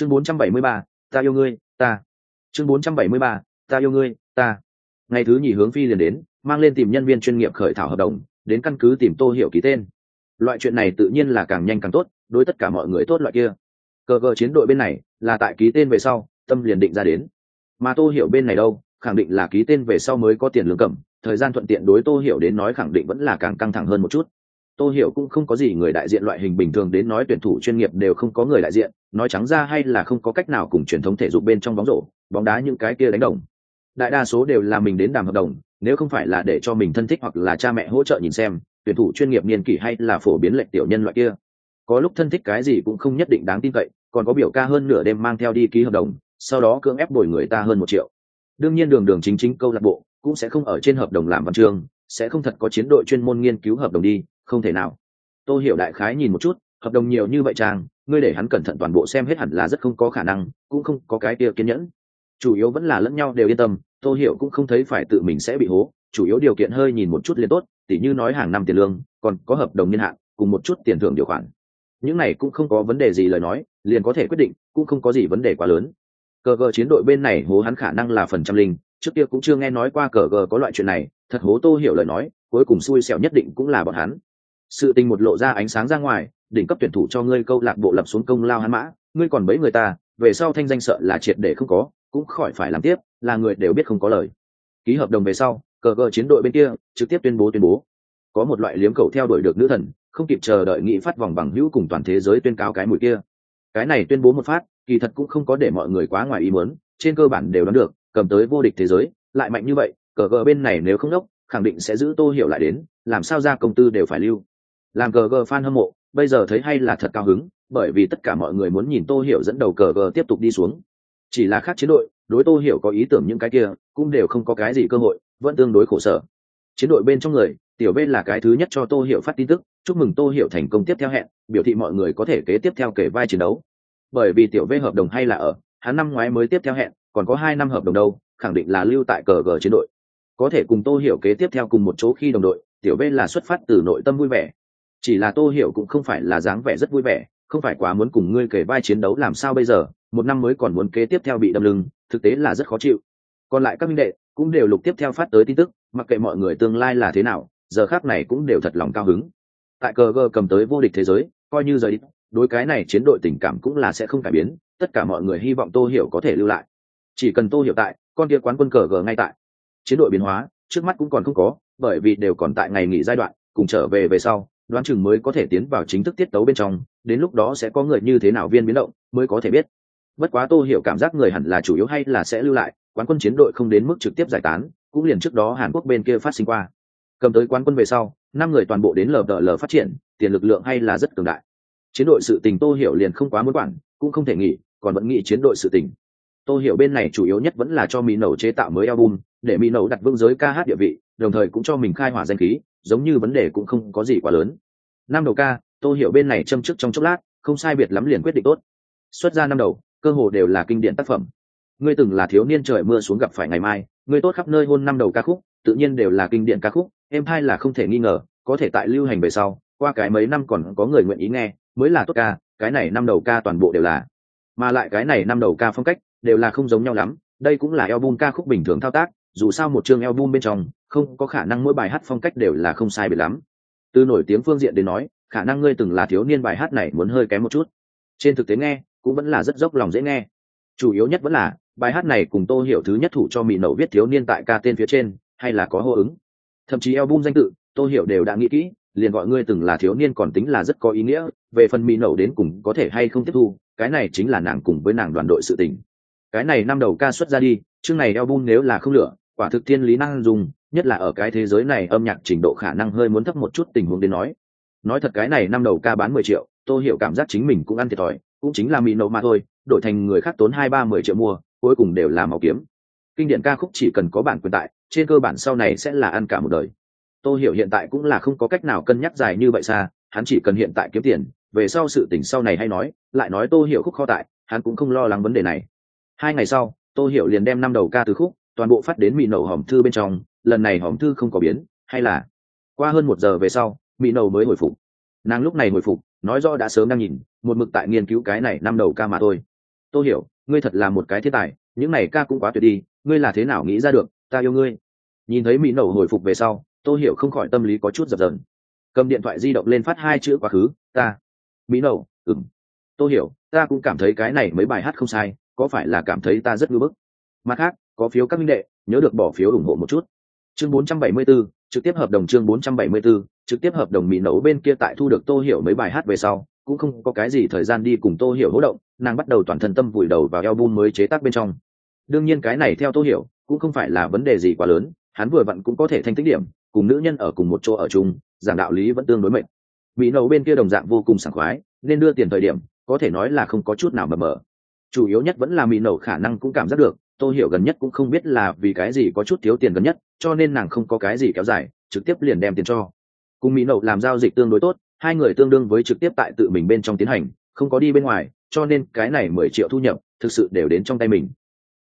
chương 473, ta yêu ngươi ta. chương 473, ta yêu ngươi ta. Ngày thứ nhì hướng phi liền đến mang lên tìm nhân viên chuyên nghiệp khởi thảo hợp đồng đến căn cứ tìm tô hiểu ký tên. Loại chuyện này tự nhiên là càng nhanh càng tốt đối tất cả mọi người tốt loại kia. Cờ cờ chiến đội bên này là tại ký tên về sau tâm liền định ra đến. Mà tô hiểu bên này đâu khẳng định là ký tên về sau mới có tiền lương cầm thời gian thuận tiện đối tô hiểu đến nói khẳng định vẫn là càng căng thẳng hơn một chút tô hiểu cũng không có gì người đại diện loại hình bình thường đến nói tuyển thủ chuyên nghiệp đều không có người đại diện, nói trắng ra hay là không có cách nào cùng truyền thống thể dục bên trong bóng rổ, bóng đá những cái kia đánh đồng. Đại đa số đều là mình đến đàm hợp đồng, nếu không phải là để cho mình thân thích hoặc là cha mẹ hỗ trợ nhìn xem, tuyển thủ chuyên nghiệp niên kỷ hay là phổ biến lệnh tiểu nhân loại kia. Có lúc thân thích cái gì cũng không nhất định đáng tin cậy, còn có biểu ca hơn nửa đêm mang theo đi ký hợp đồng, sau đó cưỡng ép bồi người ta hơn một triệu. Đương nhiên đường đường chính chính câu lạc bộ cũng sẽ không ở trên hợp đồng làm văn chương, sẽ không thật có chiến đội chuyên môn nghiên cứu hợp đồng đi không thể nào. Tôi hiểu đại khái nhìn một chút, hợp đồng nhiều như vậy trang ngươi để hắn cẩn thận toàn bộ xem hết hẳn là rất không có khả năng, cũng không có cái kia kiên nhẫn. Chủ yếu vẫn là lẫn nhau đều yên tâm tôi hiểu cũng không thấy phải tự mình sẽ bị hố, chủ yếu điều kiện hơi nhìn một chút liền tốt, tỉ như nói hàng năm tiền lương, còn có hợp đồng niên hạn, cùng một chút tiền thưởng điều khoản. Những này cũng không có vấn đề gì lời nói, liền có thể quyết định, cũng không có gì vấn đề quá lớn. Cờ gờ chiến đội bên này hố hắn khả năng là phần trăm linh, trước kia cũng chưa nghe nói qua cờ gờ có loại chuyện này, thật hố tô hiểu lời nói, cuối cùng xui xẻo nhất định cũng là bọn hắn sự tình một lộ ra ánh sáng ra ngoài, đỉnh cấp tuyển thủ cho ngươi câu lạc bộ lập xuống công lao hắn mã, ngươi còn bấy người ta, về sau thanh danh sợ là triệt để không có, cũng khỏi phải làm tiếp, là người đều biết không có lời. Ký hợp đồng về sau, cờ cờ chiến đội bên kia, trực tiếp tuyên bố tuyên bố. Có một loại liếm cầu theo đuổi được nữ thần, không kịp chờ đợi nghĩ phát vòng bằng hữu cùng toàn thế giới tuyên cáo cái mùi kia. Cái này tuyên bố một phát, kỳ thật cũng không có để mọi người quá ngoài ý muốn, trên cơ bản đều đoán được, cầm tới vô địch thế giới, lại mạnh như vậy, cờ cờ bên này nếu không đốc, khẳng định sẽ giữ tô hiểu lại đến, làm sao ra công tư đều phải lưu làm cờ gờ fan hâm mộ, bây giờ thấy hay là thật cao hứng, bởi vì tất cả mọi người muốn nhìn tô hiểu dẫn đầu cờ gờ tiếp tục đi xuống. Chỉ là khác chiến đội, đối tô hiểu có ý tưởng những cái kia, cũng đều không có cái gì cơ hội, vẫn tương đối khổ sở. Chiến đội bên trong người, tiểu bên là cái thứ nhất cho tô hiểu phát tin tức, chúc mừng tô hiểu thành công tiếp theo hẹn, biểu thị mọi người có thể kế tiếp theo kể vai chiến đấu. Bởi vì tiểu v hợp đồng hay là ở, hắn năm ngoái mới tiếp theo hẹn, còn có hai năm hợp đồng đâu, khẳng định là lưu tại cờ gờ chiến đội. Có thể cùng tô hiểu kế tiếp theo cùng một chỗ khi đồng đội, tiểu v là xuất phát từ nội tâm vui vẻ chỉ là tô hiểu cũng không phải là dáng vẻ rất vui vẻ, không phải quá muốn cùng ngươi kể vai chiến đấu làm sao bây giờ, một năm mới còn muốn kế tiếp theo bị đâm lưng, thực tế là rất khó chịu. Còn lại các minh đệ cũng đều lục tiếp theo phát tới tin tức, mặc kệ mọi người tương lai là thế nào, giờ khác này cũng đều thật lòng cao hứng. Tại cờ gờ cầm tới vô địch thế giới, coi như rời đi, đối cái này chiến đội tình cảm cũng là sẽ không cải biến, tất cả mọi người hy vọng tô hiểu có thể lưu lại. Chỉ cần tô hiểu tại, con kia quán quân cờ gờ ngay tại. Chiến đội biến hóa, trước mắt cũng còn không có, bởi vì đều còn tại ngày nghỉ giai đoạn, cùng trở về về sau đoán chừng mới có thể tiến vào chính thức tiết tấu bên trong, đến lúc đó sẽ có người như thế nào viên biến động, mới có thể biết. Bất quá tô hiểu cảm giác người hẳn là chủ yếu hay là sẽ lưu lại, quán quân chiến đội không đến mức trực tiếp giải tán, cũng liền trước đó hàn quốc bên kia phát sinh qua. Cầm tới quán quân về sau, năm người toàn bộ đến lờ đờ lờ phát triển, tiền lực lượng hay là rất cường đại. Chiến đội sự tình tô hiểu liền không quá muốn quản, cũng không thể nghỉ, còn vẫn nghĩ chiến đội sự tình. Tô hiểu bên này chủ yếu nhất vẫn là cho mỹ nầu chế tạo mới album, để mỹ nầu đặt vương giới ca hát địa vị, đồng thời cũng cho mình khai hỏa danh khí giống như vấn đề cũng không có gì quá lớn. Năm đầu ca, tôi hiểu bên này châm chức trong chốc lát, không sai biệt lắm liền quyết định tốt. Xuất ra năm đầu, cơ hồ đều là kinh điển tác phẩm. Ngươi từng là thiếu niên trời mưa xuống gặp phải ngày mai, ngươi tốt khắp nơi hôn năm đầu ca khúc, tự nhiên đều là kinh điển ca khúc, em hai là không thể nghi ngờ, có thể tại lưu hành về sau, qua cái mấy năm còn có người nguyện ý nghe, mới là tốt ca, cái này năm đầu ca toàn bộ đều là. Mà lại cái này năm đầu ca phong cách, đều là không giống nhau lắm, đây cũng là album ca khúc bình thường thao tác, dù sao một chương album bên trong không có khả năng mỗi bài hát phong cách đều là không sai biệt lắm. Từ nổi tiếng phương diện đến nói, khả năng ngươi từng là thiếu niên bài hát này muốn hơi kém một chút. Trên thực tế nghe, cũng vẫn là rất dốc lòng dễ nghe. Chủ yếu nhất vẫn là, bài hát này cùng tô hiểu thứ nhất thủ cho mỹ nậu viết thiếu niên tại ca tên phía trên, hay là có hô ứng. Thậm chí album danh tự, tô hiểu đều đã nghĩ kỹ, liền gọi ngươi từng là thiếu niên còn tính là rất có ý nghĩa, về phần mỹ nậu đến cùng có thể hay không tiếp thu, cái này chính là nàng cùng với nàng đoàn đội sự tình. Cái này năm đầu ca xuất ra đi, chương này album nếu là không lửa, quả thực thiên lý năng dùng nhất là ở cái thế giới này âm nhạc trình độ khả năng hơi muốn thấp một chút tình huống đến nói. Nói thật cái này năm đầu ca bán mười triệu, tô hiểu cảm giác chính mình cũng ăn thiệt thòi, cũng chính là mỹ nấu mà thôi, đổi thành người khác tốn hai ba mười triệu mua, cuối cùng đều là màu kiếm. Kinh điển ca khúc chỉ cần có bản quyền tại, trên cơ bản sau này sẽ là ăn cả một đời. Tô hiểu hiện tại cũng là không có cách nào cân nhắc dài như vậy xa, hắn chỉ cần hiện tại kiếm tiền, về sau sự tỉnh sau này hay nói, lại nói tô hiểu khúc kho tại, hắn cũng không lo lắng vấn đề này. Hai ngày sau, tô hiểu liền đem năm đầu ca từ khúc, toàn bộ phát đến mỹ nổ hòm thư bên trong lần này hòm thư không có biến hay là qua hơn một giờ về sau mỹ nầu mới hồi phục. Nàng lúc này hồi phục nói rõ đã sớm đang nhìn một mực tại nghiên cứu cái này năm đầu ca mà thôi. Tôi hiểu ngươi thật là một cái thiên tài những này ca cũng quá tuyệt đi ngươi là thế nào nghĩ ra được ta yêu ngươi. Nhìn thấy mỹ nầu hồi phục về sau tôi hiểu không khỏi tâm lý có chút dập dần cầm điện thoại di động lên phát hai chữ quá khứ ta mỹ nầu, ừng tôi hiểu ta cũng cảm thấy cái này mấy bài hát không sai có phải là cảm thấy ta rất ngưỡng bức? Mặt khác có phiếu các minh đệ nhớ được bỏ phiếu ủng hộ một chút chương 474, trực tiếp hợp đồng chương 474, trực tiếp hợp đồng mỹ nấu bên kia tại thu được tô hiểu mấy bài hát về sau cũng không có cái gì thời gian đi cùng tô hiểu hỗ động nàng bắt đầu toàn thân tâm vùi đầu vào album mới chế tác bên trong. Đương nhiên cái này theo tô hiểu cũng không phải là vấn đề gì quá lớn hắn vừa vặn cũng có thể thanh tích điểm cùng nữ nhân ở cùng một chỗ ở chung giảng đạo lý vẫn tương đối mệnh mỹ nấu bên kia đồng dạng vô cùng sảng khoái nên đưa tiền thời điểm có thể nói là không có chút nào mờ mờ. Chủ yếu nhất vẫn là mỹ nấu khả năng cũng cảm giác được tôi hiểu gần nhất cũng không biết là vì cái gì có chút thiếu tiền gần nhất, cho nên nàng không có cái gì kéo dài, trực tiếp liền đem tiền cho. Cùng mỹ nậu làm giao dịch tương đối tốt, hai người tương đương với trực tiếp tại tự mình bên trong tiến hành, không có đi bên ngoài, cho nên cái này mười triệu thu nhập, thực sự đều đến trong tay mình.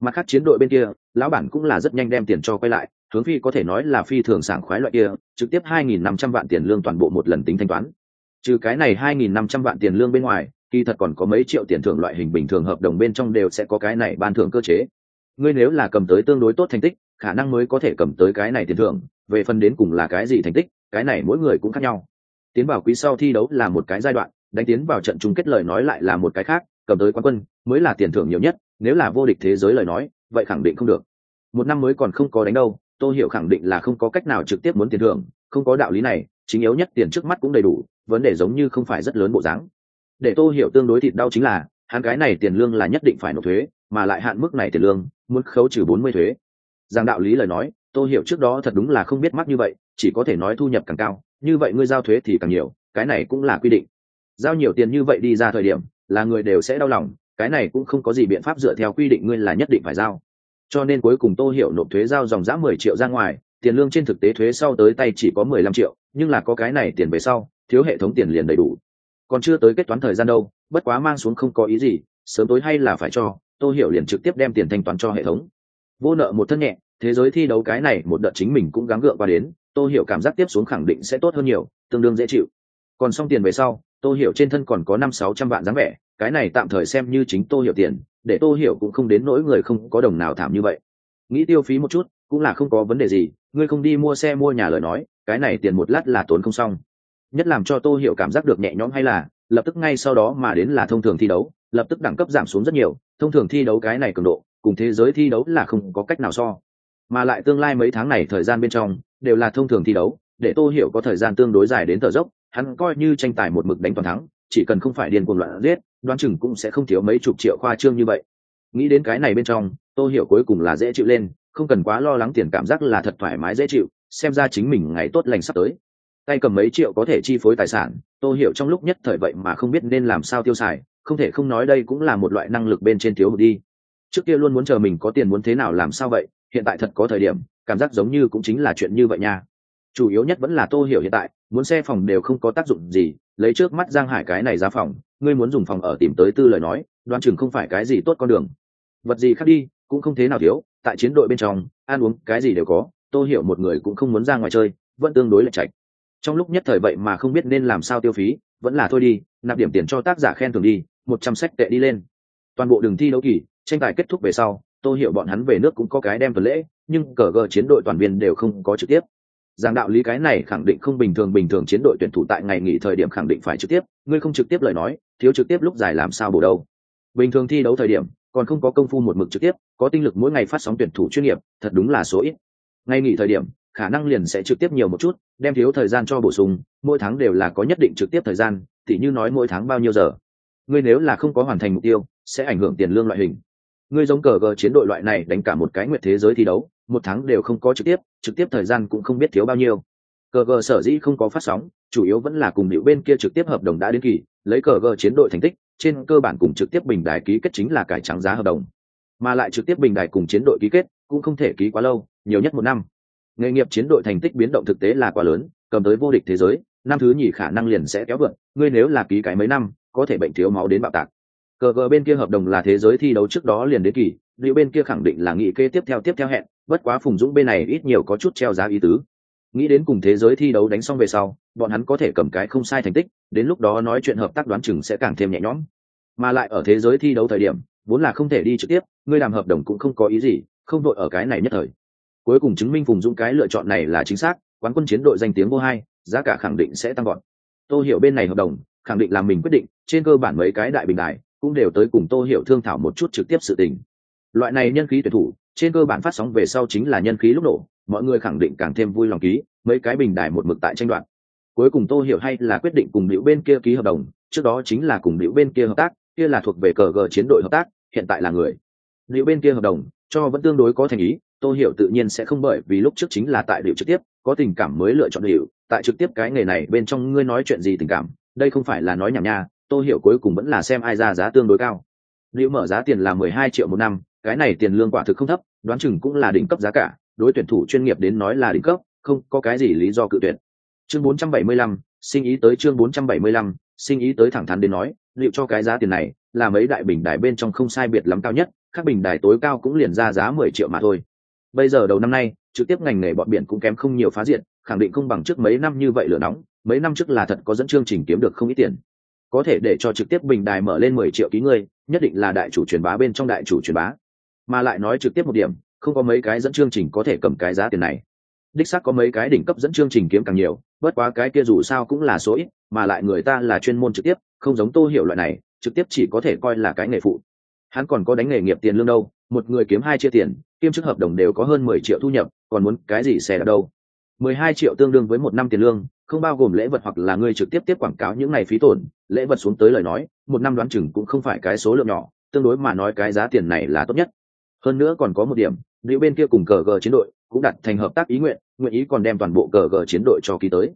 Mặt khác chiến đội bên kia, lão bản cũng là rất nhanh đem tiền cho quay lại, hướng phi có thể nói là phi thường sảng khoái loại kia, trực tiếp hai nghìn năm trăm vạn tiền lương toàn bộ một lần tính thanh toán. Trừ cái này hai nghìn năm trăm vạn tiền lương bên ngoài, kỳ thật còn có mấy triệu tiền thưởng loại hình bình thường hợp đồng bên trong đều sẽ có cái này ban thưởng cơ chế ngươi nếu là cầm tới tương đối tốt thành tích, khả năng mới có thể cầm tới cái này tiền thưởng, về phần đến cùng là cái gì thành tích, cái này mỗi người cũng khác nhau. Tiến vào quý sau thi đấu là một cái giai đoạn, đánh tiến vào trận chung kết lời nói lại là một cái khác, cầm tới quán quân mới là tiền thưởng nhiều nhất, nếu là vô địch thế giới lời nói, vậy khẳng định không được. Một năm mới còn không có đánh đâu tôi hiểu khẳng định là không có cách nào trực tiếp muốn tiền thưởng, không có đạo lý này, chính yếu nhất tiền trước mắt cũng đầy đủ, vấn đề giống như không phải rất lớn bộ dáng. Để tôi hiểu tương đối thịt đau chính là, hắn cái này tiền lương là nhất định phải nộp thuế, mà lại hạn mức này tiền lương muốn khấu trừ bốn mươi thuế. Giang đạo lý lời nói tôi hiểu trước đó thật đúng là không biết mắc như vậy, chỉ có thể nói thu nhập càng cao, như vậy ngươi giao thuế thì càng nhiều, cái này cũng là quy định. Giao nhiều tiền như vậy đi ra thời điểm, là người đều sẽ đau lòng, cái này cũng không có gì biện pháp dựa theo quy định ngươi là nhất định phải giao. Cho nên cuối cùng tô hiểu nộp thuế giao dòng giã mười triệu ra ngoài, tiền lương trên thực tế thuế sau tới tay chỉ có mười lăm triệu, nhưng là có cái này tiền về sau, thiếu hệ thống tiền liền đầy đủ. Còn chưa tới kết toán thời gian đâu, bất quá mang xuống không có ý gì, sớm tối hay là phải cho tô hiểu liền trực tiếp đem tiền thanh toán cho hệ thống. Vô nợ một thân nhẹ, thế giới thi đấu cái này một đợt chính mình cũng gắng gượng qua đến, tô hiểu cảm giác tiếp xuống khẳng định sẽ tốt hơn nhiều, tương đương dễ chịu. Còn xong tiền về sau, tô hiểu trên thân còn có năm sáu trăm vạn dáng vẻ, cái này tạm thời xem như chính tô hiểu tiền, để tô hiểu cũng không đến nỗi người không có đồng nào thảm như vậy. Nghĩ tiêu phí một chút, cũng là không có vấn đề gì, ngươi không đi mua xe mua nhà lời nói, cái này tiền một lát là tốn không xong. Nhất làm cho tô hiểu cảm giác được nhẹ nhõm hay là, lập tức ngay sau đó mà đến là thông thường thi đấu lập tức đẳng cấp giảm xuống rất nhiều, thông thường thi đấu cái này cường độ, cùng thế giới thi đấu là không có cách nào so. Mà lại tương lai mấy tháng này thời gian bên trong, đều là thông thường thi đấu, để tô hiểu có thời gian tương đối dài đến thở dốc, hắn coi như tranh tài một mực đánh toàn thắng, chỉ cần không phải điên cuồng loạn giết, đoán chừng cũng sẽ không thiếu mấy chục triệu khoa trương như vậy. Nghĩ đến cái này bên trong, tô hiểu cuối cùng là dễ chịu lên, không cần quá lo lắng tiền cảm giác là thật thoải mái dễ chịu, xem ra chính mình ngày tốt lành sắp tới. Tay cầm mấy triệu có thể chi phối tài sản, tô hiểu trong lúc nhất thời vậy mà không biết nên làm sao tiêu xài không thể không nói đây cũng là một loại năng lực bên trên thiếu hụt đi. Trước kia luôn muốn chờ mình có tiền muốn thế nào làm sao vậy, hiện tại thật có thời điểm, cảm giác giống như cũng chính là chuyện như vậy nha. Chủ yếu nhất vẫn là tô hiểu hiện tại, muốn xe phòng đều không có tác dụng gì, lấy trước mắt giang hải cái này ra phòng, ngươi muốn dùng phòng ở tìm tới tư lời nói đoan chừng không phải cái gì tốt con đường. Vật gì khác đi, cũng không thế nào thiếu, tại chiến đội bên trong, ăn uống cái gì đều có, tô hiểu một người cũng không muốn ra ngoài chơi, vẫn tương đối là chạch trong lúc nhất thời vậy mà không biết nên làm sao tiêu phí vẫn là thôi đi, nạp điểm tiền cho tác giả khen thưởng đi, một trăm sách tệ đi lên. Toàn bộ đường thi đấu kỳ, tranh tài kết thúc về sau tô hiểu bọn hắn về nước cũng có cái đem tuần lễ, nhưng cờ gờ chiến đội toàn viên đều không có trực tiếp. Giảng đạo lý cái này khẳng định không bình thường bình thường chiến đội tuyển thủ tại ngày nghỉ thời điểm khẳng định phải trực tiếp, ngươi không trực tiếp lời nói, thiếu trực tiếp lúc dài làm sao bổ đâu. Bình thường thi đấu thời điểm, còn không có công phu một mực trực tiếp, có tinh lực mỗi ngày phát sóng tuyển thủ chuyên nghiệp, thật đúng là số ít. Ngày nghỉ thời điểm khả năng liền sẽ trực tiếp nhiều một chút, đem thiếu thời gian cho bổ sung, mỗi tháng đều là có nhất định trực tiếp thời gian thì như nói mỗi tháng bao nhiêu giờ. Ngươi nếu là không có hoàn thành mục tiêu, sẽ ảnh hưởng tiền lương loại hình. Ngươi giống cờ gờ chiến đội loại này đánh cả một cái nguyệt thế giới thi đấu, một tháng đều không có trực tiếp trực tiếp thời gian cũng không biết thiếu bao nhiêu. Cờ gờ sở dĩ không có phát sóng, chủ yếu vẫn là cùng điệu bên kia trực tiếp hợp đồng đã đến kỳ, lấy cờ gờ chiến đội thành tích, trên cơ bản cùng trực tiếp bình đài ký kết chính là cải trắng giá hợp đồng. Mà lại trực tiếp bình đài cùng chiến đội ký kết, cũng không thể ký quá lâu, nhiều nhất một năm nghề nghiệp chiến đội thành tích biến động thực tế là quá lớn, cầm tới vô địch thế giới, năm thứ nhì khả năng liền sẽ kéo vượt, ngươi nếu là ký cái mấy năm, có thể bệnh thiếu máu đến bạo tạc. Cờ gờ bên kia hợp đồng là thế giới thi đấu trước đó liền đến kỳ, liệu bên kia khẳng định là nghị kê tiếp theo tiếp theo hẹn, bất quá phùng dũng bên này ít nhiều có chút treo giá ý tứ. Nghĩ đến cùng thế giới thi đấu đánh xong về sau, bọn hắn có thể cầm cái không sai thành tích, đến lúc đó nói chuyện hợp tác đoán chừng sẽ càng thêm nhẹ nhõm. Mà lại ở thế giới thi đấu thời điểm, vốn là không thể đi trực tiếp, ngươi làm hợp đồng cũng không có ý gì, không đội ở cái này nhất thời cuối cùng chứng minh phùng dũng cái lựa chọn này là chính xác, quán quân chiến đội danh tiếng vô hai, giá cả khẳng định sẽ tăng gọn tô hiểu bên này hợp đồng, khẳng định là mình quyết định, trên cơ bản mấy cái đại bình đại cũng đều tới cùng tô hiểu thương thảo một chút trực tiếp sự tình. Loại này nhân khí tuyển thủ, trên cơ bản phát sóng về sau chính là nhân khí lúc nổ, mọi người khẳng định càng thêm vui lòng ký, mấy cái bình đài một mực tại tranh đoạt. Cuối cùng tô hiểu hay là quyết định cùng Liễu bên kia ký hợp đồng, trước đó chính là cùng Liễu bên kia hợp tác, kia là thuộc về cờ gờ chiến đội hợp tác, hiện tại là người. Liễu bên kia hợp đồng, cho vẫn tương đối có thành ý tô hiểu tự nhiên sẽ không bởi vì lúc trước chính là tại liệu trực tiếp có tình cảm mới lựa chọn liệu tại trực tiếp cái nghề này bên trong ngươi nói chuyện gì tình cảm? Đây không phải là nói nhảm nha tô hiểu cuối cùng vẫn là xem ai ra giá tương đối cao. Liệu mở giá tiền là mười hai triệu một năm cái này tiền lương quả thực không thấp đoán chừng cũng là đỉnh cấp giá cả đối tuyển thủ chuyên nghiệp đến nói là đỉnh cấp không có cái gì lý do cự tuyển chương 475, sinh ý tới chương 475, sinh ý tới thẳng thắn đến nói liệu cho cái giá tiền này là mấy đại bình đài bên trong không sai biệt lắm cao nhất các bình đài tối cao cũng liền ra giá mười triệu mà thôi bây giờ đầu năm nay, trực tiếp ngành nghề bọn biển cũng kém không nhiều phá diện, khẳng định không bằng trước mấy năm như vậy lửa nóng, mấy năm trước là thật có dẫn chương trình kiếm được không ít tiền. Có thể để cho trực tiếp bình đài mở lên mười triệu ký người nhất định là đại chủ truyền bá bên trong đại chủ truyền bá. Mà lại nói trực tiếp một điểm, không có mấy cái dẫn chương trình có thể cầm cái giá tiền này. Đích xác có mấy cái đỉnh cấp dẫn chương trình kiếm càng nhiều, bất quá cái kia dù sao cũng là số ít, mà lại người ta là chuyên môn trực tiếp, không giống tô hiểu loại này, trực tiếp chỉ có thể coi là cái nghề phụ. Hắn còn có đánh nghề nghiệp tiền lương đâu, một người kiếm hai chia tiền kiêm chức hợp đồng đều có hơn mười triệu thu nhập, còn muốn cái gì xe ở đâu? Mười hai triệu tương đương với một năm tiền lương, không bao gồm lễ vật hoặc là ngươi trực tiếp tiếp quảng cáo những ngày phí tổn. Lễ vật xuống tới lời nói, một năm đoán chừng cũng không phải cái số lượng nhỏ, tương đối mà nói cái giá tiền này là tốt nhất. Hơn nữa còn có một điểm liệu bên kia cùng cờ gờ chiến đội cũng đặt thành hợp tác ý nguyện nguyện ý còn đem toàn bộ cờ gờ chiến đội cho ký tới.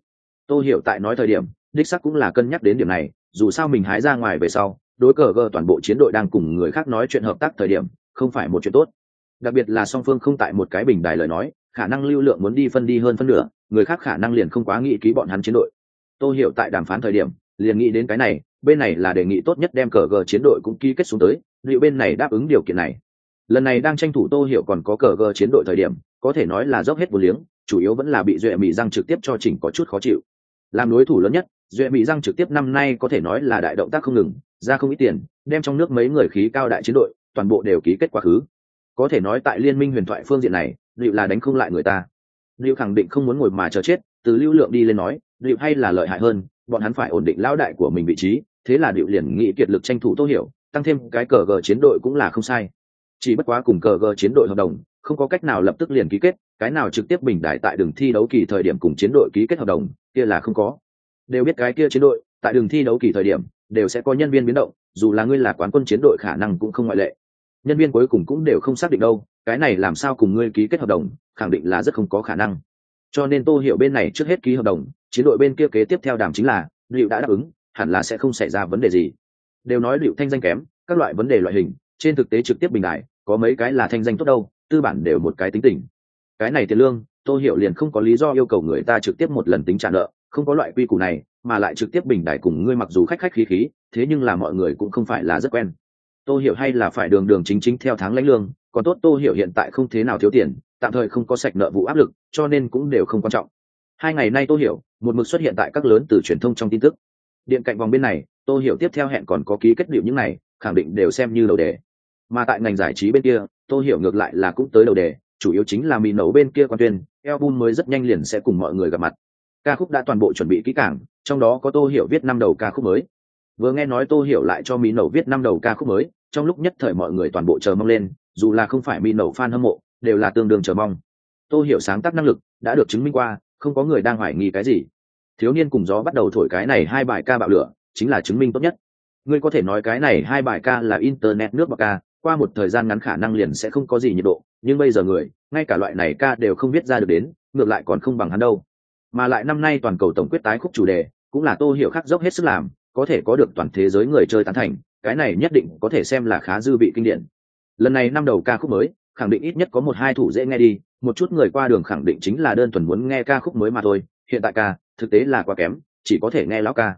Tôi hiểu tại nói thời điểm, đích sắc cũng là cân nhắc đến điểm này, dù sao mình hái ra ngoài về sau, đối cờ gờ toàn bộ chiến đội đang cùng người khác nói chuyện hợp tác thời điểm, không phải một chuyện tốt đặc biệt là song phương không tại một cái bình đài lời nói, khả năng lưu lượng muốn đi phân đi hơn phân nửa, người khác khả năng liền không quá nghĩ ký bọn hắn chiến đội. Tôi hiểu tại đàm phán thời điểm, liền nghĩ đến cái này, bên này là đề nghị tốt nhất đem cờ gờ chiến đội cũng ký kết xuống tới, liệu bên này đáp ứng điều kiện này. Lần này đang tranh thủ tô hiểu còn có cờ gờ chiến đội thời điểm, có thể nói là dốc hết một liếng, chủ yếu vẫn là bị duệ mỹ răng trực tiếp cho chỉnh có chút khó chịu. Làm đối thủ lớn nhất, duệ mỹ răng trực tiếp năm nay có thể nói là đại động tác không ngừng, ra không ít tiền, đem trong nước mấy người khí cao đại chiến đội, toàn bộ đều ký kết quá khứ có thể nói tại liên minh huyền thoại phương diện này liệu là đánh không lại người ta. Liệu khẳng định không muốn ngồi mà chờ chết, từ lưu lượng đi lên nói liệu hay là lợi hại hơn, bọn hắn phải ổn định lão đại của mình vị trí, thế là liệu liền nghĩ kiệt lực tranh thủ tô hiểu, tăng thêm cái cờ gờ chiến đội cũng là không sai. Chỉ bất quá cùng cờ gờ chiến đội hợp đồng, không có cách nào lập tức liền ký kết, cái nào trực tiếp bình đại tại đường thi đấu kỳ thời điểm cùng chiến đội ký kết hợp đồng, kia là không có. Đều biết cái kia chiến đội, tại đường thi đấu kỳ thời điểm, đều sẽ có nhân viên biến động, dù là ngươi là quán quân chiến đội khả năng cũng không ngoại lệ nhân viên cuối cùng cũng đều không xác định đâu, cái này làm sao cùng ngươi ký kết hợp đồng, khẳng định là rất không có khả năng. Cho nên tô hiểu bên này trước hết ký hợp đồng, chiến đội bên kia kế tiếp theo đàm chính là liệu đã đáp ứng, hẳn là sẽ không xảy ra vấn đề gì. Đều nói liệu thanh danh kém, các loại vấn đề loại hình, trên thực tế trực tiếp bình đại, có mấy cái là thanh danh tốt đâu, tư bản đều một cái tính tình. Cái này tiền lương, tô hiểu liền không có lý do yêu cầu người ta trực tiếp một lần tính trả nợ, không có loại quy củ này, mà lại trực tiếp bình đại cùng ngươi mặc dù khách khách khí khí, thế nhưng là mọi người cũng không phải là rất quen tô hiểu hay là phải đường đường chính chính theo tháng lãnh lương, còn tốt tô hiểu hiện tại không thế nào thiếu tiền, tạm thời không có sạch nợ vụ áp lực, cho nên cũng đều không quan trọng. Hai ngày nay tô hiểu, một mực xuất hiện tại các lớn từ truyền thông trong tin tức. Điện cạnh vòng bên này, tô hiểu tiếp theo hẹn còn có ký kết điệu những này, khẳng định đều xem như đầu đề. Mà tại ngành giải trí bên kia, tô hiểu ngược lại là cũng tới đầu đề, chủ yếu chính là mì nấu bên kia quan tuyên, album mới rất nhanh liền sẽ cùng mọi người gặp mặt. Ca khúc đã toàn bộ chuẩn bị kỹ càng, trong đó có tô hiểu viết năm đầu ca khúc mới. Vừa nghe nói tô hiểu lại cho mỹ nấu viết năm đầu ca khúc mới trong lúc nhất thời mọi người toàn bộ chờ mong lên, dù là không phải mi nổ fan hâm mộ, đều là tương đương chờ mong. Tô hiểu sáng tác năng lực đã được chứng minh qua, không có người đang hoài nghi cái gì. Thiếu niên cùng gió bắt đầu thổi cái này hai bài ca bạo lửa, chính là chứng minh tốt nhất. Ngươi có thể nói cái này hai bài ca là internet nước bạc ca, qua một thời gian ngắn khả năng liền sẽ không có gì nhiệt độ, nhưng bây giờ người, ngay cả loại này ca đều không biết ra được đến, ngược lại còn không bằng hắn đâu. Mà lại năm nay toàn cầu tổng quyết tái khúc chủ đề, cũng là tô hiểu khắc dốc hết sức làm, có thể có được toàn thế giới người chơi tán thành cái này nhất định có thể xem là khá dư vị kinh điển. Lần này năm đầu ca khúc mới, khẳng định ít nhất có một hai thủ dễ nghe đi, một chút người qua đường khẳng định chính là đơn thuần muốn nghe ca khúc mới mà thôi. Hiện tại ca, thực tế là quá kém, chỉ có thể nghe lão ca.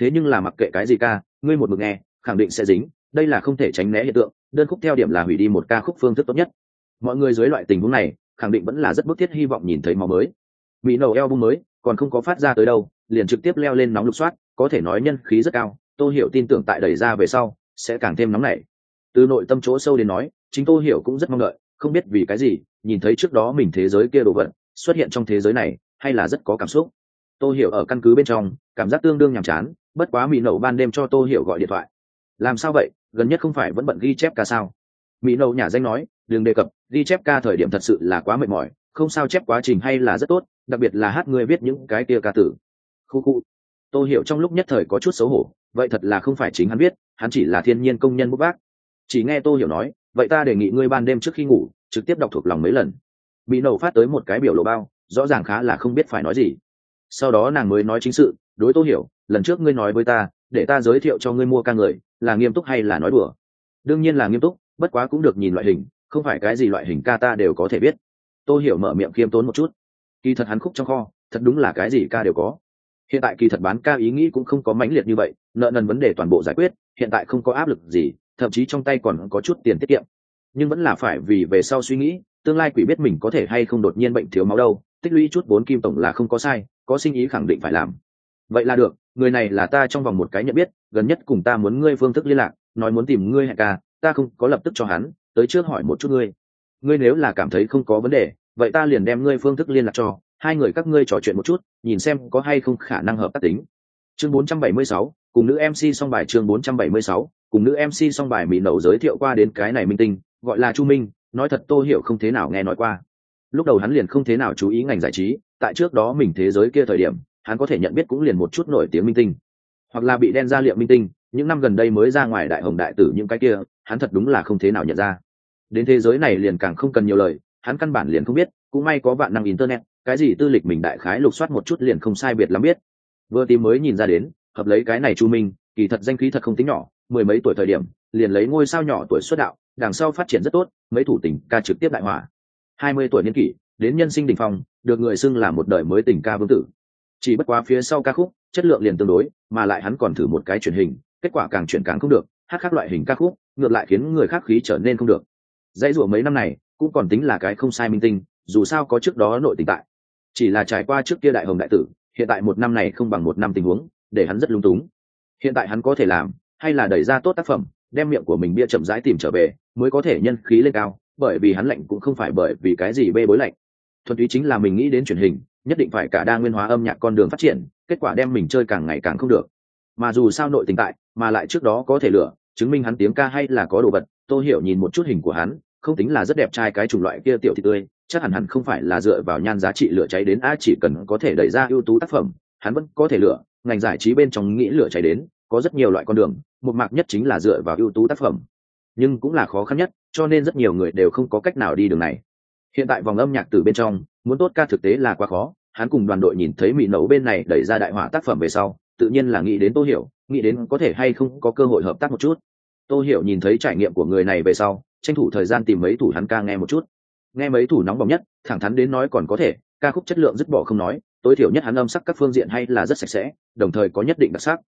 Thế nhưng là mặc kệ cái gì ca, ngươi một mực nghe, khẳng định sẽ dính, đây là không thể tránh né hiện tượng, đơn khúc theo điểm là hủy đi một ca khúc phương thức tốt nhất. Mọi người dưới loại tình huống này, khẳng định vẫn là rất bức thiết hy vọng nhìn thấy màu mới. Mỹ nầu eo bung mới, còn không có phát ra tới đâu, liền trực tiếp leo lên nóng lục soát, có thể nói nhân khí rất cao tôi hiểu tin tưởng tại đẩy ra về sau, sẽ càng thêm nóng nảy. Từ nội tâm chỗ sâu đến nói, chính tô hiểu cũng rất mong đợi, không biết vì cái gì, nhìn thấy trước đó mình thế giới kia đồ vật, xuất hiện trong thế giới này, hay là rất có cảm xúc. Tô hiểu ở căn cứ bên trong, cảm giác tương đương nhàm chán, bất quá mỹ nậu ban đêm cho tô hiểu gọi điện thoại. Làm sao vậy? Gần nhất không phải vẫn bận ghi chép ca sao? Mỹ nậu nhà danh nói, đừng đề cập, ghi chép ca thời điểm thật sự là quá mệt mỏi, không sao chép quá trình hay là rất tốt, đặc biệt là hát người viết những cái kia ca tử. Khu khu. Tô hiểu trong lúc nhất thời có chút xấu hổ vậy thật là không phải chính hắn biết, hắn chỉ là thiên nhiên công nhân bút bác. Chỉ nghe tô hiểu nói vậy ta đề nghị ngươi ban đêm trước khi ngủ trực tiếp đọc thuộc lòng mấy lần. Bị nổ phát tới một cái biểu lộ bao rõ ràng khá là không biết phải nói gì. Sau đó nàng mới nói chính sự đối tô hiểu lần trước ngươi nói với ta để ta giới thiệu cho ngươi mua ca người là nghiêm túc hay là nói đùa? Đương nhiên là nghiêm túc bất quá cũng được nhìn loại hình không phải cái gì loại hình ca ta đều có thể biết. Tô hiểu mở miệng khiêm tốn một chút. Kỳ thật hắn khúc trong kho thật đúng là cái gì ca đều có hiện tại kỳ thật bán ca ý nghĩ cũng không có mãnh liệt như vậy, nợ nần vấn đề toàn bộ giải quyết, hiện tại không có áp lực gì, thậm chí trong tay còn có chút tiền tiết kiệm. Nhưng vẫn là phải vì về sau suy nghĩ, tương lai quỷ biết mình có thể hay không đột nhiên bệnh thiếu máu đâu, tích lũy chút bốn kim tổng là không có sai, có sinh ý khẳng định phải làm. Vậy là được, người này là ta trong vòng một cái nhận biết, gần nhất cùng ta muốn ngươi phương thức liên lạc, nói muốn tìm ngươi hẹn ca, ta không có lập tức cho hắn, tới trước hỏi một chút ngươi. Ngươi nếu là cảm thấy không có vấn đề, vậy ta liền đem ngươi phương thức liên lạc cho hai người các ngươi trò chuyện một chút nhìn xem có hay không khả năng hợp tác tính. Chương 476, cùng nữ mc song bài chương 476, cùng nữ mc song bài mỹ nậu giới thiệu qua đến cái này minh tinh gọi là chu minh nói thật tô hiểu không thế nào nghe nói qua. Lúc đầu hắn liền không thế nào chú ý ngành giải trí tại trước đó mình thế giới kia thời điểm hắn có thể nhận biết cũng liền một chút nổi tiếng minh tinh. Hoặc là bị đen ra liệu minh tinh những năm gần đây mới ra ngoài đại hồng đại tử những cái kia hắn thật đúng là không thế nào nhận ra. Đến thế giới này liền càng không cần nhiều lời hắn căn bản liền không biết cũng may có vạn năng internet cái gì tư lịch mình đại khái lục soát một chút liền không sai biệt lắm biết. Vừa tìm mới nhìn ra đến, hợp lấy cái này chu minh, kỳ thật danh khí thật không tính nhỏ, mười mấy tuổi thời điểm, liền lấy ngôi sao nhỏ tuổi xuất đạo, đằng sau phát triển rất tốt, mấy thủ tình ca trực tiếp đại hỏa. Hai mươi tuổi niên kỷ, đến nhân sinh đình phong, được người xưng là một đời mới tình ca vương tử. Chỉ bất quá phía sau ca khúc, chất lượng liền tương đối, mà lại hắn còn thử một cái truyền hình, kết quả càng chuyển càng không được, hát khác loại hình ca khúc, ngược lại khiến người khác khí trở nên không được. Dãy rủa mấy năm này, cũng còn tính là cái không sai minh tinh, dù sao có trước đó nội tình tại chỉ là trải qua trước kia đại hồng đại tử, hiện tại một năm này không bằng một năm tình huống, để hắn rất lung túng. Hiện tại hắn có thể làm, hay là đẩy ra tốt tác phẩm, đem miệng của mình bia chậm rãi tìm trở về, mới có thể nhân khí lên cao, bởi vì hắn lạnh cũng không phải bởi vì cái gì bê bối lạnh. Thuần túy chính là mình nghĩ đến truyền hình, nhất định phải cả đa nguyên hóa âm nhạc con đường phát triển, kết quả đem mình chơi càng ngày càng không được. Mà dù sao nội tình tại, mà lại trước đó có thể lựa, chứng minh hắn tiếng ca hay là có đồ vật tôi hiểu nhìn một chút hình của hắn không tính là rất đẹp trai cái chủng loại kia tiểu thị tươi, chắc hẳn hẳn không phải là dựa vào nhan giá trị lửa cháy đến, a, chỉ cần có thể đẩy ra ưu tú tác phẩm, hắn vẫn có thể lựa. Ngành giải trí bên trong nghĩ lửa cháy đến, có rất nhiều loại con đường, một mạc nhất chính là dựa vào ưu tú tác phẩm. Nhưng cũng là khó khăn nhất, cho nên rất nhiều người đều không có cách nào đi đường này. Hiện tại vòng âm nhạc từ bên trong, muốn tốt ca thực tế là quá khó, hắn cùng đoàn đội nhìn thấy mỹ nấu bên này đẩy ra đại hỏa tác phẩm về sau, tự nhiên là nghĩ đến tô hiểu, nghĩ đến có thể hay không có cơ hội hợp tác một chút. Tô hiểu nhìn thấy trải nghiệm của người này về sau tranh thủ thời gian tìm mấy thủ hắn ca nghe một chút. Nghe mấy thủ nóng bỏng nhất, thẳng thắn đến nói còn có thể, ca khúc chất lượng dứt bỏ không nói, tối thiểu nhất hắn âm sắc các phương diện hay là rất sạch sẽ, đồng thời có nhất định đặc sắc.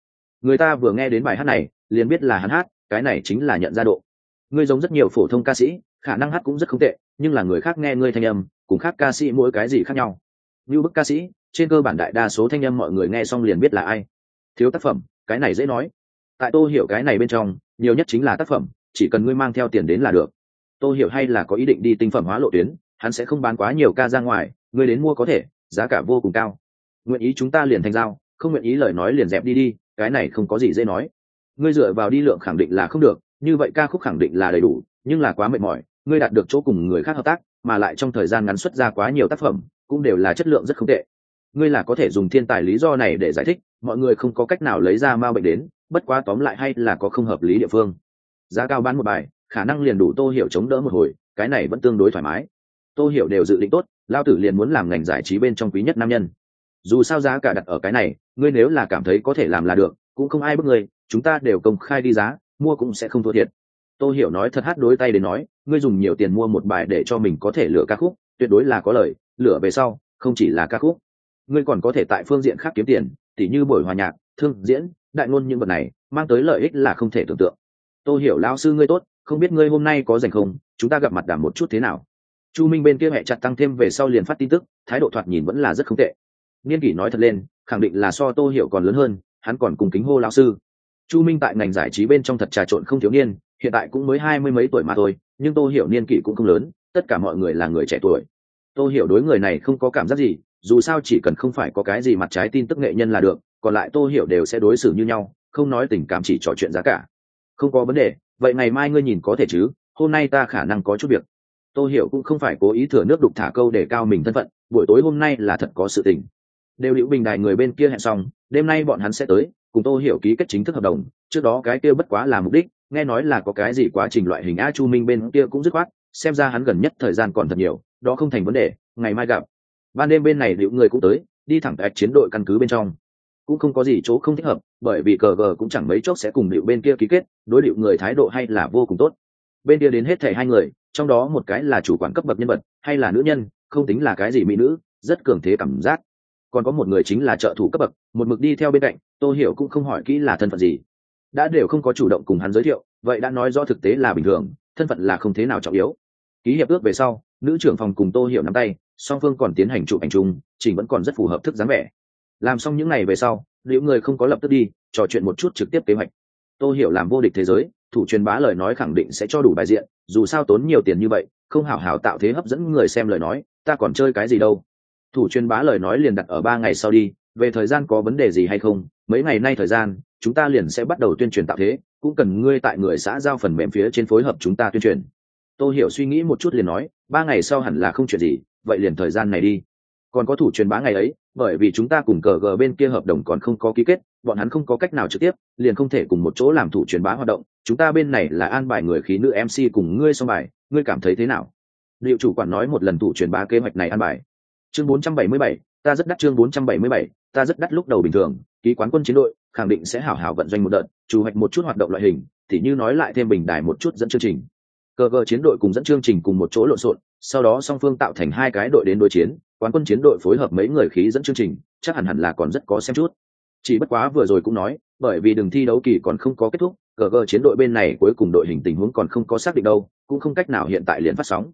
Người ta vừa nghe đến bài hát này, liền biết là hắn hát, cái này chính là nhận ra độ. Ngươi giống rất nhiều phổ thông ca sĩ, khả năng hát cũng rất không tệ, nhưng là người khác nghe ngươi thanh âm, cùng khác ca sĩ mỗi cái gì khác nhau. Như bức ca sĩ, trên cơ bản đại đa số thanh âm mọi người nghe xong liền biết là ai. Thiếu tác phẩm, cái này dễ nói. Tại tôi hiểu cái này bên trong, nhiều nhất chính là tác phẩm chỉ cần ngươi mang theo tiền đến là được. Tô hiểu hay là có ý định đi tinh phẩm hóa lộ tuyến, hắn sẽ không bán quá nhiều ca ra ngoài, ngươi đến mua có thể, giá cả vô cùng cao. Nguyện ý chúng ta liền thành giao, không nguyện ý lời nói liền dẹp đi đi, cái này không có gì dễ nói. Ngươi dựa vào đi lượng khẳng định là không được, như vậy ca khúc khẳng định là đầy đủ, nhưng là quá mệt mỏi, ngươi đạt được chỗ cùng người khác hợp tác, mà lại trong thời gian ngắn xuất ra quá nhiều tác phẩm, cũng đều là chất lượng rất không tệ. Ngươi là có thể dùng thiên tài lý do này để giải thích, mọi người không có cách nào lấy ra ma bệnh đến, bất quá tóm lại hay là có không hợp lý địa phương giá cao bán một bài, khả năng liền đủ tô hiểu chống đỡ một hồi, cái này vẫn tương đối thoải mái. Tô hiểu đều dự định tốt, lao tử liền muốn làm ngành giải trí bên trong quý nhất nam nhân. Dù sao giá cả đặt ở cái này, ngươi nếu là cảm thấy có thể làm là được, cũng không ai bức ngươi, chúng ta đều công khai đi giá, mua cũng sẽ không thua thiệt. Tôi hiểu nói thật hát đối tay đến nói, ngươi dùng nhiều tiền mua một bài để cho mình có thể lựa ca khúc, tuyệt đối là có lời, lựa về sau, không chỉ là ca khúc. Ngươi còn có thể tại phương diện khác kiếm tiền, tỉ như buổi hòa nhạc, thương, diễn, đại ngôn những vật này, mang tới lợi ích là không thể tưởng tượng tôi hiểu lao sư ngươi tốt, không biết ngươi hôm nay có dành không, chúng ta gặp mặt đảm một chút thế nào. Chu minh bên kia hẹ chặt tăng thêm về sau liền phát tin tức, thái độ thoạt nhìn vẫn là rất không tệ. Niên kỷ nói thật lên, khẳng định là so tô hiểu còn lớn hơn, hắn còn cùng kính hô lao sư. Chu minh tại ngành giải trí bên trong thật trà trộn không thiếu niên, hiện tại cũng mới hai mươi mấy tuổi mà thôi, nhưng tô hiểu niên kỷ cũng không lớn, tất cả mọi người là người trẻ tuổi. Tô hiểu đối người này không có cảm giác gì, dù sao chỉ cần không phải có cái gì mặt trái tin tức nghệ nhân là được, còn lại tô hiểu đều sẽ đối xử như nhau, không nói tình cảm chỉ trò chuyện giá cả không có vấn đề, vậy ngày mai ngươi nhìn có thể chứ, hôm nay ta khả năng có chút việc. Tô hiểu cũng không phải cố ý thừa nước đục thả câu để cao mình thân phận, buổi tối hôm nay là thật có sự tình. Đều liễu bình đài người bên kia hẹn xong, đêm nay bọn hắn sẽ tới, cùng tô hiểu ký kết chính thức hợp đồng, trước đó cái kia bất quá là mục đích, nghe nói là có cái gì quá trình loại hình a chu minh bên kia cũng dứt khoát, xem ra hắn gần nhất thời gian còn thật nhiều, đó không thành vấn đề, ngày mai gặp. Ban đêm bên này liệu người cũng tới, đi thẳng tại chiến đội căn cứ bên trong cũng không có gì chỗ không thích hợp, bởi vì cờ gờ cũng chẳng mấy chốc sẽ cùng điệu bên kia ký kết, đối điệu người thái độ hay là vô cùng tốt. Bên kia đến hết thẻ hai người, trong đó một cái là chủ quản cấp bậc nhân vật, hay là nữ nhân, không tính là cái gì mỹ nữ, rất cường thế cảm giác. Còn có một người chính là trợ thủ cấp bậc, một mực đi theo bên cạnh tôi hiểu cũng không hỏi kỹ là thân phận gì. Đã đều không có chủ động cùng hắn giới thiệu, vậy đã nói do thực tế là bình thường, thân phận là không thế nào trọng yếu. Ký hiệp ước về sau, nữ trưởng phòng cùng tô hiểu nắm tay, song phương còn tiến hành chụp ảnh chung, trình vẫn còn rất phù hợp thức dáng vẻ làm xong những ngày về sau, liệu người không có lập tức đi, trò chuyện một chút trực tiếp kế hoạch. Tô hiểu làm vô địch thế giới, thủ truyền bá lời nói khẳng định sẽ cho đủ bài diện, dù sao tốn nhiều tiền như vậy, không hảo hảo tạo thế hấp dẫn người xem lời nói, ta còn chơi cái gì đâu. Thủ truyền bá lời nói liền đặt ở ba ngày sau đi, về thời gian có vấn đề gì hay không, mấy ngày nay thời gian, chúng ta liền sẽ bắt đầu tuyên truyền tạo thế, cũng cần ngươi tại người xã giao phần mềm phía trên phối hợp chúng ta tuyên truyền. Tôi hiểu suy nghĩ một chút liền nói, ba ngày sau hẳn là không chuyện gì, vậy liền thời gian này đi. Còn có thủ truyền bá ngày ấy bởi vì chúng ta cùng cờ gờ bên kia hợp đồng còn không có ký kết bọn hắn không có cách nào trực tiếp liền không thể cùng một chỗ làm thủ truyền bá hoạt động. Chúng ta bên này là an bài người khí nữ mc cùng ngươi xong bài ngươi cảm thấy thế nào? Liệu chủ quản nói một lần thủ truyền bá kế hoạch này an bài. Chương 477, ta rất đắt chương 477, ta rất đắt lúc đầu bình thường ký quán quân chiến đội khẳng định sẽ hảo hảo vận doanh một đợt chủ hoạch một chút hoạt động loại hình thì như nói lại thêm bình đài một chút dẫn chương trình. Cờ gờ chiến đội cùng dẫn chương trình cùng một chỗ lộn xộn sau đó song phương tạo thành hai cái đội đến đối chiến quán quân chiến đội phối hợp mấy người khí dẫn chương trình, chắc hẳn hẳn là còn rất có xem chút. Chỉ bất quá vừa rồi cũng nói, bởi vì đường thi đấu kỳ còn không có kết thúc, cờ gờ chiến đội bên này cuối cùng đội hình tình huống còn không có xác định đâu, cũng không cách nào hiện tại liền phát sóng.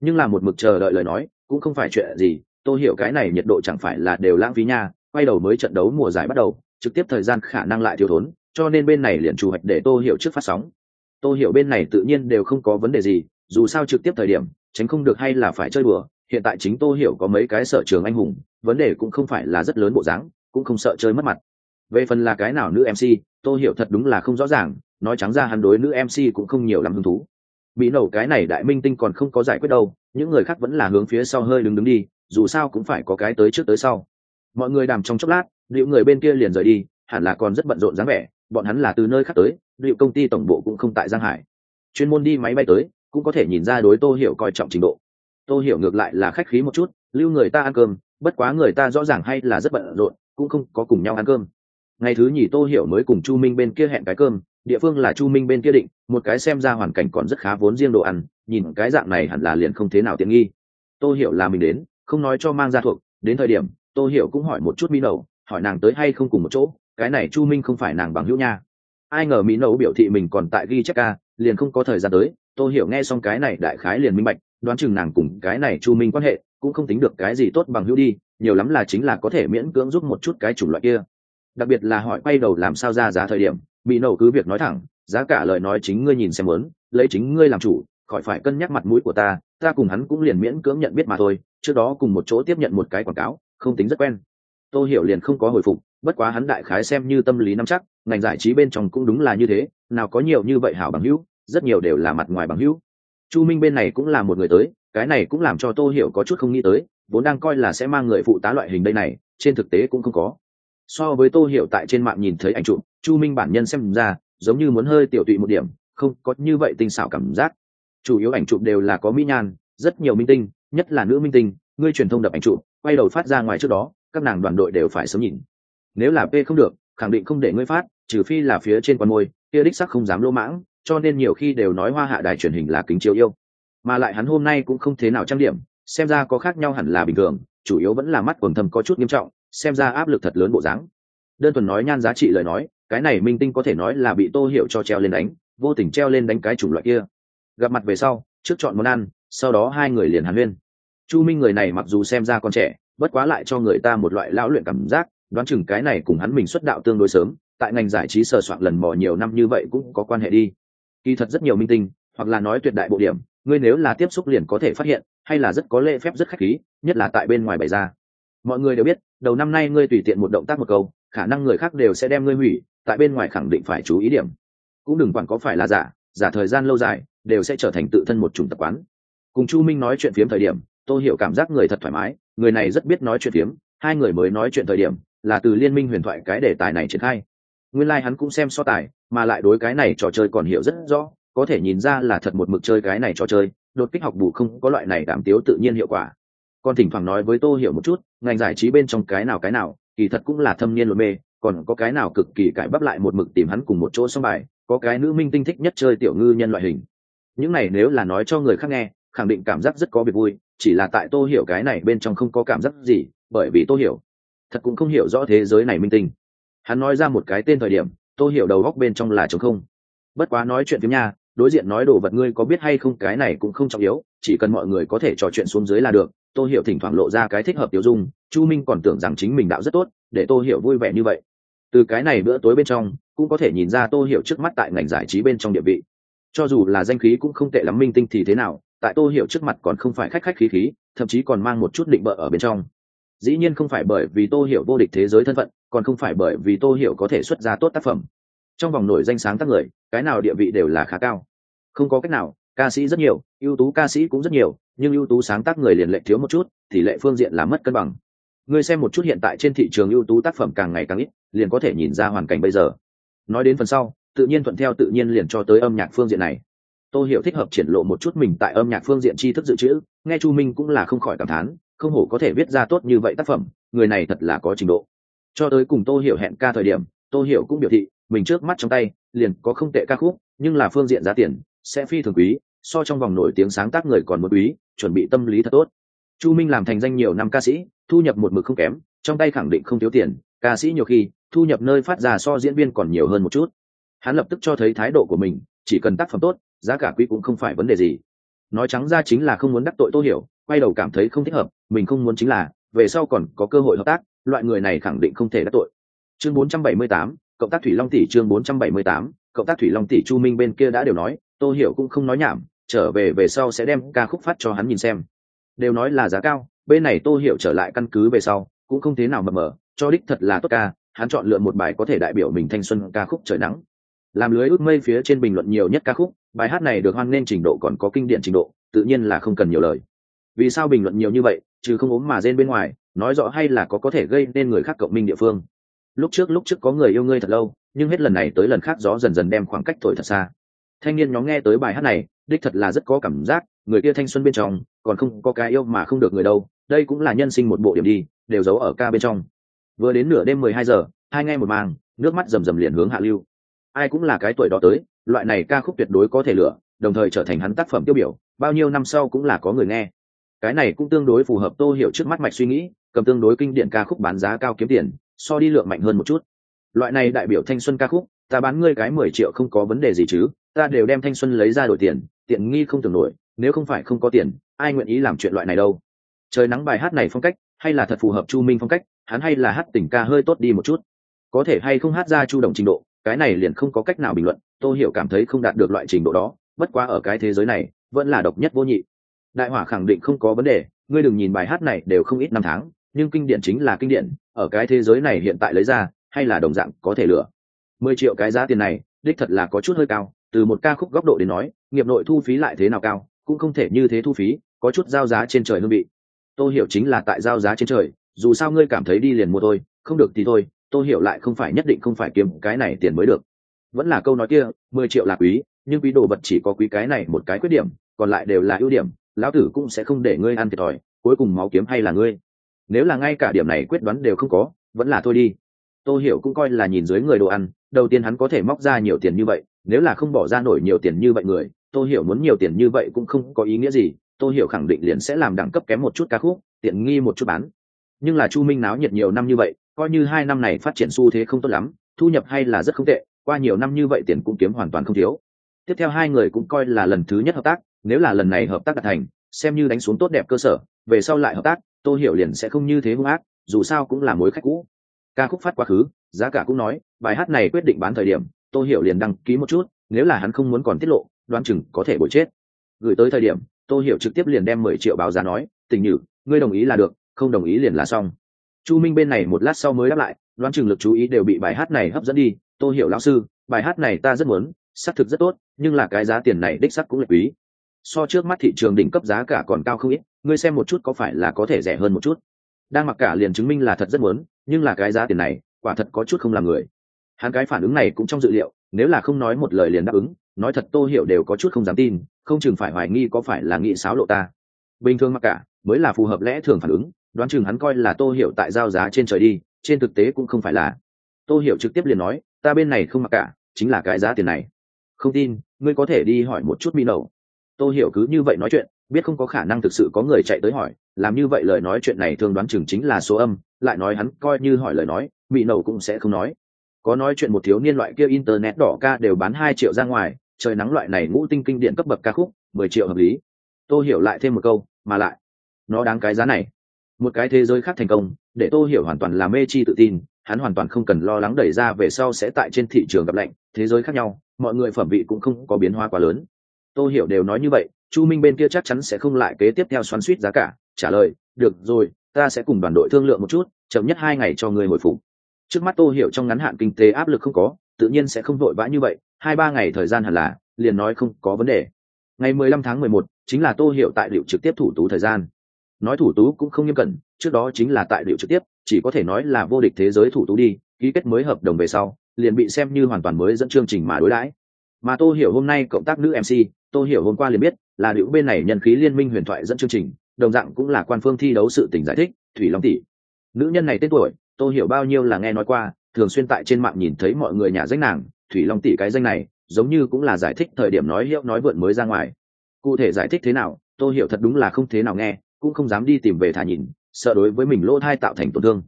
Nhưng là một mực chờ đợi lời nói, cũng không phải chuyện gì, tôi hiểu cái này nhiệt độ chẳng phải là đều lãng phí nha, quay đầu mới trận đấu mùa giải bắt đầu, trực tiếp thời gian khả năng lại thiếu thốn, cho nên bên này liền chủ hoạch để tôi hiểu trước phát sóng. Tôi hiểu bên này tự nhiên đều không có vấn đề gì, dù sao trực tiếp thời điểm, tránh không được hay là phải chơi bừa hiện tại chính tô hiểu có mấy cái sở trường anh hùng, vấn đề cũng không phải là rất lớn bộ dáng, cũng không sợ chơi mất mặt. Về phần là cái nào nữ mc tô hiểu thật đúng là không rõ ràng, nói trắng ra hắn đối nữ mc cũng không nhiều lắm hứng thú. Bị nổ cái này đại minh tinh còn không có giải quyết đâu, những người khác vẫn là hướng phía sau hơi đứng đứng đi, dù sao cũng phải có cái tới trước tới sau. Mọi người đàm trong chốc lát, liệu người bên kia liền rời đi, hẳn là còn rất bận rộn dáng vẻ, bọn hắn là từ nơi khác tới, liệu công ty tổng bộ cũng không tại giang hải. Chuyên môn đi máy bay tới, cũng có thể nhìn ra đối tô hiểu coi trọng trình độ. Tôi hiểu ngược lại là khách khí một chút, lưu người ta ăn cơm, bất quá người ta rõ ràng hay là rất bận rộn, cũng không có cùng nhau ăn cơm. Ngày thứ nhì tô hiểu mới cùng chu minh bên kia hẹn cái cơm, địa phương là chu minh bên kia định, một cái xem ra hoàn cảnh còn rất khá vốn riêng đồ ăn, nhìn cái dạng này hẳn là liền không thế nào tiện nghi. Tô hiểu là mình đến, không nói cho mang ra thuộc, đến thời điểm, tô hiểu cũng hỏi một chút mỹ nậu, hỏi nàng tới hay không cùng một chỗ, cái này chu minh không phải nàng bằng hữu nha. Ai ngờ mỹ nậu biểu thị mình còn tại ghi chép ca, liền không có thời gian tới, tô hiểu nghe xong cái này đại khái liền minh bạch đoán chừng nàng cùng cái này chu minh quan hệ cũng không tính được cái gì tốt bằng hữu đi, nhiều lắm là chính là có thể miễn cưỡng giúp một chút cái chủng loại kia. Đặc biệt là hỏi quay đầu làm sao ra giá thời điểm bị nổ cứ việc nói thẳng, giá cả lời nói chính ngươi nhìn xem lớn lấy chính ngươi làm chủ, khỏi phải cân nhắc mặt mũi của ta ta cùng hắn cũng liền miễn cưỡng nhận biết mà thôi, trước đó cùng một chỗ tiếp nhận một cái quảng cáo, không tính rất quen. Tô hiểu liền không có hồi phục, bất quá hắn đại khái xem như tâm lý nắm chắc, ngành giải trí bên trong cũng đúng là như thế, nào có nhiều như vậy hảo bằng hữu, rất nhiều đều là mặt ngoài bằng hữu chu minh bên này cũng là một người tới, cái này cũng làm cho tô hiểu có chút không nghĩ tới, vốn đang coi là sẽ mang người phụ tá loại hình đây này, trên thực tế cũng không có. So với tô hiểu tại trên mạng nhìn thấy ảnh chụp, chu minh bản nhân xem ra, giống như muốn hơi tiểu tụy một điểm, không có như vậy tinh xảo cảm giác. Chủ yếu ảnh chụp đều là có mỹ nhan, rất nhiều minh tinh, nhất là nữ minh tinh ngươi truyền thông đập ảnh chụp, quay đầu phát ra ngoài trước đó, các nàng đoàn đội đều phải sớm nhìn. Nếu là p không được, khẳng định không để ngươi phát, trừ phi là phía trên quan môi, kia đích sắc không dám lỗ mãng cho nên nhiều khi đều nói hoa hạ đài truyền hình là kính chiếu yêu. Mà lại hắn hôm nay cũng không thế nào trang điểm, xem ra có khác nhau hẳn là bình thường, chủ yếu vẫn là mắt quần thâm có chút nghiêm trọng, xem ra áp lực thật lớn bộ dáng. Đơn thuần nói nhan giá trị lời nói, cái này minh tinh có thể nói là bị tô hiểu cho treo lên đánh, vô tình treo lên đánh cái chủng loại kia. Gặp mặt về sau, trước chọn món ăn, sau đó hai người liền hàn huyên. Chu minh người này mặc dù xem ra còn trẻ, bất quá lại cho người ta một loại lão luyện cảm giác, đoán chừng cái này cùng hắn mình xuất đạo tương đối sớm, tại ngành giải trí sờ soạn lần mò nhiều năm như vậy cũng có quan hệ đi kỳ thật rất nhiều minh tinh, hoặc là nói tuyệt đại bộ điểm, ngươi nếu là tiếp xúc liền có thể phát hiện, hay là rất có lễ phép rất khách khí, nhất là tại bên ngoài bày ra. Mọi người đều biết, đầu năm nay ngươi tùy tiện một động tác một câu, khả năng người khác đều sẽ đem ngươi hủy, tại bên ngoài khẳng định phải chú ý điểm. Cũng đừng quản có phải là giả giả thời gian lâu dài, đều sẽ trở thành tự thân một chủng tập quán. Cùng chu minh nói chuyện phiếm thời điểm, tôi hiểu cảm giác người thật thoải mái, người này rất biết nói chuyện phiếm, hai người mới nói chuyện thời điểm, là từ liên minh huyền thoại cái đề tài này triển khai. Nguyên lai、like、hắn cũng xem so tài mà lại đối cái này trò chơi còn hiểu rất rõ, có thể nhìn ra là thật một mực chơi cái này trò chơi, đột kích học bù không có loại này đảm tiếu tự nhiên hiệu quả. Còn thỉnh thoảng nói với tô hiểu một chút, ngành giải trí bên trong cái nào cái nào, kỳ thật cũng là thâm niên luận mê, còn có cái nào cực kỳ cải bắp lại một mực tìm hắn cùng một chỗ xong bài, có cái nữ minh tinh thích nhất chơi tiểu ngư nhân loại hình. Những này nếu là nói cho người khác nghe, khẳng định cảm giác rất có việc vui, chỉ là tại tô hiểu cái này bên trong không có cảm giác gì, bởi vì tô hiểu thật cũng không hiểu rõ thế giới này minh tinh. Hắn nói ra một cái tên thời điểm Tôi hiểu đầu góc bên trong là chống không. Bất quá nói chuyện phim nha, đối diện nói đồ vật ngươi có biết hay không, cái này cũng không trọng yếu, chỉ cần mọi người có thể trò chuyện xuống dưới là được. Tôi hiểu thỉnh thoảng lộ ra cái thích hợp tiêu dung, chu minh còn tưởng rằng chính mình đạo rất tốt, để tôi hiểu vui vẻ như vậy. Từ cái này bữa tối bên trong, cũng có thể nhìn ra tôi hiểu trước mắt tại ngành giải trí bên trong địa vị. Cho dù là danh khí cũng không tệ lắm, minh tinh thì thế nào, tại tô hiểu trước mặt còn không phải khách khách khí khí, thậm chí còn mang một chút định bợ ở bên trong. Dĩ nhiên không phải bởi vì tô hiểu vô địch thế giới thân phận còn không phải bởi vì tô hiểu có thể xuất ra tốt tác phẩm. Trong vòng nổi danh sáng tác người, cái nào địa vị đều là khá cao. Không có cách nào, ca sĩ rất nhiều, ưu tú ca sĩ cũng rất nhiều, nhưng ưu tú sáng tác người liền lệ thiếu một chút, tỷ lệ phương diện là mất cân bằng. Ngươi xem một chút hiện tại trên thị trường ưu tú tác phẩm càng ngày càng ít, liền có thể nhìn ra hoàn cảnh bây giờ. Nói đến phần sau, tự nhiên thuận theo tự nhiên liền cho tới âm nhạc phương diện này. Tôi hiểu thích hợp triển lộ một chút mình tại âm nhạc phương diện tri thức dự trữ, nghe chu minh cũng là không khỏi cảm thán, không hổ có thể viết ra tốt như vậy tác phẩm, người này thật là có trình độ cho tới cùng tô hiểu hẹn ca thời điểm, tô hiểu cũng biểu thị, mình trước mắt trong tay, liền có không tệ ca khúc, nhưng là phương diện giá tiền, sẽ phi thường quý, so trong vòng nổi tiếng sáng tác người còn một quý, chuẩn bị tâm lý thật tốt. Chu minh làm thành danh nhiều năm ca sĩ, thu nhập một mực không kém, trong tay khẳng định không thiếu tiền, ca sĩ nhiều khi, thu nhập nơi phát ra so diễn viên còn nhiều hơn một chút. Hắn lập tức cho thấy thái độ của mình, chỉ cần tác phẩm tốt, giá cả quý cũng không phải vấn đề gì. Nói trắng ra chính là không muốn đắc tội tô hiểu, quay đầu cảm thấy không thích hợp, mình không muốn chính là, về sau còn có cơ hội hợp tác loại người này khẳng định không thể đắc tội. Chương 478, cộng tác thủy long tỷ chương 478, cộng tác thủy long tỷ chu minh bên kia đã đều nói tô hiểu cũng không nói nhảm trở về về sau sẽ đem ca khúc phát cho hắn nhìn xem. Đều nói là giá cao bên này tô hiểu trở lại căn cứ về sau cũng không thế nào mờ mờ cho đích thật là tốt ca hắn chọn lựa một bài có thể đại biểu mình thanh xuân ca khúc trời nắng. Làm lưới ước mây phía trên bình luận nhiều nhất ca khúc bài hát này được hoan nên trình độ còn có kinh điển trình độ tự nhiên là không cần nhiều lời. Vì sao bình luận nhiều như vậy chứ không ốm mà rên bên ngoài nói rõ hay là có có thể gây nên người khác cộng minh địa phương. Lúc trước lúc trước có người yêu ngươi thật lâu, nhưng hết lần này tới lần khác gió dần dần đem khoảng cách thổi thật xa. Thanh niên nhóm nghe tới bài hát này, đích thật là rất có cảm giác, người kia thanh xuân bên trong, còn không có cái yêu mà không được người đâu, đây cũng là nhân sinh một bộ điểm đi, đều giấu ở ca bên trong. Vừa đến nửa đêm mười hai giờ, hai ngay một mang nước mắt rầm rầm liền hướng hạ lưu. Ai cũng là cái tuổi đó tới, loại này ca khúc tuyệt đối có thể lựa, đồng thời trở thành hắn tác phẩm tiêu biểu, bao nhiêu năm sau cũng là có người nghe. Cái này cũng tương đối phù hợp tô hiểu trước mắt mạch suy nghĩ cầm tương đối kinh điển ca khúc bán giá cao kiếm tiền, so đi lượng mạnh hơn một chút. Loại này đại biểu thanh xuân ca khúc, ta bán ngươi cái mười triệu không có vấn đề gì chứ, ta đều đem thanh xuân lấy ra đổi tiền, tiện nghi không tưởng nổi, nếu không phải không có tiền, ai nguyện ý làm chuyện loại này đâu. Trời nắng bài hát này phong cách, hay là thật phù hợp chu minh phong cách, hắn hay là hát tình ca hơi tốt đi một chút. Có thể hay không hát ra chu động trình độ, cái này liền không có cách nào bình luận, tô hiểu cảm thấy không đạt được loại trình độ đó, bất quá ở cái thế giới này, vẫn là độc nhất vô nhị. Đại hỏa khẳng định không có vấn đề, ngươi đừng nhìn bài hát này đều không ít năm tháng nhưng kinh điển chính là kinh điển, ở cái thế giới này hiện tại lấy ra, hay là đồng dạng có thể lựa mười triệu cái giá tiền này, đích thật là có chút hơi cao, từ một ca khúc góc độ đến nói, nghiệp nội thu phí lại thế nào cao, cũng không thể như thế thu phí, có chút giao giá trên trời hương vị tôi hiểu chính là tại giao giá trên trời, dù sao ngươi cảm thấy đi liền mua thôi, không được thì thôi, tôi hiểu lại không phải nhất định không phải kiếm cái này tiền mới được. Vẫn là câu nói kia, mười triệu là quý, nhưng quý đồ vật chỉ có quý cái này một cái khuyết điểm, còn lại đều là ưu điểm, lão tử cũng sẽ không để ngươi ăn thiệt thòi, cuối cùng máu kiếm hay là ngươi nếu là ngay cả điểm này quyết đoán đều không có, vẫn là thôi đi. Tôi hiểu cũng coi là nhìn dưới người đồ ăn, đầu tiên hắn có thể móc ra nhiều tiền như vậy, nếu là không bỏ ra nổi nhiều tiền như vậy người tôi hiểu muốn nhiều tiền như vậy cũng không có ý nghĩa gì tôi hiểu khẳng định liền sẽ làm đẳng cấp kém một chút ca khúc, tiện nghi một chút bán. Nhưng là chu minh náo nhiệt nhiều năm như vậy, coi như hai năm này phát triển xu thế không tốt lắm, thu nhập hay là rất không tệ, qua nhiều năm như vậy tiền cũng kiếm hoàn toàn không thiếu. Tiếp theo hai người cũng coi là lần thứ nhất hợp tác, nếu là lần này hợp tác đạt thành, xem như đánh xuống tốt đẹp cơ sở, về sau lại hợp tác tôi hiểu liền sẽ không như thế hung ác, dù sao cũng là mối khách cũ. Ca khúc phát quá khứ, giá cả cũng nói, bài hát này quyết định bán thời điểm tôi hiểu liền đăng ký một chút, nếu là hắn không muốn còn tiết lộ Đoan chừng có thể bội chết. Gửi tới thời điểm, tô hiểu trực tiếp liền đem mười triệu báo giá nói, tình nhử, ngươi đồng ý là được, không đồng ý liền là xong. Chu minh bên này một lát sau mới đáp lại, đoán chừng lực chú ý đều bị bài hát này hấp dẫn đi. Tô hiểu lão sư, bài hát này ta rất muốn, xác thực rất tốt, nhưng là cái giá tiền này đích sắc cũng lệ quý so trước mắt thị trường đỉnh cấp giá cả còn cao không ít, ngươi xem một chút có phải là có thể rẻ hơn một chút. Đang mặc cả liền chứng minh là thật rất muốn, nhưng là cái giá tiền này, quả thật có chút không làm người. Hắn cái phản ứng này cũng trong dự liệu, nếu là không nói một lời liền đáp ứng, nói thật tô hiểu đều có chút không dám tin, không chừng phải hoài nghi có phải là nghị sáo lộ ta. Bình thường mặc cả, mới là phù hợp lẽ thường phản ứng, đoán chừng hắn coi là tô hiểu tại giao giá trên trời đi, trên thực tế cũng không phải là. Tô hiểu trực tiếp liền nói, ta bên này không mặc cả, chính là cái giá tiền này. Không tin, ngươi có thể đi hỏi một chút mỹ nậu tô hiểu cứ như vậy nói chuyện, biết không có khả năng thực sự có người chạy tới hỏi, làm như vậy lời nói chuyện này thường đoán chừng chính là số âm, lại nói hắn coi như hỏi lời nói mỹ nầu cũng sẽ không nói. Có nói chuyện một thiếu niên loại kia internet đỏ ca đều bán hai triệu ra ngoài, trời nắng loại này ngũ tinh kinh điện cấp bậc ca khúc, mười triệu hợp lý. Tô hiểu lại thêm một câu, mà lại, nó đáng cái giá này. Một cái thế giới khác thành công, để tô hiểu hoàn toàn là mê chi tự tin, hắn hoàn toàn không cần lo lắng đẩy ra về sau sẽ tại trên thị trường gặp lạnh, thế giới khác nhau, mọi người phẩm vị cũng không có biến hóa quá lớn. Tôi hiểu đều nói như vậy, chu minh bên kia chắc chắn sẽ không lại kế tiếp theo xoắn suýt giá cả. Trả lời, được rồi, ta sẽ cùng đoàn đội thương lượng một chút, chậm nhất hai ngày cho người hồi phục. Trước mắt tôi hiểu trong ngắn hạn kinh tế áp lực không có, tự nhiên sẽ không vội vã như vậy, hai ba ngày thời gian hẳn là, liền nói không có vấn đề. Ngày mười lăm tháng mười một, chính là tô hiểu tại liệu trực tiếp thủ tú thời gian. Nói thủ tú cũng không nghiêm cẩn, trước đó chính là tại liệu trực tiếp, chỉ có thể nói là vô địch thế giới thủ tú đi, ký kết mới hợp đồng về sau, liền bị xem như hoàn toàn mới dẫn chương trình mà đối đãi. Mà tô hiểu hôm nay cộng tác nữ mc tô hiểu hôm qua liền biết, là liệu bên này nhân khí liên minh huyền thoại dẫn chương trình, đồng dạng cũng là quan phương thi đấu sự tình giải thích, thủy long tỷ. Nữ nhân này tên tuổi, tô hiểu bao nhiêu là nghe nói qua, thường xuyên tại trên mạng nhìn thấy mọi người nhà danh nàng, thủy long tỷ cái danh này, giống như cũng là giải thích thời điểm nói hiệu nói vượn mới ra ngoài. Cụ thể giải thích thế nào, tô hiểu thật đúng là không thế nào nghe, cũng không dám đi tìm về thả nhìn, sợ đối với mình lỗ thai tạo thành tổn thương.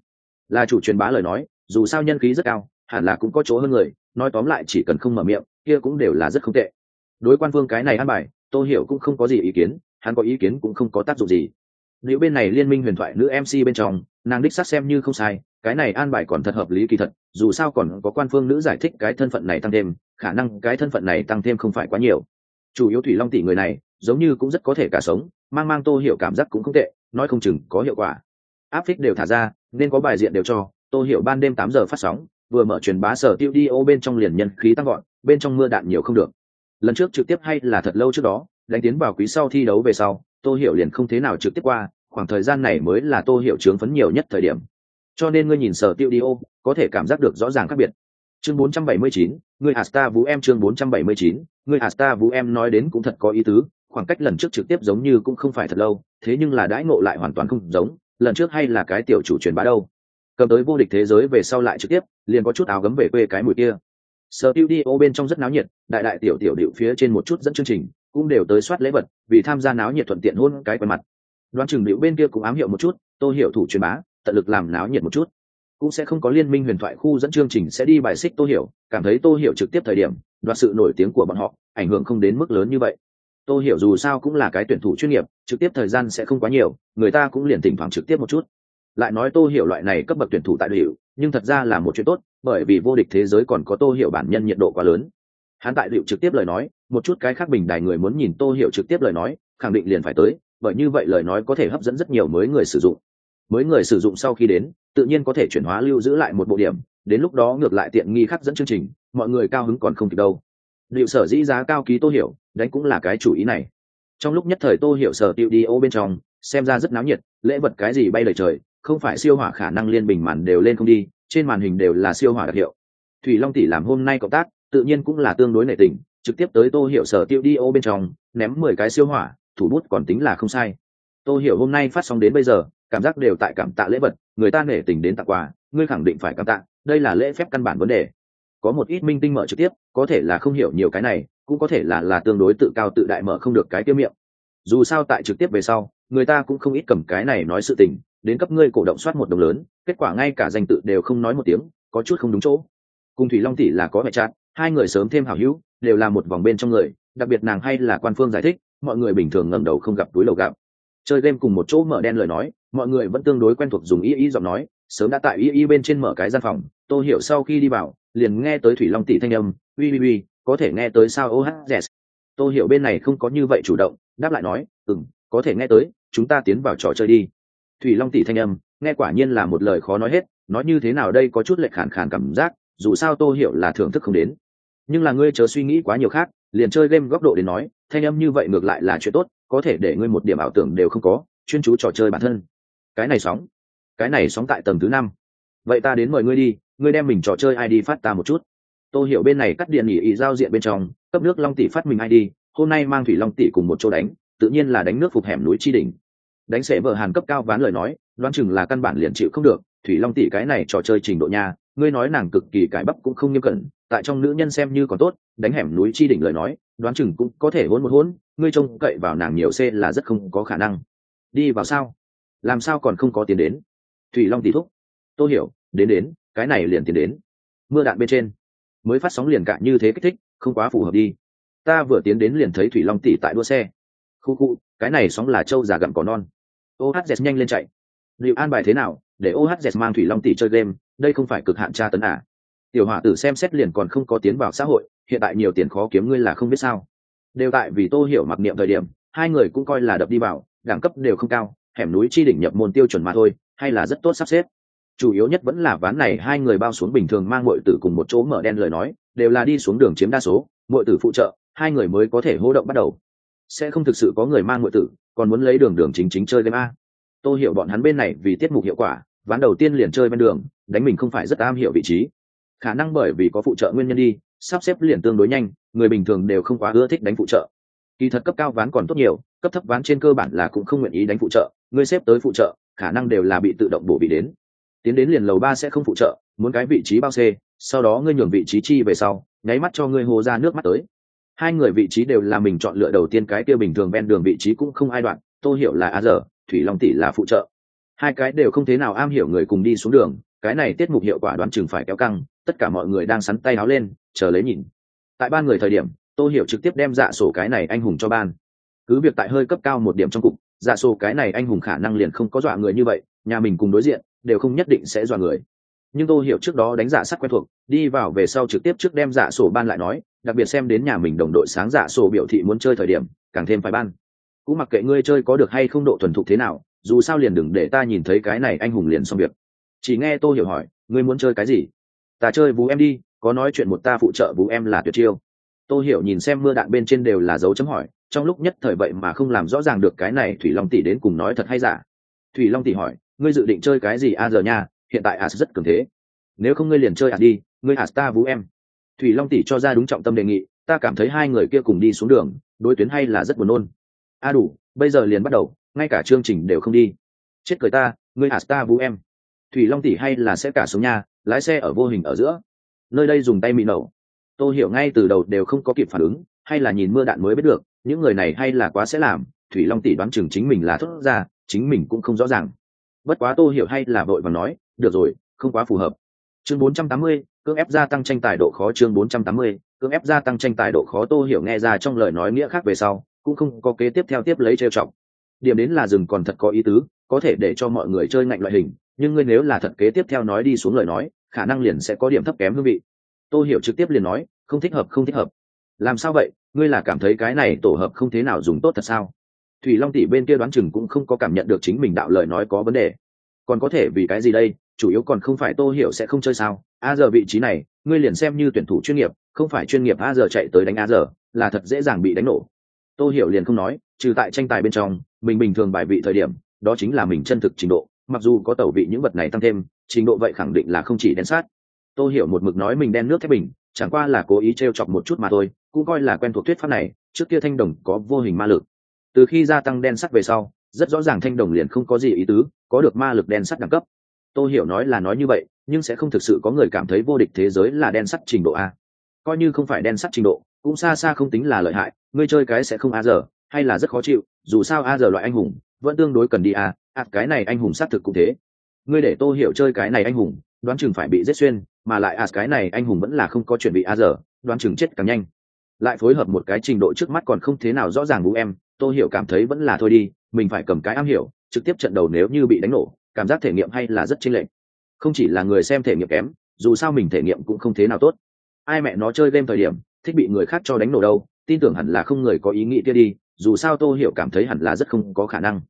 Là chủ truyền bá lời nói, dù sao nhân khí rất cao, hẳn là cũng có chỗ hơn người, nói tóm lại chỉ cần không mở miệng, kia cũng đều là rất không tệ đối quan phương cái này ăn bài, tô hiểu cũng không có gì ý kiến, hắn có ý kiến cũng không có tác dụng gì. Nếu bên này liên minh huyền thoại nữ mc bên trong, nàng đích xác xem như không sai, cái này an bài còn thật hợp lý kỳ thật, dù sao còn có quan phương nữ giải thích cái thân phận này tăng thêm, khả năng cái thân phận này tăng thêm không phải quá nhiều. Chủ yếu thủy long tỷ người này, giống như cũng rất có thể cả sống, mang mang tô hiểu cảm giác cũng không tệ, nói không chừng có hiệu quả. Áp phích đều thả ra, nên có bài diện đều cho, tô hiểu ban đêm tám giờ phát sóng, vừa mở truyền bá sở tiêu đi ô bên trong liền nhân khí tăng gọn bên trong mưa đạn nhiều không được lần trước trực tiếp hay là thật lâu trước đó đánh tiến vào quý sau thi đấu về sau tô hiểu liền không thế nào trực tiếp qua khoảng thời gian này mới là tô hiểu trướng phấn nhiều nhất thời điểm cho nên ngươi nhìn sở tiêu đi ô có thể cảm giác được rõ ràng khác biệt chương 479, người Asta Vũ em chương 479, người Asta Vũ em nói đến cũng thật có ý tứ, khoảng cách lần trước trực tiếp giống như cũng không phải thật lâu, thế nhưng là đãi ngộ lại hoàn toàn không giống, lần trước hay là cái tiểu chủ truyền bá đâu. Cầm tới vô địch thế giới về sau lại trực tiếp, liền có chút áo gấm về quê cái mùi kia. Studio bên trong rất náo nhiệt, đại đại tiểu tiểu điệu phía trên một chút dẫn chương trình, cũng đều tới soát lễ vật, vì tham gia náo nhiệt thuận tiện hôn cái quần mặt. Đoán chừng điệu bên kia cũng ám hiệu một chút, tôi hiểu thủ truyền bá, tận lực làm náo nhiệt một chút. Cũng sẽ không có liên minh huyền thoại khu dẫn chương trình sẽ đi bài xích tô hiểu cảm thấy tô hiểu trực tiếp thời điểm đoạt sự nổi tiếng của bọn họ ảnh hưởng không đến mức lớn như vậy. Tô hiểu dù sao cũng là cái tuyển thủ chuyên nghiệp trực tiếp thời gian sẽ không quá nhiều người ta cũng liền thỉnh thoảng trực tiếp một chút lại nói tô hiểu loại này cấp bậc tuyển thủ tại điệu nhưng thật ra là một chuyện tốt, bởi vì vô địch thế giới còn có tô hiểu bản nhân nhiệt độ quá lớn. Hắn tại điệu trực tiếp lời nói, một chút cái khác bình đài người muốn nhìn tô hiểu trực tiếp lời nói, khẳng định liền phải tới, bởi như vậy lời nói có thể hấp dẫn rất nhiều mới người sử dụng. Mới người sử dụng sau khi đến, tự nhiên có thể chuyển hóa lưu giữ lại một bộ điểm, đến lúc đó ngược lại tiện nghi khắc dẫn chương trình, mọi người cao hứng còn không kịp đâu. Liệu sở dĩ giá cao ký tô hiểu, đánh cũng là cái chủ ý này. Trong lúc nhất thời tô hiểu sở tiêu đi ô bên trong, xem ra rất náo nhiệt, lễ vật cái gì bay lời trời không phải siêu hỏa khả năng liên bình màn đều lên không đi, trên màn hình đều là siêu hỏa đặc hiệu. Thủy long tỷ làm hôm nay cộng tác, tự nhiên cũng là tương đối nệ tình, trực tiếp tới tô hiểu sở tiêu đi ô bên trong, ném mười cái siêu hỏa, thủ bút còn tính là không sai. Tô hiểu hôm nay phát sóng đến bây giờ, cảm giác đều tại cảm tạ lễ vật, người ta nể tình đến tặng quà, ngươi khẳng định phải cảm tạ, đây là lễ phép căn bản vấn đề. Có một ít minh tinh mở trực tiếp, có thể là không hiểu nhiều cái này, cũng có thể là là tương đối tự cao tự đại mở không được cái tiêu miệng. Dù sao tại trực tiếp về sau, người ta cũng không ít cầm cái này nói sự tình đến cấp ngươi cổ động soát một đồng lớn, kết quả ngay cả danh tự đều không nói một tiếng, có chút không đúng chỗ. Cùng thủy long tỷ là có vẻ chát, hai người sớm thêm hảo hữu, đều là một vòng bên trong người, đặc biệt nàng hay là quan phương giải thích, mọi người bình thường ngẩng đầu không gặp túi lầu gặp chơi game cùng một chỗ mở đen lời nói, mọi người vẫn tương đối quen thuộc dùng y y giọng nói, sớm đã tại y y bên trên mở cái gian phòng tôi hiểu sau khi đi vào, liền nghe tới thủy long tỷ thanh âm, ui ui ui, có thể nghe tới sao ohz tôi hiểu bên này không có như vậy chủ động, đáp lại nói ừ có thể nghe tới, chúng ta tiến vào trò chơi đi thủy long tỷ thanh âm, nghe quả nhiên là một lời khó nói hết, nói như thế nào đây có chút lệch khản khản cảm giác, dù sao tô hiểu là thưởng thức không đến. Nhưng là ngươi chớ suy nghĩ quá nhiều khác, liền chơi game góc độ để nói, thanh âm như vậy ngược lại là chuyện tốt, có thể để ngươi một điểm ảo tưởng đều không có, chuyên chú trò chơi bản thân. Cái này sóng, cái này sóng tại tầng thứ năm. Vậy ta đến mời ngươi đi, ngươi đem mình trò chơi id phát ta một chút. Tô hiểu bên này cắt điện nghỉ ý giao diện bên trong, cấp nước long tỷ phát mình id hôm nay mang thủy long tỷ cùng một chỗ đánh, tự nhiên là đánh nước phục hẻm núi chi đỉnh đánh sẽ vợ hàn cấp cao ván lời nói, đoán chừng là căn bản liền chịu không được. Thủy long tỷ cái này trò chơi trình độ nha, ngươi nói nàng cực kỳ cải bắp cũng không nghiêm cẩn, tại trong nữ nhân xem như còn tốt, đánh hẻm núi chi đỉnh lời nói, đoán chừng cũng có thể hôn một hôn ngươi trông cậy vào nàng nhiều c là rất không có khả năng. Đi vào sao? Làm sao còn không có tiền đến? Thủy long tỷ thúc. Tôi hiểu, đến đến, cái này liền tiền đến. Mưa đạn bên trên. Mới phát sóng liền cạn như thế kích thích, không quá phù hợp đi. Ta vừa tiến đến liền thấy thủy long tỷ tại đua xe. Khu khu, cái này sóng là trâu già gặm cỏ non ohz nhanh lên chạy. Liệu an bài thế nào, để ohz mang thủy long tỷ chơi game, đây không phải cực hạn tra tấn à. tiểu hỏa tử xem xét liền còn không có tiến vào xã hội, hiện tại nhiều tiền khó kiếm ngươi là không biết sao. Đều tại vì tô hiểu mặc niệm thời điểm, hai người cũng coi là đập đi vào, đẳng cấp đều không cao, hẻm núi chi đỉnh nhập môn tiêu chuẩn mà thôi, hay là rất tốt sắp xếp. Chủ yếu nhất vẫn là ván này hai người bao xuống bình thường mang mọi tử cùng một chỗ mở đen lời nói, đều là đi xuống đường chiếm đa số mọi tử phụ trợ, hai người mới có thể hô động bắt đầu. Sẽ không thực sự có người mang mọi tử còn muốn lấy đường đường chính chính chơi game a. Tôi hiểu bọn hắn bên này vì tiết mục hiệu quả, ván đầu tiên liền chơi bên đường, đánh mình không phải rất am hiểu vị trí. Khả năng bởi vì có phụ trợ nguyên nhân đi, sắp xếp liền tương đối nhanh, người bình thường đều không quá ưa thích đánh phụ trợ. Kỳ thật cấp cao ván còn tốt nhiều, cấp thấp ván trên cơ bản là cũng không nguyện ý đánh phụ trợ, người xếp tới phụ trợ, khả năng đều là bị tự động bổ bị đến. Tiến đến liền lầu ba sẽ không phụ trợ, muốn cái vị trí bao c sau đó ngươi nhường vị trí chi về sau, nháy mắt cho ngươi hồ ra nước mắt tới hai người vị trí đều là mình chọn lựa đầu tiên cái kia bình thường ven đường vị trí cũng không ai đoạn, tô hiểu là a giờ thủy long tỷ là phụ trợ. Hai cái đều không thế nào am hiểu người cùng đi xuống đường, cái này tiết mục hiệu quả đoán chừng phải kéo căng, tất cả mọi người đang sắn tay áo lên, chờ lấy nhìn. Tại ba người thời điểm, tô hiểu trực tiếp đem dạ sổ cái này anh hùng cho ban. Cứ việc tại hơi cấp cao một điểm trong cục dạ sổ cái này anh hùng khả năng liền không có dọa người như vậy, nhà mình cùng đối diện, đều không nhất định sẽ dọa người. Nhưng tô hiểu trước đó đánh dạ giả sắc quen thuộc, đi vào về sau trực tiếp trước đem giả sổ ban lại nói đặc biệt xem đến nhà mình đồng đội sáng giả sổ biểu thị muốn chơi thời điểm, càng thêm phải ban. Cũng mặc kệ ngươi chơi có được hay không độ thuần thục thế nào, dù sao liền đừng để ta nhìn thấy cái này anh hùng liền xong việc. Chỉ nghe tô hiểu hỏi, ngươi muốn chơi cái gì? Ta chơi vú em đi, có nói chuyện một ta phụ trợ vú em là tuyệt chiêu. Tô hiểu nhìn xem mưa đạn bên trên đều là dấu chấm hỏi, trong lúc nhất thời vậy mà không làm rõ ràng được cái này thủy long tỷ đến cùng nói thật hay giả. Thủy long tỷ hỏi, ngươi dự định chơi cái gì a giờ nha? Hiện tại as rất cường thế. Nếu không ngươi liền chơi as đi, ngươi as ta vú em thủy long tỷ cho ra đúng trọng tâm đề nghị ta cảm thấy hai người kia cùng đi xuống đường đối tuyến hay là rất buồn nôn. A đủ bây giờ liền bắt đầu ngay cả chương trình đều không đi. Chết cười ta ngươi as ta vũ em. Thủy long tỷ hay là sẽ cả xuống nhà, lái xe ở vô hình ở giữa. Nơi đây dùng tay mị nổ. Tôi hiểu ngay từ đầu đều không có kịp phản ứng hay là nhìn mưa đạn mới biết được những người này hay là quá sẽ làm thủy long tỷ đoán chừng chính mình là thốt ra chính mình cũng không rõ ràng. Bất quá tôi hiểu hay là vội và nói được rồi không quá phù hợp. Chương 480, cưỡng ép gia tăng tranh tài độ khó chương 480, cưỡng ép gia tăng tranh tài độ khó tô hiểu nghe ra trong lời nói nghĩa khác về sau cũng không có kế tiếp theo tiếp lấy trêu trọng điểm đến là dừng còn thật có ý tứ có thể để cho mọi người chơi ngạnh loại hình nhưng ngươi nếu là thật kế tiếp theo nói đi xuống lời nói khả năng liền sẽ có điểm thấp kém hương vị. Tô hiểu trực tiếp liền nói không thích hợp không thích hợp. Làm sao vậy? Ngươi là cảm thấy cái này tổ hợp không thế nào dùng tốt thật sao? Thủy long tỷ bên kia đoán chừng cũng không có cảm nhận được chính mình đạo lời nói có vấn đề. Còn có thể vì cái gì đây? Chủ yếu còn không phải tô hiểu sẽ không chơi sao? A giờ vị trí này, ngươi liền xem như tuyển thủ chuyên nghiệp, không phải chuyên nghiệp a giờ chạy tới đánh a giờ, là thật dễ dàng bị đánh nổ. Tô hiểu liền không nói, trừ tại tranh tài bên trong, mình bình thường bài vị thời điểm, đó chính là mình chân thực trình độ, mặc dù có tẩu vị những vật này tăng thêm, trình độ vậy khẳng định là không chỉ đen sát. Tô hiểu một mực nói mình đen nước thép bình, chẳng qua là cố ý t chọc một chút mà thôi, cũng coi là quen thuộc thuyết pháp này, trước kia thanh đồng có vô hình ma lực. Từ khi gia tăng đen sắt về sau, rất rõ ràng thanh đồng liền không có gì ý tứ, có được ma lực đen sắt đẳng cấp tôi hiểu nói là nói như vậy, nhưng sẽ không thực sự có người cảm thấy vô địch thế giới là đen sắt trình độ a. Coi như không phải đen sắt trình độ, cũng xa xa không tính là lợi hại, ngươi chơi cái sẽ không a giờ, hay là rất khó chịu, dù sao a giờ loại anh hùng, vẫn tương đối cần đi a a, cái này anh hùng xác thực cũng thế. Ngươi để tôi hiểu chơi cái này anh hùng, đoán chừng phải bị giết xuyên, mà lại a, cái này anh hùng vẫn là không có chuẩn bị a giờ, đoán chừng chết càng nhanh. Lại phối hợp một cái trình độ trước mắt còn không thế nào rõ ràng vũ em tôi hiểu cảm thấy vẫn là thôi đi, mình phải cầm cái am hiểu, trực tiếp trận đầu nếu như bị đánh nổ cảm giác thể nghiệm hay là rất chênh lệch. Không chỉ là người xem thể nghiệm kém, dù sao mình thể nghiệm cũng không thế nào tốt. Ai mẹ nó chơi game thời điểm, thích bị người khác cho đánh nổ đâu, tin tưởng hẳn là không người có ý nghĩ kia đi, dù sao tô hiểu cảm thấy hẳn là rất không có khả năng.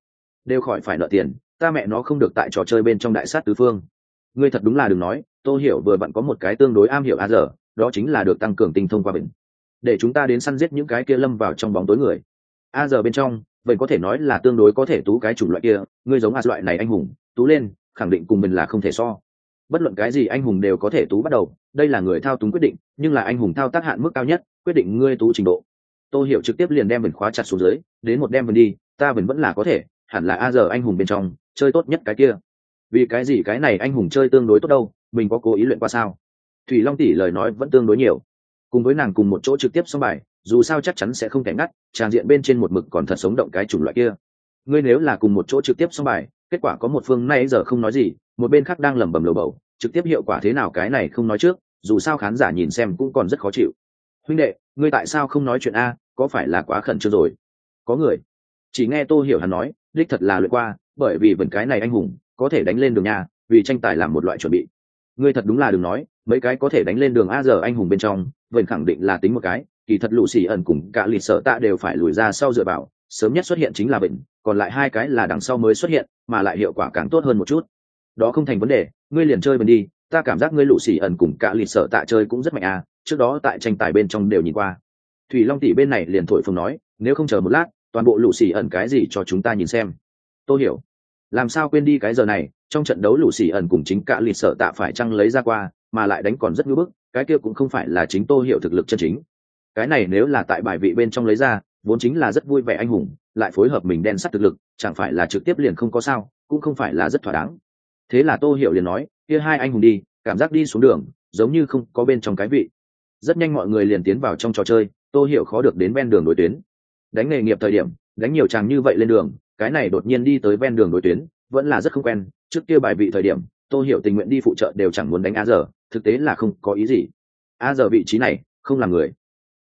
Đều khỏi phải nợ tiền, ta mẹ nó không được tại trò chơi bên trong đại sát tứ phương. Ngươi thật đúng là đừng nói, tô hiểu vừa vặn có một cái tương đối am hiểu a giờ đó chính là được tăng cường tinh thông qua bệnh để chúng ta đến săn giết những cái kia lâm vào trong bóng tối người. A giờ bên trong, vậy có thể nói là tương đối có thể tú cái chủng loại kia, ngươi giống a loại này anh hùng tú lên, khẳng định cùng mình là không thể so. Bất luận cái gì anh hùng đều có thể tú bắt đầu, đây là người thao túng quyết định, nhưng là anh hùng thao tác hạn mức cao nhất, quyết định ngươi tú trình độ. Tô hiểu trực tiếp liền đem mình khóa chặt xuống dưới, đến một đem mình đi, ta vẫn vẫn là có thể, hẳn là a giờ anh hùng bên trong, chơi tốt nhất cái kia. Vì cái gì cái này anh hùng chơi tương đối tốt đâu, mình có cố ý luyện qua sao? Thủy long tỷ lời nói vẫn tương đối nhiều. Cùng với nàng cùng một chỗ trực tiếp xong bài, dù sao chắc chắn sẽ không kẻ ngắt tràng diện bên trên một mực còn thật sống động cái chủng loại kia. Ngươi nếu là cùng một chỗ trực tiếp xong bài kết quả có một phương nay giờ không nói gì, một bên khác đang lẩm bẩm lầu bầu, trực tiếp hiệu quả thế nào cái này không nói trước, dù sao khán giả nhìn xem cũng còn rất khó chịu. Huynh đệ, ngươi tại sao không nói chuyện a, có phải là quá khẩn trương rồi? Có người. Chỉ nghe tô hiểu hắn nói, đích thật là lượt qua, bởi vì vần cái này anh hùng, có thể đánh lên đường nhà vì tranh tài làm một loại chuẩn bị. Ngươi thật đúng là đừng nói, mấy cái có thể đánh lên đường a giờ anh hùng bên trong vần khẳng định là tính một cái, kỳ thật lũ xì ẩn cùng cả lì sợ tạ đều phải lùi ra sau dựa vào sớm nhất xuất hiện chính là bệnh, còn lại hai cái là đằng sau mới xuất hiện, mà lại hiệu quả càng tốt hơn một chút. Đó không thành vấn đề, ngươi liền chơi bần đi, ta cảm giác ngươi lụ xỉ ẩn cùng cả lịch sợ tạ chơi cũng rất mạnh à trước đó tại tranh tài bên trong đều nhìn qua. Thủy long tỷ bên này liền thổi phồng nói, nếu không chờ một lát, toàn bộ lụ xỉ ẩn cái gì cho chúng ta nhìn xem. Tôi hiểu, làm sao quên đi cái giờ này, trong trận đấu lụ xỉ ẩn cùng chính cả lịch sợ tạ phải chăng lấy ra qua, mà lại đánh còn rất ngưỡng bức, cái kia cũng không phải là chính tôi hiểu thực lực chân chính. Cái này nếu là tại bài vị bên trong lấy ra vốn chính là rất vui vẻ anh hùng, lại phối hợp mình đen sắt thực lực, chẳng phải là trực tiếp liền không có sao, cũng không phải là rất thỏa đáng. Thế là tô hiểu liền nói, kia hai anh hùng đi, cảm giác đi xuống đường, giống như không có bên trong cái vị. Rất nhanh mọi người liền tiến vào trong trò chơi, tô hiểu khó được đến ven đường đối tuyến. Đánh nghề nghiệp thời điểm, đánh nhiều chàng như vậy lên đường, cái này đột nhiên đi tới ven đường đối tuyến, vẫn là rất không quen. Trước kia bài vị thời điểm, tô hiểu tình nguyện đi phụ trợ đều chẳng muốn đánh a giờ thực tế là không có ý gì. A giờ vị trí này, không là người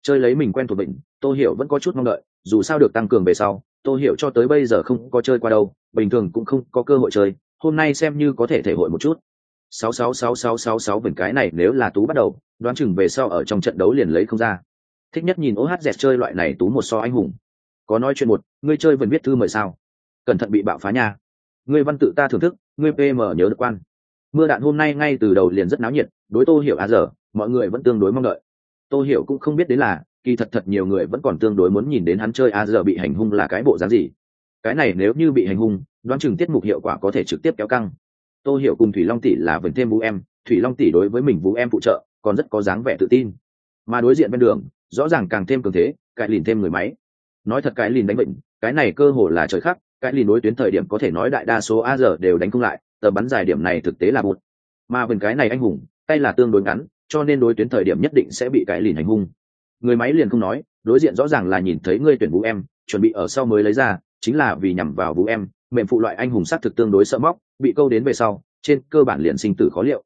chơi lấy mình quen thuộc bệnh, tô hiểu vẫn có chút mong đợi, dù sao được tăng cường về sau, tô hiểu cho tới bây giờ không có chơi qua đâu, bình thường cũng không có cơ hội chơi, hôm nay xem như có thể thể hội một chút. Sáu sáu sáu sáu sáu sáu bình cái này nếu là tú bắt đầu, đoán chừng về sau ở trong trận đấu liền lấy không ra. Thích nhất nhìn ohz chơi loại này tú một so anh hùng. Có nói chuyện một, ngươi chơi vẫn viết thư mời sao? Cẩn thận bị bạo phá nha. Ngươi văn tự ta thưởng thức, ngươi pm nhớ được quan. Mưa đạn hôm nay ngay từ đầu liền rất náo nhiệt, đối tô hiểu á giờ, mọi người vẫn tương đối mong đợi tô hiểu cũng không biết đến là, kỳ thật thật nhiều người vẫn còn tương đối muốn nhìn đến hắn chơi a giờ bị hành hung là cái bộ dáng gì. Cái này nếu như bị hành hung, đoán chừng tiết mục hiệu quả có thể trực tiếp kéo căng. Tô hiểu cùng thủy long tỷ là vẫn thêm vũ em, thủy long tỷ đối với mình vũ em phụ trợ, còn rất có dáng vẻ tự tin. Mà đối diện bên đường, rõ ràng càng thêm cường thế cãi lìn thêm người máy. Nói thật cái lìn đánh bệnh, cái này cơ hồ là trời khắc cái lìn đối tuyến thời điểm có thể nói đại đa số a giờ đều đánh không lại, tờ bắn dài điểm này thực tế là bụt mà vần cái này anh hùng, tay là tương đối ngắn cho nên đối tuyến thời điểm nhất định sẽ bị cái lìn hành hung. Người máy liền không nói, đối diện rõ ràng là nhìn thấy ngươi tuyển vũ em, chuẩn bị ở sau mới lấy ra, chính là vì nhằm vào vũ em, mềm phụ loại anh hùng sát thực tương đối sợ móc, bị câu đến về sau, trên cơ bản liền sinh tử khó liệu.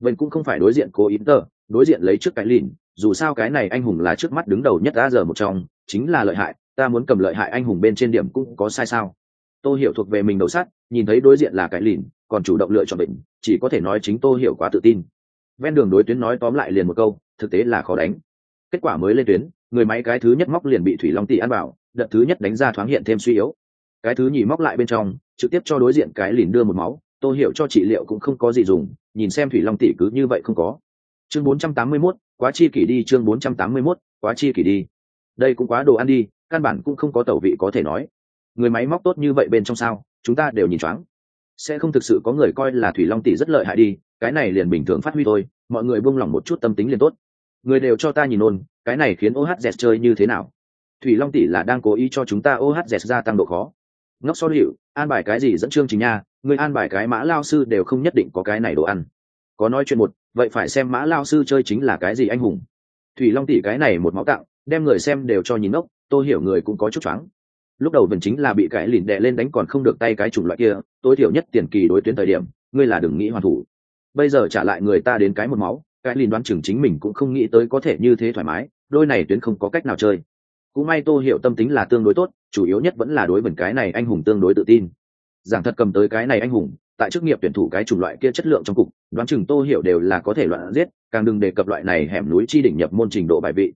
Vậy cũng không phải đối diện cố ý tờ, đối diện lấy trước cái lìn, dù sao cái này anh hùng là trước mắt đứng đầu nhất đã giờ một trong, chính là lợi hại, ta muốn cầm lợi hại anh hùng bên trên điểm cũng có sai sao. Tôi hiểu thuộc về mình đầu sắt nhìn thấy đối diện là cái lìn, còn chủ động lựa chọn bệnh, chỉ có thể nói chính tôi hiểu quá tự tin ven đường đối tuyến nói tóm lại liền một câu thực tế là khó đánh. Kết quả mới lên tuyến người máy cái thứ nhất móc liền bị thủy long tỷ ăn bảo đợt thứ nhất đánh ra thoáng hiện thêm suy yếu. Cái thứ nhì móc lại bên trong trực tiếp cho đối diện cái lìn đưa một máu tôi hiểu cho trị liệu cũng không có gì dùng nhìn xem thủy long tỷ cứ như vậy không có. Chương 481, quá chi kỷ đi chương 481, quá chi kỷ đi. Đây cũng quá đồ ăn đi căn bản cũng không có tẩu vị có thể nói. Người máy móc tốt như vậy bên trong sao chúng ta đều nhìn choáng sẽ không thực sự có người coi là thủy long tỷ rất lợi hại đi cái này liền bình thường phát huy thôi, mọi người buông lỏng một chút tâm tính liền tốt. Người đều cho ta nhìn ôn, cái này khiến ohz chơi như thế nào? Thủy long tỷ là đang cố ý cho chúng ta ohz gia tăng độ khó. Ngốc so hiệu an bài cái gì dẫn chương trình nha, người an bài cái mã lao sư đều không nhất định có cái này đồ ăn. Có nói chuyện một, vậy phải xem mã lao sư chơi chính là cái gì anh hùng. Thủy long tỷ cái này một máu tặng, đem người xem đều cho nhìn ngốc, tôi hiểu người cũng có chút choáng. Lúc đầu vần chính là bị cái lìn đệ lên đánh còn không được tay cái chủng loại kia, tối thiểu nhất tiền kỳ đối tuyến thời điểm, ngươi là đừng nghĩ hoàn thủ bây giờ trả lại người ta đến cái một máu, cái lìn đoán chừng chính mình cũng không nghĩ tới có thể như thế thoải mái, đôi này tuyến không có cách nào chơi. Cũng may tô hiểu tâm tính là tương đối tốt, chủ yếu nhất vẫn là đối với cái này anh hùng tương đối tự tin. Giảng thật cầm tới cái này anh hùng, tại chức nghiệp tuyển thủ cái chủng loại kia chất lượng trong cục, đoán chừng tô hiểu đều là có thể loạn giết, càng đừng đề cập loại này hẻm núi chi đỉnh nhập môn trình độ bài vị.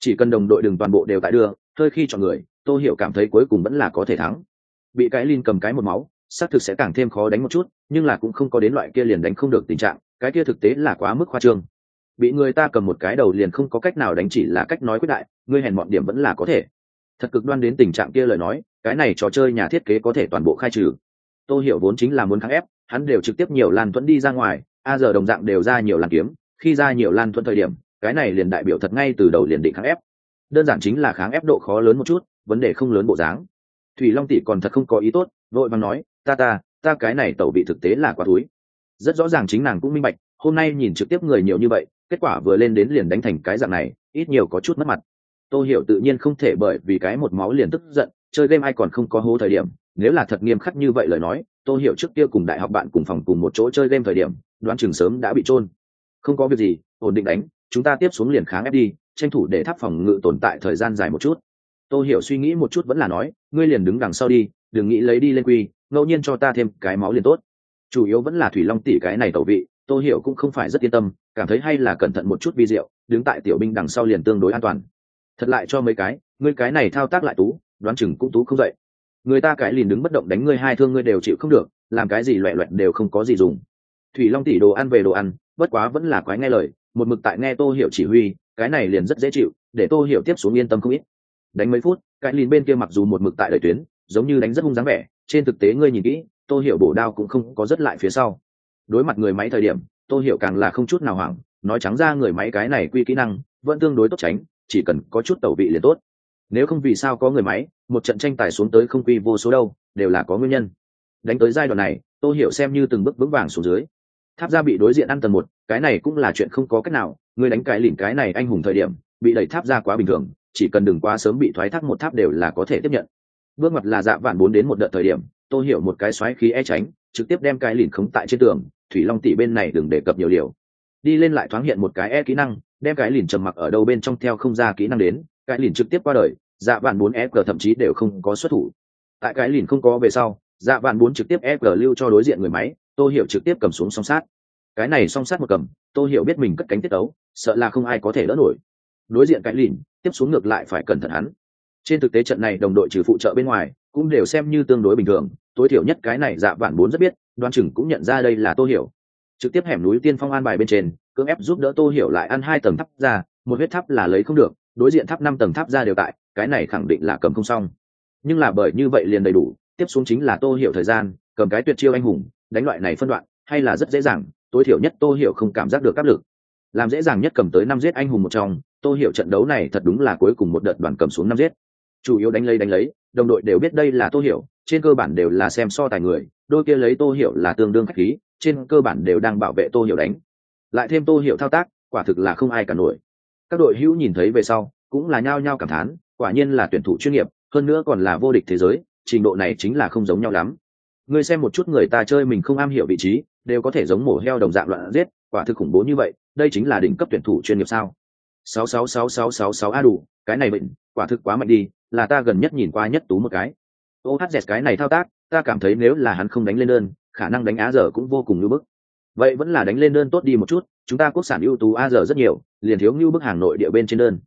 Chỉ cần đồng đội đừng toàn bộ đều tại đưa hơi khi chọn người, tô hiểu cảm thấy cuối cùng vẫn là có thể thắng. Bị cái lin cầm cái một máu xác thực sẽ càng thêm khó đánh một chút, nhưng là cũng không có đến loại kia liền đánh không được tình trạng, cái kia thực tế là quá mức khoa trương. Bị người ta cầm một cái đầu liền không có cách nào đánh chỉ là cách nói quyết đại, ngươi hèn mọn điểm vẫn là có thể. Thật cực đoan đến tình trạng kia lời nói, cái này trò chơi nhà thiết kế có thể toàn bộ khai trừ. Tôi hiểu vốn chính là muốn kháng ép, hắn đều trực tiếp nhiều lan thuẫn đi ra ngoài, a giờ đồng dạng đều ra nhiều lan kiếm, khi ra nhiều lan thuẫn thời điểm, cái này liền đại biểu thật ngay từ đầu liền định kháng ép. Đơn giản chính là kháng ép độ khó lớn một chút, vấn đề không lớn bộ dáng. Thủy long tỷ còn thật không có ý tốt, vội vàng nói ta ta ta cái này tẩu bị thực tế là quá túi rất rõ ràng chính nàng cũng minh bạch, hôm nay nhìn trực tiếp người nhiều như vậy, kết quả vừa lên đến liền đánh thành cái dạng này, ít nhiều có chút mất mặt. Tôi hiểu tự nhiên không thể bởi vì cái một máu liền tức giận, chơi game ai còn không có hố thời điểm, nếu là thật nghiêm khắc như vậy lời nói tôi hiểu trước kia cùng đại học bạn cùng phòng cùng một chỗ chơi game thời điểm, đoán chừng sớm đã bị trôn không có việc gì, ổn định đánh, chúng ta tiếp xuống liền kháng ép đi, tranh thủ để tháp phòng ngự tồn tại thời gian dài một chút. Tôi hiểu suy nghĩ một chút vẫn là nói, ngươi liền đứng đằng sau đi, đừng nghĩ lấy đi lên quy ngẫu nhiên cho ta thêm cái máu liền tốt. Chủ yếu vẫn là thủy long tỷ cái này tẩu vị tôi hiểu cũng không phải rất yên tâm, cảm thấy hay là cẩn thận một chút vi diệu, đứng tại tiểu binh đằng sau liền tương đối an toàn. Thật lại cho mấy cái, ngươi cái này thao tác lại tú, đoán chừng cũng tú không dậy. Người ta cái liền đứng bất động đánh ngươi hai thương ngươi đều chịu không được, làm cái gì loẹ loẹt đều không có gì dùng. Thủy long tỷ đồ ăn về đồ ăn, bất quá vẫn là quái nghe lời, một mực tại nghe tô hiểu chỉ huy, cái này liền rất dễ chịu, để tô hiểu tiếp xuống yên tâm không ít. Đánh mấy phút, cái liền bên kia mặc dù một mực tại đời tuyến, giống như đánh rất hung dáng vẻ trên thực tế ngươi nhìn kỹ, tô hiểu bổ đao cũng không có rất lại phía sau. Đối mặt người máy thời điểm, tô hiểu càng là không chút nào hoảng, nói trắng ra người máy cái này quy kỹ năng, vẫn tương đối tốt tránh, chỉ cần có chút tẩu vị liền tốt. Nếu không vì sao có người máy, một trận tranh tài xuống tới không quy vô số đâu, đều là có nguyên nhân. Đánh tới giai đoạn này, tô hiểu xem như từng bước vững vàng xuống dưới. Tháp ra bị đối diện ăn tầng một, cái này cũng là chuyện không có cách nào người đánh cái lìn cái này anh hùng thời điểm, bị đẩy tháp ra quá bình thường, chỉ cần đừng quá sớm bị thoái thác một tháp đều là có thể tiếp nhận bước mặt là dạ vạn bốn đến một đợt thời điểm, tôi hiểu một cái xoáy khí e tránh, trực tiếp đem cái lìn khống tại trên tường, thủy long tỷ bên này đừng đề cập nhiều điều. Đi lên lại thoáng hiện một cái e kỹ năng, đem cái lìn trầm mặc ở đâu bên trong theo không ra kỹ năng đến, cái lìn trực tiếp qua đời dạ vạn bốn e thậm chí đều không có xuất thủ. Tại cái lìn không có về sau dạ vạn bốn trực tiếp e lưu cho đối diện người máy, tôi hiểu trực tiếp cầm xuống song sát. Cái này song sát một cầm, tôi hiểu biết mình cất cánh tiết tấu, sợ là không ai có thể đỡ nổi. Đối diện cái lìn, tiếp xuống ngược lại phải cẩn thận hắn trên thực tế trận này đồng đội trừ phụ trợ bên ngoài, cũng đều xem như tương đối bình thường. Tối thiểu nhất cái này dạ vạn bốn rất biết, đoan chừng cũng nhận ra đây là tô hiểu. Trực tiếp hẻm núi tiên phong an bài bên trên, cưỡng ép giúp đỡ tô hiểu lại ăn hai tầng tháp ra, một huyết tháp là lấy không được, đối diện tháp năm tầng tháp ra đều tại, cái này khẳng định là cầm không xong. Nhưng là bởi như vậy liền đầy đủ, tiếp xuống chính là tô hiểu thời gian, cầm cái tuyệt chiêu anh hùng, đánh loại này phân đoạn, hay là rất dễ dàng, tối thiểu nhất tô hiểu không cảm giác được áp lực. Làm dễ dàng nhất cầm tới năm giết anh hùng một trong, tô hiểu trận đấu này thật đúng là cuối cùng một đợt đoàn cầm xuống năm giết chủ yếu đánh lấy đánh lấy, đồng đội đều biết đây là tô hiểu, trên cơ bản đều là xem so tài người, đôi kia lấy tô hiểu là tương đương khách khí, trên cơ bản đều đang bảo vệ tô hiểu đánh. Lại thêm tô hiểu thao tác, quả thực là không ai cả nổi. Các đội hữu nhìn thấy về sau, cũng là nhao nhao cảm thán, quả nhiên là tuyển thủ chuyên nghiệp, hơn nữa còn là vô địch thế giới, trình độ này chính là không giống nhau lắm. Ngươi xem một chút người ta chơi mình không am hiểu vị trí, đều có thể giống mổ heo đồng dạng loạn giết, quả thực khủng bố như vậy, đây chính là đỉnh cấp tuyển thủ chuyên nghiệp sao? Sáu sáu sáu sáu sáu sáu a đủ, cái này bệnh, quả thực quá mạnh đi là ta gần nhất nhìn qua nhất tú một cái. Ohz cái này thao tác, ta cảm thấy nếu là hắn không đánh lên đơn, khả năng đánh á giờ cũng vô cùng như bức. Vậy vẫn là đánh lên đơn tốt đi một chút, chúng ta quốc sản ưu tú a giờ rất nhiều, liền thiếu như bức hàng nội địa bên trên đơn.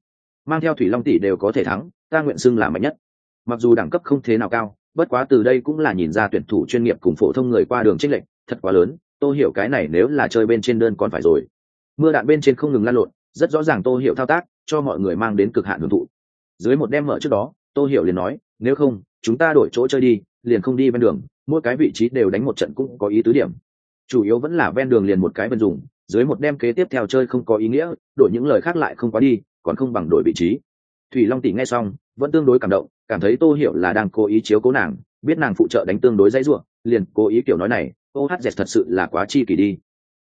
Mang theo thủy long tỷ đều có thể thắng, ta nguyện xưng là mạnh nhất. Mặc dù đẳng cấp không thế nào cao, bất quá từ đây cũng là nhìn ra tuyển thủ chuyên nghiệp cùng phổ thông người qua đường trích lệnh thật quá lớn, tôi hiểu cái này nếu là chơi bên trên đơn còn phải rồi. Mưa đạn bên trên không ngừng lan lộn, rất rõ ràng tôi hiểu thao tác, cho mọi người mang đến cực hạn hưởng thụ. Dưới một đêm mở trước đó tôi hiểu liền nói nếu không chúng ta đổi chỗ chơi đi liền không đi ven đường mỗi cái vị trí đều đánh một trận cũng có ý tứ điểm. Chủ yếu vẫn là ven đường liền một cái vân dùng dưới một đêm kế tiếp theo chơi không có ý nghĩa đổi những lời khác lại không quá đi còn không bằng đổi vị trí. Thủy long tỷ nghe xong vẫn tương đối cảm động cảm thấy tô hiểu là đang cố ý chiếu cố nàng biết nàng phụ trợ đánh tương đối dãy ruộng liền cố ý kiểu nói này ô hát dẹt thật sự là quá chi kỳ đi.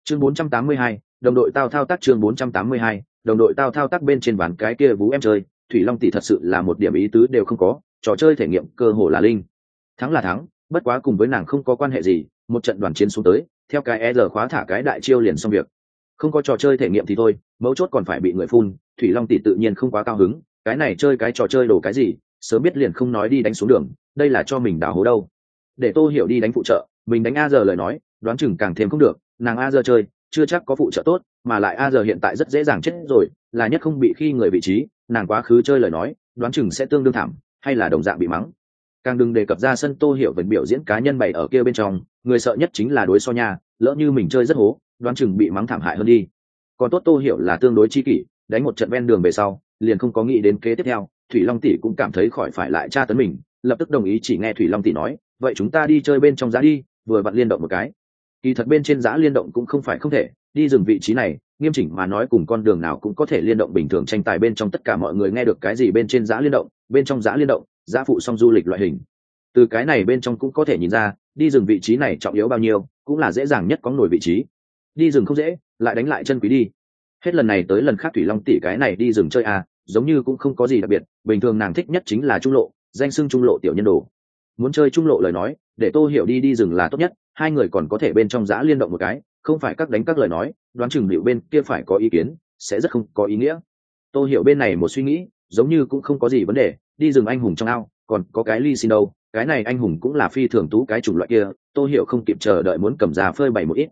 Chương 482, đồng đội tao thao tác chương 482, đồng đội tao thao tác bên trên bàn cái kia vú em chơi thủy long tỷ thật sự là một điểm ý tứ đều không có, trò chơi thể nghiệm cơ hồ là linh. Thắng là thắng, bất quá cùng với nàng không có quan hệ gì, một trận đoàn chiến xuống tới, theo cái e giờ khóa thả cái đại chiêu liền xong việc. Không có trò chơi thể nghiệm thì thôi, mấu chốt còn phải bị người phun, thủy long tỷ tự nhiên không quá cao hứng, cái này chơi cái trò chơi đồ cái gì, sớm biết liền không nói đi đánh xuống đường, đây là cho mình đào hố đâu. Để tô hiểu đi đánh phụ trợ, mình đánh a giờ lời nói, đoán chừng càng thêm không được, nàng a giờ chơi, chưa chắc có phụ trợ tốt, mà lại a giờ hiện tại rất dễ dàng chết rồi, là nhất không bị khi người vị trí nàng quá khứ chơi lời nói đoán chừng sẽ tương đương thảm hay là đồng dạng bị mắng. Càng đừng đề cập ra sân tô hiểu vấn biểu diễn cá nhân bày ở kia bên trong người sợ nhất chính là đối so nhà, lỡ như mình chơi rất hố đoán chừng bị mắng thảm hại hơn đi. Còn tốt tô hiểu là tương đối chi kỷ đánh một trận ven đường về sau liền không có nghĩ đến kế tiếp theo thủy long tỷ cũng cảm thấy khỏi phải lại tra tấn mình lập tức đồng ý chỉ nghe thủy long tỷ nói vậy chúng ta đi chơi bên trong giá đi vừa vặn liên động một cái. Kỳ thật bên trên giá liên động cũng không phải không thể đi dừng vị trí này nghiêm chỉnh mà nói cùng con đường nào cũng có thể liên động bình thường tranh tài bên trong tất cả mọi người nghe được cái gì bên trên giá liên động, bên trong giá liên động giá phụ song du lịch loại hình. Từ cái này bên trong cũng có thể nhìn ra, đi dừng vị trí này trọng yếu bao nhiêu, cũng là dễ dàng nhất có nổi vị trí. Đi rừng không dễ, lại đánh lại chân quý đi. Hết lần này tới lần khác thủy long tỷ cái này đi rừng chơi à giống như cũng không có gì đặc biệt, bình thường nàng thích nhất chính là trung lộ, danh sưng trung lộ tiểu nhân đồ. Muốn chơi trung lộ lời nói, để tô hiểu đi đi rừng là tốt nhất, hai người còn có thể bên trong giã liên động một cái, không phải các đánh các lời nói đoán chừng liệu bên kia phải có ý kiến, sẽ rất không có ý nghĩa. Tôi hiểu bên này một suy nghĩ, giống như cũng không có gì vấn đề, đi rừng anh hùng trong ao, còn có cái ly xin đâu, cái này anh hùng cũng là phi thường tú cái chủng loại kia Tôi hiểu không kịp chờ đợi muốn cầm ra phơi bày một ít.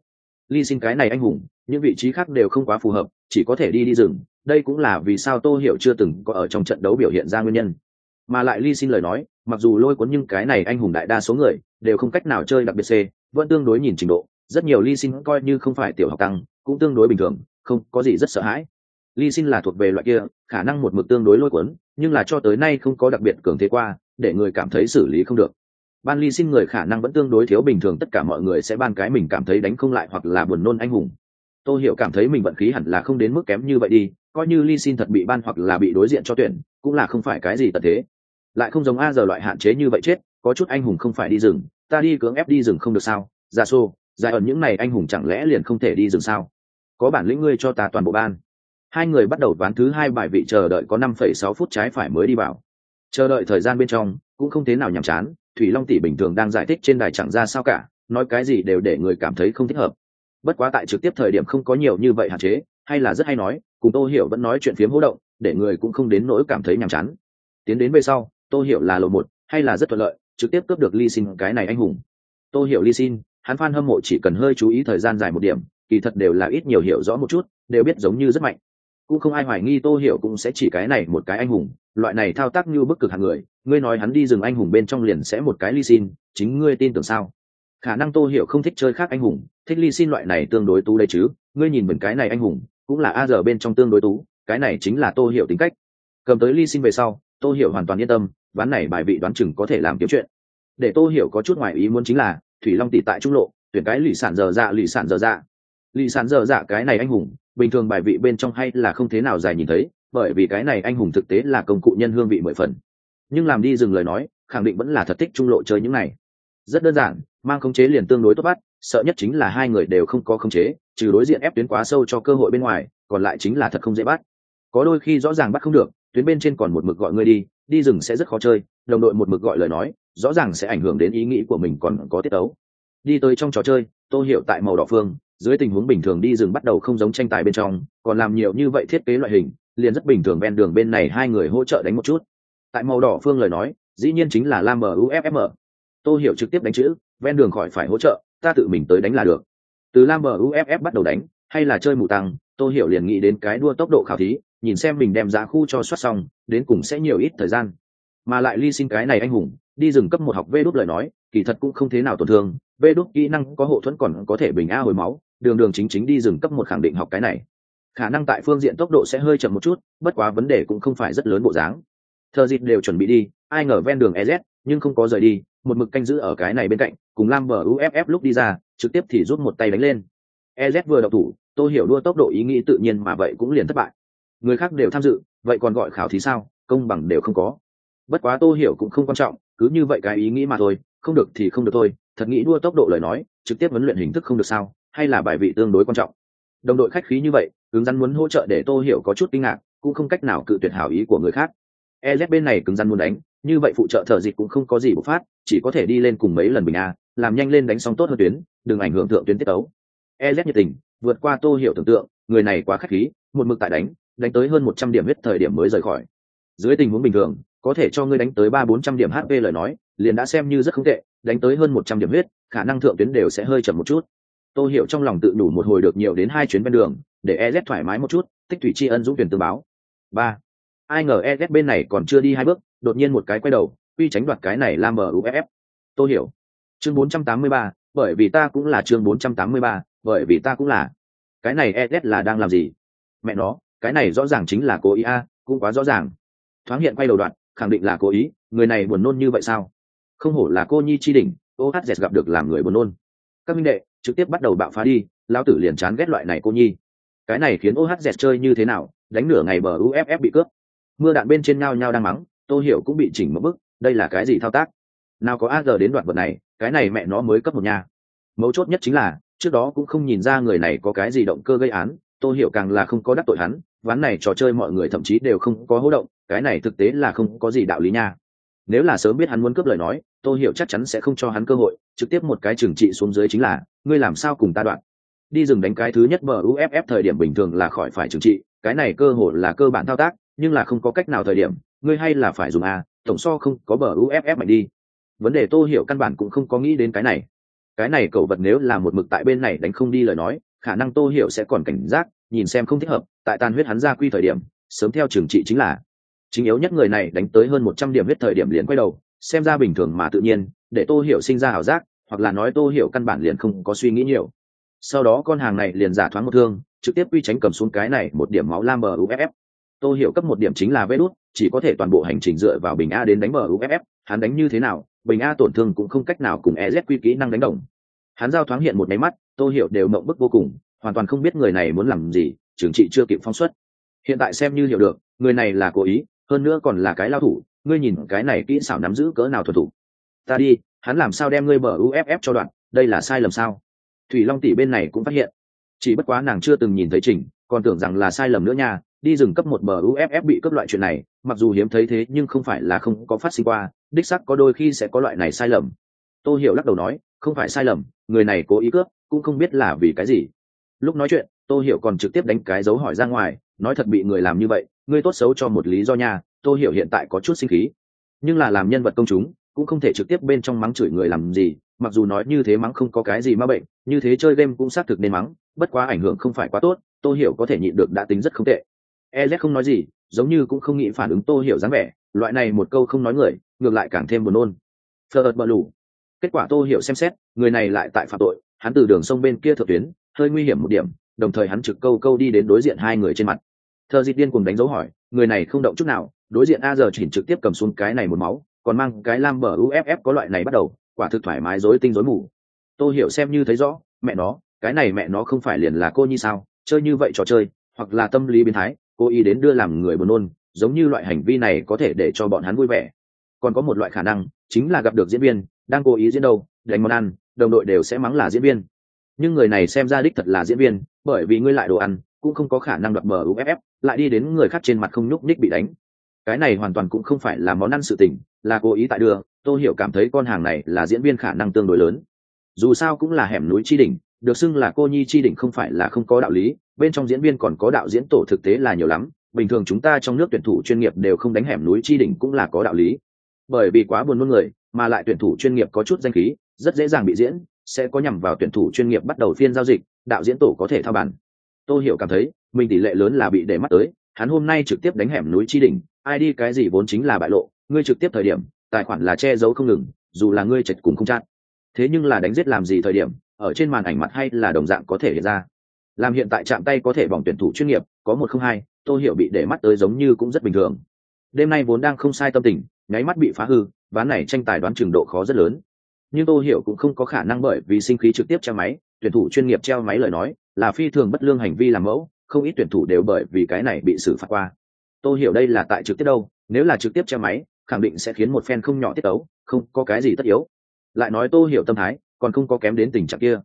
Ly xin cái này anh hùng, những vị trí khác đều không quá phù hợp, chỉ có thể đi đi rừng, đây cũng là vì sao tô hiểu chưa từng có ở trong trận đấu biểu hiện ra nguyên nhân. Mà lại ly xin lời nói, mặc dù lôi cuốn nhưng cái này anh hùng đại đa số người, đều không cách nào chơi đặc biệt c, vẫn tương đối nhìn trình độ rất nhiều ly xin coi như không phải tiểu học tăng, cũng tương đối bình thường, không có gì rất sợ hãi. Ly xin là thuộc về loại kia, khả năng một mực tương đối lôi cuốn, nhưng là cho tới nay không có đặc biệt cường thế qua, để người cảm thấy xử lý không được. Ban ly xin người khả năng vẫn tương đối thiếu bình thường, tất cả mọi người sẽ ban cái mình cảm thấy đánh không lại hoặc là buồn nôn anh hùng. Tôi hiểu cảm thấy mình vận khí hẳn là không đến mức kém như vậy đi, coi như ly xin thật bị ban hoặc là bị đối diện cho tuyển, cũng là không phải cái gì tật thế. Lại không giống a giờ loại hạn chế như vậy chết, có chút anh hùng không phải đi rừng, ta đi cưỡng ép đi rừng không được sao? Ra xô giải ẩn những này anh hùng chẳng lẽ liền không thể đi rừng sao? Có bản lĩnh ngươi cho ta toàn bộ ban. Hai người bắt đầu ván thứ hai bài vị chờ đợi có năm phẩy sáu phút trái phải mới đi vào. Chờ đợi thời gian bên trong, cũng không thế nào nhàm chán, thủy long tỷ bình thường đang giải thích trên đài chẳng ra sao cả, nói cái gì đều để người cảm thấy không thích hợp. Bất quá tại trực tiếp thời điểm không có nhiều như vậy hạn chế, hay là rất hay nói, cùng tô hiểu vẫn nói chuyện phiếm hỗ động, để người cũng không đến nỗi cảm thấy nhàm chán. Tiến đến về sau, tô hiểu là lộ một, hay là rất thuận lợi, trực tiếp cướp được ly xin cái này anh hùng. Tô hiểu ly xin hắn fan hâm mộ chỉ cần hơi chú ý thời gian dài một điểm, kỳ thật đều là ít nhiều hiểu rõ một chút, đều biết giống như rất mạnh. Cũng không ai hoài nghi tô hiểu cũng sẽ chỉ cái này một cái anh hùng, loại này thao tác như bức cực hạng người, ngươi nói hắn đi rừng anh hùng bên trong liền sẽ một cái ly xin chính ngươi tin tưởng sao? Khả năng tô hiểu không thích chơi khác anh hùng, thích ly xin loại này tương đối tú đây chứ, ngươi nhìn mình cái này anh hùng, cũng là a giờ bên trong tương đối tú, cái này chính là tô hiểu tính cách. Cầm tới ly xin về sau, tô hiểu hoàn toàn yên tâm, ván này bài vị đoán chừng có thể làm kiếm chuyện. Để tô hiểu có chút ngoài ý muốn chính là thủy long tỷ tại trung lộ, tuyển cái lì sản dở dạ lì sản dở dạ. Lì sản dở dạ cái này anh hùng, bình thường bài vị bên trong hay là không thế nào dài nhìn thấy, bởi vì cái này anh hùng thực tế là công cụ nhân hương vị mười phần. Nhưng làm đi dừng lời nói, khẳng định vẫn là thật thích trung lộ chơi những này. Rất đơn giản, mang khống chế liền tương đối tốt bắt, sợ nhất chính là hai người đều không có khống chế, trừ đối diện ép tuyến quá sâu cho cơ hội bên ngoài, còn lại chính là thật không dễ bắt. Có đôi khi rõ ràng bắt không được, tuyến bên trên còn một mực gọi ngươi đi đi rừng sẽ rất khó chơi, đồng đội một mực gọi lời nói rõ ràng sẽ ảnh hưởng đến ý nghĩ của mình còn có tiết tấu. Đi tới trong trò chơi, tô hiểu tại màu đỏ phương, dưới tình huống bình thường đi rừng bắt đầu không giống tranh tài bên trong, còn làm nhiều như vậy thiết kế loại hình, liền rất bình thường ven đường bên này hai người hỗ trợ đánh một chút. Tại màu đỏ phương lời nói, dĩ nhiên chính là lam muffm tô hiểu trực tiếp đánh chữ, ven đường khỏi phải hỗ trợ, ta tự mình tới đánh là được. Từ lam muff bắt đầu đánh, hay là chơi mù tăng, tô hiểu liền nghĩ đến cái đua tốc độ khảo thí, nhìn xem mình đem giá khu cho soát xong, đến cùng sẽ nhiều ít thời gian. Mà lại ly xin cái này anh hùng đi rừng cấp một học vê đốt lời nói, kỳ thật cũng không thế nào tổn thương, vê đốt kỹ năng có hộ thuẫn còn có thể bình a hồi máu, đường đường chính chính đi rừng cấp một khẳng định học cái này. Khả năng tại phương diện tốc độ sẽ hơi chậm một chút, bất quá vấn đề cũng không phải rất lớn bộ dáng. Thợ dịp đều chuẩn bị đi, ai ngờ ven đường ez nhưng không có rời đi, một mực canh giữ ở cái này bên cạnh, cùng lam bờ uff lúc đi ra, trực tiếp thì rút một tay đánh lên. Ez vừa đậu thủ, tôi hiểu đua tốc độ ý nghĩ tự nhiên mà vậy cũng liền thất bại. Người khác đều tham dự, vậy còn gọi khảo thí sao? Công bằng đều không có bất quá tô hiểu cũng không quan trọng, cứ như vậy cái ý nghĩ mà thôi, không được thì không được thôi, thật nghĩ đua tốc độ lời nói, trực tiếp huấn luyện hình thức không được sao, hay là bài vị tương đối quan trọng. Đồng đội khách khí như vậy, cứng rắn muốn hỗ trợ để tô hiểu có chút kinh ngạc, cũng không cách nào cự tuyệt hảo ý của người khác. Ez bên này cứng rắn muốn đánh, như vậy phụ trợ thợ dịch cũng không có gì bộc phát, chỉ có thể đi lên cùng mấy lần bình a, làm nhanh lên đánh xong tốt hơn tuyến, đừng ảnh hưởng thượng tuyến tiết tấu. Ez nhiệt tình, vượt qua tô hiểu tưởng tượng, người này quá khách khí, một mực tại đánh đánh tới hơn một trăm điểm hết thời điểm mới rời khỏi. Dưới tình huống bình thường có thể cho ngươi đánh tới ba bốn trăm điểm hp lời nói liền đã xem như rất không tệ đánh tới hơn một trăm điểm huyết khả năng thượng tuyến đều sẽ hơi chậm một chút tôi hiểu trong lòng tự đủ một hồi được nhiều đến hai chuyến bên đường để ez thoải mái một chút tích thủy tri ân dũng tuyển tương báo ba ai ngờ EZ bên này còn chưa đi hai bước, đột nhiên một cái quay đầu, quy tránh đoạt cái này làm bờ UFF. Tôi hiểu. Chương 483, bởi vì ta cũng là chương 483, bởi vì ta cũng là. Cái này EZ là đang làm gì? Mẹ nó, cái này rõ ràng chính là cố ý a, cũng quá rõ ràng. Thoáng hiện quay đầu đoạn, khẳng định là cố ý, người này buồn nôn như vậy sao? Không hổ là cô nhi chi đỉnh, OHZ gặp được làm người buồn nôn. Các minh đệ, trực tiếp bắt đầu bạo phá đi, lão tử liền chán ghét loại này cô nhi. Cái này khiến OHZ chơi như thế nào, đánh nửa ngày bờ UFF bị cướp mưa đạn bên trên nhau nhau đang mắng tô hiểu cũng bị chỉnh một bức đây là cái gì thao tác nào có a giờ đến đoạn vật này cái này mẹ nó mới cấp một nhà mấu chốt nhất chính là trước đó cũng không nhìn ra người này có cái gì động cơ gây án tô hiểu càng là không có đắc tội hắn ván này trò chơi mọi người thậm chí đều không có hỗ động cái này thực tế là không có gì đạo lý nha. Nếu là sớm biết hắn muốn cướp lời nói tô hiểu chắc chắn sẽ không cho hắn cơ hội, trực tiếp một cái trừng trị xuống dưới chính là, ngươi làm sao cùng ta đoạn? Đi rừng đánh cái thứ nhất bờ uff thời điểm bình thường là khỏi phải trừng trị, cái này cơ hội là cơ bản thao tác, nhưng là không có cách nào thời điểm, ngươi hay là phải dùng a, tổng so không có bờ uff mạnh đi. Vấn đề tô hiểu căn bản cũng không có nghĩ đến cái này. Cái này cậu vật nếu là một mực tại bên này đánh không đi lời nói, khả năng tô hiểu sẽ còn cảnh giác, nhìn xem không thích hợp, tại tàn huyết hắn ra quy thời điểm, sớm theo trường trị chính là chính yếu nhất người này đánh tới hơn một trăm điểm huyết thời điểm liền quay đầu, xem ra bình thường mà tự nhiên, để tô hiểu sinh ra ảo giác, hoặc là nói tô hiểu căn bản liền không có suy nghĩ nhiều. Sau đó con hàng này liền giả thoáng một thương, trực tiếp quy tránh cầm xuống cái này một điểm máu lam bờ uff tô hiểu cấp một điểm chính là vết đút, chỉ có thể toàn bộ hành trình dựa vào bình a đến đánh bờ uff hắn đánh như thế nào, bình a tổn thương cũng không cách nào cùng ez quy kỹ năng đánh đồng. Hắn giao thoáng hiện một máy mắt, tô hiểu đều mộng bức vô cùng, hoàn toàn không biết người này muốn làm gì trưởng trị chưa kịp phong xuất. Hiện tại xem như hiểu được, người này là cố ý hơn nữa còn là cái lao thủ, ngươi nhìn cái này kỹ xảo nắm giữ cỡ nào thuần thủ. Ta đi, hắn làm sao đem ngươi bờ uff cho đoạn, đây là sai lầm sao? Thủy long tỷ bên này cũng phát hiện. Chỉ bất quá nàng chưa từng nhìn thấy trình còn tưởng rằng là sai lầm nữa nha, đi rừng cấp một bờ uff bị cấp loại chuyện này, mặc dù hiếm thấy thế nhưng không phải là không có phát sinh qua, đích sắc có đôi khi sẽ có loại này sai lầm. Tôi hiểu lắc đầu nói, không phải sai lầm, người này cố ý cướp, cũng không biết là vì cái gì. Lúc nói chuyện tôi hiểu còn trực tiếp đánh cái dấu hỏi ra ngoài, nói thật bị người làm như vậy ngươi tốt xấu cho một lý do nha tôi hiểu hiện tại có chút sinh khí. Nhưng là làm nhân vật công chúng, cũng không thể trực tiếp bên trong mắng chửi người làm gì, mặc dù nói như thế mắng không có cái gì ma bệnh, như thế chơi game cũng xác thực nên mắng, bất quá ảnh hưởng không phải quá tốt tôi hiểu có thể nhịn được đã tính rất không tệ. Ez không nói gì, giống như cũng không nghĩ phản ứng tôi hiểu dáng vẻ, loại này một câu không nói người, ngược lại càng thêm buồn nôn. Thờ ợt bờ lù. Kết quả tôi hiểu xem xét, người này lại tại phạm tội, hắn từ đường sông bên kia thượng tuyến, hơi nguy hiểm một điểm, đồng thời hắn trực câu câu đi đến đối diện hai người trên mặt thợ dịt điên cùng đánh dấu hỏi, người này không động chút nào, đối diện a giờ chỉnh trực tiếp cầm xuống cái này một máu, còn mang cái lam bờ uff có loại này bắt đầu, quả thực thoải mái rối tinh rối mù. Tôi hiểu xem như thấy rõ, mẹ nó, cái này mẹ nó không phải liền là cô như sao, chơi như vậy trò chơi, hoặc là tâm lý biến thái cố ý đến đưa làm người buồn nôn, giống như loại hành vi này có thể để cho bọn hắn vui vẻ. Còn có một loại khả năng, chính là gặp được diễn viên, đang cố ý diễn đâu, đánh món ăn, đồng đội đều sẽ mắng là diễn viên. Nhưng người này xem ra đích thật là diễn viên, bởi vì ngươi lại đồ ăn cũng không có khả năng đoạt MUFF, uff lại đi đến người khác trên mặt không nhúc nhích bị đánh. Cái này hoàn toàn cũng không phải là món ăn sự tình là cố ý tại đường. tôi hiểu cảm thấy con hàng này là diễn viên khả năng tương đối lớn. Dù sao cũng là hẻm núi chi đỉnh được xưng là cô nhi chi đỉnh không phải là không có đạo lý bên trong diễn viên còn có đạo diễn tổ thực tế là nhiều lắm bình thường chúng ta trong nước tuyển thủ chuyên nghiệp đều không đánh hẻm núi chi đỉnh cũng là có đạo lý. Bởi vì quá buồn nôn người mà lại tuyển thủ chuyên nghiệp có chút danh khí rất dễ dàng bị diễn sẽ có nhằm vào tuyển thủ chuyên nghiệp bắt đầu phiên giao dịch đạo diễn tổ có thể thao bản tôi hiểu cảm thấy, mình tỷ lệ lớn là bị để mắt tới, hắn hôm nay trực tiếp đánh hẻm núi chi đỉnh, ai đi cái gì vốn chính là bại lộ, ngươi trực tiếp thời điểm, tài khoản là che giấu không ngừng, dù là ngươi chật cùng không chát. Thế nhưng là đánh giết làm gì thời điểm, ở trên màn ảnh mặt hay là đồng dạng có thể hiện ra. Làm hiện tại chạm tay có thể vòng tuyển thủ chuyên nghiệp, có một không hai tôi hiểu bị để mắt tới giống như cũng rất bình thường. Đêm nay vốn đang không sai tâm tình, nháy mắt bị phá hư, ván này tranh tài đoán trường độ khó rất lớn. Nhưng tôi hiểu cũng không có khả năng bởi vì sinh khí trực tiếp che máy tuyển thủ chuyên nghiệp treo máy lời nói, là phi thường bất lương hành vi làm mẫu, không ít tuyển thủ đều bởi vì cái này bị xử phạt qua. Tôi hiểu đây là tại trực tiếp đâu, nếu là trực tiếp treo máy, khẳng định sẽ khiến một fan không nhỏ tiết ấu, không có cái gì tất yếu. Lại nói tôi hiểu tâm thái, còn không có kém đến tình trạng kia.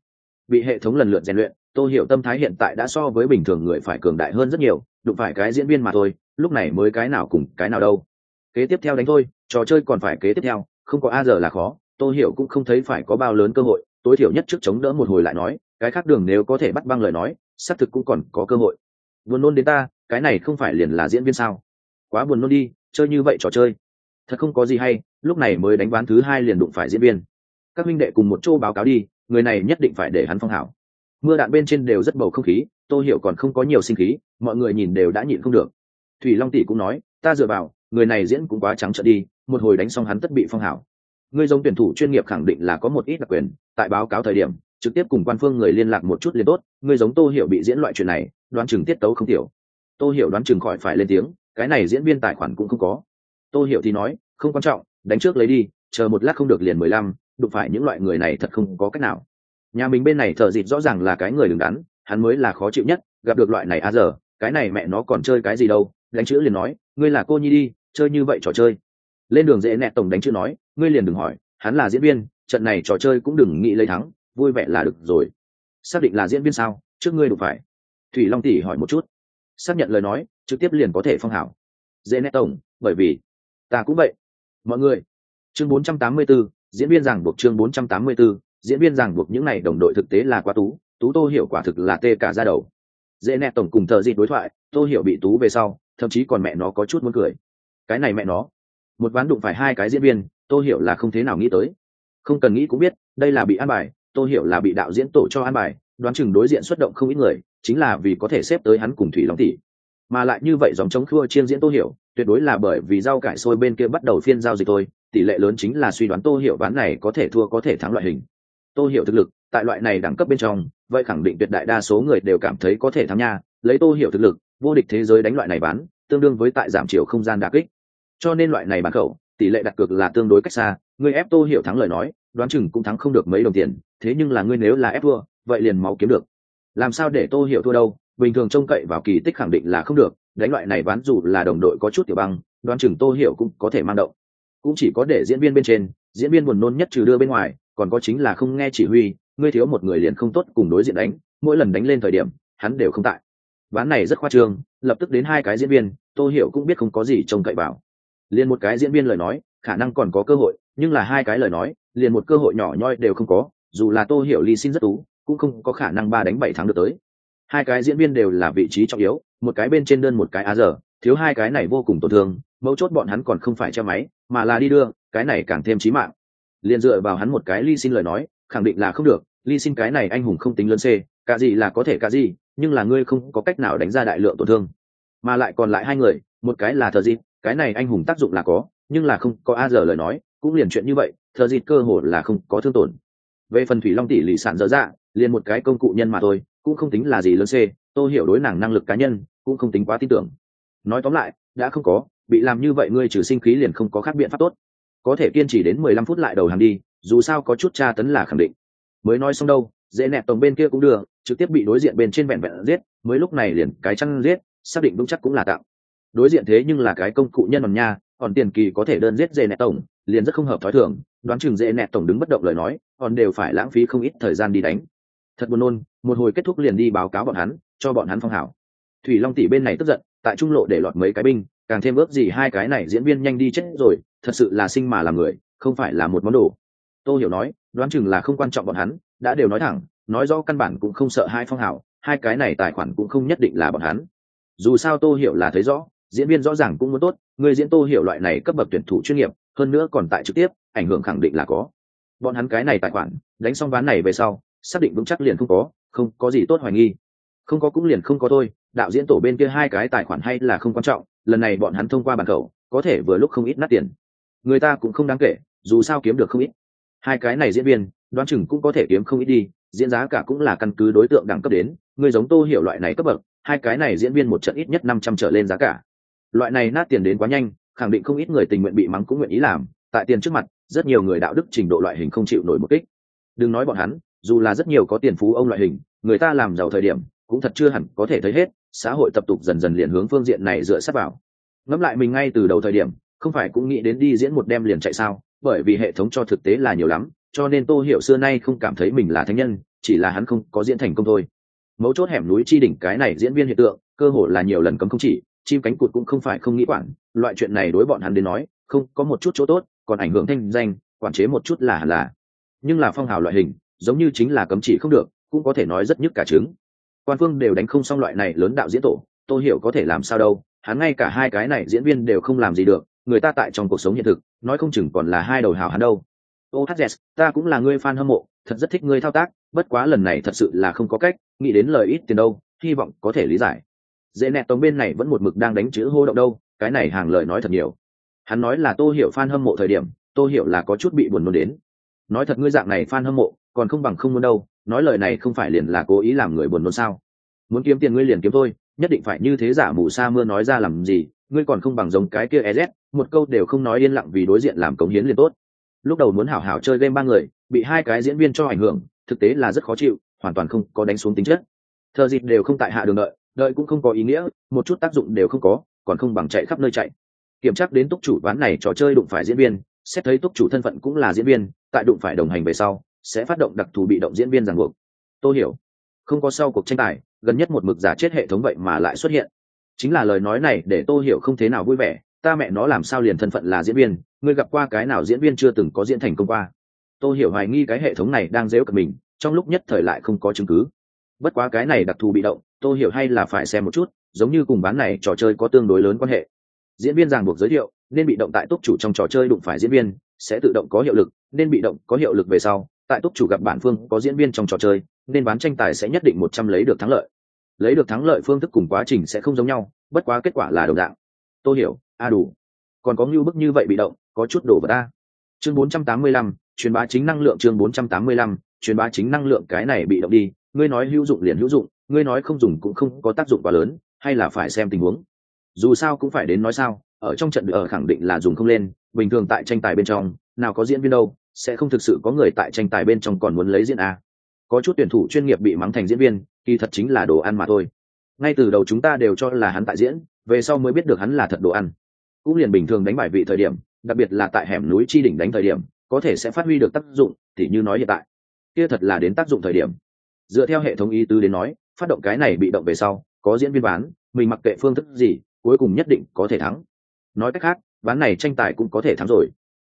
Bị hệ thống lần lượt rèn luyện, tôi hiểu tâm thái hiện tại đã so với bình thường người phải cường đại hơn rất nhiều, đụng phải cái diễn viên mà thôi, lúc này mới cái nào cùng cái nào đâu. Kế tiếp theo đánh thôi, trò chơi còn phải kế tiếp theo, không có a giờ là khó, tôi hiểu cũng không thấy phải có bao lớn cơ hội tối thiểu nhất trước chống đỡ một hồi lại nói, cái khác đường nếu có thể bắt băng lời nói, xác thực cũng còn có cơ hội. Buồn nôn đến ta, cái này không phải liền là diễn viên sao? Quá buồn nôn đi, chơi như vậy trò chơi. Thật không có gì hay, lúc này mới đánh ván thứ hai liền đụng phải diễn viên. Các minh đệ cùng một chỗ báo cáo đi, người này nhất định phải để hắn phong hảo. Mưa đạn bên trên đều rất bầu không khí, tô hiểu còn không có nhiều sinh khí, mọi người nhìn đều đã nhịn không được. Thủy long tỷ cũng nói, ta dựa vào, người này diễn cũng quá trắng trợn đi, một hồi đánh xong hắn tất bị phong hảo người giống tuyển thủ chuyên nghiệp khẳng định là có một ít đặc quyền, tại báo cáo thời điểm, trực tiếp cùng quan phương người liên lạc một chút liền tốt người giống tô hiểu bị diễn loại chuyện này, đoán chừng tiết tấu không tiểu. Tô hiểu đoán chừng khỏi phải lên tiếng, cái này diễn viên tài khoản cũng không có. Tô hiểu thì nói, không quan trọng, đánh trước lấy đi, chờ một lát không được liền mười lăm, đụng phải những loại người này thật không có cách nào. Nhà mình bên này thợ dịt rõ ràng là cái người đứng đắn, hắn mới là khó chịu nhất, gặp được loại này à giờ, cái này mẹ nó còn chơi cái gì đâu, đánh chữ liền nói, ngươi là cô nhi đi, chơi như vậy trò chơi lên đường dễ nẹ tổng đánh chữ nói ngươi liền đừng hỏi hắn là diễn viên trận này trò chơi cũng đừng nghĩ lấy thắng vui vẻ là được rồi. Xác định là diễn viên sao? Trước ngươi đụng phải. Thủy long tỷ hỏi một chút. Xác nhận lời nói trực tiếp liền có thể phong hảo. Dễ nét tổng bởi vì ta cũng vậy. Mọi người chương 484, diễn viên giảng buộc chương 484, diễn viên giảng buộc những này đồng đội thực tế là quá tú tú tô hiểu quả thực là tê cả ra đầu. Dễ nét tổng cùng thợ dịp đối thoại tô hiểu bị tú về sau thậm chí còn mẹ nó có chút muốn cười. Cái này mẹ nó một ván đụng phải hai cái diễn viên, tô hiểu là không thế nào nghĩ tới. Không cần nghĩ cũng biết, đây là bị an bài, tô hiểu là bị đạo diễn tổ cho an bài, đoán chừng đối diện xuất động không ít người, chính là vì có thể xếp tới hắn cùng thủy long tỷ. Mà lại như vậy dòng chống khua chiên diễn tô hiểu, tuyệt đối là bởi vì rau cải sôi bên kia bắt đầu phiên giao dịch thôi, tỷ lệ lớn chính là suy đoán tô hiểu ván này có thể thua có thể thắng loại hình. Tô hiểu thực lực, tại loại này đẳng cấp bên trong, vậy khẳng định tuyệt đại đa số người đều cảm thấy có thể thắng nha, lấy tô hiểu thực lực, vô địch thế giới đánh loại này bán, tương đương với tại giảm chiều không gian đà kích cho nên loại này bán khẩu, tỷ lệ đặt cược là tương đối cách xa, người ép tô hiểu thắng lời nói, đoán chừng cũng thắng không được mấy đồng tiền, thế nhưng là ngươi nếu là ép thua, vậy liền máu kiếm được. Làm sao để tô hiểu thua đâu, bình thường trông cậy vào kỳ tích khẳng định là không được, đánh loại này bán dù là đồng đội có chút tiểu băng, đoán chừng tô hiểu cũng có thể mang động. Cũng chỉ có để diễn viên bên trên, diễn viên buồn nôn nhất trừ đưa bên ngoài, còn có chính là không nghe chỉ huy, ngươi thiếu một người liền không tốt cùng đối diện đánh, mỗi lần đánh lên thời điểm, hắn đều không tại. Ván này rất khoa trương, lập tức đến hai cái diễn viên, tô hiểu cũng biết không có gì trông cậy vào liền một cái diễn viên lời nói, khả năng còn có cơ hội, nhưng là hai cái lời nói, liền một cơ hội nhỏ nhoi đều không có, dù là tô hiểu ly xin rất tú, cũng không có khả năng ba đánh bảy tháng được tới. Hai cái diễn viên đều là vị trí trọng yếu, một cái bên trên đơn một cái á giờ, thiếu hai cái này vô cùng tổn thương, mấu chốt bọn hắn còn không phải che máy, mà là đi đưa, cái này càng thêm chí mạng. Liền dựa vào hắn một cái ly xin lời nói, khẳng định là không được, ly xin cái này anh hùng không tính lớn c, cả gì là có thể cả gì, nhưng là ngươi không có cách nào đánh ra đại lượng tổn thương. Mà lại còn lại hai người, một cái là thờ dịp cái này anh hùng tác dụng là có, nhưng là không có a giờ lời nói, cũng liền chuyện như vậy, thờ dịp cơ hồ là không có thương tổn. Về phần thủy long tỷ lì sản dở dạ liền một cái công cụ nhân mà thôi, cũng không tính là gì lớn c tôi hiểu đối nàng năng lực cá nhân, cũng không tính quá tin tưởng. Nói tóm lại, đã không có, bị làm như vậy ngươi trừ sinh khí liền không có khác biện pháp tốt. Có thể kiên trì đến mười lăm phút lại đầu hàng đi, dù sao có chút tra tấn là khẳng định. Mới nói xong đâu, dễ nẹt tổng bên kia cũng được trực tiếp bị đối diện bên trên vẹn vẹn giết, mới lúc này liền cái chăn giết, xác định đúng chắc cũng là tạo đối diện thế nhưng là cái công cụ nhân hòn nha còn tiền kỳ có thể đơn giết dễ nẹt tổng, liền rất không hợp thói thường, đoán chừng dễ nẹt tổng đứng bất động lời nói còn đều phải lãng phí không ít thời gian đi đánh. Thật buồn nôn, một hồi kết thúc liền đi báo cáo bọn hắn, cho bọn hắn phong hảo. Thủy long tỷ bên này tức giận, tại trung lộ để lọt mấy cái binh, càng thêm ước gì hai cái này diễn viên nhanh đi chết rồi, thật sự là sinh mà làm người, không phải là một món đồ. Tô hiểu nói, đoán chừng là không quan trọng bọn hắn, đã đều nói thẳng, nói rõ căn bản cũng không sợ hai phong hảo, hai cái này tài khoản cũng không nhất định là bọn hắn. Dù sao tô hiểu là thấy rõ diễn viên rõ ràng cũng muốn tốt, người diễn tô hiểu loại này cấp bậc tuyển thủ chuyên nghiệp, hơn nữa còn tại trực tiếp, ảnh hưởng khẳng định là có. Bọn hắn cái này tài khoản, đánh xong ván này về sau, xác định vững chắc liền không có không có gì tốt hoài nghi. Không có cũng liền không có thôi, đạo diễn tổ bên kia hai cái tài khoản hay là không quan trọng, lần này bọn hắn thông qua bàn khẩu, có thể vừa lúc không ít nát tiền. Người ta cũng không đáng kể, dù sao kiếm được không ít. Hai cái này diễn viên, đoán chừng cũng có thể kiếm không ít đi, diễn giá cả cũng là căn cứ đối tượng đẳng cấp đến, người giống tô hiểu loại này cấp bậc, hai cái này diễn viên một trận ít nhất năm trăm trở lên giá cả loại này nát tiền đến quá nhanh, khẳng định không ít người tình nguyện bị mắng cũng nguyện ý làm. Tại tiền trước mặt, rất nhiều người đạo đức trình độ loại hình không chịu nổi một kích. Đừng nói bọn hắn, dù là rất nhiều có tiền phú ông loại hình, người ta làm giàu thời điểm, cũng thật chưa hẳn có thể thấy hết. Xã hội tập tục dần dần liền hướng phương diện này dựa sát vào. Ngẫm lại mình ngay từ đầu thời điểm, không phải cũng nghĩ đến đi diễn một đêm liền chạy sao? Bởi vì hệ thống cho thực tế là nhiều lắm, cho nên tô hiểu xưa nay không cảm thấy mình là thánh nhân, chỉ là hắn không có diễn thành công thôi. Mấu chốt hẻm núi chi đỉnh cái này diễn viên hiện tượng, cơ hội là nhiều lần cấm không chỉ chim cánh cụt cũng không phải không nghĩ quản, loại chuyện này đối bọn hắn đến nói, không, có một chút chỗ tốt, còn ảnh hưởng thanh danh, quản chế một chút là hẳn là. Nhưng là phong hào loại hình, giống như chính là cấm chỉ không được, cũng có thể nói rất nhức cả trứng. Quan phương đều đánh không xong loại này lớn đạo diễn tổ tôi hiểu có thể làm sao đâu, hắn ngay cả hai cái này diễn viên đều không làm gì được, người ta tại trong cuộc sống hiện thực, nói không chừng còn là hai đầu hào hắn đâu. Ô, hát ta cũng là người fan hâm mộ, thật rất thích ngươi thao tác, bất quá lần này thật sự là không có cách, nghĩ đến lời ít tiền đâu, hy vọng có thể lý giải dễ nẹt tống bên này vẫn một mực đang đánh chữ hô động đâu, cái này hàng lời nói thật nhiều. Hắn nói là tô hiểu fan hâm mộ thời điểm, tô hiểu là có chút bị buồn nôn đến. Nói thật ngươi dạng này fan hâm mộ, còn không bằng không muốn đâu, nói lời này không phải liền là cố ý làm người buồn nôn sao? Muốn kiếm tiền ngươi liền kiếm thôi, nhất định phải như thế giả mù sa mưa nói ra làm gì, ngươi còn không bằng giống cái kia ez một câu đều không nói yên lặng vì đối diện làm cống hiến liền tốt. Lúc đầu muốn hảo hảo chơi game ba người, bị hai cái diễn viên cho ảnh hưởng, thực tế là rất khó chịu, hoàn toàn không có đánh xuống tính chất. Thợ dịp đều không tại hạ đường đợi đợi cũng không có ý nghĩa, một chút tác dụng đều không có, còn không bằng chạy khắp nơi chạy. Kiểm tra đến túc chủ ván này trò chơi đụng phải diễn viên, xét thấy túc chủ thân phận cũng là diễn viên, tại đụng phải đồng hành về sau, sẽ phát động đặc thù bị động diễn viên ràng buộc. Tôi hiểu. Không có sau cuộc tranh tài, gần nhất một mực giả chết hệ thống vậy mà lại xuất hiện. Chính là lời nói này để tôi hiểu không thế nào vui vẻ, ta mẹ nó làm sao liền thân phận là diễn viên ngươi gặp qua cái nào diễn viên chưa từng có diễn thành công qua. Tôi hiểu hoài nghi cái hệ thống này đang dễu cận mình, trong lúc nhất thời lại không có chứng cứ bất quá cái này đặc thù bị động, tôi hiểu hay là phải xem một chút, giống như cùng bán này trò chơi có tương đối lớn quan hệ. Diễn viên ràng buộc giới thiệu, nên bị động tại túc chủ trong trò chơi đụng phải diễn viên, sẽ tự động có hiệu lực, nên bị động có hiệu lực về sau, tại túc chủ gặp bản phương có diễn viên trong trò chơi, nên bán tranh tài sẽ nhất định một trăm lấy được thắng lợi. Lấy được thắng lợi phương thức cùng quá trình sẽ không giống nhau, bất quá kết quả là đồng dạng. Tôi hiểu, a đủ. Còn có ngưu bức như vậy bị động, có chút đổ vào ta. Chương bốn trăm tám mươi lăm, truyền bá chính năng lượng chương bốn trăm tám mươi lăm, truyền bá chính năng lượng cái này bị động đi ngươi nói hữu dụng liền hữu dụng, ngươi nói không dùng cũng không có tác dụng quá lớn, hay là phải xem tình huống. Dù sao cũng phải đến nói sao, ở trong trận ở khẳng định là dùng không lên, bình thường tại tranh tài bên trong, nào có diễn viên đâu, sẽ không thực sự có người tại tranh tài bên trong còn muốn lấy diễn a. Có chút tuyển thủ chuyên nghiệp bị mắng thành diễn viên, kỳ thật chính là đồ ăn mà thôi. Ngay từ đầu chúng ta đều cho là hắn tại diễn, về sau mới biết được hắn là thật đồ ăn. Cũng liền bình thường đánh bài vị thời điểm, đặc biệt là tại hẻm núi chi đỉnh đánh thời điểm, có thể sẽ phát huy được tác dụng thì như nói hiện tại. Kia thật là đến tác dụng thời điểm dựa theo hệ thống ý tứ đến nói, phát động cái này bị động về sau, có diễn viên bán, mình mặc kệ phương thức gì, cuối cùng nhất định có thể thắng. Nói cách khác ván này tranh tài cũng có thể thắng rồi.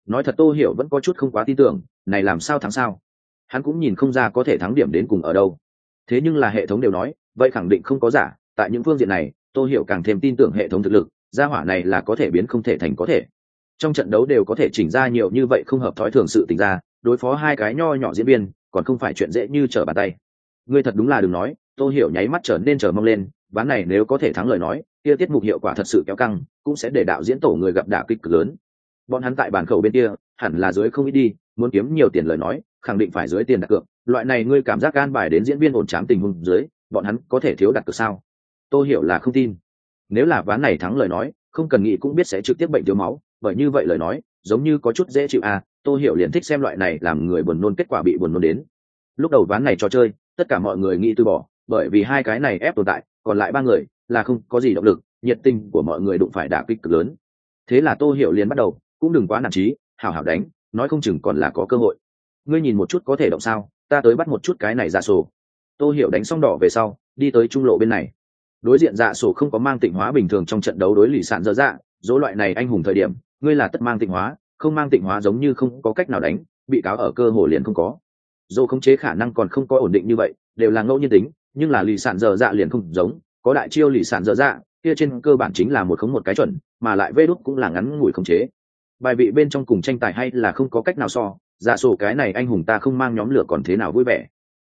Nói thật tô hiểu vẫn có chút không quá tin tưởng, này làm sao thắng sao? Hắn cũng nhìn không ra có thể thắng điểm đến cùng ở đâu. Thế nhưng là hệ thống đều nói, vậy khẳng định không có giả, tại những phương diện này, tô hiểu càng thêm tin tưởng hệ thống thực lực, gia hỏa này là có thể biến không thể thành có thể. Trong trận đấu đều có thể chỉnh ra nhiều như vậy không hợp thói thường sự tình ra, đối phó hai cái nho nhỏ diễn viên, còn không phải chuyện dễ như trở bàn tay ngươi thật đúng là đừng nói, tô hiểu nháy mắt trở nên chờ mong lên, ván này nếu có thể thắng lời nói, kia tiết mục hiệu quả thật sự kéo căng, cũng sẽ để đạo diễn tổ người gặp đả kích cực lớn. Bọn hắn tại bàn khẩu bên kia, hẳn là dưới không ít đi, muốn kiếm nhiều tiền lời nói, khẳng định phải dưới tiền đặt cược. Loại này ngươi cảm giác gan bài đến diễn viên ổn trám tình huống dưới, bọn hắn có thể thiếu đặt cược sao? Tôi hiểu là không tin. Nếu là ván này thắng lời nói, không cần nghĩ cũng biết sẽ trực tiếp bệnh thiếu máu, bởi như vậy lời nói, giống như có chút dễ chịu à tôi hiểu liền thích xem loại này làm người buồn nôn kết quả bị buồn nôn đến. Lúc đầu ván này trò chơi tất cả mọi người nghĩ từ bỏ, bởi vì hai cái này ép tồn tại, còn lại ba người là không có gì động lực, nhiệt tình của mọi người đụng phải đả kích cực lớn. Thế là tô hiểu liền bắt đầu, cũng đừng quá nản trí hảo hảo đánh, nói không chừng còn là có cơ hội. Ngươi nhìn một chút có thể động sao, ta tới bắt một chút cái này ra sổ. Tô hiểu đánh xong đỏ về sau, đi tới trung lộ bên này. Đối diện dạ sổ không có mang tịnh hóa bình thường trong trận đấu đối lì sạn dơ dạ dỗ loại này anh hùng thời điểm, ngươi là tất mang tịnh hóa, không mang tịnh hóa giống như không có cách nào đánh, bị cáo ở cơ hồ liền không có dô khống chế khả năng còn không có ổn định như vậy, đều là ngẫu nhiên tính, nhưng là lì sản dở dạ liền không giống, có đại chiêu lì sản dở dạ kia trên cơ bản chính là một khống một cái chuẩn, mà lại vê đúc cũng là ngắn ngủi khống chế. Bài vị bên trong cùng tranh tài hay là không có cách nào so dạ sổ cái này anh hùng ta không mang nhóm lửa còn thế nào vui vẻ.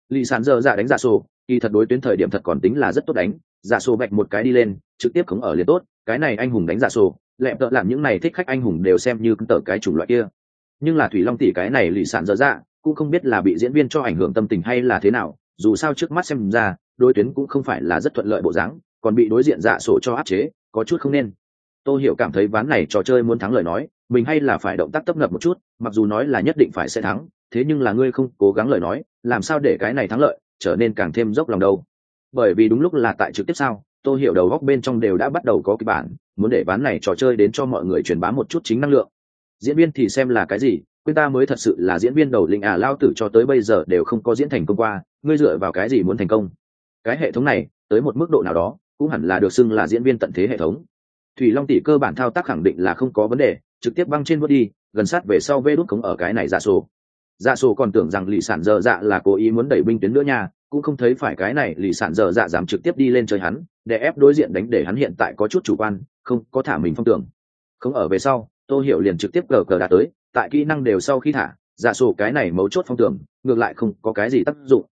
Lì sản dở dạ đánh dạ sổ, kỳ thật đối tuyến thời điểm thật còn tính là rất tốt đánh dạ sổ bạch một cái đi lên, trực tiếp khống ở liền tốt, cái này anh hùng đánh dạ sổ lẹp tợ làm những này thích khách anh hùng đều xem như tờ cái chủng loại kia. Nhưng là thủy long tỷ cái này lì sản dở dạ cũng không biết là bị diễn viên cho ảnh hưởng tâm tình hay là thế nào, dù sao trước mắt xem ra, đối tuyến cũng không phải là rất thuận lợi bộ dáng, còn bị đối diện dạ sổ cho áp chế, có chút không nên. Tôi hiểu cảm thấy ván này trò chơi muốn thắng lời nói, mình hay là phải động tác tấp nập một chút, mặc dù nói là nhất định phải sẽ thắng, thế nhưng là ngươi không cố gắng lời nói, làm sao để cái này thắng lợi, trở nên càng thêm dốc lòng đâu. Bởi vì đúng lúc là tại trực tiếp sao tôi hiểu đầu góc bên trong đều đã bắt đầu có kịch bản, muốn để ván này trò chơi đến cho mọi người truyền bá một chút chính năng lượng. Diễn viên thì xem là cái gì quên ta mới thật sự là diễn viên đầu linh à lao tử cho tới bây giờ đều không có diễn thành công qua, ngươi dựa vào cái gì muốn thành công? Cái hệ thống này, tới một mức độ nào đó, cũng hẳn là được xưng là diễn viên tận thế hệ thống. Thủy long tỷ cơ bản thao tác khẳng định là không có vấn đề, trực tiếp băng trên bước đi, gần sát về sau vê đốt cống ở cái này ra sổ. Dạ sổ còn tưởng rằng lì sản dơ dạ là cố ý muốn đẩy binh tuyến nữa nha, cũng không thấy phải cái này lì sản dơ dạ dám trực tiếp đi lên chơi hắn, để ép đối diện đánh để hắn hiện tại có chút chủ quan, không có thả mình phong tưởng. Không ở về sau tôi hiểu liền trực tiếp cờ cờ đã tới tại kỹ năng đều sau khi thả, giả sổ cái này mấu chốt phong tưởng, ngược lại không có cái gì tác dụng.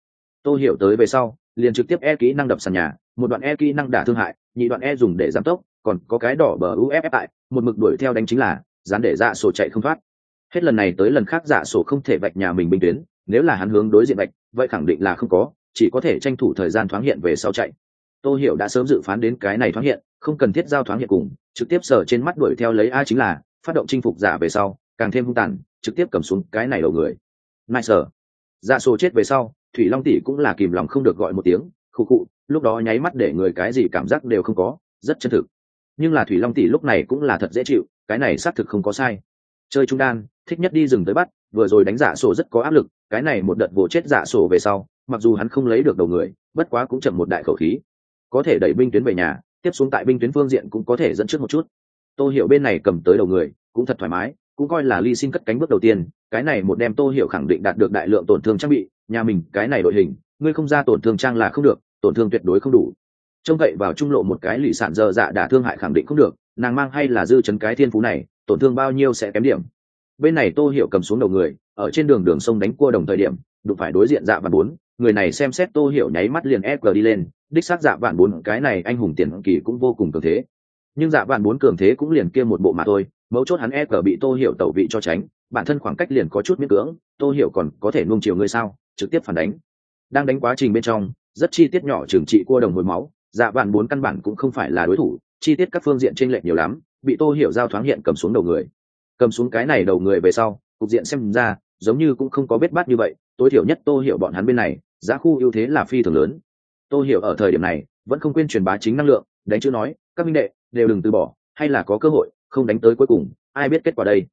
Tôi hiểu tới về sau, liền trực tiếp e kỹ năng đập sàn nhà, một đoạn e kỹ năng đả thương hại, nhị đoạn e dùng để giảm tốc, còn có cái đỏ bờ uff tại, một mực đuổi theo đánh chính là, dán để dạ sổ chạy không thoát. Hết lần này tới lần khác dạ sổ không thể vạch nhà mình bình tuyến, nếu là hắn hướng đối diện vạch, vậy khẳng định là không có, chỉ có thể tranh thủ thời gian thoáng hiện về sau chạy. Tôi hiểu đã sớm dự phán đến cái này thoáng hiện, không cần thiết giao thoáng hiện cùng, trực tiếp sở trên mắt đuổi theo lấy a chính là, phát động chinh phục giả về sau càng thêm hung tàn, trực tiếp cầm xuống cái này đầu người. Nại sở dạ sổ chết về sau, thủy long tỷ cũng là kìm lòng không được gọi một tiếng, khụ khụ, lúc đó nháy mắt để người cái gì cảm giác đều không có, rất chân thực. Nhưng là thủy long tỷ lúc này cũng là thật dễ chịu, cái này xác thực không có sai. Chơi trung đan, thích nhất đi rừng tới bắt, vừa rồi đánh dạ giả sổ rất có áp lực, cái này một đợt vỗ chết dạ giả sổ về sau, mặc dù hắn không lấy được đầu người, bất quá cũng chậm một đại khẩu khí. Có thể đẩy binh tuyến về nhà, tiếp xuống tại binh tuyến phương diện cũng có thể dẫn trước một chút. Tôi hiểu bên này cầm tới đầu người, cũng thật thoải mái cũng coi là ly xin cất cánh bước đầu tiên, cái này một đem tô hiểu khẳng định đạt được đại lượng tổn thương trang bị, nhà mình, cái này đội hình, ngươi không ra tổn thương trang là không được, tổn thương tuyệt đối không đủ. Trông cậy vào trung lộ một cái lì sản dơ dạ đả thương hại khẳng định không được, nàng mang hay là dư chấn cái thiên phú này, tổn thương bao nhiêu sẽ kém điểm. Bên này tô hiểu cầm xuống đầu người, ở trên đường đường sông đánh cua đồng thời điểm, đụng phải đối diện dạ vạn bốn, người này xem xét tô hiểu nháy mắt liền ép đi lên, đích xác dạ vạn bốn, cái này anh hùng tiền kỳ cũng vô cùng cường thế. Nhưng dạ vạn bốn cường thế cũng liền kia một bộ mà thôi mấu chốt hắn e cờ bị tô hiểu tẩu vị cho tránh, bản thân khoảng cách liền có chút miễn cưỡng, tô hiểu còn có thể nuông chiều ngươi sao, trực tiếp phản đánh. Đang đánh quá trình bên trong, rất chi tiết nhỏ trừng trị cua đồng hồi máu dạ vạn bốn căn bản cũng không phải là đối thủ, chi tiết các phương diện trên lệch nhiều lắm, bị tô hiểu giao thoáng hiện cầm xuống đầu người. Cầm xuống cái này đầu người về sau, cục diện xem ra, giống như cũng không có vết bát như vậy, tối thiểu nhất tô hiểu bọn hắn bên này, giá khu ưu thế là phi thường lớn. Tô hiểu ở thời điểm này, vẫn không quên truyền bá chính năng lượng, đánh chữ nói, các minh đệ, đều đừng từ bỏ, hay là có cơ hội không đánh tới cuối cùng ai biết kết quả đây?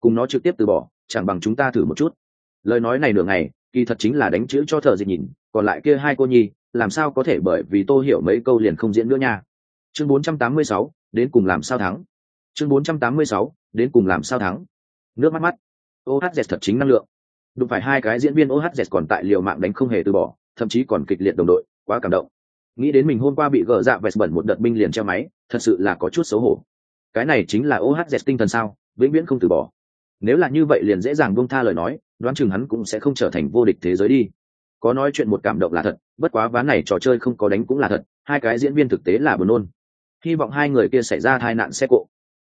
Cùng nó trực tiếp từ bỏ chẳng bằng chúng ta thử một chút. Lời nói này nửa ngày kỳ thật chính là đánh chữ cho thợ dịch nhìn còn lại kia hai cô nhi làm sao có thể bởi vì tô hiểu mấy câu liền không diễn nữa nha? Chương 486, đến cùng làm sao thắng? Chương 486, đến cùng làm sao thắng? Nước mắt mắt. Ohz thật chính năng lượng. Đụng phải hai cái diễn viên ohz còn tại liều mạng đánh không hề từ bỏ thậm chí còn kịch liệt đồng đội quá cảm động. Nghĩ đến mình hôm qua bị gỡ dạ vẹt bẩn một đợt binh liền treo máy thật sự là có chút xấu hổ cái này chính là ohz tinh thần sao, vĩnh viễn không từ bỏ. Nếu là như vậy liền dễ dàng buông tha lời nói, đoán chừng hắn cũng sẽ không trở thành vô địch thế giới đi. Có nói chuyện một cảm động là thật, bất quá ván này trò chơi không có đánh cũng là thật, hai cái diễn viên thực tế là buồn nôn. Hy vọng hai người kia xảy ra tai nạn xe cộ.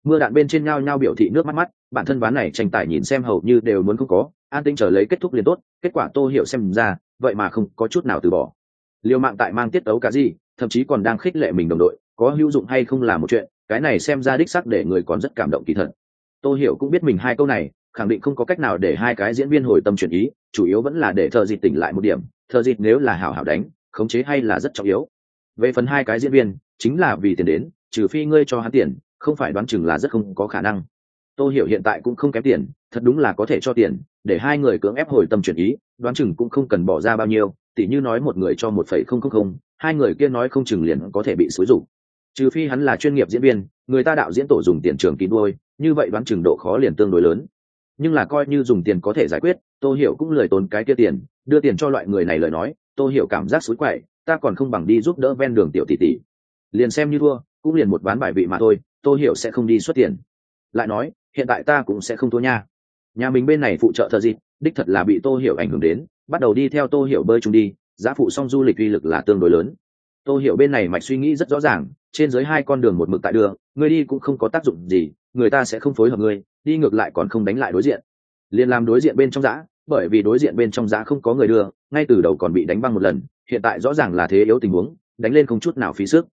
Mưa đạn bên trên nhau nhau biểu thị nước mắt mắt, bản thân ván này tranh tài nhìn xem hầu như đều muốn không có, an tinh trở lấy kết thúc liền tốt, kết quả tô hiểu xem ra, vậy mà không có chút nào từ bỏ. Liều mạng tại mang tiết tấu cả gì, thậm chí còn đang khích lệ mình đồng đội, có hữu dụng hay không là một chuyện cái này xem ra đích sắc để người còn rất cảm động kỳ thật. Tô hiểu cũng biết mình hai câu này, khẳng định không có cách nào để hai cái diễn viên hồi tâm chuyển ý, chủ yếu vẫn là để thợ dịt tỉnh lại một điểm. Thợ dịt nếu là hảo hảo đánh, khống chế hay là rất trọng yếu. Về phần hai cái diễn viên, chính là vì tiền đến, trừ phi ngươi cho hắn tiền, không phải đoán chừng là rất không có khả năng. Tôi hiểu hiện tại cũng không kém tiền, thật đúng là có thể cho tiền, để hai người cưỡng ép hồi tâm chuyển ý, đoán chừng cũng không cần bỏ ra bao nhiêu, tỉ như nói một người cho một phẩy không không không, hai người kia nói không chừng liền có thể bị xúi rụng trừ phi hắn là chuyên nghiệp diễn viên, người ta đạo diễn tổ dùng tiền trường kín đôi như vậy đoán chừng độ khó liền tương đối lớn. Nhưng là coi như dùng tiền có thể giải quyết, tô hiểu cũng lời tốn cái kia tiền, đưa tiền cho loại người này lời nói, tô hiểu cảm giác xối quậy, ta còn không bằng đi giúp đỡ ven đường tiểu tỷ tỷ. Liền xem như thua, cũng liền một ván bài vị mà thôi, tô hiểu sẽ không đi xuất tiền. Lại nói, hiện tại ta cũng sẽ không thua nha. Nhà mình bên này phụ trợ thợ dịp đích thật là bị tô hiểu ảnh hưởng đến, bắt đầu đi theo tô hiểu bơi chung đi, giá phụ song du lịch uy lực là tương đối lớn. Tô hiểu bên này mạch suy nghĩ rất rõ ràng trên dưới hai con đường một mực tại đường, người đi cũng không có tác dụng gì, người ta sẽ không phối hợp ngươi đi ngược lại còn không đánh lại đối diện. Liền làm đối diện bên trong giã, bởi vì đối diện bên trong giã không có người đưa, ngay từ đầu còn bị đánh băng một lần, hiện tại rõ ràng là thế yếu tình huống, đánh lên không chút nào phí sức.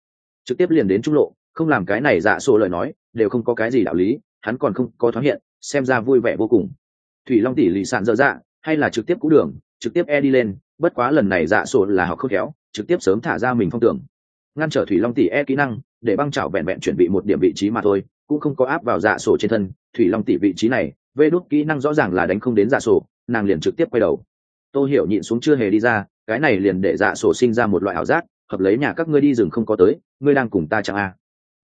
Trực tiếp liền đến trung lộ, không làm cái này dạ sổ lời nói, đều không có cái gì đạo lý, hắn còn không có thoáng hiện, xem ra vui vẻ vô cùng. Thủy long tỷ lì sạn dở dạ hay là trực tiếp cũ đường, trực tiếp e đi lên, bất quá lần này dạ sổ là học khớp khéo, trực tiếp sớm thả ra mình phong tưởng ngăn trở thủy long tỷ e kỹ năng, để băng chảo vẹn vẹn chuẩn bị một điểm vị trí mà thôi, cũng không có áp vào dạ sổ trên thân. Thủy long tỷ vị trí này, vê đốt kỹ năng rõ ràng là đánh không đến dạ sổ, nàng liền trực tiếp quay đầu. Tôi hiểu nhịn xuống chưa hề đi ra, cái này liền để dạ sổ sinh ra một loại ảo giác, hợp lấy nhà các ngươi đi rừng không có tới, ngươi đang cùng ta chẳng a. À.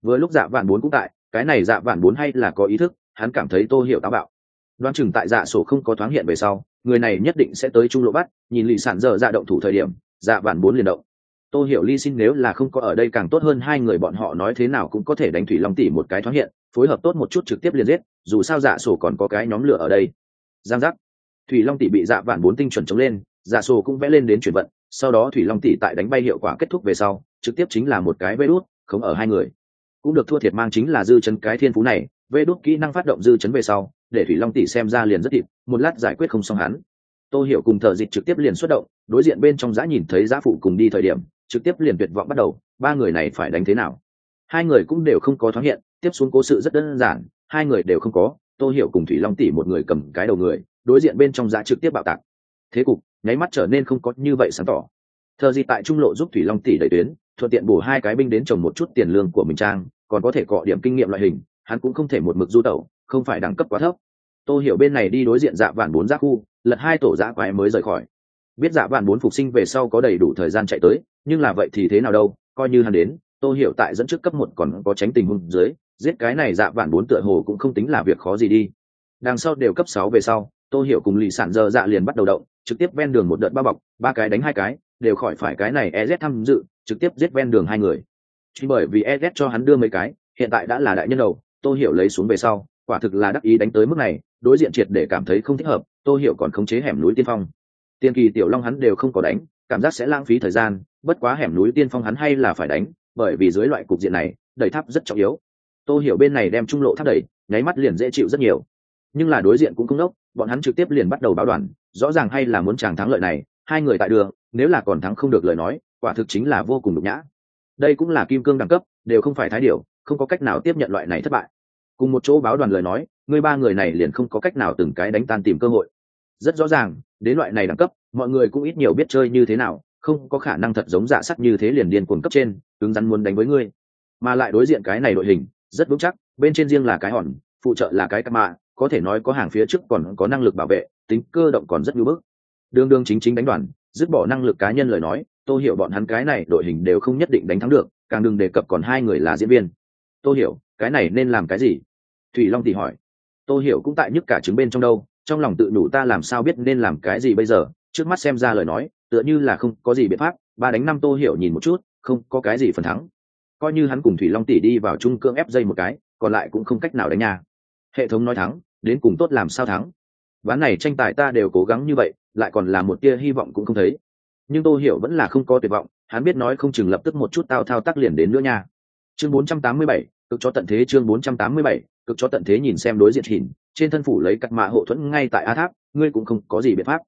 vừa lúc dạ vạn bốn cũng tại, cái này dạ vạn bốn hay là có ý thức, hắn cảm thấy tô hiểu táo bạo. Đoán chừng tại dạ sổ không có thoáng hiện về sau, người này nhất định sẽ tới trung lộ bắt, nhìn lì sản dở dạ động thủ thời điểm dạ vạn bốn liền động tô hiểu ly xin nếu là không có ở đây càng tốt hơn hai người bọn họ nói thế nào cũng có thể đánh thủy long tỷ một cái thoáng hiện, phối hợp tốt một chút trực tiếp liền giết, dù sao dạ sổ còn có cái nhóm lửa ở đây. Giang giác. Thủy long tỷ bị dạ vạn bốn tinh chuẩn chống lên dạ sổ cũng vẽ lên đến chuyển vận, sau đó thủy long tỷ tại đánh bay hiệu quả kết thúc về sau, trực tiếp chính là một cái vê đốt không ở hai người. Cũng được thua thiệt mang chính là dư chấn cái thiên phú này, vê đốt kỹ năng phát động dư chấn về sau, để thủy long tỷ xem ra liền rất thịt, một lát giải quyết không xong hắn. Tôi hiểu cùng thợ dịch trực tiếp liền xuất động, đối diện bên trong giã nhìn thấy giã phụ cùng đi thời điểm trực tiếp liền tuyệt vọng bắt đầu, ba người này phải đánh thế nào? Hai người cũng đều không có thoáng hiện, tiếp xuống cố sự rất đơn giản, hai người đều không có tôi hiểu cùng thủy long tỷ một người cầm cái đầu người, đối diện bên trong giá trực tiếp bạo tạc. Thế cục, nháy mắt trở nên không có như vậy sáng tỏ. Thờ gì tại trung lộ giúp thủy long tỷ đẩy tuyến, thuận tiện bổ hai cái binh đến trồng một chút tiền lương của mình trang, còn có thể cọ điểm kinh nghiệm loại hình, hắn cũng không thể một mực du tẩu, không phải đẳng cấp quá thấp. Tô hiểu bên này đi đối diện dạ vạn bốn giác khu, lật hai tổ giã quái mới rời khỏi. Biết dạ vạn bốn phục sinh về sau có đầy đủ thời gian chạy tới nhưng là vậy thì thế nào đâu, coi như hắn đến tô hiểu tại dẫn trước cấp một còn có tránh tình huống dưới, giết cái này dạ vạn bốn tựa hồ cũng không tính là việc khó gì đi. Đằng sau đều cấp sáu về sau tô hiểu cùng lì sản dơ dạ liền bắt đầu động, trực tiếp ven đường một đợt bao bọc, ba cái đánh hai cái, đều khỏi phải cái này ez tham dự, trực tiếp giết ven đường hai người. Chỉ bởi vì ez cho hắn đưa mấy cái, hiện tại đã là đại nhân đầu tô hiểu lấy xuống về sau, quả thực là đắc ý đánh tới mức này, đối diện triệt để cảm thấy không thích hợp tô hiểu còn khống chế hẻm núi tiên phong. Tiên kỳ tiểu long hắn đều không có đánh cảm giác sẽ lãng phí thời gian, bất quá hẻm núi tiên phong hắn hay là phải đánh, bởi vì dưới loại cục diện này, đẩy tháp rất trọng yếu. Tô hiểu bên này đem trung lộ tháp đẩy, nháy mắt liền dễ chịu rất nhiều. Nhưng là đối diện cũng không đốc, bọn hắn trực tiếp liền bắt đầu báo đoàn, rõ ràng hay là muốn chàng thắng lợi này, hai người tại đường, nếu là còn thắng không được lời nói, quả thực chính là vô cùng nhục nhã. Đây cũng là kim cương đẳng cấp, đều không phải thái điều không có cách nào tiếp nhận loại này thất bại. Cùng một chỗ báo đoàn lời nói, người ba người này liền không có cách nào từng cái đánh tan tìm cơ hội rất rõ ràng, đến loại này đẳng cấp, mọi người cũng ít nhiều biết chơi như thế nào, không có khả năng thật giống dạ sắt như thế liền điên cuồng cấp trên, cứng rắn muốn đánh với ngươi. Mà lại đối diện cái này đội hình, rất vững chắc, bên trên riêng là cái hòn, phụ trợ là cái cà mạ có thể nói có hàng phía trước còn có năng lực bảo vệ, tính cơ động còn rất ngưỡng bức. Đương đương chính chính đánh đoàn, dứt bỏ năng lực cá nhân lời nói tôi hiểu bọn hắn cái này đội hình đều không nhất định đánh thắng được, càng đừng đề cập còn hai người là diễn viên. Tôi hiểu, cái này nên làm cái gì? Thủy long thì hỏi. Tôi hiểu cũng tại nhức cả chứng bên trong đâu trong lòng tự đủ ta làm sao biết nên làm cái gì bây giờ? Trước mắt xem ra lời nói tựa như là không có gì biện pháp ba đánh năm tô hiểu nhìn một chút không có cái gì phần thắng. Coi như hắn cùng thủy long tỷ đi vào trung cương ép dây một cái còn lại cũng không cách nào đánh nhà hệ thống nói thắng đến cùng tốt làm sao thắng? Ván này tranh tài ta đều cố gắng như vậy lại còn là một tia hy vọng cũng không thấy. Nhưng tô hiểu vẫn là không có tuyệt vọng hắn biết nói không chừng lập tức một chút tao thao tác liền đến nữa nha. Chương 487, cực cho tận thế chương 487, cực cho tận thế nhìn xem đối diện hình trên thân phủ lấy cắt mạ hộ thuẫn ngay tại a tháp, ngươi cũng không có gì biện pháp.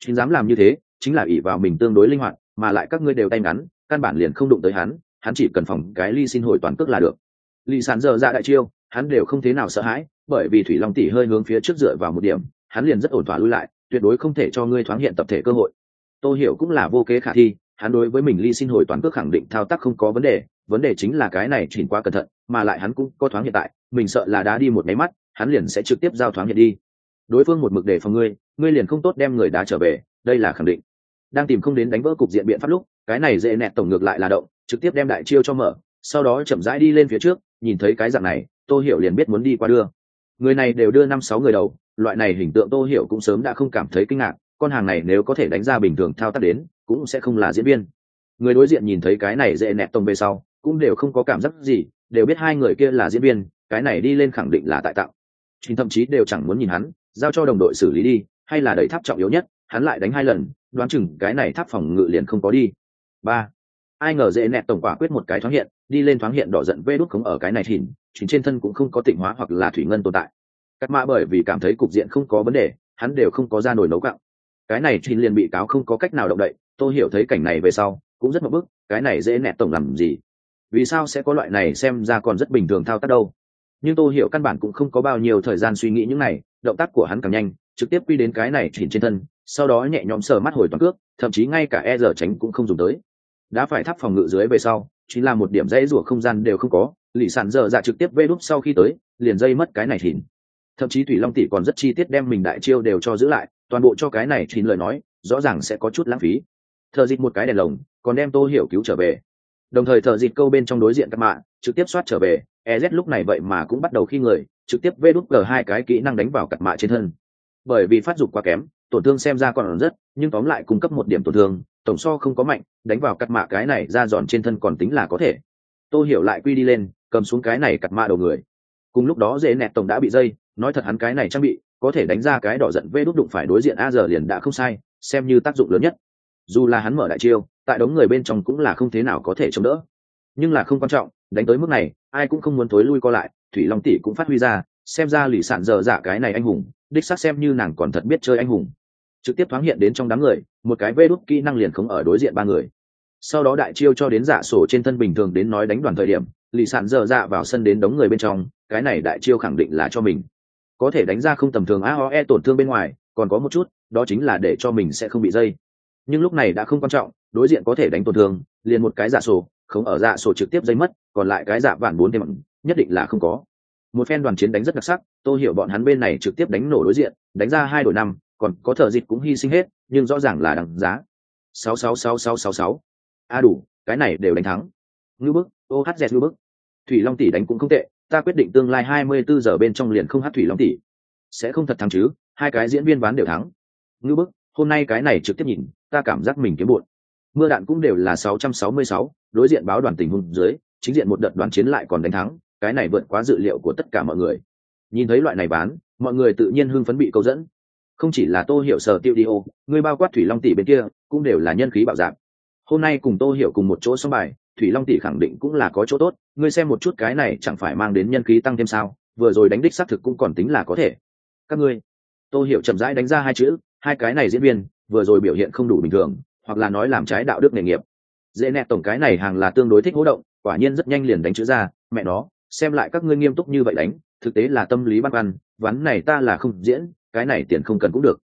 Chính dám làm như thế, chính là ỷ vào mình tương đối linh hoạt, mà lại các ngươi đều tay ngắn, căn bản liền không đụng tới hắn hắn chỉ cần phòng cái ly xin hồi toàn cước là được. Lì sàn giờ ra đại chiêu, hắn đều không thế nào sợ hãi, bởi vì thủy long tỷ hơi hướng phía trước dựa vào một điểm, hắn liền rất ổn thỏa lui lại, tuyệt đối không thể cho ngươi thoáng hiện tập thể cơ hội. Tô hiểu cũng là vô kế khả thi, hắn đối với mình ly xin hồi toàn cước khẳng định thao tác không có vấn đề vấn đề chính là cái này chỉnh quá cẩn thận, mà lại hắn cũng có thoáng hiện tại, mình sợ là đã đi một máy mắt hắn liền sẽ trực tiếp giao thoáng hiện đi. Đối phương một mực để phòng ngươi ngươi liền không tốt đem người đá trở về, đây là khẳng định. Đang tìm không đến đánh vỡ cục diện biện pháp lúc, cái này dễ nẹt tổng ngược lại là động, trực tiếp đem đại chiêu cho mở, sau đó chậm rãi đi lên phía trước, nhìn thấy cái dạng này, tô hiểu liền biết muốn đi qua đưa. Người này đều đưa năm sáu người đầu, loại này hình tượng tô hiểu cũng sớm đã không cảm thấy kinh ngạc, con hàng này nếu có thể đánh ra bình thường thao tác đến, cũng sẽ không là diễn viên. Người đối diện nhìn thấy cái này dễ nẹt tông về sau, cũng đều không có cảm giác gì, đều biết hai người kia là diễn viên, cái này đi lên khẳng định là tại tạo chính thậm chí đều chẳng muốn nhìn hắn, giao cho đồng đội xử lý đi, hay là đẩy tháp trọng yếu nhất, hắn lại đánh hai lần, đoán chừng cái này tháp phòng ngự liền không có đi. Ba. Ai ngờ dễ nẹt tổng quả quyết một cái thoáng hiện, đi lên thoáng hiện đỏ giận vê đút không ở cái này thìn, chính trên thân cũng không có tịnh hóa hoặc là thủy ngân tồn tại. Cắt mã bởi vì cảm thấy cục diện không có vấn đề, hắn đều không có ra nổi nấu cạo cái này trinh liền bị cáo không có cách nào động đậy, tôi hiểu thấy cảnh này về sau, cũng rất mập bức cái này dễ nẹt tổng làm gì? Vì sao sẽ có loại này xem ra còn rất bình thường thao tác đâu? Nhưng tôi hiểu căn bản cũng không có bao nhiêu thời gian suy nghĩ những này, động tác của hắn càng nhanh, trực tiếp quy đến cái này chỉnh trên thân, sau đó nhẹ nhõm sờ mắt hồi toàn cước, thậm chí ngay cả e giờ tránh cũng không dùng tới. Đã phải thắp phòng ngự dưới về sau chính là một điểm dãy rủa không gian đều không có lì sản dở dạ trực tiếp vê đúp sau khi tới, liền dây mất cái này thìn thậm chí thủy long tỷ còn rất chi tiết đem mình đại chiêu đều cho giữ lại, toàn bộ cho cái này thìn lời nói, rõ ràng sẽ có chút lãng phí. Thợ dịt một cái đèn lồng, còn đem tô hiểu cứu trở về. Đồng thời thợ dịt câu bên trong đối diện các mạ, trực tiếp soát trở về ez lúc này vậy mà cũng bắt đầu khi người, trực tiếp vê đút g hai cái kỹ năng đánh vào cặp mạ trên thân. Bởi vì phát dục quá kém, tổn thương xem ra còn rất, nhưng tóm lại cung cấp một điểm tổn thương, tổng so không có mạnh, đánh vào cặp mạ cái này ra dọn trên thân còn tính là có thể. Tô hiểu lại quy đi lên, cầm xuống cái này cặp mạ đầu người. Cùng lúc đó dễ nẹt tổng đã bị dây, nói thật hắn cái này trang bị, có thể đánh ra cái đỏ giận vê đút đụng phải đối diện a giờ liền đã không sai, xem như tác dụng lớn nhất. Dù là hắn mở đại chiêu, tại đống người bên trong cũng là không thế nào có thể chống đỡ nhưng là không quan trọng, đánh tới mức này, ai cũng không muốn thối lui co lại, thủy long tỷ cũng phát huy ra, xem ra lì sản dở dạ cái này anh hùng, đích xác xem như nàng còn thật biết chơi anh hùng. Trực tiếp thoáng hiện đến trong đám người, một cái vê đúc kỹ năng liền không ở đối diện ba người. Sau đó đại chiêu cho đến giả sổ trên thân bình thường đến nói đánh đoàn thời điểm lì sản dở dạ vào sân đến đống người bên trong, cái này đại chiêu khẳng định là cho mình. Có thể đánh ra không tầm thường aoe tổn thương bên ngoài, còn có một chút, đó chính là để cho mình sẽ không bị dây. Nhưng lúc này đã không quan trọng, đối diện có thể đánh tổn thương, liền một cái giả sổ không ở dạ sổ trực tiếp dây mất, còn lại cái dạ vạn bốn thêm nhất định là không có. Một phen đoàn chiến đánh rất đặc sắc, tôi hiểu bọn hắn bên này trực tiếp đánh nổ đối diện, đánh ra hai đội năm, còn có thợ dịch cũng hy sinh hết, nhưng rõ ràng là đằng giá. Sáu sáu sáu sáu sáu sáu. A đủ, cái này đều đánh thắng. Ngư bức, ô hát dẹt ngư bức. Thủy long tỷ đánh cũng không tệ, ta quyết định tương lai hai mươi bốn giờ bên trong liền không hát thủy long tỷ. Sẽ không thật thắng chứ, hai cái diễn viên ván đều thắng. Ngư bức, hôm nay cái này trực tiếp nhìn, ta cảm giác mình kiếm bụn mưa đạn cũng đều là sáu trăm sáu mươi sáu, đối diện báo đoàn tình huống dưới, chính diện một đợt đoàn chiến lại còn đánh thắng, cái này vượt quá dự liệu của tất cả mọi người. Nhìn thấy loại này bán, mọi người tự nhiên hưng phấn bị câu dẫn. Không chỉ là tô hiểu sở tiêu đi người bao quát thủy long tỷ bên kia, cũng đều là nhân khí bạo dạng hôm nay cùng tô hiểu cùng một chỗ xong bài, thủy long tỷ khẳng định cũng là có chỗ tốt, ngươi xem một chút cái này chẳng phải mang đến nhân khí tăng thêm sao, vừa rồi đánh đích xác thực cũng còn tính là có thể. Các ngươi, tô hiểu chậm rãi đánh ra hai chữ, hai cái này diễn viên, vừa rồi biểu hiện không đủ bình thường hoặc là nói làm trái đạo đức nghề nghiệp. Dễ nẹt tổng cái này hàng là tương đối thích hỗ động, quả nhiên rất nhanh liền đánh chữ ra, mẹ nó, xem lại các ngươi nghiêm túc như vậy đánh, thực tế là tâm lý băn khoăn, ván này ta là không diễn, cái này tiền không cần cũng được.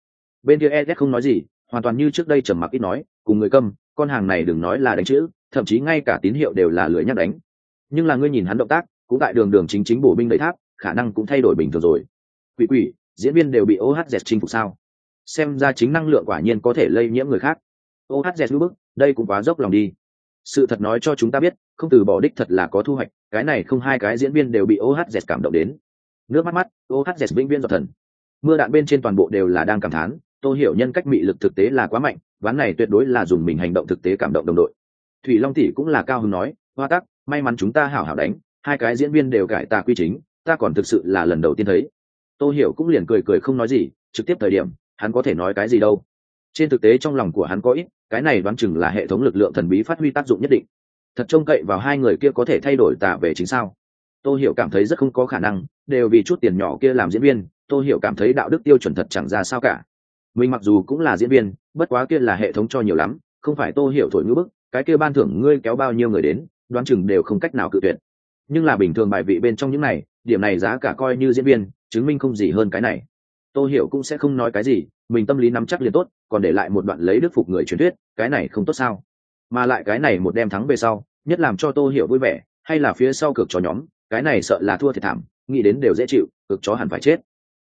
Bên kia ez không nói gì, hoàn toàn như trước đây trầm mặc ít nói, cùng người câm, con hàng này đừng nói là đánh chữ, thậm chí ngay cả tín hiệu đều là lưỡi nhắc đánh. Nhưng là ngươi nhìn hắn động tác, cũng tại đường đường chính chính bổ binh đầy tháp, khả năng cũng thay đổi bình thường rồi. Quỷ quỷ, diễn viên đều bị ohz chinh phục sao? Xem ra chính năng lượng quả nhiên có thể lây nhiễm người khác ohz lưu bức, đây cũng quá dốc lòng đi. Sự thật nói cho chúng ta biết, không từ bỏ đích thật là có thu hoạch, cái này không hai cái diễn viên đều bị ohz cảm động đến. Nước mắt mắt ohz vĩnh viên giọt thần. Mưa đạn bên trên toàn bộ đều là đang cảm thán, tôi hiểu nhân cách mị lực thực tế là quá mạnh, ván này tuyệt đối là dùng mình hành động thực tế cảm động đồng đội. Thủy long tỷ cũng là cao hứng nói, hoa tắc, may mắn chúng ta hảo hảo đánh, hai cái diễn viên đều cải tà quy chính, ta còn thực sự là lần đầu tiên thấy. Tôi hiểu cũng liền cười cười không nói gì, trực tiếp thời điểm, hắn có thể nói cái gì đâu. Trên thực tế trong lòng của hắn có ít cái này đoán chừng là hệ thống lực lượng thần bí phát huy tác dụng nhất định. Thật trông cậy vào hai người kia có thể thay đổi tả về chính sao. Tôi hiểu cảm thấy rất không có khả năng, đều vì chút tiền nhỏ kia làm diễn viên tôi hiểu cảm thấy đạo đức tiêu chuẩn thật chẳng ra sao cả. Mình mặc dù cũng là diễn viên, bất quá kia là hệ thống cho nhiều lắm, không phải tôi hiểu thổi ngữ bức, cái kia ban thưởng ngươi kéo bao nhiêu người đến, đoán chừng đều không cách nào cự tuyệt. Nhưng là bình thường bài vị bên trong những này, điểm này giá cả coi như diễn viên, chứng minh không gì hơn cái này tôi hiểu cũng sẽ không nói cái gì mình tâm lý nắm chắc liền tốt còn để lại một đoạn lấy đức phục người truyền thuyết cái này không tốt sao? Mà lại cái này một đem thắng về sau nhất làm cho tôi hiểu vui vẻ hay là phía sau cực chó nhóm cái này sợ là thua thiệt thảm nghĩ đến đều dễ chịu cực chó hẳn phải chết.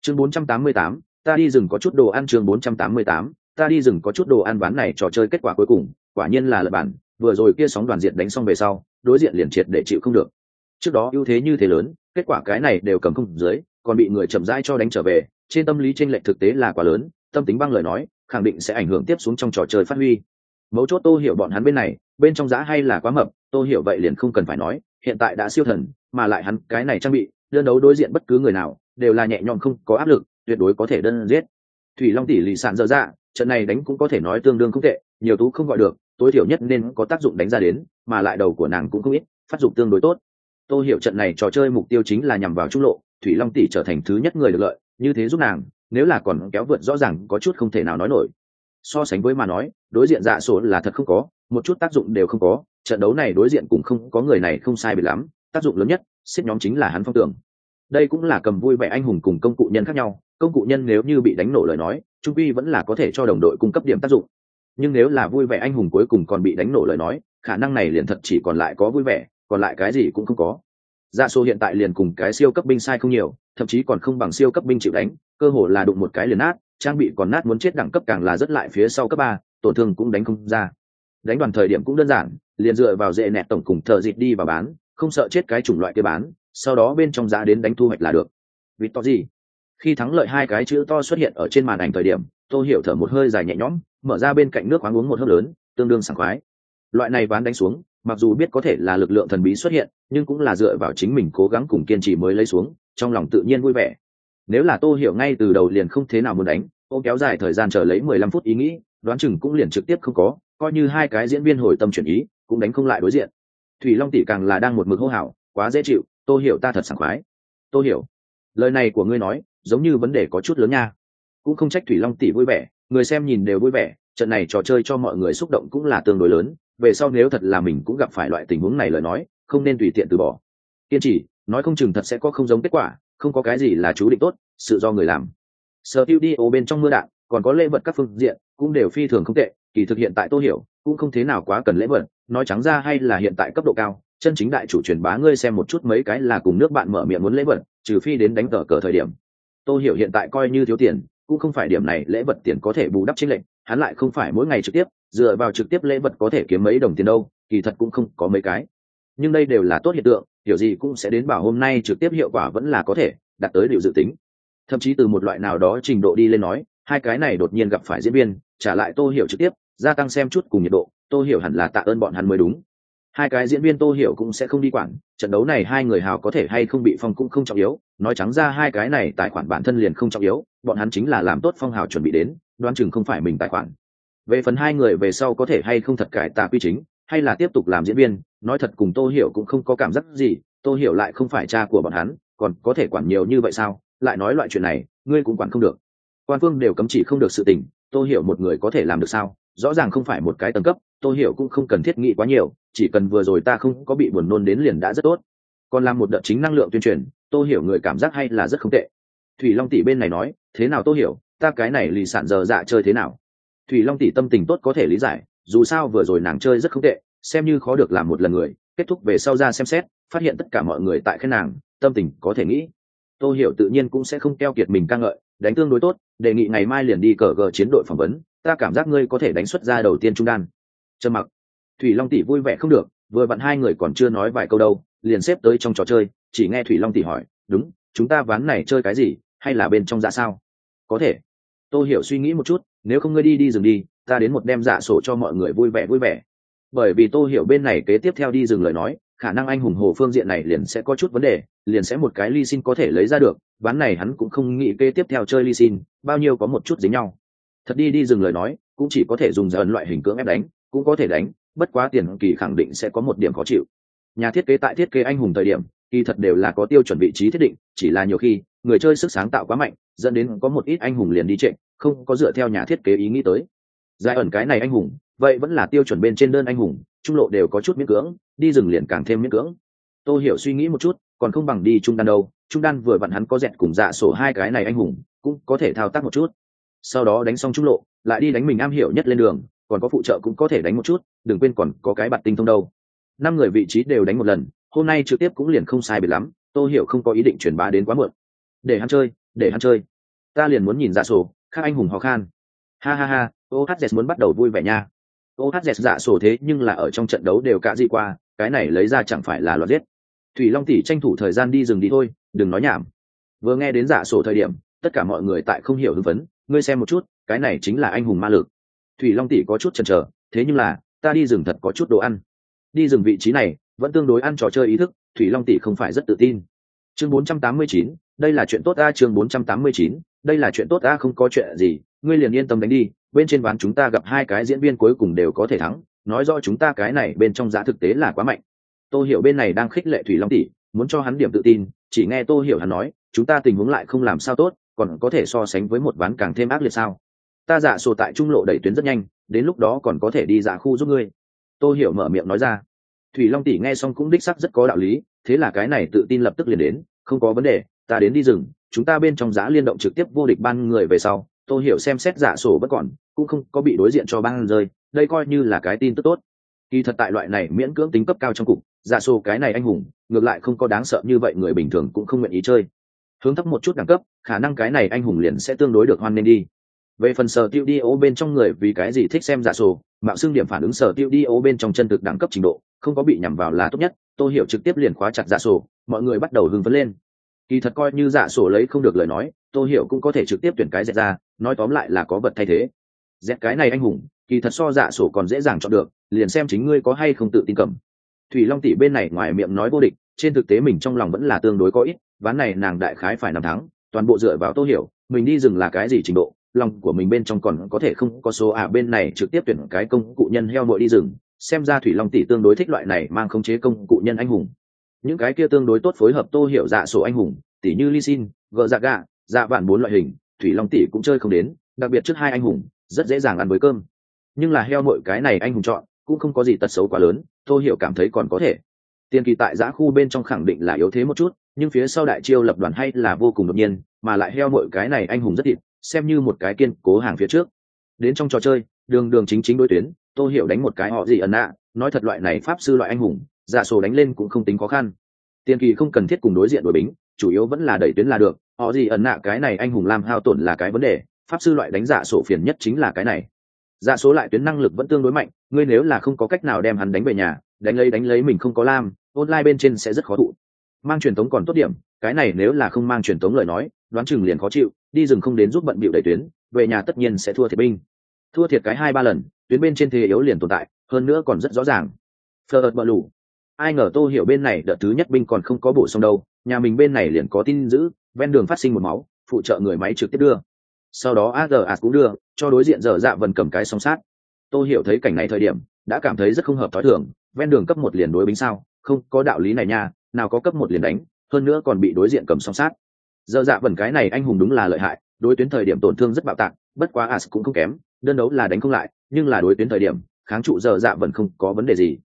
Chương 488, ta đi rừng có chút đồ ăn chương 488, ta đi rừng có chút đồ ăn ván này trò chơi kết quả cuối cùng quả nhiên là lập bản vừa rồi kia sóng đoàn diện đánh xong về sau đối diện liền triệt để chịu không được. Trước đó ưu thế như thế lớn kết quả cái này đều cầm không dưới còn bị người chậm rãi cho đánh trở về trên tâm lý tranh lệch thực tế là quá lớn, tâm tính băng lời nói, khẳng định sẽ ảnh hưởng tiếp xuống trong trò chơi phát huy. Mấu chốt tô hiểu bọn hắn bên này, bên trong giá hay là quá mập, tô hiểu vậy liền không cần phải nói, hiện tại đã siêu thần, mà lại hắn cái này trang bị, đơn đấu đối diện bất cứ người nào, đều là nhẹ nhõm không có áp lực, tuyệt đối có thể đơn giết. Thủy long tỷ lì sạn dở dạ trận này đánh cũng có thể nói tương đương không tệ, nhiều tú không gọi được, tối thiểu nhất nên có tác dụng đánh ra đến, mà lại đầu của nàng cũng không ít, phát dụng tương đối tốt. Tô hiểu trận này trò chơi mục tiêu chính là nhằm vào trung lộ, thủy long tỷ trở thành thứ nhất người được lợi như thế giúp nàng, nếu là còn kéo vượt rõ ràng có chút không thể nào nói nổi. So sánh với mà nói, đối diện dạ số là thật không có, một chút tác dụng đều không có, trận đấu này đối diện cũng không có người này không sai biệt lắm, tác dụng lớn nhất, xếp nhóm chính là hắn phong tưởng đây cũng là cầm vui vẻ anh hùng cùng công cụ nhân khác nhau, công cụ nhân nếu như bị đánh nổ lời nói, trung quy vẫn là có thể cho đồng đội cung cấp điểm tác dụng. Nhưng nếu là vui vẻ anh hùng cuối cùng còn bị đánh nổ lời nói, khả năng này liền thật chỉ còn lại có vui vẻ, còn lại cái gì cũng không có dạ số hiện tại liền cùng cái siêu cấp binh sai không nhiều, thậm chí còn không bằng siêu cấp binh chịu đánh, cơ hồ là đụng một cái liền nát, trang bị còn nát muốn chết đẳng cấp càng là rất lại phía sau cấp ba, tổn thương cũng đánh không ra. Đánh đoàn thời điểm cũng đơn giản, liền dựa vào dễ nẹt tổng cùng thợ dịt đi và bán, không sợ chết cái chủng loại kia bán, sau đó bên trong giá đến đánh thu hoạch là được. Vì to gì? Khi thắng lợi hai cái chữ to xuất hiện ở trên màn ảnh thời điểm tôi hiểu thở một hơi dài nhẹ nhõm, mở ra bên cạnh nước khoáng uống một hớp lớn, tương đương sảng khoái. Loại này ván đánh xuống mặc dù biết có thể là lực lượng thần bí xuất hiện, nhưng cũng là dựa vào chính mình cố gắng cùng kiên trì mới lấy xuống, trong lòng tự nhiên vui vẻ. Nếu là tô hiểu ngay từ đầu liền không thế nào muốn đánh ô kéo dài thời gian chờ lấy mười lăm phút ý nghĩ, đoán chừng cũng liền trực tiếp không có, coi như hai cái diễn viên hồi tâm chuyển ý, cũng đánh không lại đối diện. Thủy long tỷ càng là đang một mực hô hào, quá dễ chịu, tô hiểu ta thật sảng khoái. Tô hiểu, lời này của ngươi nói, giống như vấn đề có chút lớn nha. Cũng không trách thủy long tỷ vui vẻ, người xem nhìn đều vui vẻ, trận này trò chơi cho mọi người xúc động cũng là tương đối lớn về sau nếu thật là mình cũng gặp phải loại tình huống này lời nói, không nên tùy tiện từ bỏ. Kiên trì, nói không chừng thật sẽ có không giống kết quả, không có cái gì là chú định tốt, sự do người làm. Sở tiêu đi, ô bên trong mưa đạn, còn có lễ vật các phương diện, cũng đều phi thường không tệ, kỳ thực hiện tại tôi hiểu, cũng không thế nào quá cần lễ vật, nói trắng ra hay là hiện tại cấp độ cao, chân chính đại chủ truyền bá ngươi xem một chút mấy cái là cùng nước bạn mở miệng muốn lễ vật, trừ phi đến đánh cờ cờ thời điểm. Tôi hiểu hiện tại coi như thiếu tiền cũng không phải điểm này lễ vật tiền có thể bù đắp chính lệnh hắn lại không phải mỗi ngày trực tiếp, dựa vào trực tiếp lễ vật có thể kiếm mấy đồng tiền đâu, kỳ thật cũng không có mấy cái. Nhưng đây đều là tốt hiện tượng, kiểu gì cũng sẽ đến bảo hôm nay trực tiếp hiệu quả vẫn là có thể, đạt tới điều dự tính. Thậm chí từ một loại nào đó trình độ đi lên nói, hai cái này đột nhiên gặp phải diễn viên, trả lại tô hiểu trực tiếp, gia tăng xem chút cùng nhiệt độ, tô hiểu hẳn là tạ ơn bọn hắn mới đúng hai cái diễn viên tô hiểu cũng sẽ không đi quản, trận đấu này hai người hào có thể hay không bị phong cũng không trọng yếu, nói trắng ra hai cái này tài khoản bản thân liền không trọng yếu, bọn hắn chính là làm tốt phong hào chuẩn bị đến, đoán chừng không phải mình tài khoản. Về phần hai người về sau có thể hay không thật cải tà quy chính, hay là tiếp tục làm diễn viên, nói thật cùng tô hiểu cũng không có cảm giác gì, tô hiểu lại không phải cha của bọn hắn, còn có thể quản nhiều như vậy sao? Lại nói loại chuyện này, ngươi cũng quản không được. Quan phương đều cấm chỉ không được sự tình, tô hiểu một người có thể làm được sao? Rõ ràng không phải một cái tầng cấp tô hiểu cũng không cần thiết nghĩ quá nhiều, chỉ cần vừa rồi ta không có bị buồn nôn đến liền đã rất tốt. Còn làm một đợt chính năng lượng tuyên truyền, tô hiểu người cảm giác hay là rất không tệ. Thủy long tỷ bên này nói, thế nào tô hiểu, ta cái này lì sản giờ dạ chơi thế nào? Thủy long tỷ tâm tình tốt có thể lý giải, dù sao vừa rồi nàng chơi rất không tệ, xem như khó được làm một lần người, kết thúc về sau ra xem xét, phát hiện tất cả mọi người tại khen nàng, tâm tình có thể nghĩ. Tô hiểu tự nhiên cũng sẽ không keo kiệt mình ca ngợi, đánh tương đối tốt, đề nghị ngày mai liền đi cờ gờ chiến đội phỏng vấn, ta cảm giác ngươi có thể đánh xuất ra đầu tiên trung đan trầm mặc. Thủy long tỷ vui vẻ không được, vừa vặn hai người còn chưa nói vài câu đâu, liền xếp tới trong trò chơi, chỉ nghe thủy long tỷ hỏi, đúng, chúng ta ván này chơi cái gì, hay là bên trong dạ sao? Có thể. Tôi hiểu suy nghĩ một chút, nếu không ngươi đi đi rừng đi, ta đến một đem dạ sổ cho mọi người vui vẻ vui vẻ. Bởi vì tôi hiểu bên này kế tiếp theo đi dừng lời nói, khả năng anh hùng hồ phương diện này liền sẽ có chút vấn đề, liền sẽ một cái ly xin có thể lấy ra được, ván này hắn cũng không nghĩ kế tiếp theo chơi ly xin, bao nhiêu có một chút dính nhau. Thật đi đi dừng lời nói, cũng chỉ có thể dùng dần loại hình cưỡng ép đánh cũng có thể đánh, bất quá tiền kỳ khẳng định sẽ có một điểm khó chịu. Nhà thiết kế tại thiết kế anh hùng thời điểm, kỳ thật đều là có tiêu chuẩn vị trí thiết định, chỉ là nhiều khi, người chơi sức sáng tạo quá mạnh, dẫn đến có một ít anh hùng liền đi trệ không có dựa theo nhà thiết kế ý nghĩ tới. Giải ẩn cái này anh hùng, vậy vẫn là tiêu chuẩn bên trên đơn anh hùng, trung lộ đều có chút miễn cưỡng, đi rừng liền càng thêm miễn cưỡng. Tôi hiểu suy nghĩ một chút, còn không bằng đi trung đan đâu, trung đan vừa vặn hắn có dẹt cùng dạ sổ hai cái này anh hùng, cũng có thể thao tác một chút. Sau đó đánh xong trung lộ, lại đi đánh mình am hiểu nhất lên đường còn có phụ trợ cũng có thể đánh một chút, đừng quên còn có cái bạt tinh thông đâu. Năm người vị trí đều đánh một lần, hôm nay trực tiếp cũng liền không sai biệt lắm tôi hiểu không có ý định truyền bá đến quá muộn. Để hắn chơi, để hắn chơi. Ta liền muốn nhìn dạ sổ các anh hùng ho khan ha ha ha ohz muốn bắt đầu vui vẻ nha. Ohz dạ sổ thế nhưng là ở trong trận đấu đều cả gì qua, cái này lấy ra chẳng phải là loạt giết. Thủy long tỷ tranh thủ thời gian đi rừng đi thôi, đừng nói nhảm. Vừa nghe đến dạ sổ thời điểm, tất cả mọi người tại không hiểu hưng phấn, ngươi xem một chút, cái này chính là anh hùng ma lực thủy long tỷ có chút chần chờ thế nhưng là ta đi rừng thật có chút đồ ăn. Đi rừng vị trí này vẫn tương đối ăn trò chơi ý thức thủy long tỷ không phải rất tự tin. Chương 489, đây là chuyện tốt a chương 489, đây là chuyện tốt a không có chuyện gì ngươi liền yên tâm đánh đi bên trên ván chúng ta gặp hai cái diễn viên cuối cùng đều có thể thắng nói rõ chúng ta cái này bên trong giá thực tế là quá mạnh. Tôi hiểu bên này đang khích lệ thủy long tỷ muốn cho hắn điểm tự tin chỉ nghe tôi hiểu hắn nói chúng ta tình huống lại không làm sao tốt còn có thể so sánh với một ván càng thêm ác liệt sao? Ta giả sổ tại trung lộ đẩy tuyến rất nhanh, đến lúc đó còn có thể đi giả khu giúp ngươi. Tôi hiểu mở miệng nói ra. Thủy long tỷ nghe xong cũng đích sắc rất có đạo lý, thế là cái này tự tin lập tức liền đến, không có vấn đề, ta đến đi rừng, chúng ta bên trong giá liên động trực tiếp vô địch ban người về sau tôi hiểu xem xét giả sổ bất còn, cũng không có bị đối diện cho ban rơi, đây coi như là cái tin tức tốt. Kỳ thật tại loại này miễn cưỡng tính cấp cao trong cục giả sổ cái này anh hùng, ngược lại không có đáng sợ như vậy, người bình thường cũng không nguyện ý chơi. Hướng thấp một chút đẳng cấp, khả năng cái này anh hùng liền sẽ tương đối được hoan nên đi về phần sở tiêu đi ô bên trong người vì cái gì thích xem giả sổ, mạo xương điểm phản ứng sở tiêu đi ô bên trong chân thực đẳng cấp trình độ, không có bị nhằm vào là tốt nhất tôi hiểu trực tiếp liền khóa chặt giả sổ, mọi người bắt đầu hưng phấn lên. Kỳ thật coi như giả sổ lấy không được lời nói tôi hiểu cũng có thể trực tiếp tuyển cái dẹt ra, nói tóm lại là có vật thay thế. Dẹt cái này anh hùng, kỳ thật so giả sổ còn dễ dàng chọn được, liền xem chính ngươi có hay không tự tin cầm. Thủy long tỷ bên này ngoài miệng nói vô địch, trên thực tế mình trong lòng vẫn là tương đối có ít, ván này nàng đại khái phải nằm thắng, toàn bộ dựa vào tô hiểu, mình đi rừng là cái gì trình độ lòng của mình bên trong còn có thể không có số. À bên này trực tiếp tuyển cái công cụ nhân heo mội đi rừng. Xem ra thủy long tỷ tương đối thích loại này mang khống chế công cụ nhân anh hùng. Những cái kia tương đối tốt phối hợp tô hiểu dạ sổ anh hùng, tỷ như ly xin gợ dạ gạ dạ vạn bốn loại hình, thủy long tỷ cũng chơi không đến, đặc biệt trước hai anh hùng, rất dễ dàng ăn với cơm. Nhưng là heo mội cái này anh hùng chọn, cũng không có gì tật xấu quá lớn, tô hiểu cảm thấy còn có thể. Tiền kỳ tại giã khu bên trong khẳng định là yếu thế một chút, nhưng phía sau đại chiêu lập đoàn hay là vô cùng đột nhiên, mà lại heo mội cái này anh hùng rất thịt xem như một cái kiên cố hàng phía trước. Đến trong trò chơi, đường đường chính chính đối tuyến, tô hiểu đánh một cái họ gì ẩn nạ, nói thật loại này pháp sư loại anh hùng, giả sổ đánh lên cũng không tính khó khăn. Tiền kỳ không cần thiết cùng đối diện đội bính, chủ yếu vẫn là đẩy tuyến là được, họ gì ẩn nạ cái này anh hùng làm hao tổn là cái vấn đề, pháp sư loại đánh giả sổ phiền nhất chính là cái này. Giả số lại tuyến năng lực vẫn tương đối mạnh, ngươi nếu là không có cách nào đem hắn đánh về nhà, đánh lấy đánh lấy mình không có lam online bên trên sẽ rất khó thụ. Mang truyền thống còn tốt điểm, cái này nếu là không mang truyền thống lời nói đoán chừng liền khó chịu, đi rừng không đến giúp bận bịu đẩy tuyến, về nhà tất nhiên sẽ thua thiệt binh. Thua thiệt cái hai ba lần, tuyến bên trên thế yếu liền tồn tại, hơn nữa còn rất rõ ràng. Thờ ợt bờ lủ ai ngờ tô hiểu bên này đợt thứ nhất binh còn không có bổ sung đâu, nhà mình bên này liền có tin giữ, ven đường phát sinh một máu, phụ trợ người máy trực tiếp đưa. Sau đó A Z A cũng đưa, cho đối diện dở dạ vần cầm cái song sát. Tô hiểu thấy cảnh này thời điểm, đã cảm thấy rất không hợp thói thường, ven đường cấp một liền đối bính sao, không có đạo lý này nha, nào có cấp một liền đánh, hơn nữa còn bị đối diện cầm song sát dở dạ vẩn cái này anh hùng đúng là lợi hại, đối tuyến thời điểm tổn thương rất bạo tạc, bất quá as cũng không kém, đơn đấu là đánh không lại, nhưng là đối tuyến thời điểm, kháng trụ dở dạ vẩn không có vấn đề gì.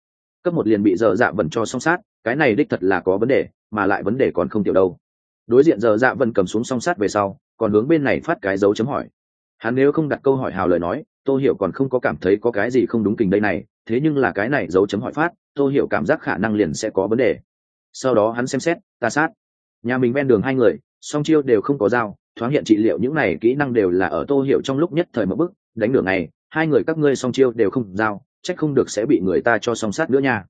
Cấp một liền bị dở dạ vẩn cho song sát, cái này đích thật là có vấn đề, mà lại vấn đề còn không tiểu đâu. Đối diện dở dạ vẩn cầm xuống song sát về sau, còn hướng bên này phát cái dấu chấm hỏi. Hắn nếu không đặt câu hỏi hào lời nói tôi hiểu còn không có cảm thấy có cái gì không đúng kình đây này, thế nhưng là cái này dấu chấm hỏi phát tôi hiểu cảm giác khả năng liền sẽ có vấn đề. Sau đó hắn xem xét, ta sát. Nhà mình ven đường hai người song chiêu đều không có dao, thoáng hiện trị liệu những này kỹ năng đều là ở tô hiểu trong lúc nhất thời một bức, đánh đường này hai người các ngươi song chiêu đều không dao trách không được sẽ bị người ta cho song sát nữa nha.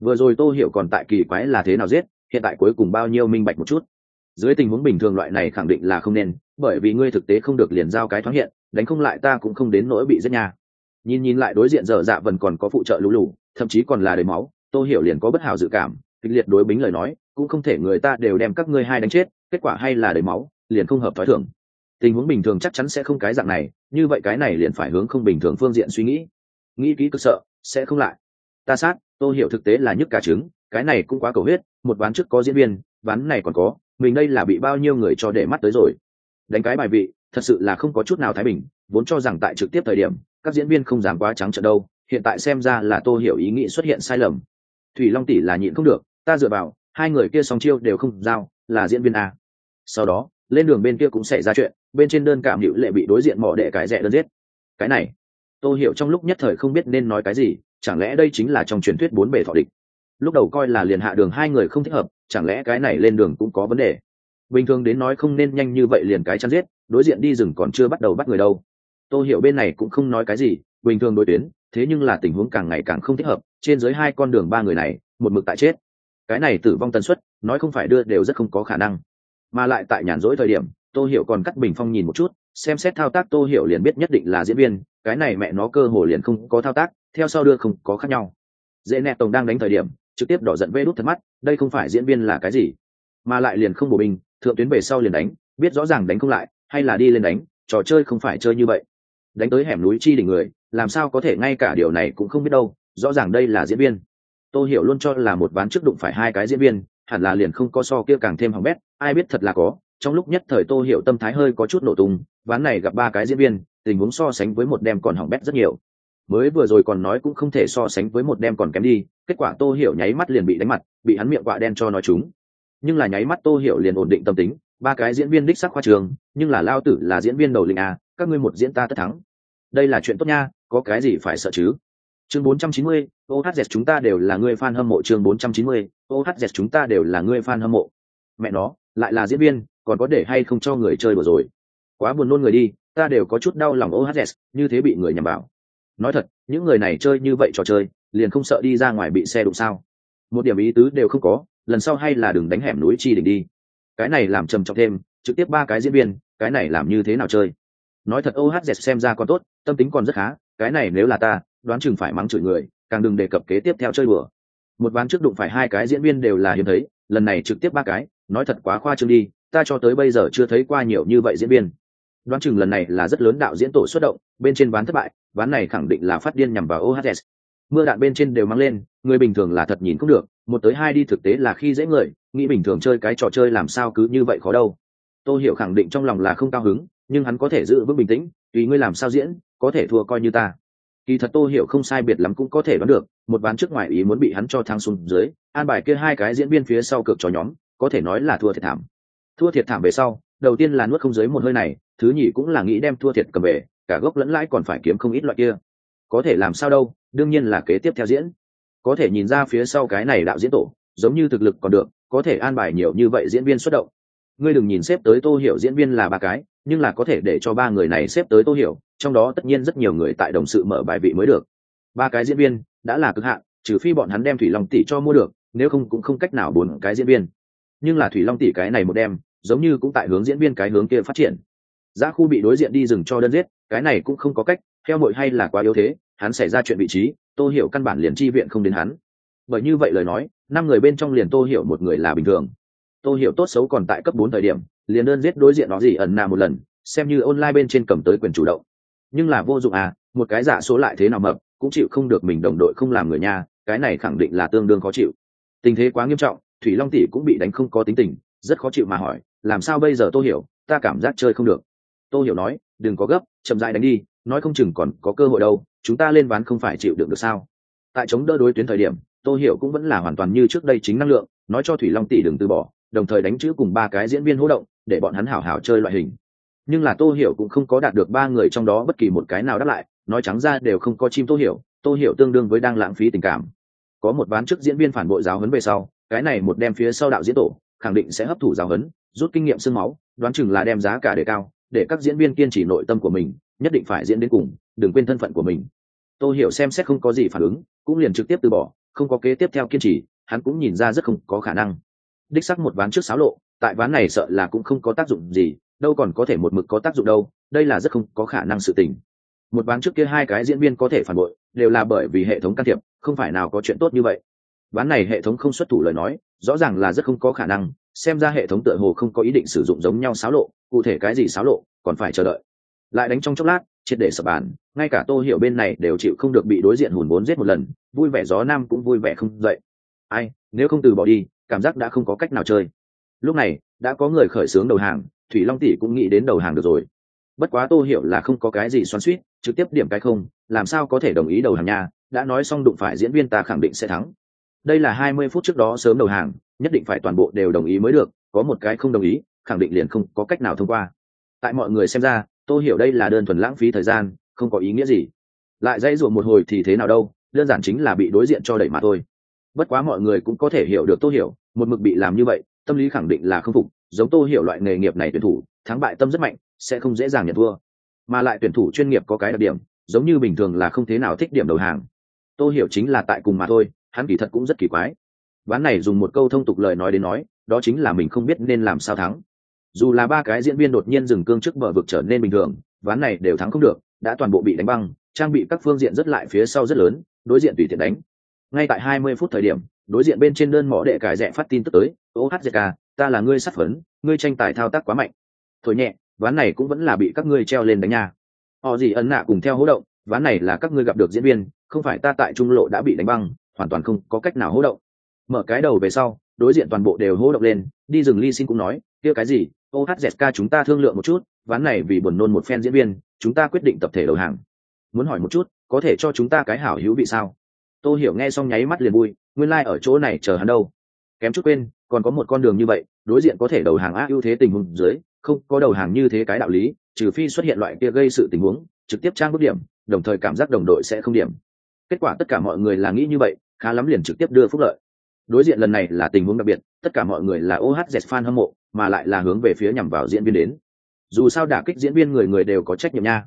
Vừa rồi tô hiểu còn tại kỳ quái là thế nào giết, hiện tại cuối cùng bao nhiêu minh bạch một chút. Dưới tình huống bình thường loại này khẳng định là không nên, bởi vì ngươi thực tế không được liền giao cái thoáng hiện, đánh không lại ta cũng không đến nỗi bị giết nha. Nhìn nhìn lại đối diện dở dạ vẫn còn có phụ trợ lũ lù, thậm chí còn là đầy máu, tô hiểu liền có bất hảo dự cảm, kịch liệt đối bính lời nói, cũng không thể người ta đều đem các ngươi hai đánh chết kết quả hay là đầy máu, liền không hợp thói thường. Tình huống bình thường chắc chắn sẽ không cái dạng này, như vậy cái này liền phải hướng không bình thường phương diện suy nghĩ. Nghĩ kỹ cực sợ, sẽ không lại. Ta sát, tôi hiểu thực tế là nhức cả trứng, cái này cũng quá cầu huyết, một ván trước có diễn viên, ván này còn có, mình đây là bị bao nhiêu người cho để mắt tới rồi. Đánh cái bài vị, thật sự là không có chút nào thái bình, vốn cho rằng tại trực tiếp thời điểm, các diễn viên không dám quá trắng trợn đâu, hiện tại xem ra là tô hiểu ý nghĩ xuất hiện sai lầm. Thủy long tỷ là nhịn không được, ta dựa vào, hai người kia song chiêu đều không giao là diễn viên a. Sau đó, lên đường bên kia cũng xảy ra chuyện, bên trên đơn cảm hữu lệ bị đối diện mỏ đệ cái rẻ đơn giết. Cái này, tô hiểu trong lúc nhất thời không biết nên nói cái gì, chẳng lẽ đây chính là trong truyền thuyết bốn bề thọ địch? Lúc đầu coi là liền hạ đường hai người không thích hợp, chẳng lẽ cái này lên đường cũng có vấn đề? Bình thường đến nói không nên nhanh như vậy liền cái chăn giết, đối diện đi rừng còn chưa bắt đầu bắt người đâu. Tôi hiểu bên này cũng không nói cái gì, bình thường đối tuyến, thế nhưng là tình huống càng ngày càng không thích hợp, trên dưới hai con đường ba người này, một mực tại chết. Cái này tử vong tần suất nói không phải đưa đều rất không có khả năng. Mà lại tại nhàn rỗi thời điểm, tô hiểu còn cắt bình phong nhìn một chút, xem xét thao tác tô hiểu liền biết nhất định là diễn viên, cái này mẹ nó cơ hồ liền không có thao tác, theo sau đưa không có khác nhau. Dễ nẹt tổng đang đánh thời điểm, trực tiếp đỏ giận vê đút thật mắt, đây không phải diễn viên là cái gì? Mà lại liền không bổ bình, thượng tuyến về sau liền đánh, biết rõ ràng đánh không lại, hay là đi lên đánh, trò chơi không phải chơi như vậy. Đánh tới hẻm núi chi đỉnh người, làm sao có thể ngay cả điều này cũng không biết đâu, rõ ràng đây là diễn viên. Tôi hiểu luôn cho là một ván trước đụng phải hai cái diễn viên hẳn là liền không có so kia càng thêm hỏng bét, ai biết thật là có, trong lúc nhất thời tô hiểu tâm thái hơi có chút nổ tung, ván này gặp ba cái diễn viên, tình huống so sánh với một đem còn hỏng bét rất nhiều. Mới vừa rồi còn nói cũng không thể so sánh với một đem còn kém đi, kết quả tô hiểu nháy mắt liền bị đánh mặt, bị hắn miệng quạ đen cho nói chúng. Nhưng là nháy mắt tô hiểu liền ổn định tâm tính, ba cái diễn viên đích sắc khoa trường, nhưng là lao tử là diễn viên đầu linh à các ngươi một diễn ta tất thắng. Đây là chuyện tốt nha, có cái gì phải sợ chứ? Chương 490, OHZ chúng ta đều là người fan hâm mộ. Chương 490, OHZ chúng ta đều là người fan hâm mộ. Mẹ nó lại là diễn viên còn có để hay không cho người chơi vừa rồi? Quá buồn nôn người đi ta đều có chút đau lòng OHZ như thế bị người nhầm bảo. Nói thật những người này chơi như vậy trò chơi liền không sợ đi ra ngoài bị xe đụng sao? Một điểm ý tứ đều không có lần sau hay là đừng đánh hẻm núi chi đỉnh đi. Cái này làm trầm trọng thêm trực tiếp ba cái diễn viên cái này làm như thế nào chơi? Nói thật ohz xem ra còn tốt tâm tính còn rất khá cái này nếu là ta đoán chừng phải mắng chửi người, càng đừng đề cập kế tiếp theo chơi bừa một ván trước đụng phải hai cái diễn viên đều là hiếm thấy, lần này trực tiếp ba cái, nói thật quá khoa trương đi, ta cho tới bây giờ chưa thấy qua nhiều như vậy diễn viên. Đoán chừng lần này là rất lớn đạo diễn tổ xuất động, bên trên ván thất bại, ván này khẳng định là phát điên nhằm vào ohs mưa đạn bên trên đều mang lên, người bình thường là thật nhìn cũng được, một tới hai đi thực tế là khi dễ người, nghĩ bình thường chơi cái trò chơi làm sao cứ như vậy khó đâu. Tôi hiểu khẳng định trong lòng là không cao hứng, nhưng hắn có thể giữ vững bình tĩnh, tùy ngươi làm sao diễn, có thể thua coi như ta kỳ thật tô hiểu không sai biệt lắm cũng có thể đoán được, một ván trước ngoài ý muốn bị hắn cho thang xuống dưới, an bài kia hai cái diễn viên phía sau cược cho nhóm, có thể nói là thua thiệt thảm. Thua thiệt thảm về sau, đầu tiên là nuốt không dưới một hơi này, thứ nhì cũng là nghĩ đem thua thiệt cầm về, cả gốc lẫn lãi còn phải kiếm không ít loại kia. Có thể làm sao đâu, đương nhiên là kế tiếp theo diễn. Có thể nhìn ra phía sau cái này đạo diễn tổ, giống như thực lực còn được, có thể an bài nhiều như vậy diễn viên xuất động. Ngươi đừng nhìn xếp tới tô hiểu diễn viên là ba cái, nhưng là có thể để cho ba người này xếp tới tô hiểu trong đó tất nhiên rất nhiều người tại đồng sự mở bài vị mới được. Ba cái diễn viên đã là cực hạn, trừ phi bọn hắn đem thủy long tỷ cho mua được, nếu không cũng không cách nào bốn cái diễn viên. Nhưng là thủy long tỷ cái này một đem, giống như cũng tại hướng diễn viên cái hướng kia phát triển. Giá khu bị đối diện đi dừng cho đơn giết, cái này cũng không có cách, theo mội hay là quá yếu thế, hắn xảy ra chuyện vị trí, tô hiểu căn bản liền chi viện không đến hắn. Bởi như vậy lời nói, năm người bên trong liền tô hiểu một người là bình thường. Tô hiểu tốt xấu còn tại cấp bốn thời điểm, liền đơn giết đối diện nó gì ẩn nà một lần, xem như online bên trên cầm tới quyền chủ động nhưng là vô dụng à một cái giả số lại thế nào mập, cũng chịu không được mình đồng đội không làm người nhà cái này khẳng định là tương đương khó chịu. Tình thế quá nghiêm trọng, thủy long tỷ cũng bị đánh không có tính tình, rất khó chịu mà hỏi, làm sao bây giờ tô hiểu, ta cảm giác chơi không được. Tô hiểu nói, đừng có gấp, chậm rãi đánh đi, nói không chừng còn có cơ hội đâu, chúng ta lên ván không phải chịu được được sao? Tại chống đỡ đối tuyến thời điểm, tô hiểu cũng vẫn là hoàn toàn như trước đây chính năng lượng, nói cho thủy long tỷ đừng từ bỏ, đồng thời đánh chữ cùng ba cái diễn viên hỗ động, để bọn hắn hảo hảo chơi loại hình nhưng là tô hiểu cũng không có đạt được ba người trong đó bất kỳ một cái nào đáp lại, nói trắng ra đều không có chim tô hiểu tô hiểu tương đương với đang lãng phí tình cảm. Có một ván trước diễn viên phản bội giáo huấn về sau, cái này một đem phía sau đạo diễn tổ, khẳng định sẽ hấp thụ giáo huấn, rút kinh nghiệm sương máu, đoán chừng là đem giá cả đề cao, để các diễn viên kiên trì nội tâm của mình, nhất định phải diễn đến cùng, đừng quên thân phận của mình. Tôi hiểu xem xét không có gì phản ứng, cũng liền trực tiếp từ bỏ, không có kế tiếp theo kiên trì, hắn cũng nhìn ra rất không có khả năng. Đích sắc một ván trước xáo lộ, tại ván này sợ là cũng không có tác dụng gì đâu còn có thể một mực có tác dụng đâu, đây là rất không có khả năng sự tình. Một ván trước kia hai cái diễn viên có thể phản bội, đều là bởi vì hệ thống can thiệp, không phải nào có chuyện tốt như vậy. Ván này hệ thống không xuất thủ lời nói, rõ ràng là rất không có khả năng, xem ra hệ thống tựa hồ không có ý định sử dụng giống nhau xáo lộ, cụ thể cái gì xáo lộ, còn phải chờ đợi. Lại đánh trong chốc lát, triệt để sập bàn, ngay cả tô hiểu bên này đều chịu không được bị đối diện hùn bốn giết một lần, vui vẻ gió nam cũng vui vẻ không dậy. Ai, nếu không từ bỏ đi, cảm giác đã không có cách nào chơi. Lúc này, đã có người khởi xướng đầu hàng thủy long tỷ cũng nghĩ đến đầu hàng được rồi. Bất quá tô hiểu là không có cái gì xoắn suýt trực tiếp điểm cái không, làm sao có thể đồng ý đầu hàng nha, đã nói xong đụng phải diễn viên ta khẳng định sẽ thắng. Đây là hai mươi phút trước đó sớm đầu hàng, nhất định phải toàn bộ đều đồng ý mới được, có một cái không đồng ý, khẳng định liền không có cách nào thông qua. Tại mọi người xem ra tôi hiểu đây là đơn thuần lãng phí thời gian, không có ý nghĩa gì. Lại dãy ruộng một hồi thì thế nào đâu, đơn giản chính là bị đối diện cho đẩy mà thôi. Bất quá mọi người cũng có thể hiểu được tô hiểu, một mực bị làm như vậy, tâm lý khẳng định là không phục giống tô hiểu loại nghề nghiệp này tuyển thủ, thắng bại tâm rất mạnh, sẽ không dễ dàng nhận thua. Mà lại tuyển thủ chuyên nghiệp có cái đặc điểm, giống như bình thường là không thế nào thích điểm đầu hàng. Tô hiểu chính là tại cùng mà thôi, hắn kỳ thật cũng rất kỳ quái. Ván này dùng một câu thông tục lời nói đến nói, đó chính là mình không biết nên làm sao thắng. Dù là ba cái diễn viên đột nhiên dừng cương trước bờ vực trở nên bình thường, ván này đều thắng không được, đã toàn bộ bị đánh băng, trang bị các phương diện rất lại phía sau rất lớn, đối diện tùy tiện đánh. Ngay tại hai mươi phút thời điểm, đối diện bên trên đơn mỏ đệ cải rẽ phát tin tức tới ohzk ta là ngươi sát phấn, ngươi tranh tài thao tác quá mạnh. Thôi nhẹ, ván này cũng vẫn là bị các ngươi treo lên đánh nha. Họ gì ấn nạ cùng theo hỗ động, ván này là các ngươi gặp được diễn viên, không phải ta tại trung lộ đã bị đánh băng, hoàn toàn không có cách nào hỗ động. Mở cái đầu về sau, đối diện toàn bộ đều hỗ động lên, đi rừng ly xin cũng nói, kia cái gì? Ohzk chúng ta thương lượng một chút, ván này vì buồn nôn một fan diễn viên, chúng ta quyết định tập thể đầu hàng. Muốn hỏi một chút, có thể cho chúng ta cái hảo hữu vị sao? Tô hiểu nghe xong nháy mắt liền vui, nguyên lai ở chỗ này chờ hắn đâu. Kém chút quên còn có một con đường như vậy, đối diện có thể đầu hàng á ưu thế tình huống dưới, không có đầu hàng như thế cái đạo lý, trừ phi xuất hiện loại kia gây sự tình huống, trực tiếp trang bức điểm, đồng thời cảm giác đồng đội sẽ không điểm. Kết quả tất cả mọi người là nghĩ như vậy, khá lắm liền trực tiếp đưa phúc lợi. Đối diện lần này là tình huống đặc biệt, tất cả mọi người là ohz fan hâm mộ, mà lại là hướng về phía nhằm vào diễn viên đến. Dù sao đả kích diễn viên người người đều có trách nhiệm nha.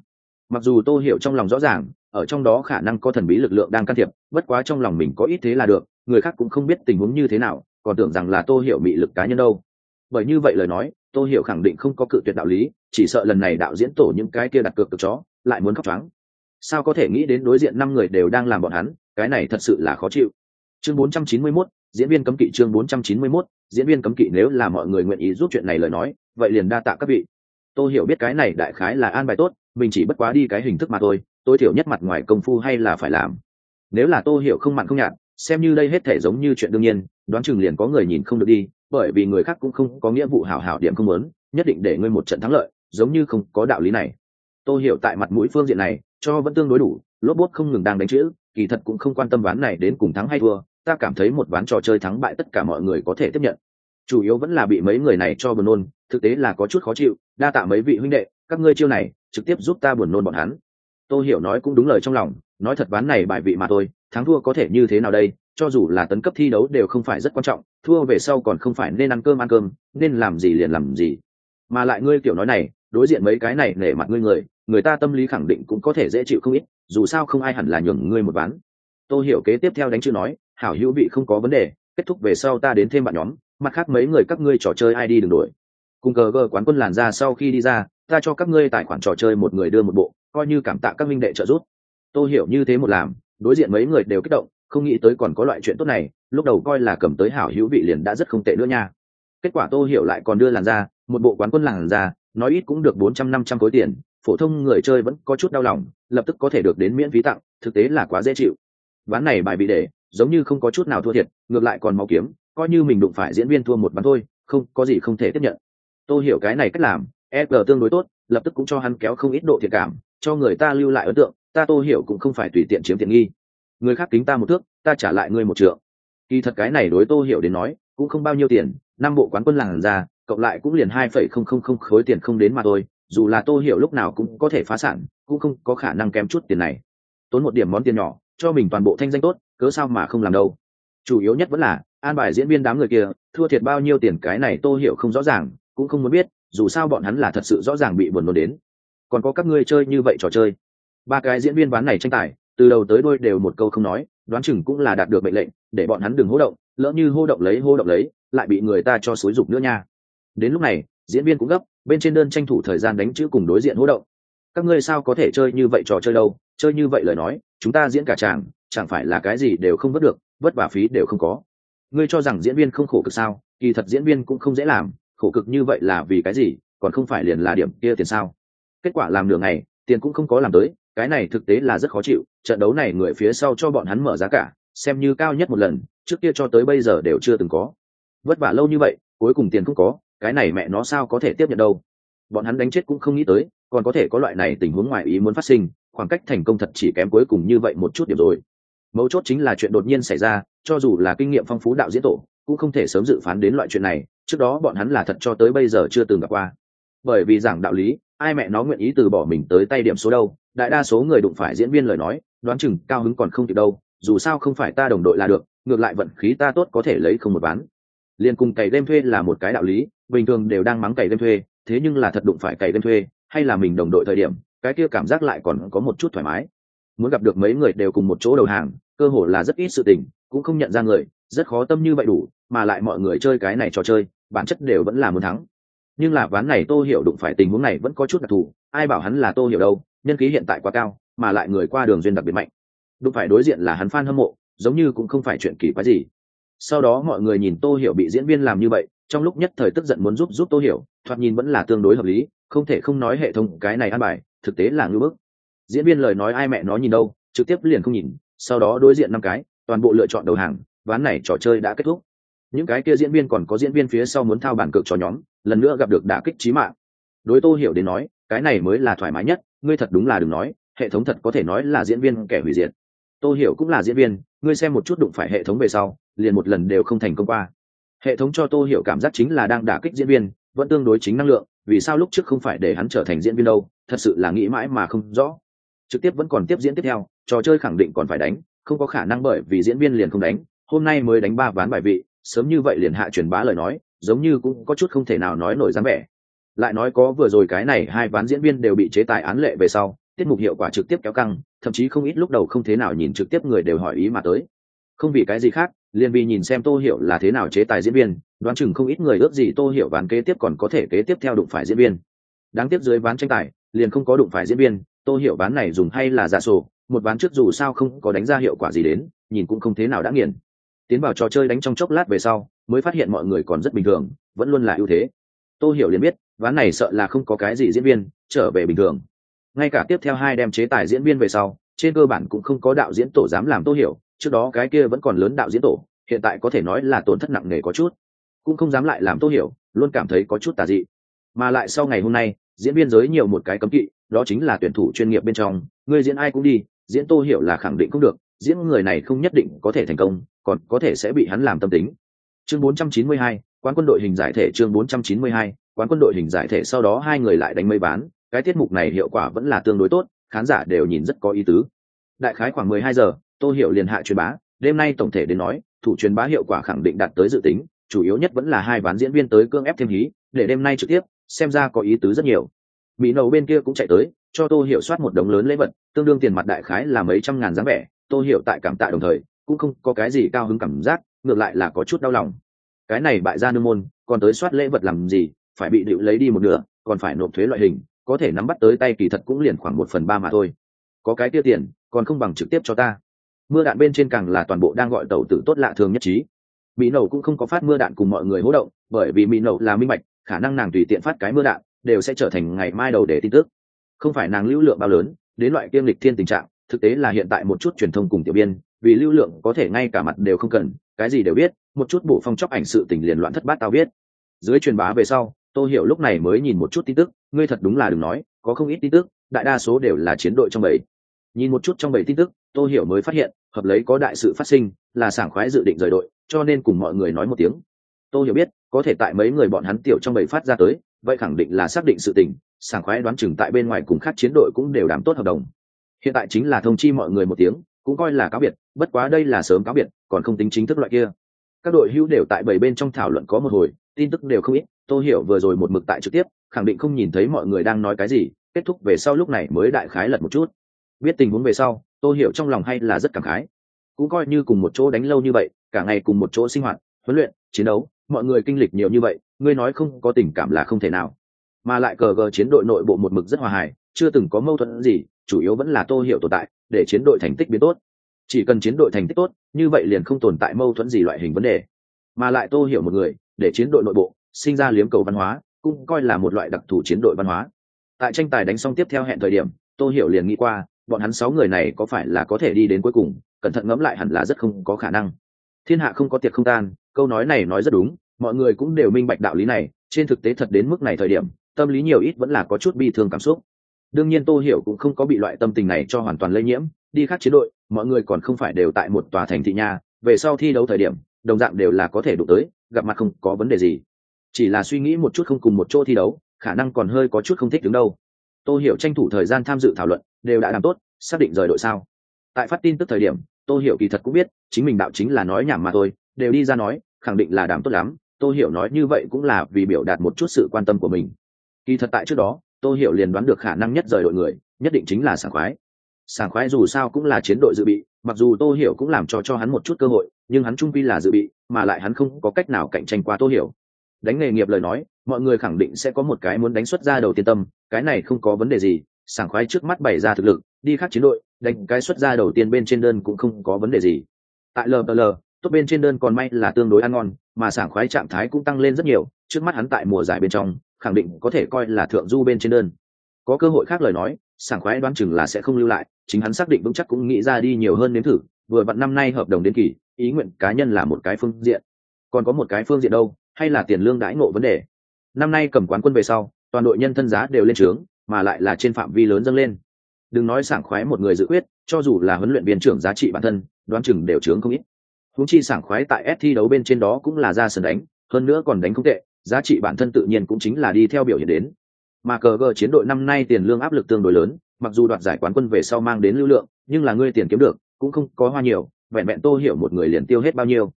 Mặc dù tô hiểu trong lòng rõ ràng, ở trong đó khả năng có thần bí lực lượng đang can thiệp, bất quá trong lòng mình có ít thế là được, người khác cũng không biết tình huống như thế nào còn tưởng rằng là tô hiểu bị lực cá nhân đâu. Bởi như vậy lời nói tô hiểu khẳng định không có cự tuyệt đạo lý chỉ sợ lần này đạo diễn tổ những cái kia đặt cược cực chó lại muốn khóc trắng sao có thể nghĩ đến đối diện năm người đều đang làm bọn hắn cái này thật sự là khó chịu. Chương 491, diễn viên cấm kỵ chương 491, diễn viên cấm kỵ nếu là mọi người nguyện ý giúp chuyện này lời nói vậy liền đa tạ các vị. Tô hiểu biết cái này đại khái là an bài tốt mình chỉ bất quá đi cái hình thức mà thôi tối thiểu nhất mặt ngoài công phu hay là phải làm. Nếu là tô hiểu không mặn không nhạt xem như đây hết thể giống như chuyện đương nhiên, đoán chừng liền có người nhìn không được đi, bởi vì người khác cũng không có nghĩa vụ hảo hảo điểm không lớn nhất định để ngươi một trận thắng lợi, giống như không có đạo lý này. Tô hiểu tại mặt mũi phương diện này, cho vẫn tương đối đủ, lốp bốt không ngừng đang đánh chữ, kỳ thật cũng không quan tâm ván này đến cùng thắng hay thua, ta cảm thấy một ván trò chơi thắng bại tất cả mọi người có thể tiếp nhận. Chủ yếu vẫn là bị mấy người này cho buồn nôn, thực tế là có chút khó chịu, đa tạ mấy vị huynh đệ, các ngươi chiêu này, trực tiếp giúp ta buồn nôn bọn hắn. Tô hiểu nói cũng đúng lời trong lòng nói thật ván này bại vị mà thôi, thắng thua có thể như thế nào đây? Cho dù là tấn cấp thi đấu đều không phải rất quan trọng, thua về sau còn không phải nên ăn cơm ăn cơm, nên làm gì liền làm gì. Mà lại ngươi kiểu nói này, đối diện mấy cái này nể mặt ngươi người người ta tâm lý khẳng định cũng có thể dễ chịu không ít, dù sao không ai hẳn là nhường ngươi một ván. Tôi hiểu kế tiếp theo đánh chữ nói, hảo hữu vị không có vấn đề, kết thúc về sau ta đến thêm bạn nhóm, mặt khác mấy người các ngươi trò chơi ai đi đừng đổi cùng cờ gờ quán quân làn ra sau khi đi ra, ta cho các ngươi tài khoản trò chơi một người đưa một bộ, coi như cảm tạ các minh đệ trợ giúp tôi hiểu như thế một làm, đối diện mấy người đều kích động, không nghĩ tới còn có loại chuyện tốt này, lúc đầu coi là cầm tới hảo hữu vị liền đã rất không tệ nữa nha. Kết quả tôi hiểu lại còn đưa làn ra một bộ quán quân làn ra nói ít cũng được bốn trăm năm trăm khối tiền, phổ thông người chơi vẫn có chút đau lòng, lập tức có thể được đến miễn phí tặng, thực tế là quá dễ chịu. Ván này bài bị để, giống như không có chút nào thua thiệt, ngược lại còn máu kiếm, coi như mình đụng phải diễn viên thua một ván thôi, không, có gì không thể tiếp nhận. Tôi hiểu cái này cách làm sg tương đối tốt, lập tức cũng cho hắn kéo không ít độ thiệt cảm, cho người ta lưu lại ấn tượng ta tô hiểu cũng không phải tùy tiện chiếm tiện nghi. Người khác kính ta một thước, ta trả lại ngươi một trượng. Kỳ thật cái này đối tô hiểu đến nói, cũng không bao nhiêu tiền, năm bộ quán quân làng ra, cộng lại cũng liền hai phẩy không không không khối tiền không đến mà thôi, dù là tô hiểu lúc nào cũng có thể phá sản, cũng không có khả năng kém chút tiền này. Tốn một điểm món tiền nhỏ, cho mình toàn bộ thanh danh tốt, cớ sao mà không làm đâu. Chủ yếu nhất vẫn là, an bài diễn viên đám người kia, thua thiệt bao nhiêu tiền cái này tô hiểu không rõ ràng, cũng không muốn biết, dù sao bọn hắn là thật sự rõ ràng bị buồn nôn đến. Còn có các ngươi chơi như vậy trò chơi ba cái diễn viên ván này tranh tài, từ đầu tới đôi đều một câu không nói, đoán chừng cũng là đạt được mệnh lệnh, để bọn hắn đừng hô động, lỡ như hô động lấy, hô động lấy, lại bị người ta cho xối dục nữa nha. Đến lúc này, diễn viên cũng gấp, bên trên đơn tranh thủ thời gian đánh chữ cùng đối diện hô động. Các ngươi sao có thể chơi như vậy trò chơi đâu, chơi như vậy lời nói, chúng ta diễn cả chàng, chẳng phải là cái gì đều không vất được, vất vả phí đều không có. Ngươi cho rằng diễn viên không khổ cực sao? Kỳ thật diễn viên cũng không dễ làm, khổ cực như vậy là vì cái gì, còn không phải liền là điểm kia tiền sao? Kết quả làm nửa ngày, tiền cũng không có làm tới cái này thực tế là rất khó chịu, trận đấu này người phía sau cho bọn hắn mở giá cả, xem như cao nhất một lần, trước kia cho tới bây giờ đều chưa từng có. Vất vả lâu như vậy, cuối cùng tiền không có, cái này mẹ nó sao có thể tiếp nhận đâu? Bọn hắn đánh chết cũng không nghĩ tới, còn có thể có loại này tình huống ngoài ý muốn phát sinh, khoảng cách thành công thật chỉ kém cuối cùng như vậy một chút điểm rồi. Mấu chốt chính là chuyện đột nhiên xảy ra, cho dù là kinh nghiệm phong phú đạo diễn tổ, cũng không thể sớm dự phán đến loại chuyện này, trước đó bọn hắn là thật cho tới bây giờ chưa từng gặp qua. Bởi vì giảng đạo lý ai mẹ nó nguyện ý từ bỏ mình tới tay điểm số đâu, đại đa số người đụng phải diễn viên lời nói, đoán chừng cao hứng còn không kịp đâu, dù sao không phải ta đồng đội là được, ngược lại vận khí ta tốt có thể lấy không một bán liền cùng cày đêm thuê là một cái đạo lý, bình thường đều đang mắng cày đêm thuê, thế nhưng là thật đụng phải cày đêm thuê, hay là mình đồng đội thời điểm, cái kia cảm giác lại còn có một chút thoải mái. Muốn gặp được mấy người đều cùng một chỗ đầu hàng, cơ hội là rất ít sự tình, cũng không nhận ra người, rất khó tâm như vậy đủ, mà lại mọi người chơi cái này trò chơi, bản chất đều vẫn là muốn thắng nhưng là ván này tô hiểu đụng phải tình huống này vẫn có chút đặc thù, ai bảo hắn là tô hiểu đâu, nhân khí hiện tại quá cao, mà lại người qua đường duyên đặc biệt mạnh. Đụng phải đối diện là hắn fan hâm mộ, giống như cũng không phải chuyện kỳ quái gì. Sau đó mọi người nhìn tô hiểu bị diễn viên làm như vậy, trong lúc nhất thời tức giận muốn giúp giúp tô hiểu, thoạt nhìn vẫn là tương đối hợp lý, không thể không nói hệ thống cái này ăn bài, thực tế là ngưỡng bức. Diễn viên lời nói ai mẹ nó nhìn đâu, trực tiếp liền không nhìn, sau đó đối diện năm cái, toàn bộ lựa chọn đầu hàng, ván này trò chơi đã kết thúc. Những cái kia diễn viên còn có diễn viên phía sau muốn thao bản cực cho nhóm lần nữa gặp được đả kích trí mạng. Đối tô hiểu đến nói, cái này mới là thoải mái nhất, ngươi thật đúng là đừng nói, hệ thống thật có thể nói là diễn viên kẻ hủy diệt. Tô hiểu cũng là diễn viên, ngươi xem một chút đụng phải hệ thống về sau, liền một lần đều không thành công qua. Hệ thống cho tô hiểu cảm giác chính là đang đả kích diễn viên, vẫn tương đối chính năng lượng, vì sao lúc trước không phải để hắn trở thành diễn viên đâu, thật sự là nghĩ mãi mà không rõ. Trực tiếp vẫn còn tiếp diễn tiếp theo, trò chơi khẳng định còn phải đánh, không có khả năng bởi vì diễn viên liền không đánh, hôm nay mới đánh ba ván bài vị, sớm như vậy liền hạ truyền bá lời nói giống như cũng có chút không thể nào nói nổi dáng vẻ. Lại nói có vừa rồi cái này hai ván diễn viên đều bị chế tài án lệ về sau, tiết mục hiệu quả trực tiếp kéo căng, thậm chí không ít lúc đầu không thế nào nhìn trực tiếp người đều hỏi ý mà tới. Không vì cái gì khác, liền vì nhìn xem tô hiểu là thế nào chế tài diễn viên, đoán chừng không ít người ước gì tô hiểu ván kế tiếp còn có thể kế tiếp theo đụng phải diễn viên. Đáng tiếc dưới ván tranh tài, liền không có đụng phải diễn viên, tô hiểu ván này dùng hay là giả sổ, một ván trước dù sao không có đánh ra hiệu quả gì đến, nhìn cũng không thế nào đã nghiền tiến vào trò chơi đánh trong chốc lát về sau, mới phát hiện mọi người còn rất bình thường, vẫn luôn là ưu thế. Tô hiểu liền biết, ván này sợ là không có cái gì diễn viên, trở về bình thường. Ngay cả tiếp theo hai đem chế tài diễn viên về sau, trên cơ bản cũng không có đạo diễn tổ dám làm tô hiểu, trước đó cái kia vẫn còn lớn đạo diễn tổ, hiện tại có thể nói là tổn thất nặng nề có chút. Cũng không dám lại làm tô hiểu, luôn cảm thấy có chút tà dị. Mà lại sau ngày hôm nay, diễn viên giới nhiều một cái cấm kỵ, đó chính là tuyển thủ chuyên nghiệp bên trong, người diễn ai cũng đi, diễn tô hiểu là khẳng định cũng được diễn người này không nhất định có thể thành công còn có thể sẽ bị hắn làm tâm tính. Chương 492, quán quân đội hình giải thể chương 492, quán quân đội hình giải thể sau đó hai người lại đánh mây bán cái tiết mục này hiệu quả vẫn là tương đối tốt khán giả đều nhìn rất có ý tứ. Đại khái khoảng 12 giờ tô hiểu liền hạ truyền bá. Đêm nay tổng thể đến nói thủ truyền bá hiệu quả khẳng định đạt tới dự tính chủ yếu nhất vẫn là hai ván diễn viên tới cương ép thêm hí để đêm nay trực tiếp xem ra có ý tứ rất nhiều. Mỹ nầu bên kia cũng chạy tới cho tô hiểu soát một đống lớn lễ vật tương đương tiền mặt đại khái là mấy trăm ngàn dáng vẻ tô hiểu tại cảm tạ đồng thời, cũng không có cái gì cao hứng cảm giác, ngược lại là có chút đau lòng. Cái này bại ra nương môn, còn tới soát lễ vật làm gì, phải bị điệu lấy đi một nửa, còn phải nộp thuế loại hình, có thể nắm bắt tới tay kỳ thật cũng liền khoảng một phần ba mà thôi. Có cái tiêu tiền, còn không bằng trực tiếp cho ta. Mưa đạn bên trên càng là toàn bộ đang gọi tàu tử tốt lạ thường nhất trí. Mỹ nầu cũng không có phát mưa đạn cùng mọi người hỗ động, bởi vì mỹ nầu là minh bạch, khả năng nàng tùy tiện phát cái mưa đạn, đều sẽ trở thành ngày mai đầu để tin tức. Không phải nàng lưu lượng bao lớn, đến loại kiêm lịch thiên tình trạng thực tế là hiện tại một chút truyền thông cùng tiểu biên, vì lưu lượng có thể ngay cả mặt đều không cần, cái gì đều biết, một chút bộ phong chóc ảnh sự tình liền loạn thất bát tao biết. Dưới truyền bá về sau tôi hiểu lúc này mới nhìn một chút tin tức, ngươi thật đúng là đừng nói, có không ít tin tức, đại đa số đều là chiến đội trong bảy nhìn một chút trong bảy tin tức tôi hiểu mới phát hiện, hợp lấy có đại sự phát sinh, là sảng khoái dự định rời đội, cho nên cùng mọi người nói một tiếng. Tôi hiểu biết, có thể tại mấy người bọn hắn tiểu trong bảy phát ra tới, vậy khẳng định là xác định sự tình, sảng khoái đoán chừng tại bên ngoài cùng khác chiến đội cũng đều đảm tốt hợp đồng hiện tại chính là thông chi mọi người một tiếng, cũng coi là cáo biệt, bất quá đây là sớm cáo biệt, còn không tính chính thức loại kia. Các đội hữu đều tại bảy bên trong thảo luận có một hồi, tin tức đều không ít tôi hiểu vừa rồi một mực tại trực tiếp, khẳng định không nhìn thấy mọi người đang nói cái gì, kết thúc về sau lúc này mới đại khái lật một chút. Biết tình huống về sau tôi hiểu trong lòng hay là rất cảm khái. Cũng coi như cùng một chỗ đánh lâu như vậy, cả ngày cùng một chỗ sinh hoạt, huấn luyện, chiến đấu, mọi người kinh lịch nhiều như vậy, ngươi nói không có tình cảm là không thể nào. Mà lại cờ gờ chiến đội nội bộ một mực rất hòa hài, chưa từng có mâu thuẫn gì chủ yếu vẫn là tô hiểu tồn tại, để chiến đội thành tích biến tốt. Chỉ cần chiến đội thành tích tốt, như vậy liền không tồn tại mâu thuẫn gì loại hình vấn đề. Mà lại tô hiểu một người, để chiến đội nội bộ, sinh ra liếm cầu văn hóa, cũng coi là một loại đặc thù chiến đội văn hóa. Tại tranh tài đánh xong tiếp theo hẹn thời điểm, tô hiểu liền nghĩ qua, bọn hắn sáu người này có phải là có thể đi đến cuối cùng, cẩn thận ngẫm lại hẳn là rất không có khả năng. Thiên hạ không có tiệc không tan, câu nói này nói rất đúng, mọi người cũng đều minh bạch đạo lý này, trên thực tế thật đến mức này thời điểm, tâm lý nhiều ít vẫn là có chút bi thương cảm xúc đương nhiên tô hiểu cũng không có bị loại tâm tình này cho hoàn toàn lây nhiễm, đi khác chiến đội, mọi người còn không phải đều tại một tòa thành thị nha về sau thi đấu thời điểm, đồng dạng đều là có thể đụng tới, gặp mặt không có vấn đề gì. Chỉ là suy nghĩ một chút không cùng một chỗ thi đấu, khả năng còn hơi có chút không thích đứng đâu. Tô hiểu tranh thủ thời gian tham dự thảo luận, đều đã làm tốt, xác định rời đội sao. Tại phát tin tức thời điểm, tô hiểu kỳ thật cũng biết, chính mình đạo chính là nói nhảm mà thôi, đều đi ra nói, khẳng định là đảm tốt lắm, tô hiểu nói như vậy cũng là vì biểu đạt một chút sự quan tâm của mình. Kỳ thật tại trước đó tô hiểu liền đoán được khả năng nhất rời đội người, nhất định chính là sảng khoái. Sảng khoái dù sao cũng là chiến đội dự bị, mặc dù tô hiểu cũng làm cho cho hắn một chút cơ hội, nhưng hắn trung vi là dự bị, mà lại hắn không có cách nào cạnh tranh qua tô hiểu. Đánh nghề nghiệp lời nói, mọi người khẳng định sẽ có một cái muốn đánh xuất ra đầu tiên tâm, cái này không có vấn đề gì, sảng khoái trước mắt bày ra thực lực, đi khác chiến đội, đánh cái xuất ra đầu tiên bên trên đơn cũng không có vấn đề gì. Tại lpl tốt bên trên đơn còn may là tương đối ăn ngon, mà sảng khoái trạng thái cũng tăng lên rất nhiều, trước mắt hắn tại mùa giải bên trong khẳng định có thể coi là thượng du bên trên đơn. Có cơ hội khác lời nói, sảng khoái đoán chừng là sẽ không lưu lại, chính hắn xác định vững chắc cũng nghĩ ra đi nhiều hơn nếm thử, vừa vặn năm nay hợp đồng đến kỳ, ý nguyện cá nhân là một cái phương diện. Còn có một cái phương diện đâu, hay là tiền lương đãi ngộ vấn đề. Năm nay cầm quán quân về sau, toàn đội nhân thân giá đều lên trướng, mà lại là trên phạm vi lớn dâng lên. Đừng nói sảng khoái một người dự quyết, cho dù là huấn luyện viên trưởng giá trị bản thân, đoán chừng đều trướng không ít. Húng chi sảng khoái tại S thi đấu bên trên đó cũng là ra sân đánh, hơn nữa còn đánh không tệ giá trị bản thân tự nhiên cũng chính là đi theo biểu hiện đến. Mà cờ gờ chiến đội năm nay tiền lương áp lực tương đối lớn, mặc dù đoạt giải quán quân về sau mang đến lưu lượng, nhưng là ngươi tiền kiếm được, cũng không có hoa nhiều, vẹn vẹn tô hiểu một người liền tiêu hết bao nhiêu.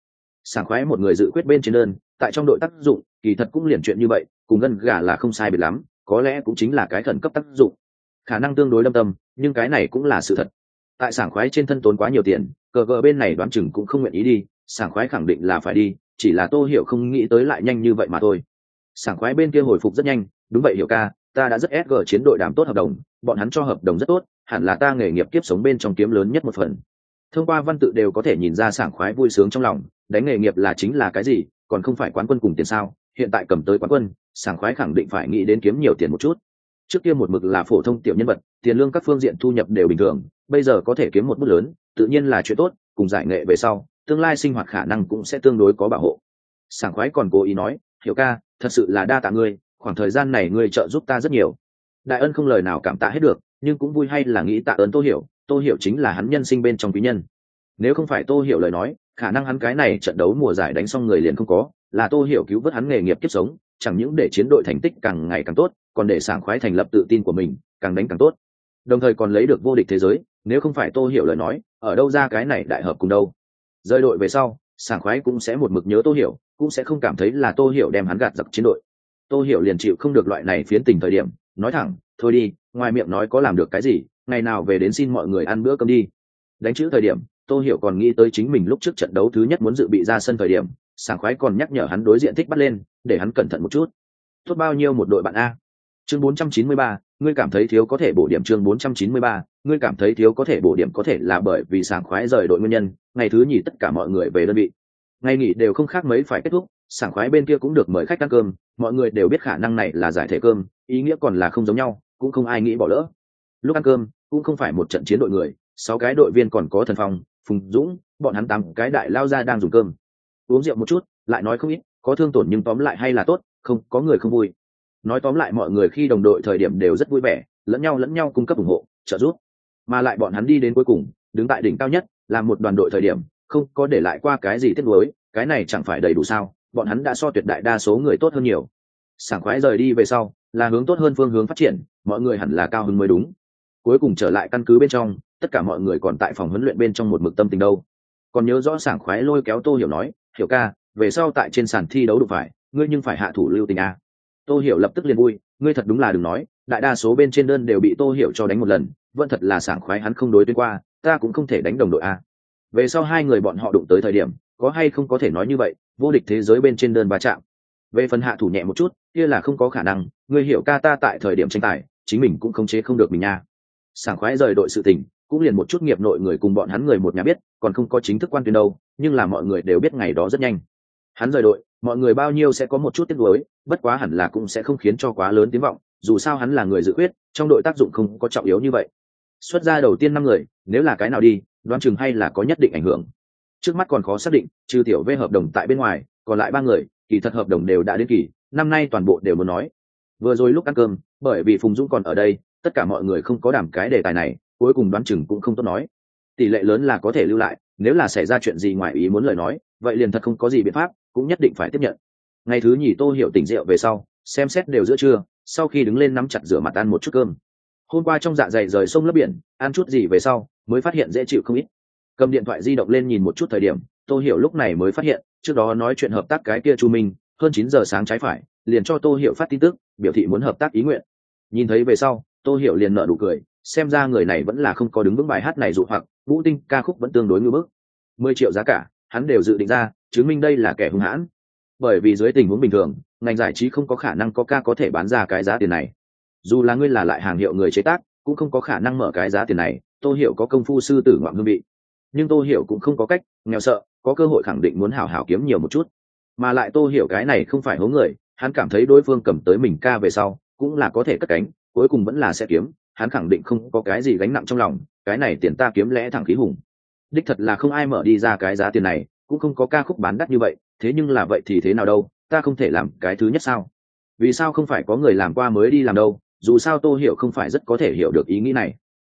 Sảng khoái một người dự quyết bên trên đơn, tại trong đội tác dụng, kỳ thật cũng liền chuyện như vậy, cùng ngân gà là không sai biệt lắm, có lẽ cũng chính là cái khẩn cấp tác dụng. Khả năng tương đối lâm tâm, nhưng cái này cũng là sự thật. Tại sảng khoái trên thân tốn quá nhiều tiền, cờ gờ bên này đoán chừng cũng không nguyện ý đi, sảng khoái khẳng định là phải đi chỉ là tô hiểu không nghĩ tới lại nhanh như vậy mà thôi. Sảng khoái bên kia hồi phục rất nhanh, đúng vậy, hiểu ca, ta đã rất sg chiến đội đàm tốt hợp đồng, bọn hắn cho hợp đồng rất tốt, hẳn là ta nghề nghiệp kiếp sống bên trong kiếm lớn nhất một phần. Thông qua văn tự đều có thể nhìn ra sảng khoái vui sướng trong lòng, đánh nghề nghiệp là chính là cái gì, còn không phải quán quân cùng tiền sao, hiện tại cầm tới quán quân, sảng khoái khẳng định phải nghĩ đến kiếm nhiều tiền một chút. Trước kia một mực là phổ thông tiểu nhân vật, tiền lương các phương diện thu nhập đều bình thường, bây giờ có thể kiếm một bút lớn, tự nhiên là chuyện tốt, cùng giải nghệ về sau tương lai sinh hoạt khả năng cũng sẽ tương đối có bảo hộ. Sảng khoái còn cố ý nói, hiểu ca, thật sự là đa tạ ngươi, khoảng thời gian này ngươi trợ giúp ta rất nhiều. Đại ân không lời nào cảm tạ hết được, nhưng cũng vui hay là nghĩ tạ ơn tô hiểu tô hiểu chính là hắn nhân sinh bên trong quý nhân. Nếu không phải tô hiểu lời nói, khả năng hắn cái này trận đấu mùa giải đánh xong người liền không có, là tô hiểu cứu vớt hắn nghề nghiệp kiếp sống, chẳng những để chiến đội thành tích càng ngày càng tốt, còn để sảng khoái thành lập tự tin của mình, càng đánh càng tốt. Đồng thời còn lấy được vô địch thế giới, nếu không phải tô hiểu lời nói, ở đâu ra cái này đại hợp cùng đâu rời đội về sau sảng khoái cũng sẽ một mực nhớ tô hiểu cũng sẽ không cảm thấy là tô hiểu đem hắn gạt giặc chiến đội. Tô hiểu liền chịu không được loại này phiến tình thời điểm nói thẳng thôi đi ngoài miệng nói có làm được cái gì ngày nào về đến xin mọi người ăn bữa cơm đi. Đánh chữ thời điểm tô hiểu còn nghĩ tới chính mình lúc trước trận đấu thứ nhất muốn dự bị ra sân thời điểm sảng khoái còn nhắc nhở hắn đối diện thích bắt lên để hắn cẩn thận một chút. Tốt bao nhiêu một đội bạn a. Chương 493, ngươi cảm thấy thiếu có thể bổ điểm chương 493, ngươi cảm thấy thiếu có thể bổ điểm có thể là bởi vì sảng khoái rời đội nguyên nhân, ngày thứ nhì tất cả mọi người về đơn vị. Ngày nghỉ đều không khác mấy phải kết thúc, sảng khoái bên kia cũng được mời khách ăn cơm, mọi người đều biết khả năng này là giải thể cơm, ý nghĩa còn là không giống nhau, cũng không ai nghĩ bỏ lỡ. Lúc ăn cơm, cũng không phải một trận chiến đội người, sáu cái đội viên còn có thần phong, phùng dũng, bọn hắn tám cái đại lao ra đang dùng cơm. Uống rượu một chút, lại nói không ít, có thương tổn nhưng tóm lại hay là tốt, không, có người không vui. Nói tóm lại mọi người khi đồng đội thời điểm đều rất vui vẻ, lẫn nhau lẫn nhau cung cấp ủng hộ, trợ giúp mà lại bọn hắn đi đến cuối cùng, đứng tại đỉnh cao nhất, là một đoàn đội thời điểm, không có để lại qua cái gì tiếc nuối, cái này chẳng phải đầy đủ sao, bọn hắn đã so tuyệt đại đa số người tốt hơn nhiều. Sảng khoái rời đi về sau, là hướng tốt hơn phương hướng phát triển, mọi người hẳn là cao hơn mới đúng. Cuối cùng trở lại căn cứ bên trong, tất cả mọi người còn tại phòng huấn luyện bên trong một mực tâm tình đâu. Còn nhớ rõ sảng khoái lôi kéo tô hiểu nói, hiểu ca, về sau tại trên sàn thi đấu được phải, ngươi nhưng phải hạ thủ lưu tình a. Tô hiểu lập tức liền vui, ngươi thật đúng là đừng nói đại đa số bên trên đơn đều bị tô hiểu cho đánh một lần, vẫn thật là sảng khoái hắn không đối tuyến qua, ta cũng không thể đánh đồng đội a. Về sau hai người bọn họ đụng tới thời điểm, có hay không có thể nói như vậy, vô địch thế giới bên trên đơn va chạm. Về phần hạ thủ nhẹ một chút, kia là không có khả năng, người hiểu ca ta tại thời điểm tranh tài, chính mình cũng khống chế không được mình nha. Sảng khoái rời đội sự tình, cũng liền một chút nghiệp nội người cùng bọn hắn người một nhà biết, còn không có chính thức quan tuyên đâu, nhưng là mọi người đều biết ngày đó rất nhanh. Hắn rời đội, mọi người bao nhiêu sẽ có một chút tiếc nuối, bất quá hẳn là cũng sẽ không khiến cho quá lớn tiếng vọng dù sao hắn là người dự quyết trong đội tác dụng không có trọng yếu như vậy. Xuất ra đầu tiên năm người, nếu là cái nào đi, đoán chừng hay là có nhất định ảnh hưởng. Trước mắt còn khó xác định, trừ tiểu v hợp đồng tại bên ngoài, còn lại ba người, kỳ thật hợp đồng đều đã đến kỳ, năm nay toàn bộ đều muốn nói. Vừa rồi lúc ăn cơm, bởi vì phùng dũng còn ở đây, tất cả mọi người không có đảm cái đề tài này, cuối cùng đoán chừng cũng không tốt nói. Tỷ lệ lớn là có thể lưu lại, nếu là xảy ra chuyện gì ngoài ý muốn lời nói, vậy liền thật không có gì biện pháp, cũng nhất định phải tiếp nhận. Ngày thứ nhì tô hiểu tỉnh rượu về sau, xem xét đều giữa trưa sau khi đứng lên nắm chặt rửa mặt ăn một chút cơm. Hôm qua trong dạ dày rời sông lấp biển, ăn chút gì về sau, mới phát hiện dễ chịu không ít. Cầm điện thoại di động lên nhìn một chút thời điểm, tô hiểu lúc này mới phát hiện, trước đó nói chuyện hợp tác cái kia chu minh, hơn chín giờ sáng trái phải, liền cho tô hiểu phát tin tức, biểu thị muốn hợp tác ý nguyện. Nhìn thấy về sau, tô hiểu liền nợ đủ cười, xem ra người này vẫn là không có đứng vững bài hát này dụ hoặc, vũ tinh ca khúc vẫn tương đối ngưỡng bức. Mười triệu giá cả, hắn đều dự định ra, chứng minh đây là kẻ hung hãn bởi vì dưới tình huống bình thường, ngành giải trí không có khả năng có ca có thể bán ra cái giá tiền này. Dù là ngươi là lại hàng hiệu người chế tác, cũng không có khả năng mở cái giá tiền này, tô hiểu có công phu sư tử ngoạm hương vị. Nhưng tô hiểu cũng không có cách, nghèo sợ, có cơ hội khẳng định muốn hảo hảo kiếm nhiều một chút. Mà lại tô hiểu cái này không phải hố người, hắn cảm thấy đối phương cầm tới mình ca về sau, cũng là có thể cất cánh, cuối cùng vẫn là sẽ kiếm, hắn khẳng định không có cái gì gánh nặng trong lòng, cái này tiền ta kiếm lẽ thẳng khí hùng. Đích thật là không ai mở đi ra cái giá tiền này cũng không có ca khúc bán đắt như vậy, thế nhưng là vậy thì thế nào đâu, ta không thể làm cái thứ nhất sao? Vì sao không phải có người làm qua mới đi làm đâu, dù sao tô hiểu không phải rất có thể hiểu được ý nghĩ này.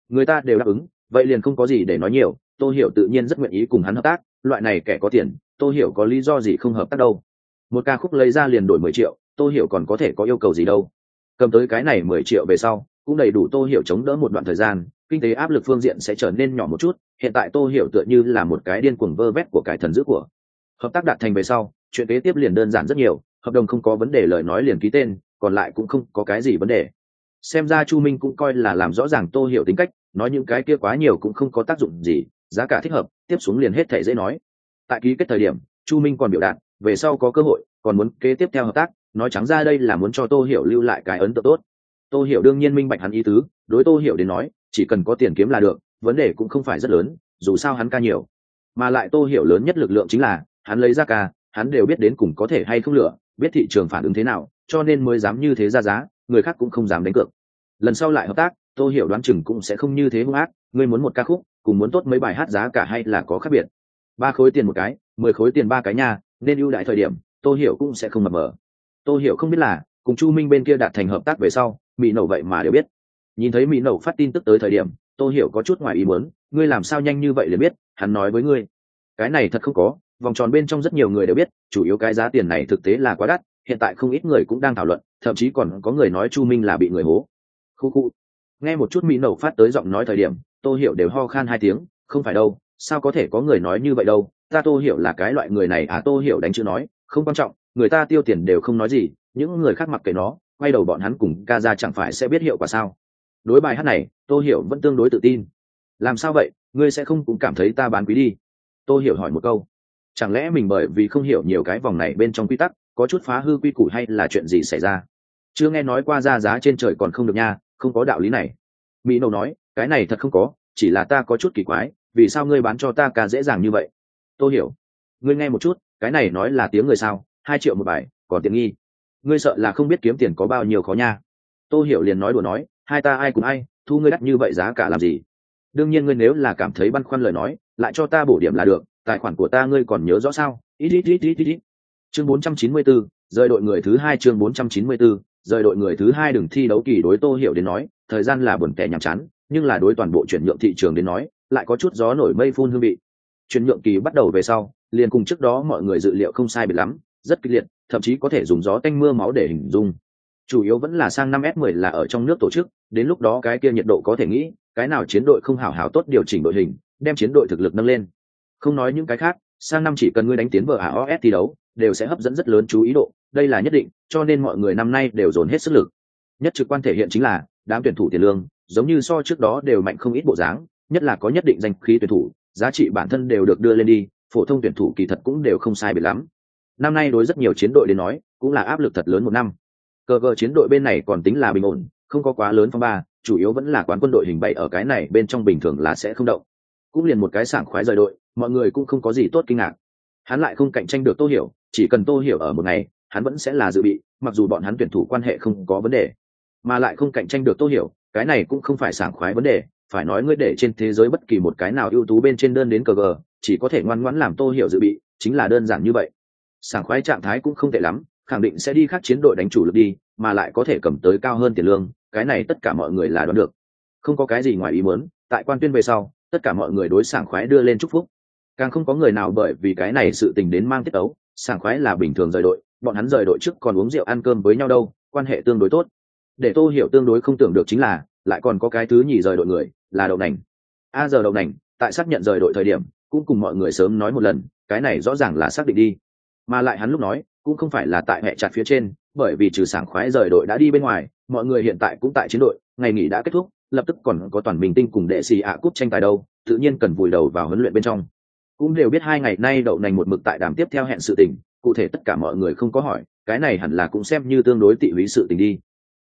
Người ta đều đáp ứng, vậy liền không có gì để nói nhiều, tô hiểu tự nhiên rất nguyện ý cùng hắn hợp tác, loại này kẻ có tiền, tô hiểu có lý do gì không hợp tác đâu. Một ca khúc lấy ra liền đổi mười triệu, tô hiểu còn có thể có yêu cầu gì đâu. Cầm tới cái này mười triệu về sau, cũng đầy đủ tô hiểu chống đỡ một đoạn thời gian kinh tế áp lực phương diện sẽ trở nên nhỏ một chút, hiện tại tô hiểu tựa như là một cái điên cuồng vơ vét của cải thần dữ của. Hợp tác đạt thành về sau, chuyện kế tiếp liền đơn giản rất nhiều, hợp đồng không có vấn đề lời nói liền ký tên, còn lại cũng không có cái gì vấn đề. Xem ra chu minh cũng coi là làm rõ ràng tô hiểu tính cách, nói những cái kia quá nhiều cũng không có tác dụng gì, giá cả thích hợp, tiếp xuống liền hết thể dễ nói. Tại ký kết thời điểm, chu minh còn biểu đạt, về sau có cơ hội, còn muốn kế tiếp theo hợp tác, nói trắng ra đây là muốn cho tô hiểu lưu lại cái ấn tượng tốt. Tô hiểu đương nhiên minh bạch hắn ý tứ đối tô hiểu đến nói, chỉ cần có tiền kiếm là được, vấn đề cũng không phải rất lớn, dù sao hắn ca nhiều. Mà lại tô hiểu lớn nhất lực lượng chính là, hắn lấy ra ca, hắn đều biết đến cùng có thể hay không lựa, biết thị trường phản ứng thế nào, cho nên mới dám như thế ra giá, người khác cũng không dám đánh cược. Lần sau lại hợp tác, tô hiểu đoán chừng cũng sẽ không như thế hung ác, ngươi muốn một ca khúc, cùng muốn tốt mấy bài hát giá cả hay là có khác biệt. Ba khối tiền một cái, mười khối tiền ba cái nha, nên ưu đãi thời điểm, tô hiểu cũng sẽ không mập mờ. Tô hiểu không biết là, cùng chu minh bên kia đạt thành hợp tác về sau, mỹ nổ vậy mà đều biết nhìn thấy mỹ nổ phát tin tức tới thời điểm tôi hiểu có chút ngoài ý muốn, ngươi làm sao nhanh như vậy liền biết, hắn nói với ngươi. Cái này thật không có, vòng tròn bên trong rất nhiều người đều biết, chủ yếu cái giá tiền này thực tế là quá đắt, hiện tại không ít người cũng đang thảo luận, thậm chí còn có người nói chu minh là bị người hố. Khu khu. Nghe một chút mỹ nổ phát tới giọng nói thời điểm, tô hiểu đều ho khan hai tiếng, không phải đâu, sao có thể có người nói như vậy đâu, ta tô hiểu là cái loại người này à? Tô hiểu đánh chữ nói, không quan trọng, người ta tiêu tiền đều không nói gì, những người khác mặc kệ nó, quay đầu bọn hắn cùng ca ra chẳng phải sẽ biết hiệu quả sao? Đối bài hát này, tô hiểu vẫn tương đối tự tin. Làm sao vậy? Ngươi sẽ không cũng cảm thấy ta bán quý đi? Tô hiểu hỏi một câu. Chẳng lẽ mình bởi vì không hiểu nhiều cái vòng này bên trong quy tắc, có chút phá hư quy củ hay là chuyện gì xảy ra? Chưa nghe nói qua ra giá trên trời còn không được nha, không có đạo lý này. Mỹ nâu nói, cái này thật không có, chỉ là ta có chút kỳ quái, vì sao ngươi bán cho ta ca dễ dàng như vậy? Tôi hiểu, ngươi nghe một chút, cái này nói là tiếng người sao? Hai triệu một bài, còn tiện nghi. Ngươi sợ là không biết kiếm tiền có bao nhiêu khó nha. Tôi hiểu liền nói đùa nói hai ta ai cùng ai thu ngươi đắt như vậy giá cả làm gì? Đương nhiên ngươi nếu là cảm thấy băn khoăn lời nói lại cho ta bổ điểm là được tài khoản của ta ngươi còn nhớ rõ sao? Ít ít ít ít ít chương 494, rời đội người thứ hai chương 494, rời đội người thứ hai đừng thi đấu kỳ đối tô hiểu đến nói thời gian là buồn tẻ nhàm chán nhưng là đối toàn bộ chuyển nhượng thị trường đến nói lại có chút gió nổi mây phun hương vị. Chuyển nhượng kỳ bắt đầu về sau liền cùng trước đó mọi người dự liệu không sai biệt lắm rất kịch liệt thậm chí có thể dùng gió tanh mưa máu để hình dung chủ yếu vẫn là sang năm s 10 là ở trong nước tổ chức, đến lúc đó cái kia nhiệt độ có thể nghĩ, cái nào chiến đội không hảo hảo tốt điều chỉnh đội hình, đem chiến đội thực lực nâng lên. Không nói những cái khác, sang năm chỉ cần ngươi đánh tiến vở aos thi đấu, đều sẽ hấp dẫn rất lớn chú ý độ, đây là nhất định, cho nên mọi người năm nay đều dồn hết sức lực. Nhất trực quan thể hiện chính là, đám tuyển thủ tiền lương, giống như so trước đó đều mạnh không ít bộ dáng, nhất là có nhất định danh khí tuyển thủ, giá trị bản thân đều được đưa lên đi, phổ thông tuyển thủ kỳ thật cũng đều không sai biệt lắm. Năm nay đối rất nhiều chiến đội đến nói, cũng là áp lực thật lớn một năm cờ gờ chiến đội bên này còn tính là bình ổn, không có quá lớn phong ba, chủ yếu vẫn là quán quân đội hình bậy ở cái này bên trong bình thường là sẽ không động. Cũng liền một cái sảng khoái rời đội, mọi người cũng không có gì tốt kinh ngạc. Hắn lại không cạnh tranh được tô hiểu, chỉ cần tô hiểu ở một ngày, hắn vẫn sẽ là dự bị, mặc dù bọn hắn tuyển thủ quan hệ không có vấn đề. Mà lại không cạnh tranh được tô hiểu, cái này cũng không phải sảng khoái vấn đề, phải nói ngươi để trên thế giới bất kỳ một cái nào ưu tú bên trên đơn đến cờ gờ, chỉ có thể ngoan ngoãn làm tô hiểu dự bị, chính là đơn giản như vậy. Sảng khoái trạng thái cũng không tệ lắm khẳng định sẽ đi khác chiến đội đánh chủ lực đi, mà lại có thể cầm tới cao hơn tiền lương, cái này tất cả mọi người là đoán được. Không có cái gì ngoài ý muốn, tại quan tuyên về sau, tất cả mọi người đối sảng khoái đưa lên chúc phúc. Càng không có người nào bởi vì cái này sự tình đến mang tiết ấu, sảng khoái là bình thường rời đội, bọn hắn rời đội trước còn uống rượu ăn cơm với nhau đâu, quan hệ tương đối tốt. Để tô hiểu tương đối không tưởng được chính là, lại còn có cái thứ nhì rời đội người, là đậu nành. A giờ đậu nành, tại xác nhận rời đội thời điểm, cũng cùng mọi người sớm nói một lần, cái này rõ ràng là xác định đi. Mà lại hắn lúc nói cũng không phải là tại hệ chặt phía trên, bởi vì trừ sảng khoái rời đội đã đi bên ngoài, mọi người hiện tại cũng tại chiến đội, ngày nghỉ đã kết thúc, lập tức còn có toàn bình tinh cùng đệ xì ạ cúp tranh tài đâu, tự nhiên cần vùi đầu vào huấn luyện bên trong. Cũng đều biết hai ngày nay đậu nành một mực tại đàm tiếp theo hẹn sự tình, cụ thể tất cả mọi người không có hỏi, cái này hẳn là cũng xem như tương đối tị húy sự tình đi.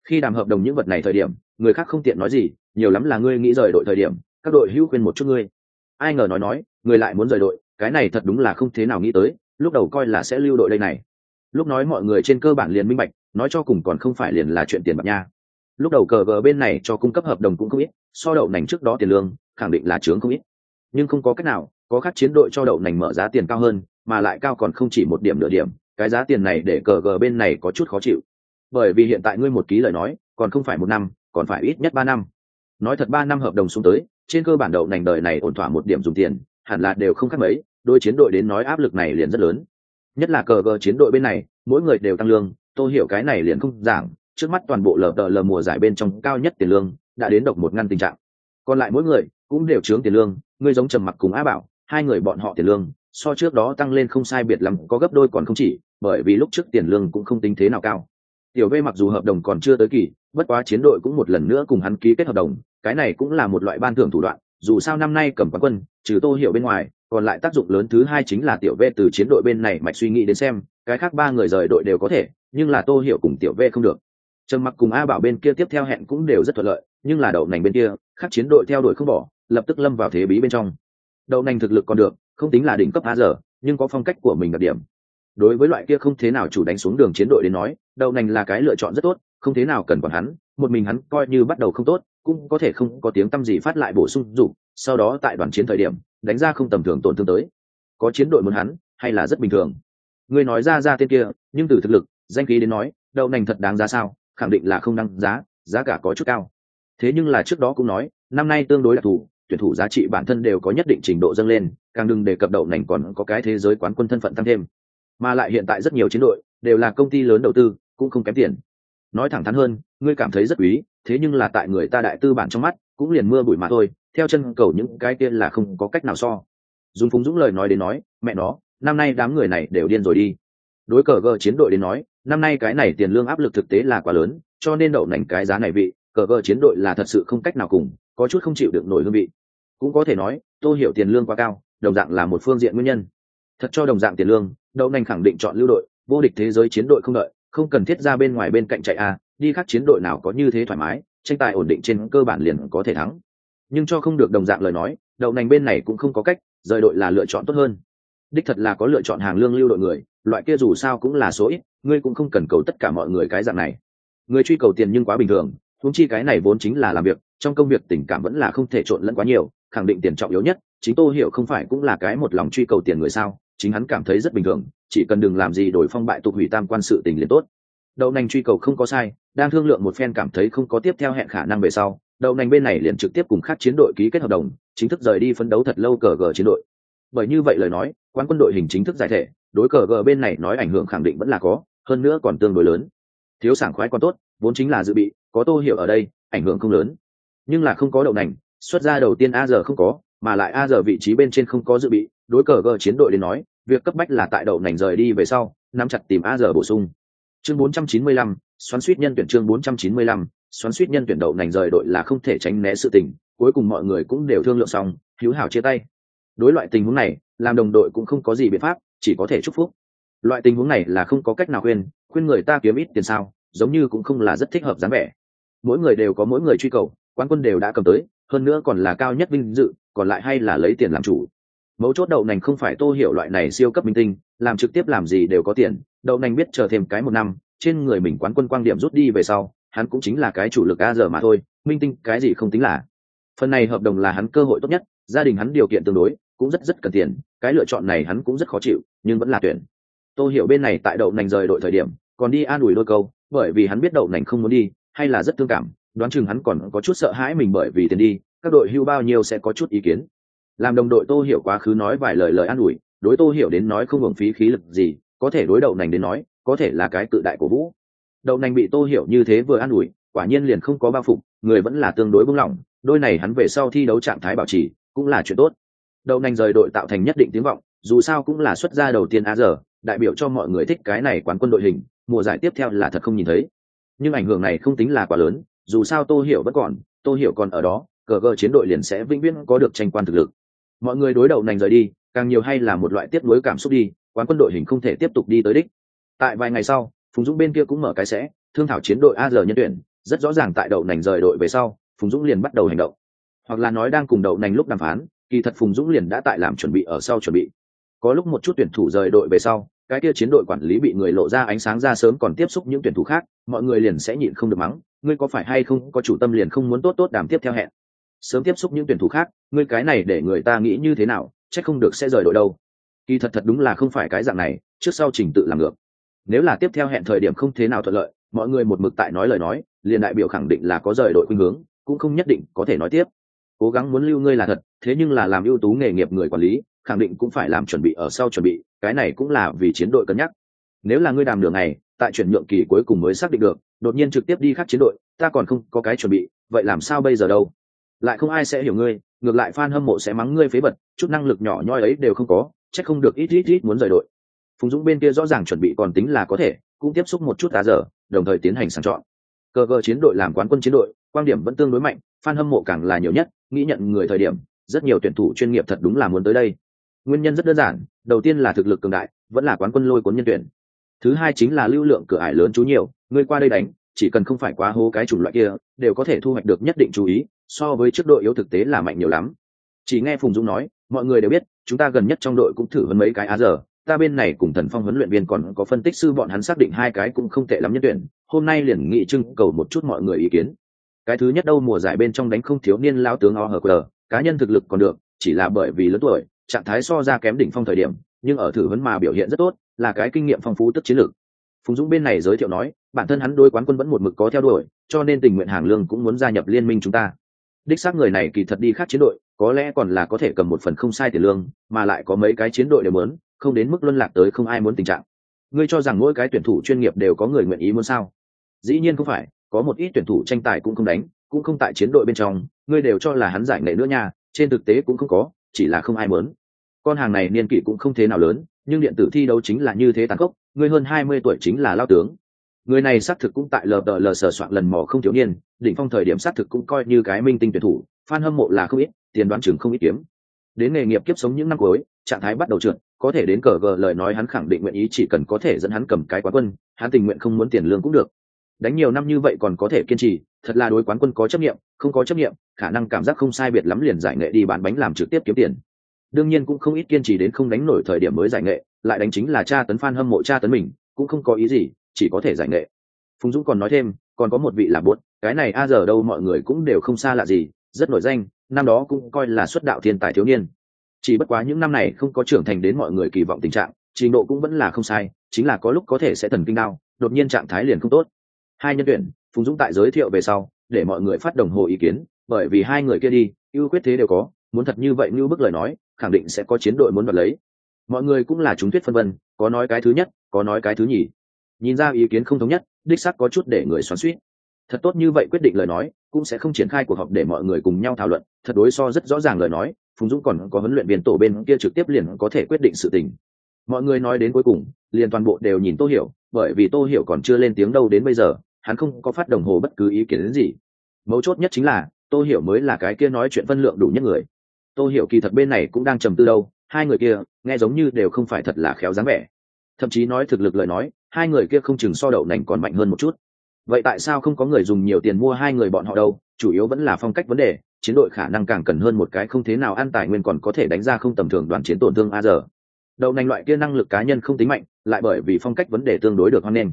Khi đàm hợp đồng những vật này thời điểm, người khác không tiện nói gì, nhiều lắm là ngươi nghĩ rời đội thời điểm, các đội hữu khuyên một chút ngươi. Ai ngờ nói nói, người lại muốn rời đội, cái này thật đúng là không thế nào nghĩ tới, lúc đầu coi là sẽ lưu đội đây này lúc nói mọi người trên cơ bản liền minh bạch, nói cho cùng còn không phải liền là chuyện tiền bạc nha. Lúc đầu cờ gờ bên này cho cung cấp hợp đồng cũng không ít, so đậu nành trước đó tiền lương, khẳng định là trướng không ít. Nhưng không có cách nào, có khác chiến đội cho đậu nành mở giá tiền cao hơn, mà lại cao còn không chỉ một điểm nửa điểm, cái giá tiền này để cờ gờ bên này có chút khó chịu. Bởi vì hiện tại ngươi một ký lời nói, còn không phải một năm, còn phải ít nhất ba năm. Nói thật ba năm hợp đồng xuống tới, trên cơ bản đậu nành đời này ổn thỏa một điểm dùng tiền, hẳn là đều không khác mấy, đôi chiến đội đến nói áp lực này liền rất lớn nhất là cờ gờ chiến đội bên này, mỗi người đều tăng lương, tôi hiểu cái này liền không giảng, trước mắt toàn bộ lờ tờ lờ mùa giải bên trong cao nhất tiền lương, đã đến độc một ngăn tình trạng. Còn lại mỗi người cũng đều chướng tiền lương ngươi giống trầm mặc cùng á bảo, hai người bọn họ tiền lương, so trước đó tăng lên không sai biệt lắm, có gấp đôi còn không chỉ, bởi vì lúc trước tiền lương cũng không tính thế nào cao. Tiểu v mặc dù hợp đồng còn chưa tới kỳ, bất quá chiến đội cũng một lần nữa cùng hắn ký kết hợp đồng, cái này cũng là một loại ban thưởng thủ đoạn, dù sao năm nay cầm quán quân, trừ tô hiểu bên ngoài còn lại tác dụng lớn thứ hai chính là tiểu v từ chiến đội bên này mạch suy nghĩ đến xem, cái khác ba người rời đội đều có thể, nhưng là tô hiểu cùng tiểu v không được. Trầm mặc cùng a bảo bên kia tiếp theo hẹn cũng đều rất thuận lợi, nhưng là đậu nành bên kia, khác chiến đội theo đuổi không bỏ, lập tức lâm vào thế bí bên trong. Đậu nành thực lực còn được, không tính là đỉnh cấp a giờ, nhưng có phong cách của mình đặc điểm. Đối với loại kia không thế nào chủ đánh xuống đường chiến đội đến nói, đậu nành là cái lựa chọn rất tốt, không thế nào cần còn hắn, một mình hắn coi như bắt đầu không tốt, cũng có thể không có tiếng t gì phát lại bổ sung, dù sau đó tại đoàn chiến thời điểm, đánh ra không tầm thường tổn thương tới. Có chiến đội muốn hắn, hay là rất bình thường? Người nói ra ra tên kia, nhưng từ thực lực, danh khí đến nói, đậu nành thật đáng giá sao, khẳng định là không đăng giá giá cả có chút cao. Thế nhưng là trước đó cũng nói, năm nay tương đối đặc thù, tuyển thủ giá trị bản thân đều có nhất định trình độ dâng lên, càng đừng đề cập đậu nành còn có cái thế giới quán quân thân phận tăng thêm. Mà lại hiện tại rất nhiều chiến đội, đều là công ty lớn đầu tư, cũng không kém tiền. Nói thẳng thắn hơn, ngươi cảm thấy rất quý, thế nhưng là tại người ta đại tư bản trong mắt, cũng liền mưa bụi mà thôi theo chân cầu những cái kia là không có cách nào so. Dùng phùng dũng lời nói đến nói, mẹ nó, năm nay đám người này đều điên rồi đi. Đối cờ gờ chiến đội đến nói, năm nay cái này tiền lương áp lực thực tế là quá lớn, cho nên đậu nành cái giá này vị, cờ gờ chiến đội là thật sự không cách nào cùng, có chút không chịu được nổi hương vị. Cũng có thể nói tôi hiểu tiền lương quá cao, đồng dạng là một phương diện nguyên nhân. Thật cho đồng dạng tiền lương, đậu nành khẳng định chọn lưu đội, vô địch thế giới chiến đội không đợi, không cần thiết ra bên ngoài bên cạnh chạy a, đi khác chiến đội nào có như thế thoải mái, tranh tài ổn định trên cơ bản liền có thể thắng nhưng cho không được đồng dạng lời nói, đậu nành bên này cũng không có cách, rời đội là lựa chọn tốt hơn. Đích thật là có lựa chọn hàng lương lưu đội người, loại kia dù sao cũng là số ít, ngươi cũng không cần cầu tất cả mọi người cái dạng này. Người truy cầu tiền nhưng quá bình thường, huống chi cái này vốn chính là làm việc, trong công việc tình cảm vẫn là không thể trộn lẫn quá nhiều, khẳng định tiền trọng yếu nhất, chính tô hiểu không phải cũng là cái một lòng truy cầu tiền người sao, chính hắn cảm thấy rất bình thường, chỉ cần đừng làm gì đổi phong bại tục hủy tam quan sự tình liền tốt. Đậu nành truy cầu không có sai, đang thương lượng một phen cảm thấy không có tiếp theo hẹn khả năng về sau đậu nành bên này liền trực tiếp cùng khác chiến đội ký kết hợp đồng chính thức rời đi phấn đấu thật lâu cờ gờ chiến đội. Bởi như vậy lời nói quan quân đội hình chính thức giải thể đối cờ gờ bên này nói ảnh hưởng khẳng định vẫn là có hơn nữa còn tương đối lớn. Thiếu sảng khoái còn tốt vốn chính là dự bị có tô hiểu ở đây ảnh hưởng không lớn. Nhưng là không có đậu nành xuất ra đầu tiên a giờ không có mà lại a giờ vị trí bên trên không có dự bị đối cờ gờ chiến đội đến nói việc cấp bách là tại đậu nành rời đi về sau nắm chặt tìm a giờ bổ sung. Chương 495, xoắn suýt nhân tuyển chương 495, xoắn suýt nhân tuyển đậu nành rời đội là không thể tránh né sự tình, cuối cùng mọi người cũng đều thương lượng xong hữu hảo chia tay. Đối loại tình huống này, làm đồng đội cũng không có gì biện pháp, chỉ có thể chúc phúc. Loại tình huống này là không có cách nào khuyên khuyên người ta kiếm ít tiền sao, giống như cũng không là rất thích hợp dáng vẻ. Mỗi người đều có mỗi người truy cầu, quán quân đều đã cầm tới, hơn nữa còn là cao nhất vinh dự, còn lại hay là lấy tiền làm chủ. Mấu chốt đậu nành không phải tô hiểu loại này siêu cấp minh tinh, làm trực tiếp làm gì đều có tiền, đậu nành biết chờ thêm cái một năm, trên người mình quán quân quang điểm rút đi về sau hắn cũng chính là cái chủ lực a giờ mà thôi, minh tinh cái gì không tính là. Phần này hợp đồng là hắn cơ hội tốt nhất, gia đình hắn điều kiện tương đối cũng rất rất cần tiền, cái lựa chọn này hắn cũng rất khó chịu, nhưng vẫn là tuyển. Tôi hiểu bên này tại đậu nành rời đội thời điểm, còn đi an ủi đôi câu, bởi vì hắn biết đậu nành không muốn đi, hay là rất thương cảm, đoán chừng hắn còn có chút sợ hãi mình bởi vì tiền đi, các đội hưu bao nhiêu sẽ có chút ý kiến. Làm đồng đội tô hiểu quá khứ nói vài lời lời an ủi, đối tô hiểu đến nói không hưởng phí khí lực gì, có thể đối đậu nành đến nói, có thể là cái tự đại của vũ đậu nành bị tô hiểu như thế vừa an ủi, quả nhiên liền không có bao phục, người vẫn là tương đối vững lỏng đôi này hắn về sau thi đấu trạng thái bảo trì, cũng là chuyện tốt. Đậu nành rời đội tạo thành nhất định tiếng vọng, dù sao cũng là xuất gia đầu tiên a giờ, đại biểu cho mọi người thích cái này quán quân đội hình, mùa giải tiếp theo là thật không nhìn thấy. Nhưng ảnh hưởng này không tính là quá lớn, dù sao tô hiểu vẫn còn, tô hiểu còn ở đó, cờ cờ chiến đội liền sẽ vĩnh viễn có được tranh quan thực lực. Mọi người đối đầu nành rời đi, càng nhiều hay là một loại tiếp nối cảm xúc đi, quán quân đội hình không thể tiếp tục đi tới đích. Tại vài ngày sau phùng dũng bên kia cũng mở cái sẽ, thương thảo chiến đội a giờ nhân tuyển, rất rõ ràng tại đậu nành rời đội về sau, phùng dũng liền bắt đầu hành động. Hoặc là nói đang cùng đậu nành lúc đàm phán, kỳ thật phùng dũng liền đã tại làm chuẩn bị ở sau chuẩn bị. Có lúc một chút tuyển thủ rời đội về sau, cái kia chiến đội quản lý bị người lộ ra ánh sáng ra sớm còn tiếp xúc những tuyển thủ khác, mọi người liền sẽ nhịn không được mắng, ngươi có phải hay không, có chủ tâm liền không muốn tốt tốt đàm tiếp theo hẹn. Sớm tiếp xúc những tuyển thủ khác, ngươi cái này để người ta nghĩ như thế nào, chắc không được sẽ rời đội đâu. Kỳ thật thật đúng là không phải cái dạng này, trước sau trình tự làm ngược nếu là tiếp theo hẹn thời điểm không thế nào thuận lợi, mọi người một mực tại nói lời nói, liền đại biểu khẳng định là có rời đội khuynh hướng, cũng không nhất định có thể nói tiếp. Cố gắng muốn lưu ngươi là thật, thế nhưng là làm ưu tú nghề nghiệp người quản lý, khẳng định cũng phải làm chuẩn bị ở sau chuẩn bị, cái này cũng là vì chiến đội cân nhắc. Nếu là ngươi đàm đường này tại chuyển nhượng kỳ cuối cùng mới xác định được, đột nhiên trực tiếp đi khác chiến đội, ta còn không có cái chuẩn bị, vậy làm sao bây giờ đâu? Lại không ai sẽ hiểu ngươi, ngược lại fan hâm mộ sẽ mắng ngươi phế bật chút năng lực nhỏ nhoi ấy đều không có, chắc không được ít ít ít muốn rời đội phùng dũng bên kia rõ ràng chuẩn bị còn tính là có thể, cũng tiếp xúc một chút tá giờ, đồng thời tiến hành sàng chọn. Cờ cờ chiến đội làm quán quân chiến đội, quan điểm vẫn tương đối mạnh, fan hâm mộ càng là nhiều nhất, nghĩ nhận người thời điểm, rất nhiều tuyển thủ chuyên nghiệp thật đúng là muốn tới đây. Nguyên nhân rất đơn giản, đầu tiên là thực lực cường đại, vẫn là quán quân lôi cuốn nhân tuyển. Thứ hai chính là lưu lượng cửa ải lớn chú nhiều, người qua đây đánh, chỉ cần không phải quá hố cái chủng loại kia, đều có thể thu hoạch được nhất định chú ý, so với trước đội yếu thực tế là mạnh nhiều lắm. Chỉ nghe phùng dũng nói, mọi người đều biết, chúng ta gần nhất trong đội cũng thử hơn mấy cái á giờ ta bên này cùng thần phong huấn luyện viên còn có phân tích sư bọn hắn xác định hai cái cũng không tệ lắm nhân tuyển, hôm nay liền nghị trưng cầu một chút mọi người ý kiến. Cái thứ nhất đâu mùa giải bên trong đánh không thiếu niên lao tướng o hờ cờ cá nhân thực lực còn được, chỉ là bởi vì lớn tuổi, trạng thái so ra kém đỉnh phong thời điểm, nhưng ở thử vấn mà biểu hiện rất tốt, là cái kinh nghiệm phong phú tức chiến lược. Phùng dũng bên này giới thiệu nói, bản thân hắn đôi quán quân vẫn một mực có theo đuổi, cho nên tình nguyện hàng lương cũng muốn gia nhập liên minh chúng ta. Đích xác người này kỳ thật đi khác chiến đội, có lẽ còn là có thể cầm một phần không sai tiền lương, mà lại có mấy cái chiến đội đều muốn không đến mức luân lạc tới không ai muốn tình trạng. Ngươi cho rằng mỗi cái tuyển thủ chuyên nghiệp đều có người nguyện ý muốn sao? Dĩ nhiên không phải, có một ít tuyển thủ tranh tài cũng không đánh, cũng không tại chiến đội bên trong, ngươi đều cho là hắn giải nghệ nữa nha, trên thực tế cũng không có, chỉ là không ai muốn. Con hàng này niên kỷ cũng không thế nào lớn, nhưng điện tử thi đấu chính là như thế tàn khốc, ngươi hơn hai mươi tuổi chính là lao tướng. Người này xác thực cũng tại lờ đờ lờ sờ soạn lần mò không thiếu niên, đỉnh phong thời điểm xác thực cũng coi như cái minh tinh tuyển thủ, fan hâm mộ là không ít, tiền đoán chừng không ít kiếm. Đến nghề nghiệp kiếp sống những năm cuối trạng thái bắt đầu trượt, có thể đến cờ gờ lời nói hắn khẳng định nguyện ý chỉ cần có thể dẫn hắn cầm cái quán quân, hắn tình nguyện không muốn tiền lương cũng được. Đánh nhiều năm như vậy còn có thể kiên trì, thật là đối quán quân có chấp nghiệm không có chấp nghiệm khả năng cảm giác không sai biệt lắm liền giải nghệ đi bán bánh làm trực tiếp kiếm tiền. Đương nhiên cũng không ít kiên trì đến không đánh nổi thời điểm mới giải nghệ, lại đánh chính là cha tấn phan hâm mộ cha tấn mình, cũng không có ý gì, chỉ có thể giải nghệ. Phùng dũng còn nói thêm, còn có một vị là bốt cái này a giờ đâu mọi người cũng đều không xa lạ gì, rất nổi danh, năm đó cũng coi là xuất đạo thiên tài thiếu niên chỉ bất quá những năm này không có trưởng thành đến mọi người kỳ vọng tình trạng, trình độ cũng vẫn là không sai, chính là có lúc có thể sẽ thần kinh đau, đột nhiên trạng thái liền không tốt. Hai nhân tuyển, phùng dũng tại giới thiệu về sau, để mọi người phát đồng hồ ý kiến, bởi vì hai người kia đi, ưu quyết thế đều có, muốn thật như vậy như bức lời nói, khẳng định sẽ có chiến đội muốn đoạt lấy. Mọi người cũng là chúng thuyết phân vân, có nói cái thứ nhất, có nói cái thứ nhì. Nhìn ra ý kiến không thống nhất, đích sắc có chút để người xoắn suýt thật tốt như vậy quyết định lời nói, cũng sẽ không triển khai cuộc họp để mọi người cùng nhau thảo luận, thật đối so rất rõ ràng lời nói, phùng dũng còn có huấn luyện viên tổ bên kia trực tiếp liền có thể quyết định sự tình. Mọi người nói đến cuối cùng, liền toàn bộ đều nhìn tô hiểu, bởi vì tô hiểu còn chưa lên tiếng đâu đến bây giờ, hắn không có phát đồng hồ bất cứ ý kiến đến gì. Mấu chốt nhất chính là, tô hiểu mới là cái kia nói chuyện phân lượng đủ nhất người. Tô hiểu kỳ thật bên này cũng đang trầm tư đâu, hai người kia, nghe giống như đều không phải thật là khéo dáng vẻ. Thậm chí nói thực lực lời nói, hai người kia không chừng so đậu nành còn mạnh hơn một chút vậy tại sao không có người dùng nhiều tiền mua hai người bọn họ đâu? Chủ yếu vẫn là phong cách vấn đề chiến đội khả năng càng cần hơn một cái không thế nào ăn tài nguyên còn có thể đánh ra không tầm thường đoàn chiến tổn thương a giờ đậu nành loại kia năng lực cá nhân không tính mạnh lại bởi vì phong cách vấn đề tương đối được hoan nghênh.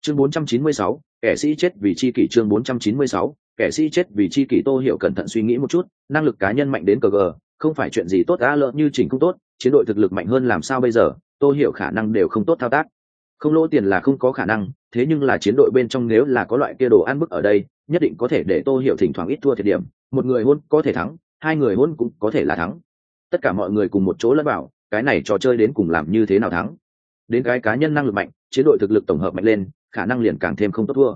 Chương 496, kẻ sĩ chết vì chi kỷ chương 496, kẻ sĩ chết vì chi kỷ tô hiểu cẩn thận suy nghĩ một chút năng lực cá nhân mạnh đến cờ gờ không phải chuyện gì tốt đã lỡ như chỉnh không tốt chiến đội thực lực mạnh hơn làm sao bây giờ tô hiểu khả năng đều không tốt thao tác. Không lỗ tiền là không có khả năng thế nhưng là chiến đội bên trong nếu là có loại kia đồ ăn bức ở đây, nhất định có thể để tô hiểu thỉnh thoảng ít thua thiệt điểm. Một người hôn có thể thắng, hai người hôn cũng có thể là thắng. Tất cả mọi người cùng một chỗ lẫn bảo cái này trò chơi đến cùng làm như thế nào thắng? Đến cái cá nhân năng lực mạnh, chiến đội thực lực tổng hợp mạnh lên, khả năng liền càng thêm không tốt thua.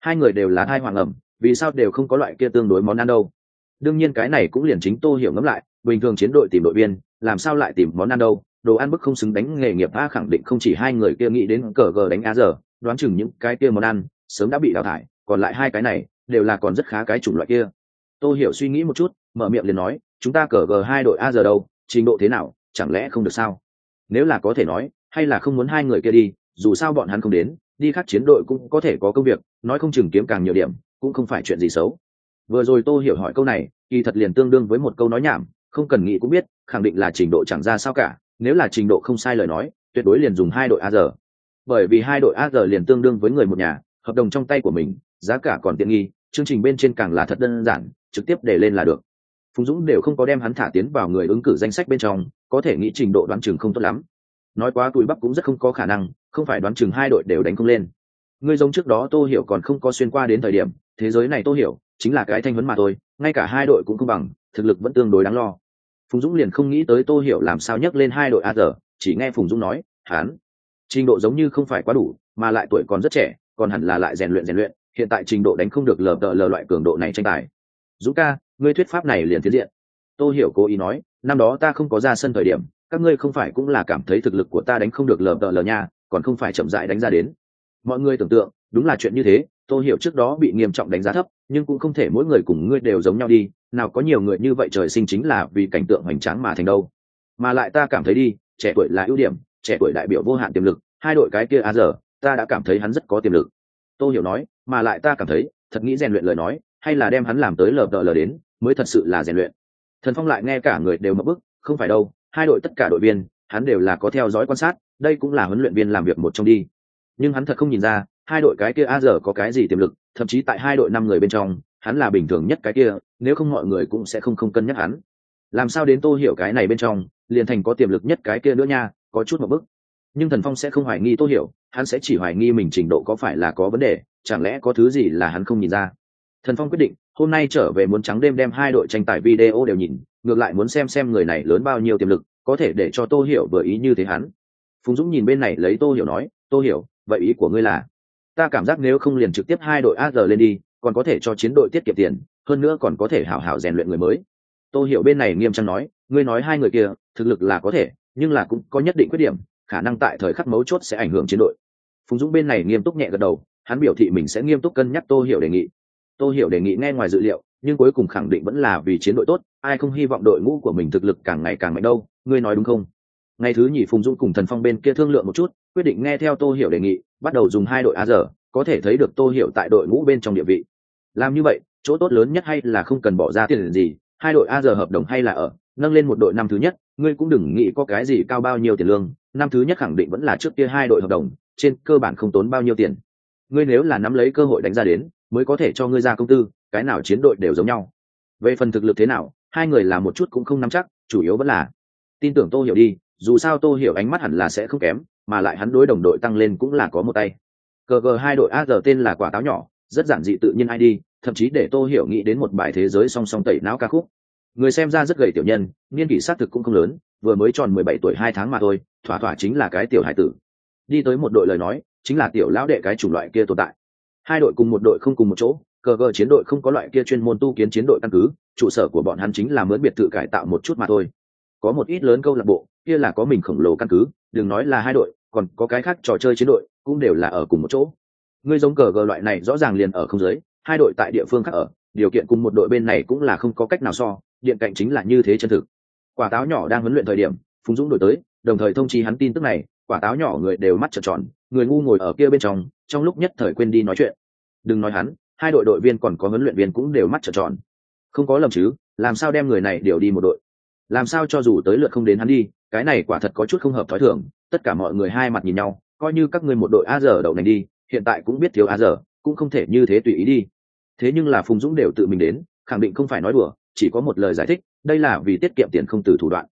Hai người đều là hai hoàng ẩm, vì sao đều không có loại kia tương đối món ăn đâu? Đương nhiên cái này cũng liền chính tô hiểu ngẫm lại, bình thường chiến đội tìm đội viên, làm sao lại tìm món ăn đâu? Đồ ăn bức không xứng đánh nghề nghiệp a khẳng định không chỉ hai người kia nghĩ đến cờ gờ đánh a giờ đoán chừng những cái kia món ăn sớm đã bị đào thải, còn lại hai cái này đều là còn rất khá cái chủng loại kia. Tô hiểu suy nghĩ một chút, mở miệng liền nói, chúng ta cờ g hai đội a giờ đâu, trình độ thế nào, chẳng lẽ không được sao? Nếu là có thể nói, hay là không muốn hai người kia đi, dù sao bọn hắn không đến, đi khác chiến đội cũng có thể có công việc, nói không chừng kiếm càng nhiều điểm, cũng không phải chuyện gì xấu. Vừa rồi tô hiểu hỏi câu này, kỳ thật liền tương đương với một câu nói nhảm, không cần nghĩ cũng biết, khẳng định là trình độ chẳng ra sao cả, nếu là trình độ không sai lời nói, tuyệt đối liền dùng hai đội a giờ bởi vì hai đội a giờ liền tương đương với người một nhà, hợp đồng trong tay của mình, giá cả còn tiện nghi, chương trình bên trên càng là thật đơn giản, trực tiếp để lên là được. Phùng dũng đều không có đem hắn thả tiến vào người ứng cử danh sách bên trong, có thể nghĩ trình độ đoán chừng không tốt lắm. Nói quá tuổi bắp cũng rất không có khả năng, không phải đoán chừng hai đội đều đánh không lên. Người giống trước đó tô hiểu còn không có xuyên qua đến thời điểm, thế giới này tô hiểu chính là cái thanh vấn mà thôi, ngay cả hai đội cũng không bằng, thực lực vẫn tương đối đáng lo. Phùng dũng liền không nghĩ tới tô hiểu làm sao nhấc lên hai đội a giờ chỉ nghe phùng dũng nói, hắn trình độ giống như không phải quá đủ, mà lại tuổi còn rất trẻ, còn hẳn là lại rèn luyện rèn luyện, hiện tại trình độ đánh không được lờ đợ lờ loại cường độ này tranh tài. Dũng ca, ngươi thuyết pháp này liền tiến diện. Tôi hiểu cố ý nói, năm đó ta không có ra sân thời điểm, các ngươi không phải cũng là cảm thấy thực lực của ta đánh không được lờ đợ lờ nha, còn không phải chậm rãi đánh ra đến. Mọi người tưởng tượng, đúng là chuyện như thế tôi hiểu trước đó bị nghiêm trọng đánh giá thấp, nhưng cũng không thể mỗi người cùng ngươi đều giống nhau đi, nào có nhiều người như vậy trời sinh chính là vì cảnh tượng hoành tráng mà thành đâu. Mà lại ta cảm thấy đi, trẻ tuổi là ưu điểm trẻ tuổi đại biểu vô hạn tiềm lực, hai đội cái kia a giờ ta đã cảm thấy hắn rất có tiềm lực. Tôi hiểu nói, mà lại ta cảm thấy, thật nghĩ rèn luyện lời nói, hay là đem hắn làm tới lờ đợ lờ đến, mới thật sự là rèn luyện. Thần phong lại nghe cả người đều mất bức, không phải đâu, hai đội tất cả đội viên, hắn đều là có theo dõi quan sát, đây cũng là huấn luyện viên làm việc một trong đi. Nhưng hắn thật không nhìn ra, hai đội cái kia a giờ có cái gì tiềm lực, thậm chí tại hai đội năm người bên trong, hắn là bình thường nhất cái kia, nếu không mọi người cũng sẽ không không cân nhắc hắn. Làm sao đến tô hiểu cái này bên trong, liền thành có tiềm lực nhất cái kia nữa nha có chút một bức. Nhưng thần phong sẽ không hoài nghi tô hiểu, hắn sẽ chỉ hoài nghi mình trình độ có phải là có vấn đề, chẳng lẽ có thứ gì là hắn không nhìn ra? Thần phong quyết định, hôm nay trở về muốn trắng đêm đem hai đội tranh tài video đều nhìn, ngược lại muốn xem xem người này lớn bao nhiêu tiềm lực, có thể để cho tô hiểu vừa ý như thế hắn. Phùng dũng nhìn bên này lấy tô hiểu nói, tô hiểu, vậy ý của ngươi là, ta cảm giác nếu không liền trực tiếp hai đội ag lên đi, còn có thể cho chiến đội tiết kiệm tiền, hơn nữa còn có thể hảo hảo rèn luyện người mới. Tô hiểu bên này nghiêm trang nói, ngươi nói hai người kia, thực lực là có thể nhưng là cũng có nhất định khuyết điểm, khả năng tại thời khắc mấu chốt sẽ ảnh hưởng chiến đội. Phùng dũng bên này nghiêm túc nhẹ gật đầu, hắn biểu thị mình sẽ nghiêm túc cân nhắc tô hiểu đề nghị. Tô hiểu đề nghị nghe ngoài dự liệu, nhưng cuối cùng khẳng định vẫn là vì chiến đội tốt, ai không hy vọng đội ngũ của mình thực lực càng ngày càng mạnh đâu, ngươi nói đúng không? Ngày thứ nhì phùng dũng cùng thần phong bên kia thương lượng một chút, quyết định nghe theo tô hiểu đề nghị, bắt đầu dùng hai đội a giờ, có thể thấy được tô hiểu tại đội ngũ bên trong địa vị. Làm như vậy, chỗ tốt lớn nhất hay là không cần bỏ ra tiền gì, hai đội a giờ hợp đồng hay là ở nâng lên một đội năm thứ nhất, ngươi cũng đừng nghĩ có cái gì cao bao nhiêu tiền lương, năm thứ nhất khẳng định vẫn là trước kia hai đội hợp đồng, trên cơ bản không tốn bao nhiêu tiền. Ngươi nếu là nắm lấy cơ hội đánh ra đến, mới có thể cho ngươi ra công tư, cái nào chiến đội đều giống nhau. Về phần thực lực thế nào, hai người là một chút cũng không nắm chắc, chủ yếu vẫn là tin tưởng tô hiểu đi, dù sao tô hiểu ánh mắt hẳn là sẽ không kém, mà lại hắn đối đồng đội tăng lên cũng là có một tay. Cờ cờ hai đội a giờ tên là quả táo nhỏ, rất giản dị tự nhiên ai đi, thậm chí để tô hiểu nghĩ đến một bài thế giới song song tẩy não ca khúc người xem ra rất gầy tiểu nhân, niên kỷ xác thực cũng không lớn, vừa mới tròn mười bảy tuổi hai tháng mà thôi, thỏa thỏa chính là cái tiểu hải tử. Đi tới một đội lời nói, chính là tiểu lão đệ cái chủng loại kia tồn tại. Hai đội cùng một đội không cùng một chỗ, cờ gờ chiến đội không có loại kia chuyên môn tu kiến chiến đội căn cứ, trụ sở của bọn hắn chính là mướn biệt thự cải tạo một chút mà thôi. Có một ít lớn câu lạc bộ, kia là có mình khổng lồ căn cứ, đừng nói là hai đội, còn có cái khác trò chơi chiến đội, cũng đều là ở cùng một chỗ. Người giống cờ gờ loại này rõ ràng liền ở không giới, hai đội tại địa phương khác ở, điều kiện cùng một đội bên này cũng là không có cách nào so điện cạnh chính là như thế chân thực. Quả táo nhỏ đang huấn luyện thời điểm, phùng dũng đổi tới, đồng thời thông chi hắn tin tức này, quả táo nhỏ người đều mắt trợn tròn, người ngu ngồi ở kia bên trong trong lúc nhất thời quên đi nói chuyện. Đừng nói hắn, hai đội đội viên còn có huấn luyện viên cũng đều mắt trợn tròn. Không có lầm chứ, làm sao đem người này đều đi một đội? Làm sao cho dù tới lượt không đến hắn đi, cái này quả thật có chút không hợp thói thường, tất cả mọi người hai mặt nhìn nhau, coi như các ngươi một đội a giờ đậu này đi, hiện tại cũng biết thiếu a giờ, cũng không thể như thế tùy ý đi. Thế nhưng là phùng dũng đều tự mình đến, khẳng định không phải nói đùa chỉ có một lời giải thích, đây là vì tiết kiệm tiền không từ thủ đoạn.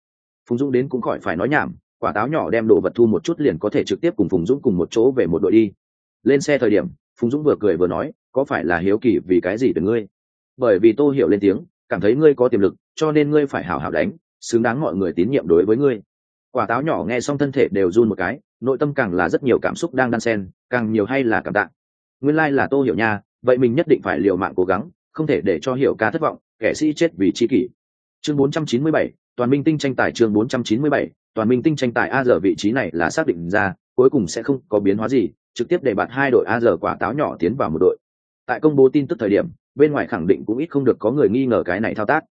Phùng dũng đến cũng khỏi phải nói nhảm, quả táo nhỏ đem đồ vật thu một chút liền có thể trực tiếp cùng phùng dũng cùng một chỗ về một đội đi. Lên xe thời điểm, phùng dũng vừa cười vừa nói, có phải là hiếu kỳ vì cái gì từ ngươi? Bởi vì tô hiểu lên tiếng, cảm thấy ngươi có tiềm lực, cho nên ngươi phải hảo hảo đánh, xứng đáng mọi người tín nhiệm đối với ngươi. Quả táo nhỏ nghe xong thân thể đều run một cái, nội tâm càng là rất nhiều cảm xúc đang đan xen, càng nhiều hay là cảm tạ. Nguyên lai、like、là tô hiểu nha, vậy mình nhất định phải liều mạng cố gắng, không thể để cho hiểu ca thất vọng kẻ sĩ chết vì chi kỷ. Chương 497, toàn minh tinh tranh tài chương 497, toàn minh tinh tranh tài a giờ vị trí này là xác định ra cuối cùng sẽ không có biến hóa gì trực tiếp để bạt hai đội a giờ quả táo nhỏ tiến vào một đội. Tại công bố tin tức thời điểm bên ngoài khẳng định cũng ít không được có người nghi ngờ cái này thao tác.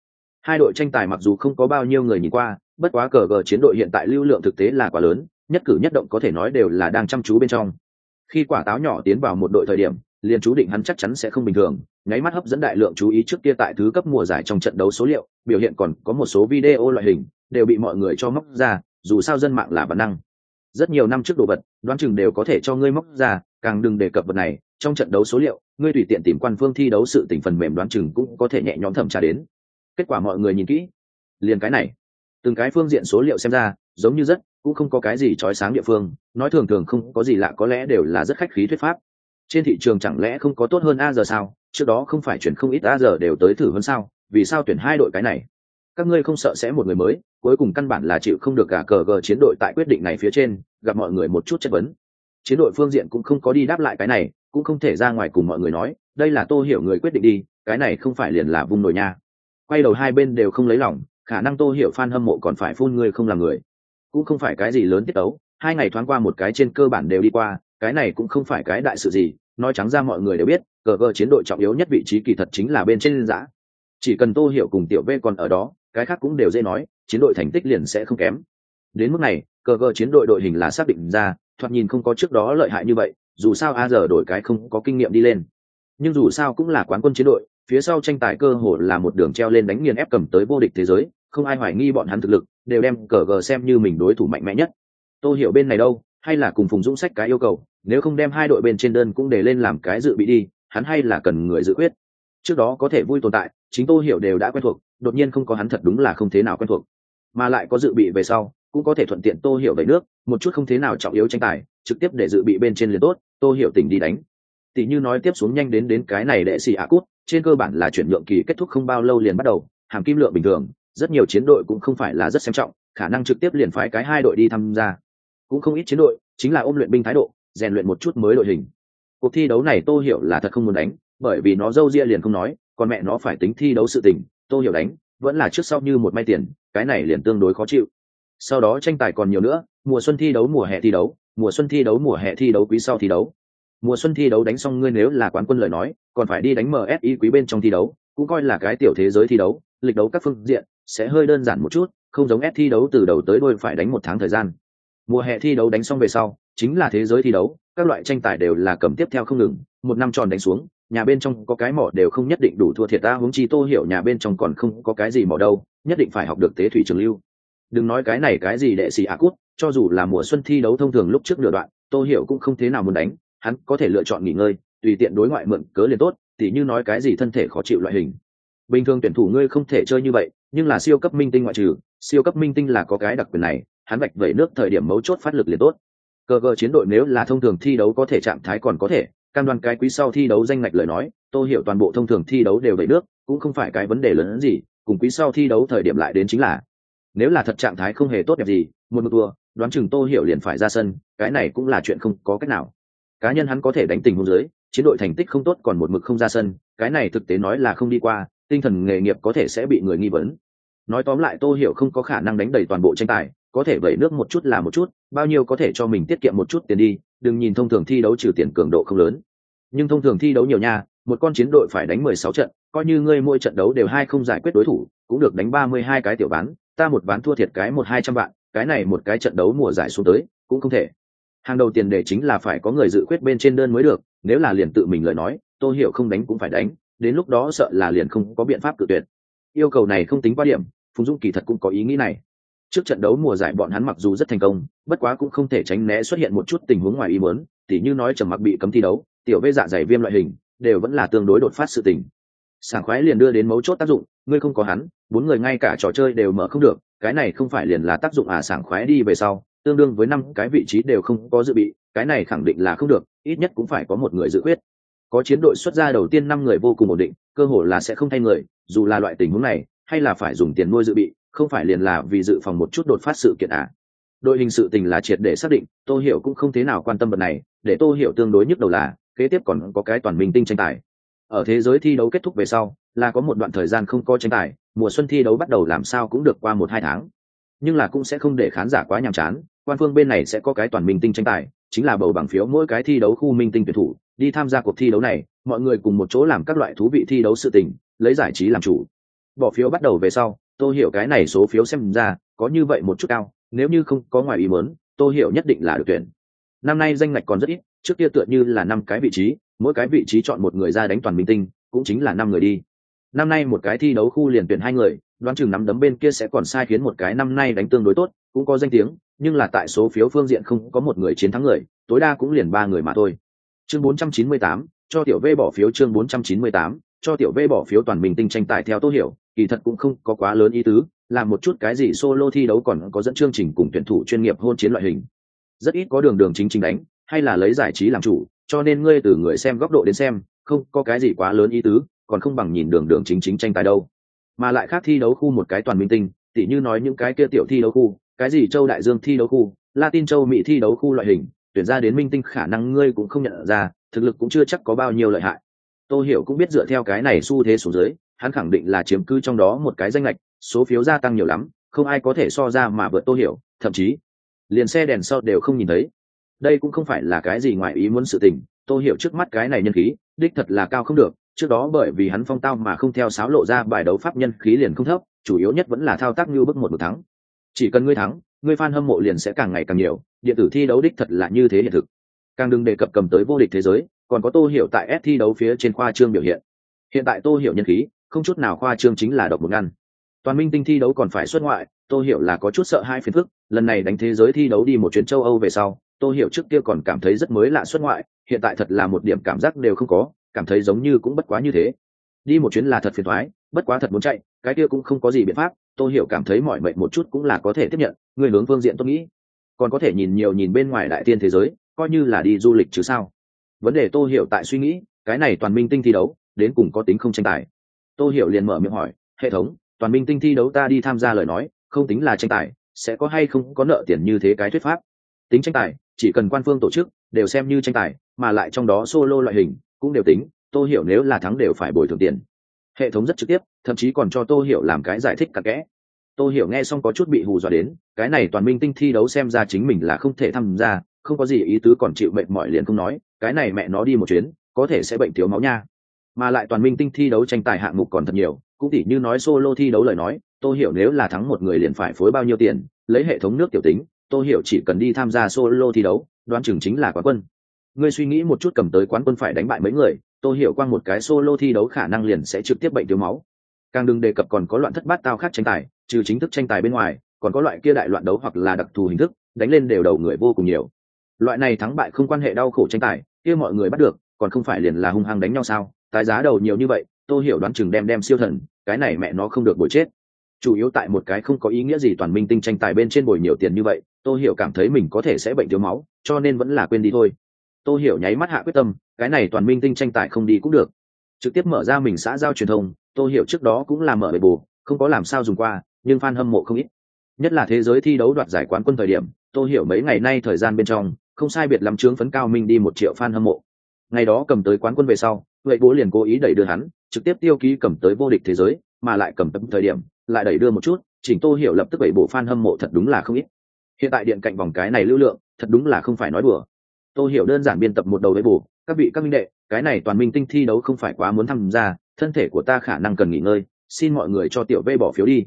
Hai đội tranh tài mặc dù không có bao nhiêu người nhìn qua bất quá cờ gờ chiến đội hiện tại lưu lượng thực tế là quá lớn nhất cử nhất động có thể nói đều là đang chăm chú bên trong. Khi quả táo nhỏ tiến vào một đội thời điểm liền chú định hắn chắc chắn sẽ không bình thường, nháy mắt hấp dẫn đại lượng chú ý trước kia tại thứ cấp mùa giải trong trận đấu số liệu, biểu hiện còn có một số video loại hình, đều bị mọi người cho móc ra, dù sao dân mạng là bản năng. Rất nhiều năm trước đồ vật, đoán chừng đều có thể cho ngươi móc ra, càng đừng đề cập vật này, trong trận đấu số liệu, ngươi tùy tiện tìm quan phương thi đấu sự tỉnh phần mềm đoán chừng cũng có thể nhẹ nhõm thẩm tra đến. Kết quả mọi người nhìn kỹ, liền cái này. Từng cái phương diện số liệu xem ra, giống như rất, cũng không có cái gì trói sáng địa phương, nói thường thường không có gì lạ, có lẽ đều là rất khách khí thuyết pháp trên thị trường chẳng lẽ không có tốt hơn a giờ sao? Trước đó không phải chuyển không ít a giờ đều tới thử hơn sao? Vì sao tuyển hai đội cái này? Các ngươi không sợ sẽ một người mới, cuối cùng căn bản là chịu không được cả cờ gờ chiến đội tại quyết định này phía trên, gặp mọi người một chút chất vấn. Chiến đội phương diện cũng không có đi đáp lại cái này, cũng không thể ra ngoài cùng mọi người nói, đây là tô hiểu người quyết định đi, cái này không phải liền là vung nổi nha. Quay đầu hai bên đều không lấy lòng, khả năng tô hiểu fan hâm mộ còn phải phun người không là người. Cũng không phải cái gì lớn tiết tấu, hai ngày thoáng qua một cái trên cơ bản đều đi qua cái này cũng không phải cái đại sự gì, nói trắng ra mọi người đều biết, cờ vơ chiến đội trọng yếu nhất vị trí kỳ thật chính là bên trên giã. Chỉ cần tô hiểu cùng tiểu v còn ở đó, cái khác cũng đều dễ nói, chiến đội thành tích liền sẽ không kém. Đến mức này, cờ vơ chiến đội đội hình là xác định ra, thoạt nhìn không có trước đó lợi hại như vậy, dù sao a giờ đổi cái không có kinh nghiệm đi lên. Nhưng dù sao cũng là quán quân chiến đội, phía sau tranh tài cơ hội là một đường treo lên đánh nghiền ép cầm tới vô địch thế giới, không ai hoài nghi bọn hắn thực lực, đều đem cờ gờ xem như mình đối thủ mạnh mẽ nhất. Tô hiểu bên này đâu? Hay là cùng phùng dũng sách cái yêu cầu, nếu không đem hai đội bên trên đơn cũng để lên làm cái dự bị đi, hắn hay là cần người dự quyết. Trước đó có thể vui tồn tại, chính tô hiểu đều đã quen thuộc, đột nhiên không có hắn thật đúng là không thế nào quen thuộc. Mà lại có dự bị về sau, cũng có thể thuận tiện tô hiểu về nước, một chút không thế nào trọng yếu tranh tài, trực tiếp để dự bị bên trên liền tốt, tô hiểu tỉnh đi đánh. Tỷ như nói tiếp xuống nhanh đến đến cái này đệ xì ạ cút, trên cơ bản là chuyển nhượng kỳ kết thúc không bao lâu liền bắt đầu, hàm kim lượng bình thường, rất nhiều chiến đội cũng không phải là rất xem trọng, khả năng trực tiếp liền phái cái hai đội đi tham gia cũng không ít chiến đội, chính là ôm luyện binh thái độ, rèn luyện một chút mới đội hình. Cuộc thi đấu này tô hiểu là thật không muốn đánh, bởi vì nó dâu ria liền không nói, còn mẹ nó phải tính thi đấu sự tình, tô hiểu đánh, vẫn là trước sau như một may tiền, cái này liền tương đối khó chịu. Sau đó tranh tài còn nhiều nữa, mùa xuân thi đấu, mùa hè thi đấu, mùa xuân thi đấu, mùa hè thi đấu, quý sau thi đấu. Mùa xuân thi đấu đánh xong ngươi nếu là quán quân lời nói, còn phải đi đánh msi quý bên trong thi đấu, cũng coi là cái tiểu thế giới thi đấu, lịch đấu các phương diện sẽ hơi đơn giản một chút, không giống s thi đấu từ đầu tới đôi phải đánh một tháng thời gian mùa hè thi đấu đánh xong về sau, chính là thế giới thi đấu, các loại tranh tài đều là cầm tiếp theo không ngừng, một năm tròn đánh xuống, nhà bên trong có cái mỏ đều không nhất định đủ thua thiệt ta, huống chi tô hiểu nhà bên trong còn không có cái gì mỏ đâu, nhất định phải học được tế thủy trường lưu. Đừng nói cái này cái gì đệ sĩ a cút, cho dù là mùa xuân thi đấu thông thường lúc trước nửa đoạn, tô hiểu cũng không thế nào muốn đánh, hắn có thể lựa chọn nghỉ ngơi, tùy tiện đối ngoại mượn cớ liền tốt, tỉ như nói cái gì thân thể khó chịu loại hình. Bình thường tuyển thủ ngươi không thể chơi như vậy, nhưng là siêu cấp minh tinh ngoại trừ, siêu cấp minh tinh là có cái đặc quyền này hắn vạch vẩy nước thời điểm mấu chốt phát lực liền tốt. Cờ cờ chiến đội nếu là thông thường thi đấu có thể trạng thái còn có thể, cam đoan cái quý sau thi đấu danh ngạch lời nói, tôi hiểu toàn bộ thông thường thi đấu đều vẩy nước, cũng không phải cái vấn đề lớn hơn gì, cùng quý sau thi đấu thời điểm lại đến chính là, nếu là thật trạng thái không hề tốt đẹp gì, một một tour đoán chừng tô hiểu liền phải ra sân, cái này cũng là chuyện không có cách nào. Cá nhân hắn có thể đánh tình huống dưới, chiến đội thành tích không tốt còn một mực không ra sân, cái này thực tế nói là không đi qua, tinh thần nghề nghiệp có thể sẽ bị người nghi vấn. Nói tóm lại tô hiểu không có khả năng đánh đầy toàn bộ tranh tài có thể vẩy nước một chút là một chút, bao nhiêu có thể cho mình tiết kiệm một chút tiền đi, đừng nhìn thông thường thi đấu trừ tiền cường độ không lớn. Nhưng thông thường thi đấu nhiều nha, một con chiến đội phải đánh mười sáu trận, coi như ngươi mỗi trận đấu đều hai không giải quyết đối thủ, cũng được đánh ba mươi hai cái tiểu bán. ta một ván thua thiệt cái một hai trăm vạn, cái này một cái trận đấu mùa giải xuống tới, cũng không thể. Hàng đầu tiền đề chính là phải có người dự quyết bên trên đơn mới được, nếu là liền tự mình lời nói, tôi hiểu không đánh cũng phải đánh, đến lúc đó sợ là liền không có biện pháp cự tuyệt. Yêu cầu này không tính qua điểm, phùng dung kỳ thật cũng có ý nghĩ này trước trận đấu mùa giải bọn hắn mặc dù rất thành công, bất quá cũng không thể tránh né xuất hiện một chút tình huống ngoài ý muốn, tỉ như nói trầm mặc bị cấm thi đấu, tiểu vê dạ dày viêm loại hình, đều vẫn là tương đối đột phát sự tình. Sảng khoái liền đưa đến mấu chốt tác dụng, ngươi không có hắn, bốn người ngay cả trò chơi đều mở không được, cái này không phải liền là tác dụng à sảng khoái đi về sau, tương đương với năm cái vị trí đều không có dự bị, cái này khẳng định là không được, ít nhất cũng phải có một người dự quyết. Có chiến đội xuất ra đầu tiên năm người vô cùng ổn định, cơ hội là sẽ không thay người, dù là loại tình huống này, hay là phải dùng tiền nuôi dự bị không phải liền là vì dự phòng một chút đột phát sự kiện à. đội hình sự tình là triệt để xác định, tô hiểu cũng không thế nào quan tâm vật này, để tô hiểu tương đối nhức đầu là, kế tiếp còn có cái toàn minh tinh tranh tài. Ở thế giới thi đấu kết thúc về sau, là có một đoạn thời gian không có tranh tài, mùa xuân thi đấu bắt đầu làm sao cũng được qua một hai tháng. Nhưng là cũng sẽ không để khán giả quá nhàm chán, quan phương bên này sẽ có cái toàn minh tinh tranh tài, chính là bầu bằng phiếu mỗi cái thi đấu khu minh tinh tuyển thủ, đi tham gia cuộc thi đấu này, mọi người cùng một chỗ làm các loại thú vị thi đấu sự tình, lấy giải trí làm chủ. Bỏ phiếu bắt đầu về sau tôi hiểu cái này số phiếu xem ra có như vậy một chút cao nếu như không có ngoài ý muốn tôi hiểu nhất định là được tuyển. Năm nay danh ngạch còn rất ít trước kia tựa như là năm cái vị trí mỗi cái vị trí chọn một người ra đánh toàn minh tinh cũng chính là năm người đi. Năm nay một cái thi đấu khu liền tuyển hai người đoán chừng nắm đấm bên kia sẽ còn sai khiến một cái năm nay đánh tương đối tốt cũng có danh tiếng nhưng là tại số phiếu phương diện không có một người chiến thắng người tối đa cũng liền ba người mà thôi. Chương 498, cho tiểu v bỏ phiếu chương 498, cho tiểu v bỏ phiếu toàn minh tinh tranh tài theo tô hiểu kỳ thật cũng không có quá lớn ý tứ làm một chút cái gì solo thi đấu còn có dẫn chương trình cùng tuyển thủ chuyên nghiệp hôn chiến loại hình. Rất ít có đường đường chính chính đánh, hay là lấy giải trí làm chủ, cho nên ngươi từ người xem góc độ đến xem, không có cái gì quá lớn ý tứ, còn không bằng nhìn đường đường chính chính tranh tài đâu. Mà lại khác thi đấu khu một cái toàn minh tinh, tỉ như nói những cái kia tiểu thi đấu khu, cái gì châu đại dương thi đấu khu, latin châu mỹ thi đấu khu loại hình, tuyển ra đến minh tinh khả năng ngươi cũng không nhận ra, thực lực cũng chưa chắc có bao nhiêu lợi hại. Tôi hiểu cũng biết dựa theo cái này xu thế xuống dưới hắn khẳng định là chiếm cứ trong đó một cái danh lệch số phiếu gia tăng nhiều lắm, không ai có thể so ra mà vượt tô hiểu, thậm chí, liền xe đèn sau đều không nhìn thấy. Đây cũng không phải là cái gì ngoài ý muốn sự tình, tô hiểu trước mắt cái này nhân khí, đích thật là cao không được, trước đó bởi vì hắn phong tao mà không theo sáo lộ ra bài đấu pháp nhân khí liền không thấp, chủ yếu nhất vẫn là thao tác như bước một một thắng. Chỉ cần ngươi thắng, ngươi fan hâm mộ liền sẽ càng ngày càng nhiều, điện tử thi đấu đích thật là như thế hiện thực. Càng đừng đề cập cầm tới vô địch thế giới, còn có tô hiểu tại s thi đấu phía trên khoa trương biểu hiện. Hiện tại tô hiểu nhân khí không chút nào khoa trương chính là độc một ngăn. Toàn minh tinh thi đấu còn phải xuất ngoại tôi hiểu là có chút sợ hai phiền phức, lần này đánh thế giới thi đấu đi một chuyến châu âu về sau tôi hiểu trước kia còn cảm thấy rất mới lạ xuất ngoại, hiện tại thật là một điểm cảm giác đều không có, cảm thấy giống như cũng bất quá như thế. Đi một chuyến là thật phiền thoái bất quá thật muốn chạy, cái kia cũng không có gì biện pháp tôi hiểu cảm thấy mọi mệnh một chút cũng là có thể tiếp nhận, người hướng phương diện tôi nghĩ. Còn có thể nhìn nhiều nhìn bên ngoài đại tiên thế giới, coi như là đi du lịch chứ sao. Vấn đề tôi hiểu tại suy nghĩ, cái này toàn minh tinh thi đấu, đến cùng có tính không tranh tài. Tô hiểu liền mở miệng hỏi, hệ thống, toàn minh tinh thi đấu ta đi tham gia lời nói, không tính là tranh tài, sẽ có hay không có nợ tiền như thế cái thuyết pháp? Tính tranh tài, chỉ cần quan phương tổ chức, đều xem như tranh tài, mà lại trong đó solo loại hình, cũng đều tính tôi hiểu nếu là thắng đều phải bồi thường tiền. Hệ thống rất trực tiếp, thậm chí còn cho tôi hiểu làm cái giải thích cặp kẽ. Tôi hiểu nghe xong có chút bị hù dọa đến, cái này toàn minh tinh thi đấu xem ra chính mình là không thể tham gia, không có gì ý tứ còn chịu mệt mỏi liền không nói, cái này mẹ nó đi một chuyến, có thể sẽ bệnh thiếu máu nha mà lại toàn minh tinh thi đấu tranh tài hạng mục còn thật nhiều, cũng tỉ như nói solo thi đấu lời nói tôi hiểu nếu là thắng một người liền phải phối bao nhiêu tiền, lấy hệ thống nước tiểu tính tôi hiểu chỉ cần đi tham gia solo thi đấu, đoán chừng chính là quán quân. Ngươi suy nghĩ một chút cầm tới quán quân phải đánh bại mấy người tôi hiểu qua một cái solo thi đấu khả năng liền sẽ trực tiếp bệnh thiếu máu. Càng đừng đề cập còn có loạn thất bát tao khác tranh tài, trừ chính thức tranh tài bên ngoài, còn có loại kia đại loạn đấu hoặc là đặc thù hình thức, đánh lên đều đầu người vô cùng nhiều. Loại này thắng bại không quan hệ đau khổ tranh tài, kia mọi người bắt được, còn không phải liền là hung hăng đánh nhau sao? Tái giá đầu nhiều như vậy tôi hiểu đoán chừng đem đem siêu thần, cái này mẹ nó không được bồi chết. Chủ yếu tại một cái không có ý nghĩa gì toàn minh tinh tranh tài bên trên bồi nhiều tiền như vậy tôi hiểu cảm thấy mình có thể sẽ bệnh thiếu máu, cho nên vẫn là quên đi thôi. Tôi hiểu nháy mắt hạ quyết tâm, cái này toàn minh tinh tranh tài không đi cũng được. Trực tiếp mở ra mình xã giao truyền thông tôi hiểu trước đó cũng là mở bề bù, không có làm sao dùng qua, nhưng fan hâm mộ không ít. Nhất là thế giới thi đấu đoạt giải quán quân thời điểm tôi hiểu mấy ngày nay thời gian bên trong, không sai biệt lắm trướng phấn cao minh đi một triệu fan hâm mộ. Ngày đó cầm tới quán quân về sau vậy bố liền cố ý đẩy đưa hắn, trực tiếp tiêu ký cầm tới vô địch thế giới, mà lại cầm tấm thời điểm, lại đẩy đưa một chút, chỉnh tô hiểu lập tức bảy bộ fan hâm mộ thật đúng là không ít. Hiện tại điện cạnh vòng cái này lưu lượng, thật đúng là không phải nói đùa. Tô hiểu đơn giản biên tập một đầu với bù các vị, các minh đệ, cái này toàn minh tinh thi đấu không phải quá muốn tham gia, thân thể của ta khả năng cần nghỉ ngơi, xin mọi người cho tiểu v bỏ phiếu đi.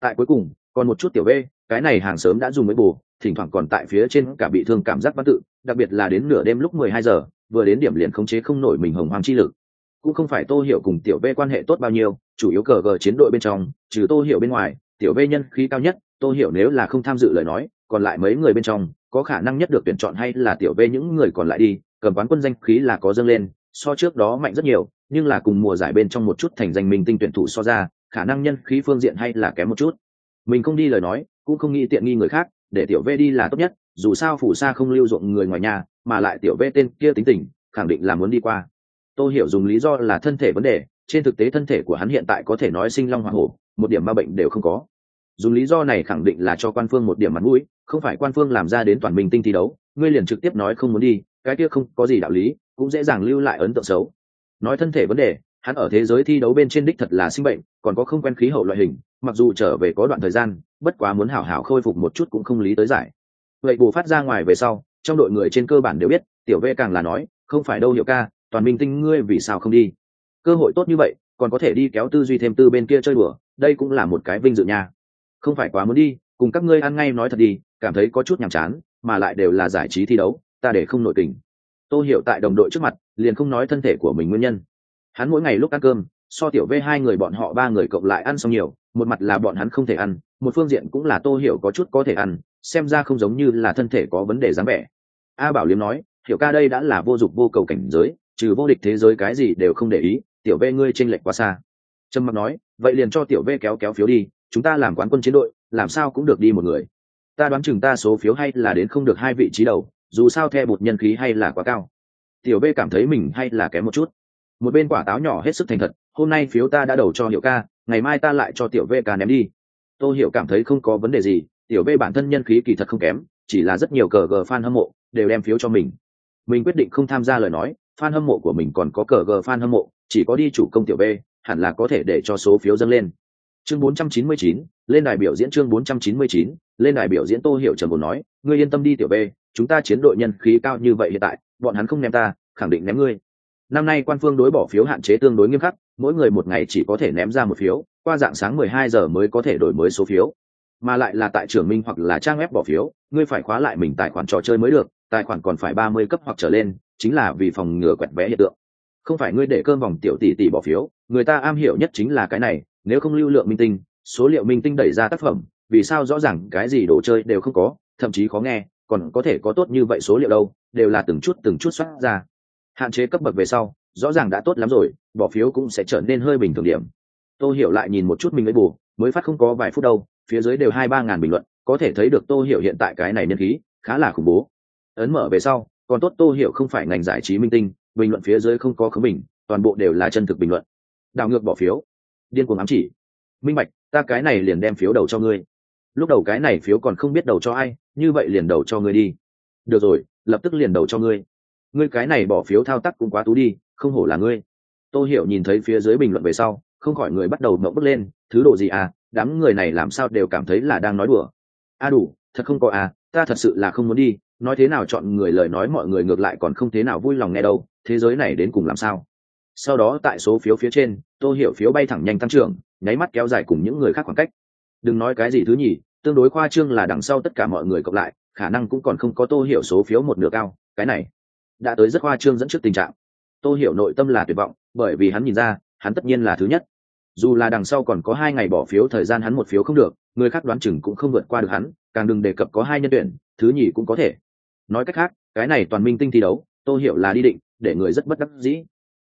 Tại cuối cùng, còn một chút tiểu v cái này hàng sớm đã dùng với bù thỉnh thoảng còn tại phía trên cả bị thương cảm giác văn tự, đặc biệt là đến nửa đêm lúc mười hai giờ vừa đến điểm liền khống chế không nổi mình hồng hoàng chi lực. Cũng không phải tô hiểu cùng tiểu v quan hệ tốt bao nhiêu, chủ yếu cờ gờ chiến đội bên trong, trừ tô hiểu bên ngoài, tiểu v nhân khí cao nhất, tô hiểu nếu là không tham dự lời nói, còn lại mấy người bên trong, có khả năng nhất được tuyển chọn hay là tiểu v những người còn lại đi, cầm quán quân danh khí là có dâng lên, so trước đó mạnh rất nhiều, nhưng là cùng mùa giải bên trong một chút thành danh mình tinh tuyển thủ so ra, khả năng nhân khí phương diện hay là kém một chút. Mình không đi lời nói, cũng không nghĩ tiện nghi người khác, để tiểu v đi là tốt nhất dù sao phủ xa không lưu ruộng người ngoài nhà, mà lại tiểu vê tên kia tính tình, khẳng định là muốn đi qua. Tôi hiểu dùng lý do là thân thể vấn đề, trên thực tế thân thể của hắn hiện tại có thể nói sinh long hoa hổ, một điểm ma bệnh đều không có. Dùng lý do này khẳng định là cho quan phương một điểm mặt mũi, không phải quan phương làm ra đến toàn minh tinh thi đấu, ngươi liền trực tiếp nói không muốn đi, cái kia không có gì đạo lý, cũng dễ dàng lưu lại ấn tượng xấu. Nói thân thể vấn đề, hắn ở thế giới thi đấu bên trên đích thật là sinh bệnh, còn có không quen khí hậu loại hình, mặc dù trở về có đoạn thời gian, bất quá muốn hảo hảo khôi phục một chút cũng không lý tới giải vậy bù phát ra ngoài về sau, trong đội người trên cơ bản đều biết, tiểu v càng là nói, không phải đâu hiệu ca, toàn minh tinh ngươi vì sao không đi? Cơ hội tốt như vậy, còn có thể đi kéo tư duy thêm tư bên kia chơi đùa, đây cũng là một cái vinh dự nha. Không phải quá muốn đi, cùng các ngươi ăn ngay nói thật đi, cảm thấy có chút nhàm chán, mà lại đều là giải trí thi đấu, ta để không nội tình. Tô hiểu tại đồng đội trước mặt, liền không nói thân thể của mình nguyên nhân. Hắn mỗi ngày lúc ăn cơm, so tiểu v hai người bọn họ ba người cộng lại ăn xong nhiều, một mặt là bọn hắn không thể ăn, một phương diện cũng là tô hiểu có chút có thể ăn xem ra không giống như là thân thể có vấn đề dáng vẻ. A bảo liếm nói hiểu ca đây đã là vô dụng vô cầu cảnh giới, trừ vô địch thế giới cái gì đều không để ý, tiểu v ngươi chênh lệch quá xa. Trâm mặc nói, vậy liền cho tiểu v kéo kéo phiếu đi, chúng ta làm quán quân chiến đội, làm sao cũng được đi một người. Ta đoán chừng ta số phiếu hay là đến không được hai vị trí đầu, dù sao theo bột nhân khí hay là quá cao. Tiểu v cảm thấy mình hay là kém một chút. Một bên quả táo nhỏ hết sức thành thật, hôm nay phiếu ta đã đầu cho hiệu ca, ngày mai ta lại cho tiểu v ca ném đi. Tôi hiểu cảm thấy không có vấn đề gì tiểu Bê bản thân nhân khí kỳ thật không kém chỉ là rất nhiều cờ gờ fan hâm mộ đều đem phiếu cho mình. Mình quyết định không tham gia lời nói fan hâm mộ của mình còn có cờ gờ fan hâm mộ chỉ có đi chủ công tiểu b hẳn là có thể để cho số phiếu dâng lên. Chương 499, lên đài biểu diễn chương 499, lên đài biểu diễn tô hiểu trần bồn nói ngươi yên tâm đi tiểu b chúng ta chiến đội nhân khí cao như vậy hiện tại bọn hắn không ném ta khẳng định ném ngươi. Năm nay quan phương đối bỏ phiếu hạn chế tương đối nghiêm khắc mỗi người một ngày chỉ có thể ném ra một phiếu qua dạng sáng 12 giờ mới có thể đổi mới số phiếu mà lại là tại trưởng minh hoặc là trang web bỏ phiếu, ngươi phải khóa lại mình tài khoản trò chơi mới được, tài khoản còn phải 30 cấp hoặc trở lên, chính là vì phòng ngừa quẹt vé hiện tượng. Không phải ngươi để cơm vòng tiểu tỷ tỷ bỏ phiếu, người ta am hiểu nhất chính là cái này, nếu không lưu lượng minh tinh, số liệu minh tinh đẩy ra tác phẩm, vì sao rõ ràng cái gì đồ chơi đều không có, thậm chí khó nghe, còn có thể có tốt như vậy số liệu đâu, đều là từng chút từng chút xuất ra. Hạn chế cấp bậc về sau, rõ ràng đã tốt lắm rồi, bỏ phiếu cũng sẽ trở nên hơi bình thường điểm. Tô hiểu lại nhìn một chút mình mới bù, mới phát không có vài phút đâu phía dưới đều hai ba ngàn bình luận, có thể thấy được tô hiểu hiện tại cái này nhân khí, khá là khủng bố. Ấn mở về sau, còn tốt tô hiểu không phải ngành giải trí minh tinh, bình luận phía dưới không có khống bình, toàn bộ đều là chân thực bình luận. Đảo ngược bỏ phiếu. Điên cuồng ám chỉ. Minh bạch, ta cái này liền đem phiếu đầu cho ngươi. Lúc đầu cái này phiếu còn không biết đầu cho ai, như vậy liền đầu cho ngươi đi. Được rồi, lập tức liền đầu cho ngươi. Ngươi cái này bỏ phiếu thao tác cũng quá tú đi, không hổ là ngươi. Tô hiểu nhìn thấy phía dưới bình luận về sau, không khỏi người bắt đầu mộng bức lên, thứ độ gì à? Đám người này làm sao đều cảm thấy là đang nói đùa. A à đủ, thật không có à ta thật sự là không muốn đi, nói thế nào chọn người lời nói mọi người ngược lại còn không thế nào vui lòng nghe đâu, thế giới này đến cùng làm sao? Sau đó tại số phiếu phía trên, tô hiểu phiếu bay thẳng nhanh tăng trưởng, nháy mắt kéo dài cùng những người khác khoảng cách. Đừng nói cái gì thứ nhì, tương đối khoa trương là đằng sau tất cả mọi người cộng lại, khả năng cũng còn không có tô hiểu số phiếu một nửa cao, cái này đã tới rất khoa trương dẫn trước tình trạng. Tô hiểu nội tâm là tuyệt vọng, bởi vì hắn nhìn ra, hắn tất nhiên là thứ nhất dù là đằng sau còn có hai ngày bỏ phiếu, thời gian hắn một phiếu không được, người khác đoán chừng cũng không vượt qua được hắn, càng đừng đề cập có hai nhân tuyển, thứ nhì cũng có thể. Nói cách khác, cái này toàn minh tinh thi đấu, tô hiểu là đi định, để người rất bất đắc dĩ.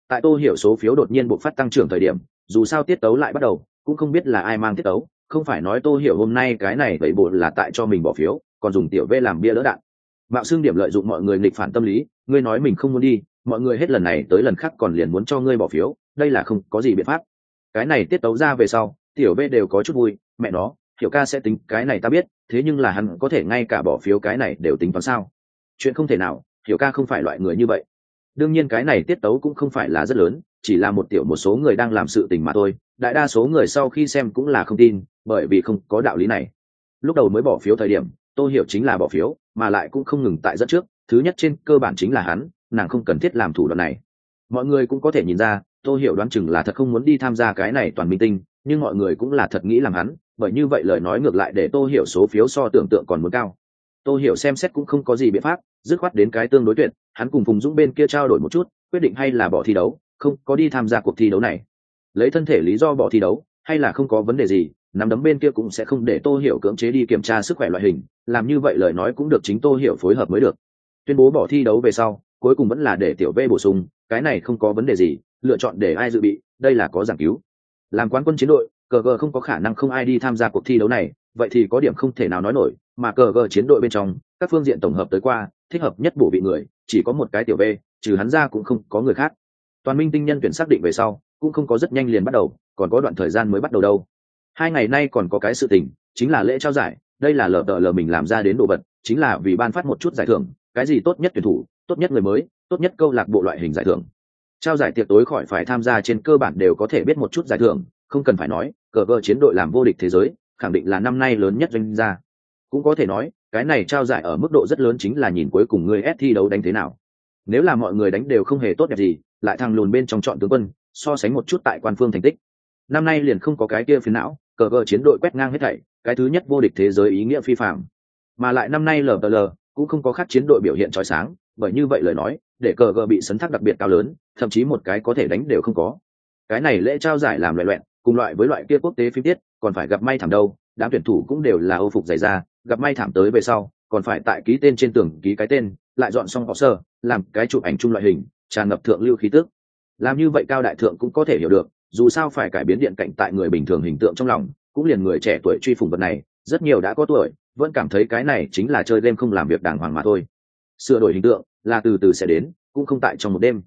Tại tô hiểu số phiếu đột nhiên buộc phát tăng trưởng thời điểm, dù sao tiết tấu lại bắt đầu, cũng không biết là ai mang tiết tấu, không phải nói tô hiểu hôm nay cái này vậy bộ là tại cho mình bỏ phiếu, còn dùng tiểu v làm bia lỡ đạn. Mạo xương điểm lợi dụng mọi người nghịch phản tâm lý, ngươi nói mình không muốn đi, mọi người hết lần này tới lần khác còn liền muốn cho ngươi bỏ phiếu, đây là không có gì biện pháp cái này tiết tấu ra về sau, tiểu v đều có chút vui, mẹ nó hiểu ca sẽ tính cái này ta biết, thế nhưng là hắn có thể ngay cả bỏ phiếu cái này đều tính toán sao? Chuyện không thể nào hiểu ca không phải loại người như vậy. Đương nhiên cái này tiết tấu cũng không phải là rất lớn, chỉ là một tiểu một số người đang làm sự tình mà thôi, đại đa số người sau khi xem cũng là không tin, bởi vì không có đạo lý này. Lúc đầu mới bỏ phiếu thời điểm tôi hiểu chính là bỏ phiếu, mà lại cũng không ngừng tại dẫn trước, thứ nhất trên cơ bản chính là hắn, nàng không cần thiết làm thủ đoạn này. Mọi người cũng có thể nhìn ra tôi hiểu đoán chừng là thật không muốn đi tham gia cái này toàn minh tinh, nhưng mọi người cũng là thật nghĩ làm hắn, bởi như vậy lời nói ngược lại để tô hiểu số phiếu so tưởng tượng còn muốn cao. Tô hiểu xem xét cũng không có gì biện pháp, dứt khoát đến cái tương đối tuyệt, hắn cùng phùng dũng bên kia trao đổi một chút, quyết định hay là bỏ thi đấu, không, có đi tham gia cuộc thi đấu này. Lấy thân thể lý do bỏ thi đấu, hay là không có vấn đề gì, nắm đấm bên kia cũng sẽ không để tô hiểu cưỡng chế đi kiểm tra sức khỏe loại hình, làm như vậy lời nói cũng được chính tô hiểu phối hợp mới được. Tuyên bố bỏ thi đấu về sau, cuối cùng vẫn là để tiểu v bổ sung, cái này không có vấn đề gì lựa chọn để ai dự bị, đây là có giảng cứu. Làm quán quân chiến đội, cờ gờ không có khả năng không ai đi tham gia cuộc thi đấu này, vậy thì có điểm không thể nào nói nổi, mà cờ gờ chiến đội bên trong, các phương diện tổng hợp tới qua, thích hợp nhất bổ vị người, chỉ có một cái tiểu b, trừ hắn ra cũng không có người khác. Toàn minh tinh nhân tuyển xác định về sau, cũng không có rất nhanh liền bắt đầu, còn có đoạn thời gian mới bắt đầu đâu. Hai ngày nay còn có cái sự tình, chính là lễ trao giải, đây là lờ đợ lờ mình làm ra đến đồ vật, chính là vì ban phát một chút giải thưởng, cái gì tốt nhất tuyển thủ, tốt nhất người mới, tốt nhất câu lạc bộ loại hình giải thưởng trao giải tiệc tối khỏi phải tham gia trên cơ bản đều có thể biết một chút giải thưởng, không cần phải nói, cờ vợ chiến đội làm vô địch thế giới, khẳng định là năm nay lớn nhất doanh gia. Cũng có thể nói, cái này trao giải ở mức độ rất lớn chính là nhìn cuối cùng người ép thi đấu đánh thế nào. Nếu là mọi người đánh đều không hề tốt đẹp gì, lại thằng lùn bên trong chọn tướng quân, so sánh một chút tại quan phương thành tích. Năm nay liền không có cái kia phiến não, cờ vợ chiến đội quét ngang hết thảy, cái thứ nhất vô địch thế giới ý nghĩa phi phạm. Mà lại năm nay lờ lờ cũng không có khác chiến đội biểu hiện trói sáng, bởi như vậy lời nói để cờ gờ bị sấn thác đặc biệt cao lớn, thậm chí một cái có thể đánh đều không có. Cái này lễ trao giải làm loại loẹn, cùng loại với loại kia quốc tế phim tiết, còn phải gặp may thảm đâu, đám tuyển thủ cũng đều là ô phục dày ra gặp may thảm tới về sau, còn phải tại ký tên trên tường ký cái tên, lại dọn xong họ sơ, làm cái chụp ảnh chung loại hình, tràn ngập thượng lưu khí tức. Làm như vậy cao đại thượng cũng có thể hiểu được, dù sao phải cải biến điện cạnh tại người bình thường hình tượng trong lòng, cũng liền người trẻ tuổi truy phủng vật này, rất nhiều đã có tuổi, vẫn cảm thấy cái này chính là chơi game không làm việc đàng hoàng mà thôi. Sửa đổi hình tượng là từ từ sẽ đến, cũng không tại trong một đêm.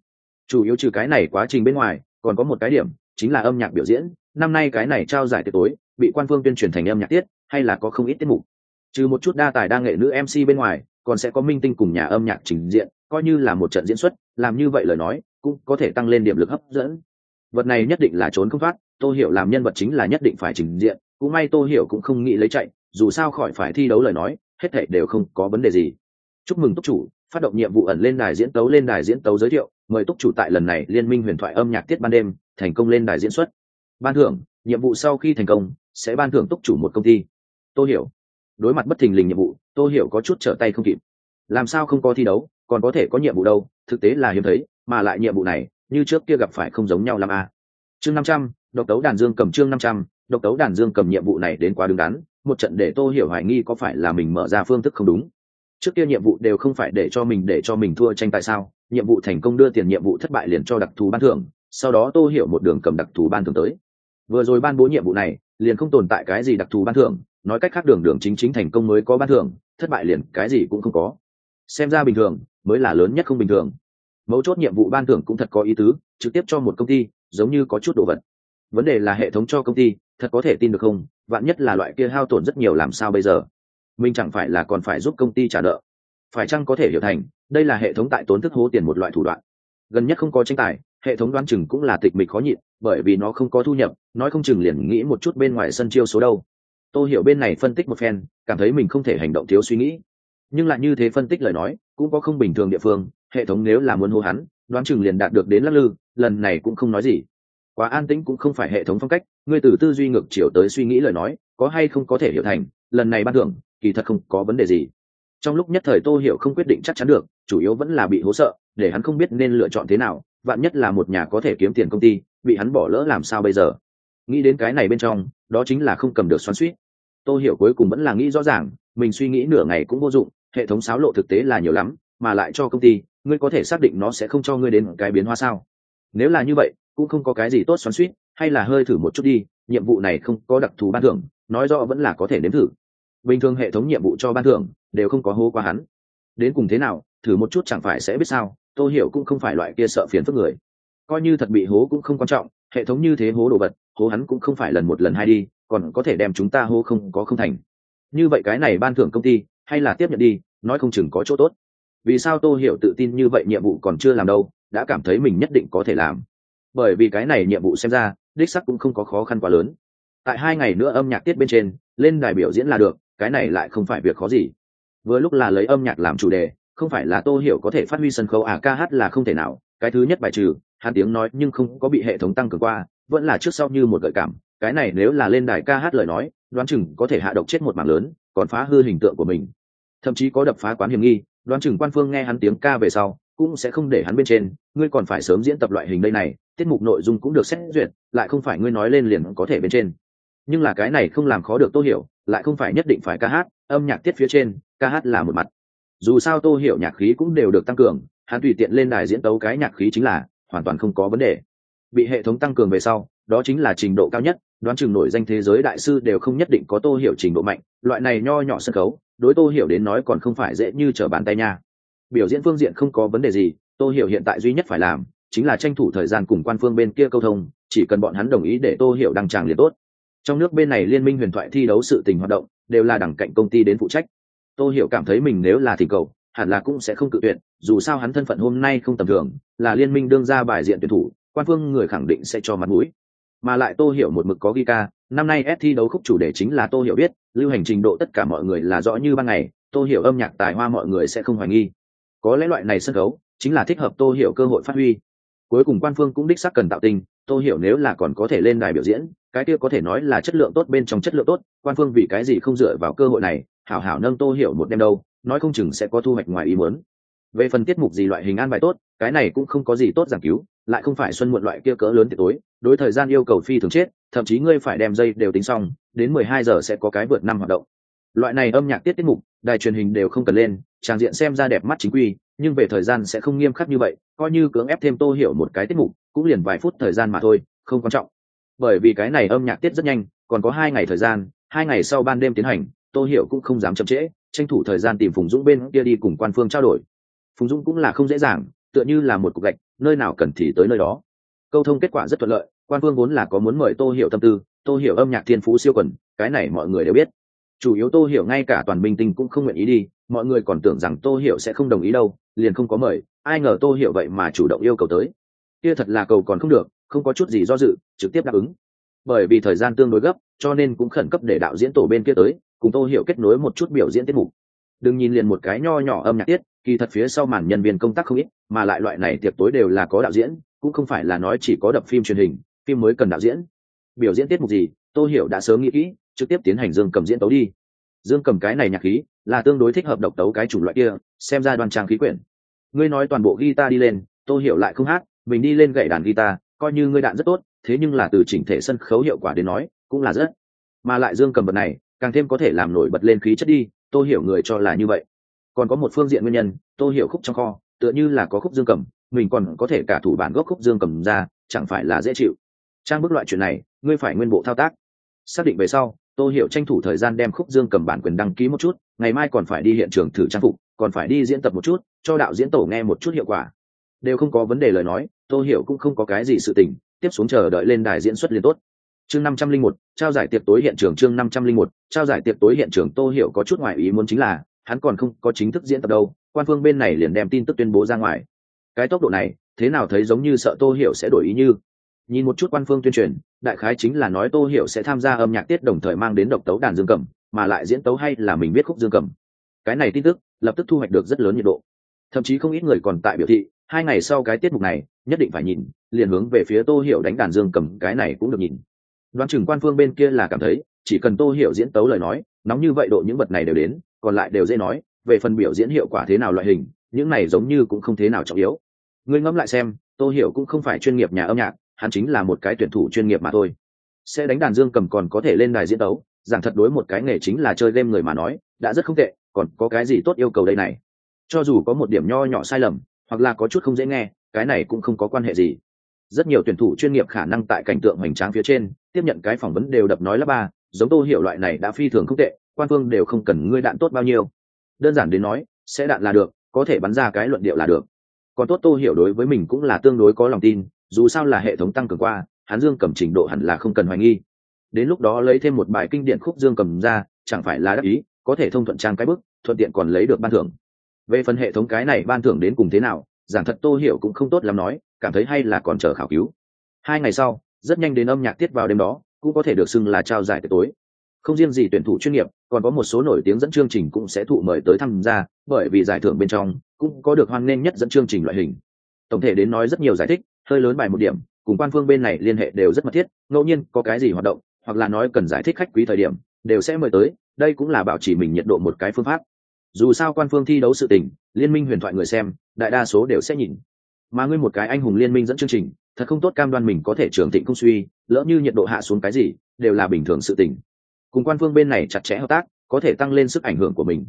Chủ yếu trừ cái này quá trình bên ngoài, còn có một cái điểm, chính là âm nhạc biểu diễn. Năm nay cái này trao giải tiệc tối, bị quan phương tuyên truyền thành âm nhạc tiết, hay là có không ít tiết mục. Trừ một chút đa tài đa nghệ nữ mc bên ngoài, còn sẽ có minh tinh cùng nhà âm nhạc trình diện, coi như là một trận diễn xuất, làm như vậy lời nói, cũng có thể tăng lên điểm lực hấp dẫn. Vật này nhất định là trốn không thoát, tô hiểu làm nhân vật chính là nhất định phải trình diện, cũng may tô hiểu cũng không nghĩ lấy chạy, dù sao khỏi phải thi đấu lời nói, hết thảy đều không có vấn đề gì. Chúc mừng túc chủ phát động nhiệm vụ ẩn lên đài diễn tấu lên đài diễn tấu giới thiệu, mời túc chủ tại lần này liên minh huyền thoại âm nhạc tiết ban đêm, thành công lên đài diễn xuất. Ban thưởng, nhiệm vụ sau khi thành công, sẽ ban thưởng túc chủ một công ty. Tô hiểu. Đối mặt bất thình lình nhiệm vụ, tô hiểu có chút trở tay không kịp. Làm sao không có thi đấu, còn có thể có nhiệm vụ đâu, thực tế là hiếm thấy, mà lại nhiệm vụ này, như trước kia gặp phải không giống nhau làm a à. chương năm trăm, độc tấu đàn dương cầm chương năm trăm, độc tấu đàn dương cầm nhiệm vụ này đến quá đứng đắn, một trận để tô hiểu hoài nghi có phải là mình mở ra phương thức không đúng trước kia nhiệm vụ đều không phải để cho mình, để cho mình thua tranh tại sao? Nhiệm vụ thành công đưa tiền, nhiệm vụ thất bại liền cho đặc thù ban thưởng, sau đó tô hiểu một đường cầm đặc thù ban thưởng tới. Vừa rồi ban bố nhiệm vụ này, liền không tồn tại cái gì đặc thù ban thưởng, nói cách khác đường đường chính chính thành công mới có ban thưởng, thất bại liền cái gì cũng không có. Xem ra bình thường, mới là lớn nhất không bình thường. Mấu chốt nhiệm vụ ban thưởng cũng thật có ý tứ, trực tiếp cho một công ty, giống như có chút đồ vật. Vấn đề là hệ thống cho công ty, thật có thể tin được không? Vạn nhất là loại kia hao tổn rất nhiều làm sao bây giờ? Mình chẳng phải là còn phải giúp công ty trả nợ. Phải chăng có thể hiểu thành, đây là hệ thống tại tốn thức hố tiền một loại thủ đoạn. Gần nhất không có tranh tài, hệ thống đoán chừng cũng là tịch mịch khó nhịn, bởi vì nó không có thu nhập, nói không chừng liền nghĩ một chút bên ngoài sân chiêu số đâu. Tôi hiểu bên này phân tích một phen, cảm thấy mình không thể hành động thiếu suy nghĩ. Nhưng lại như thế phân tích lời nói, cũng có không bình thường địa phương, hệ thống nếu là muốn hô hắn, đoán chừng liền đạt được đến lắc lư, lần này cũng không nói gì. Quá an tĩnh cũng không phải hệ thống phong cách, ngươi từ tư duy ngược chiều tới suy nghĩ lời nói, có hay không có thể hiểu thành, lần này ban thưởng kỳ thật không có vấn đề gì. Trong lúc nhất thời tô hiểu không quyết định chắc chắn được, chủ yếu vẫn là bị hố sợ, để hắn không biết nên lựa chọn thế nào, vạn nhất là một nhà có thể kiếm tiền công ty, bị hắn bỏ lỡ làm sao bây giờ. Nghĩ đến cái này bên trong, đó chính là không cầm được xoắn suýt tô hiểu cuối cùng vẫn là nghĩ rõ ràng, mình suy nghĩ nửa ngày cũng vô dụng, hệ thống xáo lộ thực tế là nhiều lắm, mà lại cho công ty, ngươi có thể xác định nó sẽ không cho ngươi đến cái biến hóa sao? Nếu là như vậy, cũng không có cái gì tốt xoắn suýt hay là hơi thử một chút đi, nhiệm vụ này không có đặc thù ban thưởng, nói rõ vẫn là có thể nếm thử bình thường hệ thống nhiệm vụ cho ban thưởng đều không có hố qua hắn. Đến cùng thế nào, thử một chút chẳng phải sẽ biết sao, tô hiểu cũng không phải loại kia sợ phiền phức người. Coi như thật bị hố cũng không quan trọng, hệ thống như thế hố đồ vật, hố hắn cũng không phải lần một lần hai đi, còn có thể đem chúng ta hố không có không thành. Như vậy cái này ban thưởng công ty, hay là tiếp nhận đi, nói không chừng có chỗ tốt. Vì sao tô hiểu tự tin như vậy nhiệm vụ còn chưa làm đâu, đã cảm thấy mình nhất định có thể làm. Bởi vì cái này nhiệm vụ xem ra, đích sắc cũng không có khó khăn quá lớn. Tại hai ngày nữa âm nhạc tiết bên trên, lên đài biểu diễn là được cái này lại không phải việc khó gì. Vừa lúc là lấy âm nhạc làm chủ đề, không phải là tô hiểu có thể phát huy sân khấu à ca hát là không thể nào, cái thứ nhất bài trừ, hắn tiếng nói nhưng không có bị hệ thống tăng cường qua, vẫn là trước sau như một gợi cảm, cái này nếu là lên đài ca hát lời nói, đoán chừng có thể hạ độc chết một mảng lớn, còn phá hư hình tượng của mình. Thậm chí có đập phá quán hiểm nghi, đoán chừng quan phương nghe hắn tiếng ca về sau, cũng sẽ không để hắn bên trên, ngươi còn phải sớm diễn tập loại hình đây này, tiết mục nội dung cũng được xét duyệt, lại không phải ngươi nói lên liền có thể bên trên. Nhưng là cái này không làm khó được tô hiểu lại không phải nhất định phải ca hát, âm nhạc tiết phía trên, ca hát là một mặt. Dù sao tô hiểu nhạc khí cũng đều được tăng cường, hắn tùy tiện lên đài diễn tấu cái nhạc khí chính là hoàn toàn không có vấn đề. Bị hệ thống tăng cường về sau, đó chính là trình độ cao nhất, đoán chừng nổi danh thế giới đại sư đều không nhất định có tô hiểu trình độ mạnh, loại này nho nhỏ sân khấu, đối tô hiểu đến nói còn không phải dễ như trở bàn tay nha. Biểu diễn phương diện không có vấn đề gì, tô hiểu hiện tại duy nhất phải làm, chính là tranh thủ thời gian cùng quan phương bên kia câu thông, chỉ cần bọn hắn đồng ý để tô hiểu đăng tràng liền tốt trong nước bên này liên minh huyền thoại thi đấu sự tình hoạt động, đều là đẳng cạnh công ty đến phụ trách. Tô hiểu cảm thấy mình nếu là thì cầu, hẳn là cũng sẽ không cự tuyệt, dù sao hắn thân phận hôm nay không tầm thường, là liên minh đương ra bài diện tuyển thủ, quan phương người khẳng định sẽ cho mặt mũi. Mà lại tô hiểu một mực có ghi ca năm nay s thi đấu khúc chủ đề chính là tô hiểu biết, lưu hành trình độ tất cả mọi người là rõ như ban ngày, tô hiểu âm nhạc tài hoa mọi người sẽ không hoài nghi. Có lẽ loại này sân khấu, chính là thích hợp tô hiểu cơ hội phát huy cuối cùng quan phương cũng đích xác cần tạo tình, tô hiểu nếu là còn có thể lên đài biểu diễn, cái kia có thể nói là chất lượng tốt bên trong chất lượng tốt, quan phương vì cái gì không dựa vào cơ hội này, hảo hảo nâng tô hiểu một đêm đâu, nói không chừng sẽ có thu hoạch ngoài ý muốn. Về phần tiết mục gì loại hình an bài tốt, cái này cũng không có gì tốt giảng cứu, lại không phải xuân muộn loại kia cỡ lớn tiệc tối, đối thời gian yêu cầu phi thường chết, thậm chí ngươi phải đem dây đều tính xong, đến mười hai giờ sẽ có cái vượt năm hoạt động. Loại này âm nhạc tiết tiết mục, đài truyền hình đều không cần lên, trang diện xem ra đẹp mắt chính quy, nhưng về thời gian sẽ không nghiêm khắc như vậy coi như cưỡng ép thêm tô hiểu một cái tiết mục, cũng liền vài phút thời gian mà thôi, không quan trọng. Bởi vì cái này âm nhạc tiết rất nhanh, còn có hai ngày thời gian, hai ngày sau ban đêm tiến hành, tô hiểu cũng không dám chậm trễ, tranh thủ thời gian tìm phùng dũng bên kia đi cùng quan phương trao đổi. Phùng dũng cũng là không dễ dàng, tựa như là một cục gạch, nơi nào cần thì tới nơi đó. Câu thông kết quả rất thuận lợi, quan phương vốn là có muốn mời tô hiểu tâm tư, tô hiểu âm nhạc thiên phú siêu quần, cái này mọi người đều biết. Chủ yếu tô hiểu ngay cả toàn minh tinh cũng không nguyện ý đi, mọi người còn tưởng rằng tô hiểu sẽ không đồng ý đâu, liền không có mời ai ngờ tô hiểu vậy mà chủ động yêu cầu tới. Kia thật là cầu còn không được, không có chút gì do dự, trực tiếp đáp ứng. Bởi vì thời gian tương đối gấp, cho nên cũng khẩn cấp để đạo diễn tổ bên kia tới, cùng tô hiểu kết nối một chút biểu diễn tiết mục. Đừng nhìn liền một cái nho nhỏ âm nhạc tiết, kỳ thật phía sau màn nhân viên công tác không ít, mà lại loại này tiệc tối đều là có đạo diễn, cũng không phải là nói chỉ có đập phim truyền hình, phim mới cần đạo diễn. Biểu diễn tiết mục gì, tô hiểu đã sớm nghĩ kỹ, trực tiếp tiến hành dương cầm diễn tấu đi. Dương cầm cái này nhạc khí, là tương đối thích hợp độc tấu cái chủng loại kia, xem ra đoàn trang khí quyển ngươi nói toàn bộ guitar đi lên, tôi hiểu lại không hát, mình đi lên gậy đàn guitar, coi như ngươi đạn rất tốt, thế nhưng là từ chỉnh thể sân khấu hiệu quả đến nói, cũng là rất. Mà lại dương cầm vật này, càng thêm có thể làm nổi bật lên khí chất đi, tôi hiểu người cho là như vậy. Còn có một phương diện nguyên nhân, tôi hiểu khúc trong kho, tựa như là có khúc dương cầm, mình còn có thể cả thủ bản gốc khúc dương cầm ra, chẳng phải là dễ chịu. Trang bức loại chuyện này, ngươi phải nguyên bộ thao tác. Xác định về sau, tôi hiểu tranh thủ thời gian đem khúc dương cầm bản quyền đăng ký một chút, ngày mai còn phải đi hiện trường thử trang phục còn phải đi diễn tập một chút, cho đạo diễn tổ nghe một chút hiệu quả. Đều không có vấn đề lời nói tôi hiểu cũng không có cái gì sự tình, tiếp xuống chờ đợi lên đài diễn xuất liên tốt. Chương năm trăm linh một, trao giải tiệc tối hiện trường, chương năm trăm linh một, trao giải tiệc tối hiện trường tô hiểu có chút ngoài ý muốn chính là, hắn còn không có chính thức diễn tập đâu, quan phương bên này liền đem tin tức tuyên bố ra ngoài. Cái tốc độ này, thế nào thấy giống như sợ tô hiểu sẽ đổi ý như? Nhìn một chút quan phương tuyên truyền, đại khái chính là nói tô hiểu sẽ tham gia âm nhạc tiết đồng thời mang đến độc tấu đàn dương cầm, mà lại diễn tấu hay là mình biết khúc dương cầm. Cái này tin tức lập tức thu hoạch được rất lớn nhiệt độ. Thậm chí không ít người còn tại biểu thị, hai ngày sau cái tiết mục này, nhất định phải nhìn, liền hướng về phía tô hiểu đánh đàn dương cầm cái này cũng được nhìn. Đoán chừng quan phương bên kia là cảm thấy, chỉ cần tô hiểu diễn tấu lời nói, nóng như vậy độ những vật này đều đến, còn lại đều dễ nói, về phần biểu diễn hiệu quả thế nào loại hình, những này giống như cũng không thế nào trọng yếu. Ngươi ngẫm lại xem, tô hiểu cũng không phải chuyên nghiệp nhà âm nhạc, hắn chính là một cái tuyển thủ chuyên nghiệp mà thôi. Sẽ đánh đàn dương cầm còn có thể lên đài diễn tấu, giảng thật đối một cái nghề chính là chơi game người mà nói, đã rất không tệ còn có cái gì tốt yêu cầu đây này? Cho dù có một điểm nho nhỏ sai lầm, hoặc là có chút không dễ nghe, cái này cũng không có quan hệ gì. Rất nhiều tuyển thủ chuyên nghiệp khả năng tại cảnh tượng hoành tráng phía trên, tiếp nhận cái phỏng vấn đều đập nói là ba, giống tô hiểu loại này đã phi thường không tệ, quan phương đều không cần ngươi đạn tốt bao nhiêu. Đơn giản đến nói, sẽ đạn là được, có thể bắn ra cái luận điệu là được. Còn tốt tô hiểu đối với mình cũng là tương đối có lòng tin, dù sao là hệ thống tăng cường qua, hắn dương cầm trình độ hẳn là không cần hoài nghi. Đến lúc đó lấy thêm một bài kinh điển khúc dương cầm ra, chẳng phải là đắc ý có thể thông thuận trang cái bức, thuận tiện còn lấy được ban thưởng. Về phần hệ thống cái này ban thưởng đến cùng thế nào, giảng thật tô hiểu cũng không tốt lắm nói, cảm thấy hay là còn chờ khảo cứu. Hai ngày sau, rất nhanh đến âm nhạc tiết vào đêm đó, cũng có thể được xưng là trao giải tối. Không riêng gì tuyển thủ chuyên nghiệp, còn có một số nổi tiếng dẫn chương trình cũng sẽ thụ mời tới tham gia, bởi vì giải thưởng bên trong cũng có được hoan nghênh nhất dẫn chương trình loại hình. Tổng thể đến nói rất nhiều giải thích, hơi lớn bài một điểm, cùng quan phương bên này liên hệ đều rất mật thiết, ngẫu nhiên có cái gì hoạt động, hoặc là nói cần giải thích khách quý thời điểm, đều sẽ mời tới đây cũng là bảo trì mình nhiệt độ một cái phương pháp. Dù sao quan phương thi đấu sự tình, liên minh huyền thoại người xem, đại đa số đều sẽ nhìn. Mà ngươi một cái anh hùng liên minh dẫn chương trình, thật không tốt cam đoan mình có thể trưởng thịnh công suy, lỡ như nhiệt độ hạ xuống cái gì, đều là bình thường sự tình. Cùng quan phương bên này chặt chẽ hợp tác, có thể tăng lên sức ảnh hưởng của mình.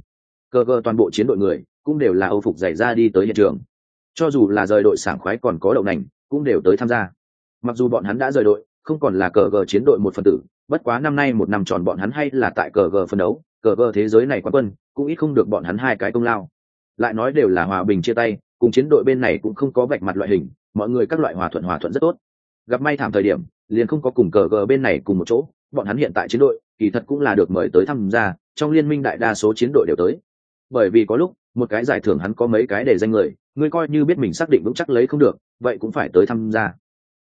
Cơ cơ toàn bộ chiến đội người, cũng đều là âu phục dày ra đi tới hiện trường. Cho dù là rời đội sảng khoái còn có đậu nành, cũng đều tới tham gia. Mặc dù bọn hắn đã rời đội không còn là cờ gờ chiến đội một phần tử, bất quá năm nay một năm tròn bọn hắn hay là tại cờ gờ phân đấu, cờ gờ thế giới này quá quân, cũng ít không được bọn hắn hai cái công lao. Lại nói đều là hòa bình chia tay, cùng chiến đội bên này cũng không có vạch mặt loại hình, mọi người các loại hòa thuận hòa thuận rất tốt. Gặp may thảm thời điểm, liền không có cùng cờ gờ bên này cùng một chỗ, bọn hắn hiện tại chiến đội, kỳ thật cũng là được mời tới tham gia, trong liên minh đại đa số chiến đội đều tới. Bởi vì có lúc, một cái giải thưởng hắn có mấy cái để danh người, ngươi coi như biết mình xác định vững chắc lấy không được, vậy cũng phải tới tham gia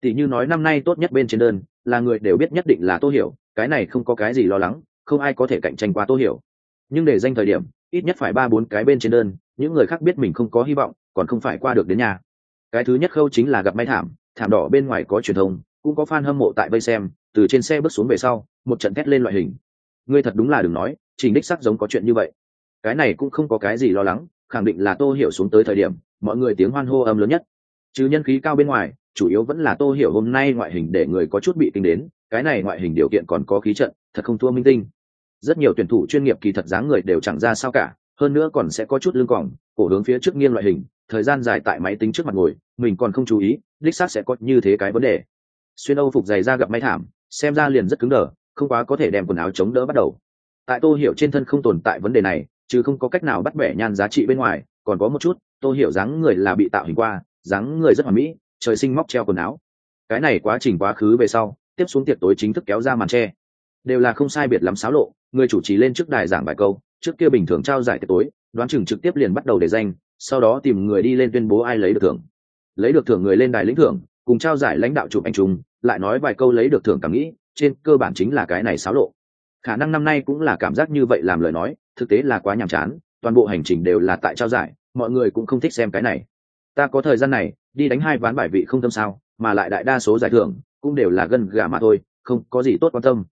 tỷ như nói năm nay tốt nhất bên trên đơn, là người đều biết nhất định là tô hiểu, cái này không có cái gì lo lắng, không ai có thể cạnh tranh qua tô hiểu. Nhưng để danh thời điểm, ít nhất phải ba bốn cái bên trên đơn, những người khác biết mình không có hy vọng, còn không phải qua được đến nhà. Cái thứ nhất khâu chính là gặp may thảm thảm đỏ bên ngoài có truyền thông, cũng có fan hâm mộ tại vây xem, từ trên xe bước xuống về sau, một trận thét lên loại hình. Ngươi thật đúng là đừng nói, trình đích sắc giống có chuyện như vậy. Cái này cũng không có cái gì lo lắng, khẳng định là tô hiểu xuống tới thời điểm, mọi người tiếng hoan hô âm lớn nhất chứ nhân khí cao bên ngoài, chủ yếu vẫn là tô hiểu hôm nay ngoại hình để người có chút bị kinh đến, cái này ngoại hình điều kiện còn có khí trận, thật không thua minh tinh. Rất nhiều tuyển thủ chuyên nghiệp kỳ thật dáng người đều chẳng ra sao cả, hơn nữa còn sẽ có chút lưng còng, cổ hướng phía trước nghiêng loại hình, thời gian dài tại máy tính trước mặt ngồi, mình còn không chú ý, đích xác sẽ có như thế cái vấn đề. Xuyên âu phục dày ra gặp may thảm, xem ra liền rất cứng đờ, không quá có thể đem quần áo chống đỡ bắt đầu. Tại tô hiểu trên thân không tồn tại vấn đề này, chứ không có cách nào bắt bẻ nhan giá trị bên ngoài, còn có một chút, tô hiểu dáng người là bị tạo hình qua dáng người rất hoàn mỹ, trời sinh móc treo quần áo. Cái này quá trình quá khứ về sau, tiếp xuống tiệc tối chính thức kéo ra màn tre. Đều là không sai biệt lắm xáo lộ, người chủ trì lên trước đài giảng bài câu, trước kia bình thường trao giải tiệc tối, đoán chừng trực tiếp liền bắt đầu để danh, sau đó tìm người đi lên tuyên bố ai lấy được thưởng. Lấy được thưởng người lên đài lĩnh thưởng, cùng trao giải lãnh đạo chụp anh trung lại nói vài câu lấy được thưởng cảm nghĩ, trên cơ bản chính là cái này xáo lộ. Khả năng năm nay cũng là cảm giác như vậy làm lời nói, thực tế là quá nhàm chán, toàn bộ hành trình đều là tại trao giải, mọi người cũng không thích xem cái này ta có thời gian này, đi đánh hai ván bài vị không tâm sao, mà lại đại đa số giải thưởng cũng đều là gân gà mà thôi, không có gì tốt quan tâm.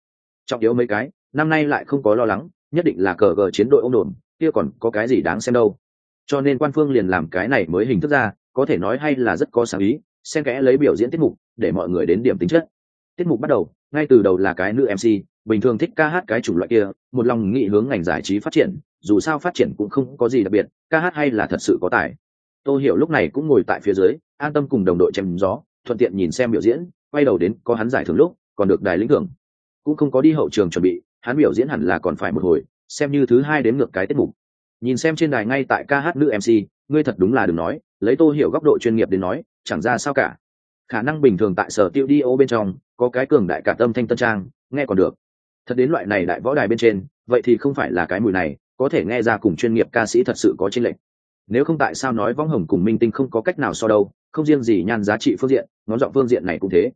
Trọng yếu mấy cái, năm nay lại không có lo lắng, nhất định là cờ gờ chiến đội ông đồn, kia còn có cái gì đáng xem đâu. Cho nên quan phương liền làm cái này mới hình thức ra, có thể nói hay là rất có sáng ý, xen kẽ lấy biểu diễn tiết mục, để mọi người đến điểm tính chất. Tiết mục bắt đầu, ngay từ đầu là cái nữ mc bình thường thích ca hát cái chủng loại kia, một lòng nghị hướng ngành giải trí phát triển, dù sao phát triển cũng không có gì đặc biệt, ca hát hay là thật sự có tài tôi hiểu lúc này cũng ngồi tại phía dưới, an tâm cùng đồng đội chém gió, thuận tiện nhìn xem biểu diễn, quay đầu đến có hắn giải thưởng lúc, còn được đài lĩnh thưởng. Cũng không có đi hậu trường chuẩn bị, hắn biểu diễn hẳn là còn phải một hồi, xem như thứ hai đến ngược cái tiết mục. Nhìn xem trên đài ngay tại ca hát nữ mc ngươi thật đúng là đừng nói, lấy tô hiểu góc độ chuyên nghiệp đến nói, chẳng ra sao cả. Khả năng bình thường tại sở tiêu đi ô bên trong, có cái cường đại cả tâm thanh tân trang, nghe còn được. Thật đến loại này đại võ đài bên trên, vậy thì không phải là cái mùi này, có thể nghe ra cùng chuyên nghiệp ca sĩ thật sự có chênh lệch nếu không tại sao nói võng hồng cùng minh tinh không có cách nào so đâu, không riêng gì nhan giá trị phương diện, ngón giọng phương diện này cũng thế.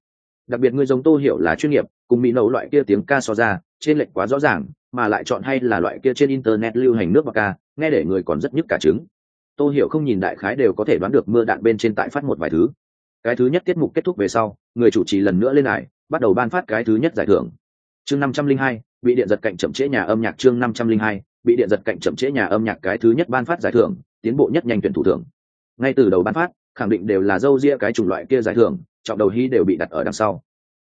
Đặc biệt người giống tô hiểu là chuyên nghiệp, cùng mỹ nấu loại kia tiếng ca so ra, trên lệch quá rõ ràng, mà lại chọn hay là loại kia trên internet lưu hành nước và ca, nghe để người còn rất nhức cả trứng. Tô hiểu không nhìn đại khái đều có thể đoán được mưa đạn bên trên tại phát một vài thứ. Cái thứ nhất tiết mục kết thúc về sau, người chủ trì lần nữa lên lại bắt đầu ban phát cái thứ nhất giải thưởng. Chương năm trăm linh hai, bị điện giật cạnh chậm trễ nhà âm nhạc chương năm trăm linh hai, bị điện giật cạnh chậm trễ nhà âm nhạc cái thứ nhất ban phát giải thưởng tiến bộ nhất nhanh tuyển thủ thưởng. Ngay từ đầu ban phát, khẳng định đều là dâu ria cái chủng loại kia giải thưởng, trọng đầu hy đều bị đặt ở đằng sau.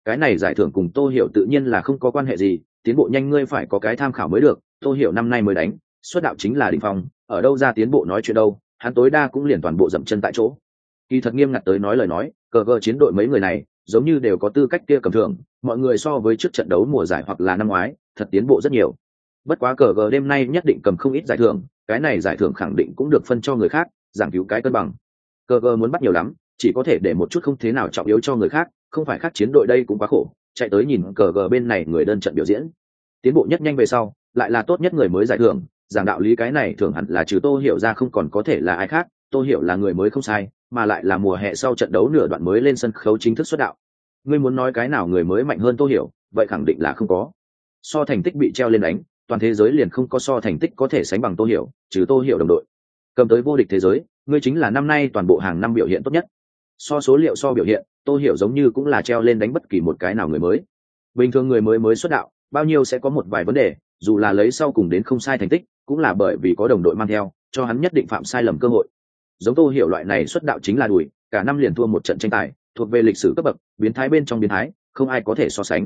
Cái này giải thưởng cùng tô hiểu tự nhiên là không có quan hệ gì, tiến bộ nhanh ngươi phải có cái tham khảo mới được, tô hiểu năm nay mới đánh, xuất đạo chính là đỉnh phong, ở đâu ra tiến bộ nói chuyện đâu, hắn tối đa cũng liền toàn bộ dậm chân tại chỗ. Kỳ thật nghiêm ngặt tới nói lời nói, cờ cờ chiến đội mấy người này, giống như đều có tư cách kia cầm thưởng, mọi người so với trước trận đấu mùa giải hoặc là năm ngoái, thật tiến bộ rất nhiều. Bất quá cờ gờ đêm nay nhất định cầm không ít giải thưởng cái này giải thưởng khẳng định cũng được phân cho người khác, giảng cứu cái cân bằng. Cờ gờ muốn bắt nhiều lắm, chỉ có thể để một chút không thế nào trọng yếu cho người khác, không phải khác chiến đội đây cũng quá khổ, chạy tới nhìn cờ gờ bên này người đơn trận biểu diễn. Tiến bộ nhất nhanh về sau, lại là tốt nhất người mới giải thưởng, giảng đạo lý cái này thường hẳn là trừ tô hiểu ra không còn có thể là ai khác, tô hiểu là người mới không sai, mà lại là mùa hè sau trận đấu nửa đoạn mới lên sân khấu chính thức xuất đạo. Ngươi muốn nói cái nào người mới mạnh hơn tô hiểu, vậy khẳng định là không có. So thành tích bị treo lên đánh toàn thế giới liền không có so thành tích có thể sánh bằng tô hiểu, trừ tô hiểu đồng đội. Cầm tới vô địch thế giới, ngươi chính là năm nay toàn bộ hàng năm biểu hiện tốt nhất. So số liệu so biểu hiện, tô hiểu giống như cũng là treo lên đánh bất kỳ một cái nào người mới. Bình thường người mới mới xuất đạo, bao nhiêu sẽ có một vài vấn đề, dù là lấy sau cùng đến không sai thành tích, cũng là bởi vì có đồng đội mang theo, cho hắn nhất định phạm sai lầm cơ hội. Giống tô hiểu loại này xuất đạo chính là đùi, cả năm liền thua một trận tranh tài, thuộc về lịch sử cấp bậc, biến thái bên trong biến thái, không ai có thể so sánh.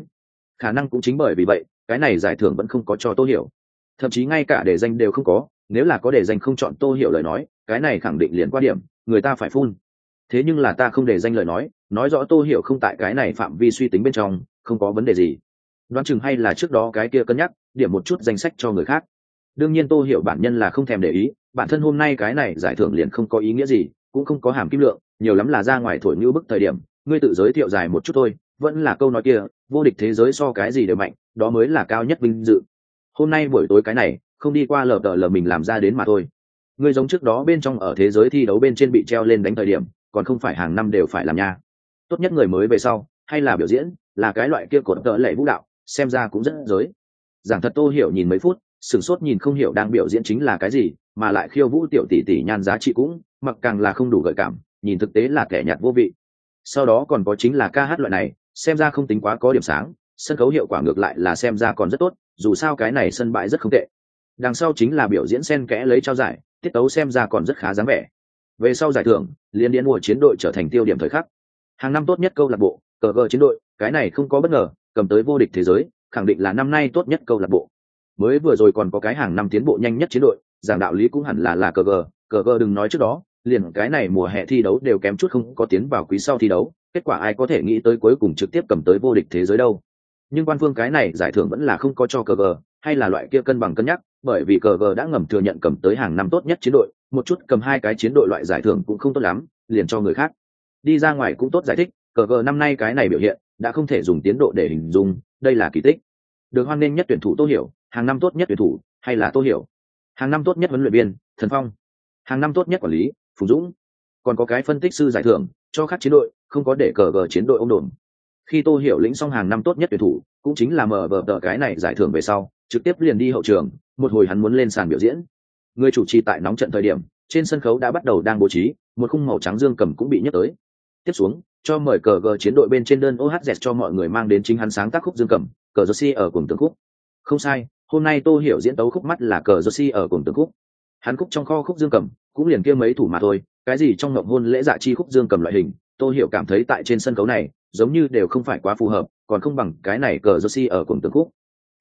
Khả năng cũng chính bởi vì vậy cái này giải thưởng vẫn không có cho tô hiểu. Thậm chí ngay cả để danh đều không có, nếu là có để danh không chọn tô hiểu lời nói, cái này khẳng định liền qua điểm, người ta phải phun. Thế nhưng là ta không để danh lời nói nói rõ tô hiểu không tại cái này phạm vi suy tính bên trong, không có vấn đề gì. Đoán chừng hay là trước đó cái kia cân nhắc, điểm một chút danh sách cho người khác. Đương nhiên tô hiểu bản nhân là không thèm để ý, bản thân hôm nay cái này giải thưởng liền không có ý nghĩa gì, cũng không có hàm kim lượng, nhiều lắm là ra ngoài thổi như bức thời điểm, ngươi tự giới thiệu dài một chút thôi, vẫn là câu nói kia vô địch thế giới so cái gì đều mạnh, đó mới là cao nhất vinh dự. Hôm nay buổi tối cái này, không đi qua lờ đờ lờ mình làm ra đến mà thôi. Ngươi giống trước đó bên trong ở thế giới thi đấu bên trên bị treo lên đánh thời điểm, còn không phải hàng năm đều phải làm nha. Tốt nhất người mới về sau, hay là biểu diễn, là cái loại kia cột tợ lệ vũ đạo, xem ra cũng rất giới. Giảng thật tô hiểu nhìn mấy phút, sửng sốt nhìn không hiểu đang biểu diễn chính là cái gì, mà lại khiêu vũ tiểu tỷ tỷ nhan giá trị cũng, mặc càng là không đủ gợi cảm, nhìn thực tế là kẻ nhạt vô vị. Sau đó còn có chính là ca hát loại này xem ra không tính quá có điểm sáng, sân khấu hiệu quả ngược lại là xem ra còn rất tốt, dù sao cái này sân bãi rất không tệ. Đằng sau chính là biểu diễn sen kẽ lấy trao giải, tiết tấu xem ra còn rất khá dáng vẻ. Về sau giải thưởng, liên điên mùa chiến đội trở thành tiêu điểm thời khắc. Hàng năm tốt nhất câu lạc bộ, cờ gờ chiến đội, cái này không có bất ngờ, cầm tới vô địch thế giới, khẳng định là năm nay tốt nhất câu lạc bộ. Mới vừa rồi còn có cái hàng năm tiến bộ nhanh nhất chiến đội, giảng đạo lý cũng hẳn là là cờ gờ cờ gờ đừng nói trước đó liền cái này mùa hè thi đấu đều kém chút không có tiến vào quý sau thi đấu, kết quả ai có thể nghĩ tới cuối cùng trực tiếp cầm tới vô địch thế giới đâu. Nhưng quan phương cái này giải thưởng vẫn là không có cho cờ gờ hay là loại kia cân bằng cân nhắc, bởi vì cờ gờ đã ngầm thừa nhận cầm tới hàng năm tốt nhất chiến đội, một chút cầm hai cái chiến đội loại giải thưởng cũng không tốt lắm, liền cho người khác. Đi ra ngoài cũng tốt giải thích cờ gờ năm nay cái này biểu hiện, đã không thể dùng tiến độ để hình dung, đây là kỳ tích. Được hoan nghênh nhất tuyển thủ tô hiểu, hàng năm tốt nhất tuyển thủ, hay là tô hiểu? Hàng năm tốt nhất huấn luyện viên, thần phong. Hàng năm tốt nhất quản lý phùng dũng. Còn có cái phân tích sư giải thưởng, cho các chiến đội, không có để cờ gờ chiến đội ông đồn. Khi tô hiểu lĩnh xong hàng năm tốt nhất tuyển thủ, cũng chính là mở vở tờ cái này giải thưởng về sau, trực tiếp liền đi hậu trường, một hồi hắn muốn lên sàn biểu diễn. Người chủ trì tại nóng trận thời điểm, trên sân khấu đã bắt đầu đang bố trí, một khung màu trắng dương cầm cũng bị nhấc tới. Tiếp xuống, cho mời cờ gờ chiến đội bên trên đơn ohz cho mọi người mang đến chính hắn sáng tác khúc dương cầm, cờ jersey ở cùng tướng khúc. Không sai, hôm nay tô hiểu diễn tấu khúc mắt là cờ jersey ở cùng tướng khúc hắn khúc trong kho khúc dương cầm, cũng liền kia mấy thủ mà thôi, cái gì trong ngộng hôn lễ dạ chi khúc dương cầm loại hình, tô hiểu cảm thấy tại trên sân khấu này, giống như đều không phải quá phù hợp, còn không bằng cái này cờ jersey ở cùng tương khúc.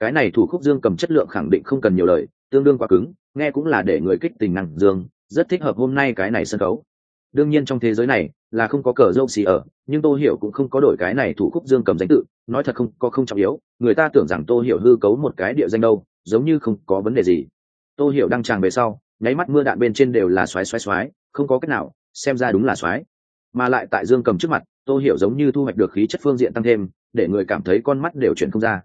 Cái này thủ khúc dương cầm chất lượng khẳng định không cần nhiều lời, tương đương quá cứng, nghe cũng là để người kích tình năng dương, rất thích hợp hôm nay cái này sân khấu. Đương nhiên trong thế giới này, là không có cờ dâu xì ở, nhưng tô hiểu cũng không có đổi cái này thủ khúc dương cầm danh tự, nói thật không, có không trọng yếu, người ta tưởng rằng tô hiểu hư cấu một cái địa danh đâu, giống như không có vấn đề gì. Tô hiểu đăng tràng về sau nháy mắt mưa đạn bên trên đều là xoáy xoáy xoáy không có cách nào, xem ra đúng là xoáy mà lại tại dương cầm trước mặt tôi hiểu giống như thu hoạch được khí chất phương diện tăng thêm, để người cảm thấy con mắt đều chuyển không ra.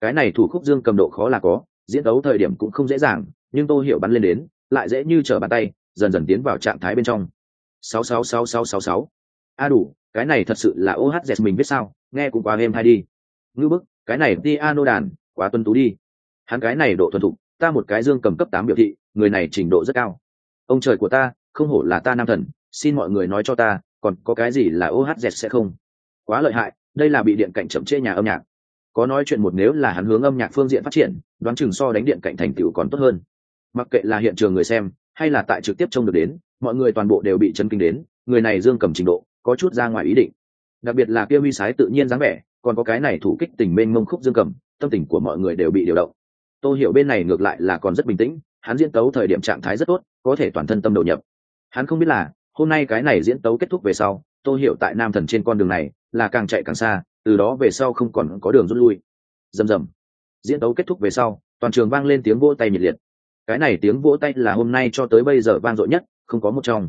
Cái này thủ khúc dương cầm độ khó là có, diễn đấu thời điểm cũng không dễ dàng, nhưng tôi hiểu bắn lên đến, lại dễ như trở bàn tay, dần dần tiến vào trạng thái bên trong. Sáu sáu sáu sáu sáu sáu. A đủ, cái này thật sự là ohz mình biết sao, nghe cũng quá êm hay đi. Ngư bức, cái này piano đàn, quá tuân tú đi. Hắn cái này độ thuần thục ta một cái dương cầm cấp tám biểu thị, người này trình độ rất cao. Ông trời của ta, không hổ là ta nam thần, xin mọi người nói cho ta, còn có cái gì là ohz sẽ không? Quá lợi hại, đây là bị điện cạnh chậm trễ nhà âm nhạc. Có nói chuyện một nếu là hắn hướng âm nhạc phương diện phát triển, đoán chừng so đánh điện cạnh thành tựu còn tốt hơn. Mặc kệ là hiện trường người xem, hay là tại trực tiếp trông được đến, mọi người toàn bộ đều bị chấn kinh đến, người này dương cầm trình độ, có chút ra ngoài ý định. Đặc biệt là kia huy sái tự nhiên dáng vẻ, còn có cái này thủ kích tình mênh mông khúc dương cầm, tâm tình của mọi người đều bị điều động tôi hiểu bên này ngược lại là còn rất bình tĩnh, hắn diễn tấu thời điểm trạng thái rất tốt, có thể toàn thân tâm đầu nhập. Hắn không biết là, hôm nay cái này diễn tấu kết thúc về sau tôi hiểu tại nam thần trên con đường này, là càng chạy càng xa, từ đó về sau không còn có đường rút lui. Rầm rầm. Diễn tấu kết thúc về sau, toàn trường vang lên tiếng vỗ tay nhiệt liệt. Cái này tiếng vỗ tay là hôm nay cho tới bây giờ vang dội nhất, không có một trong.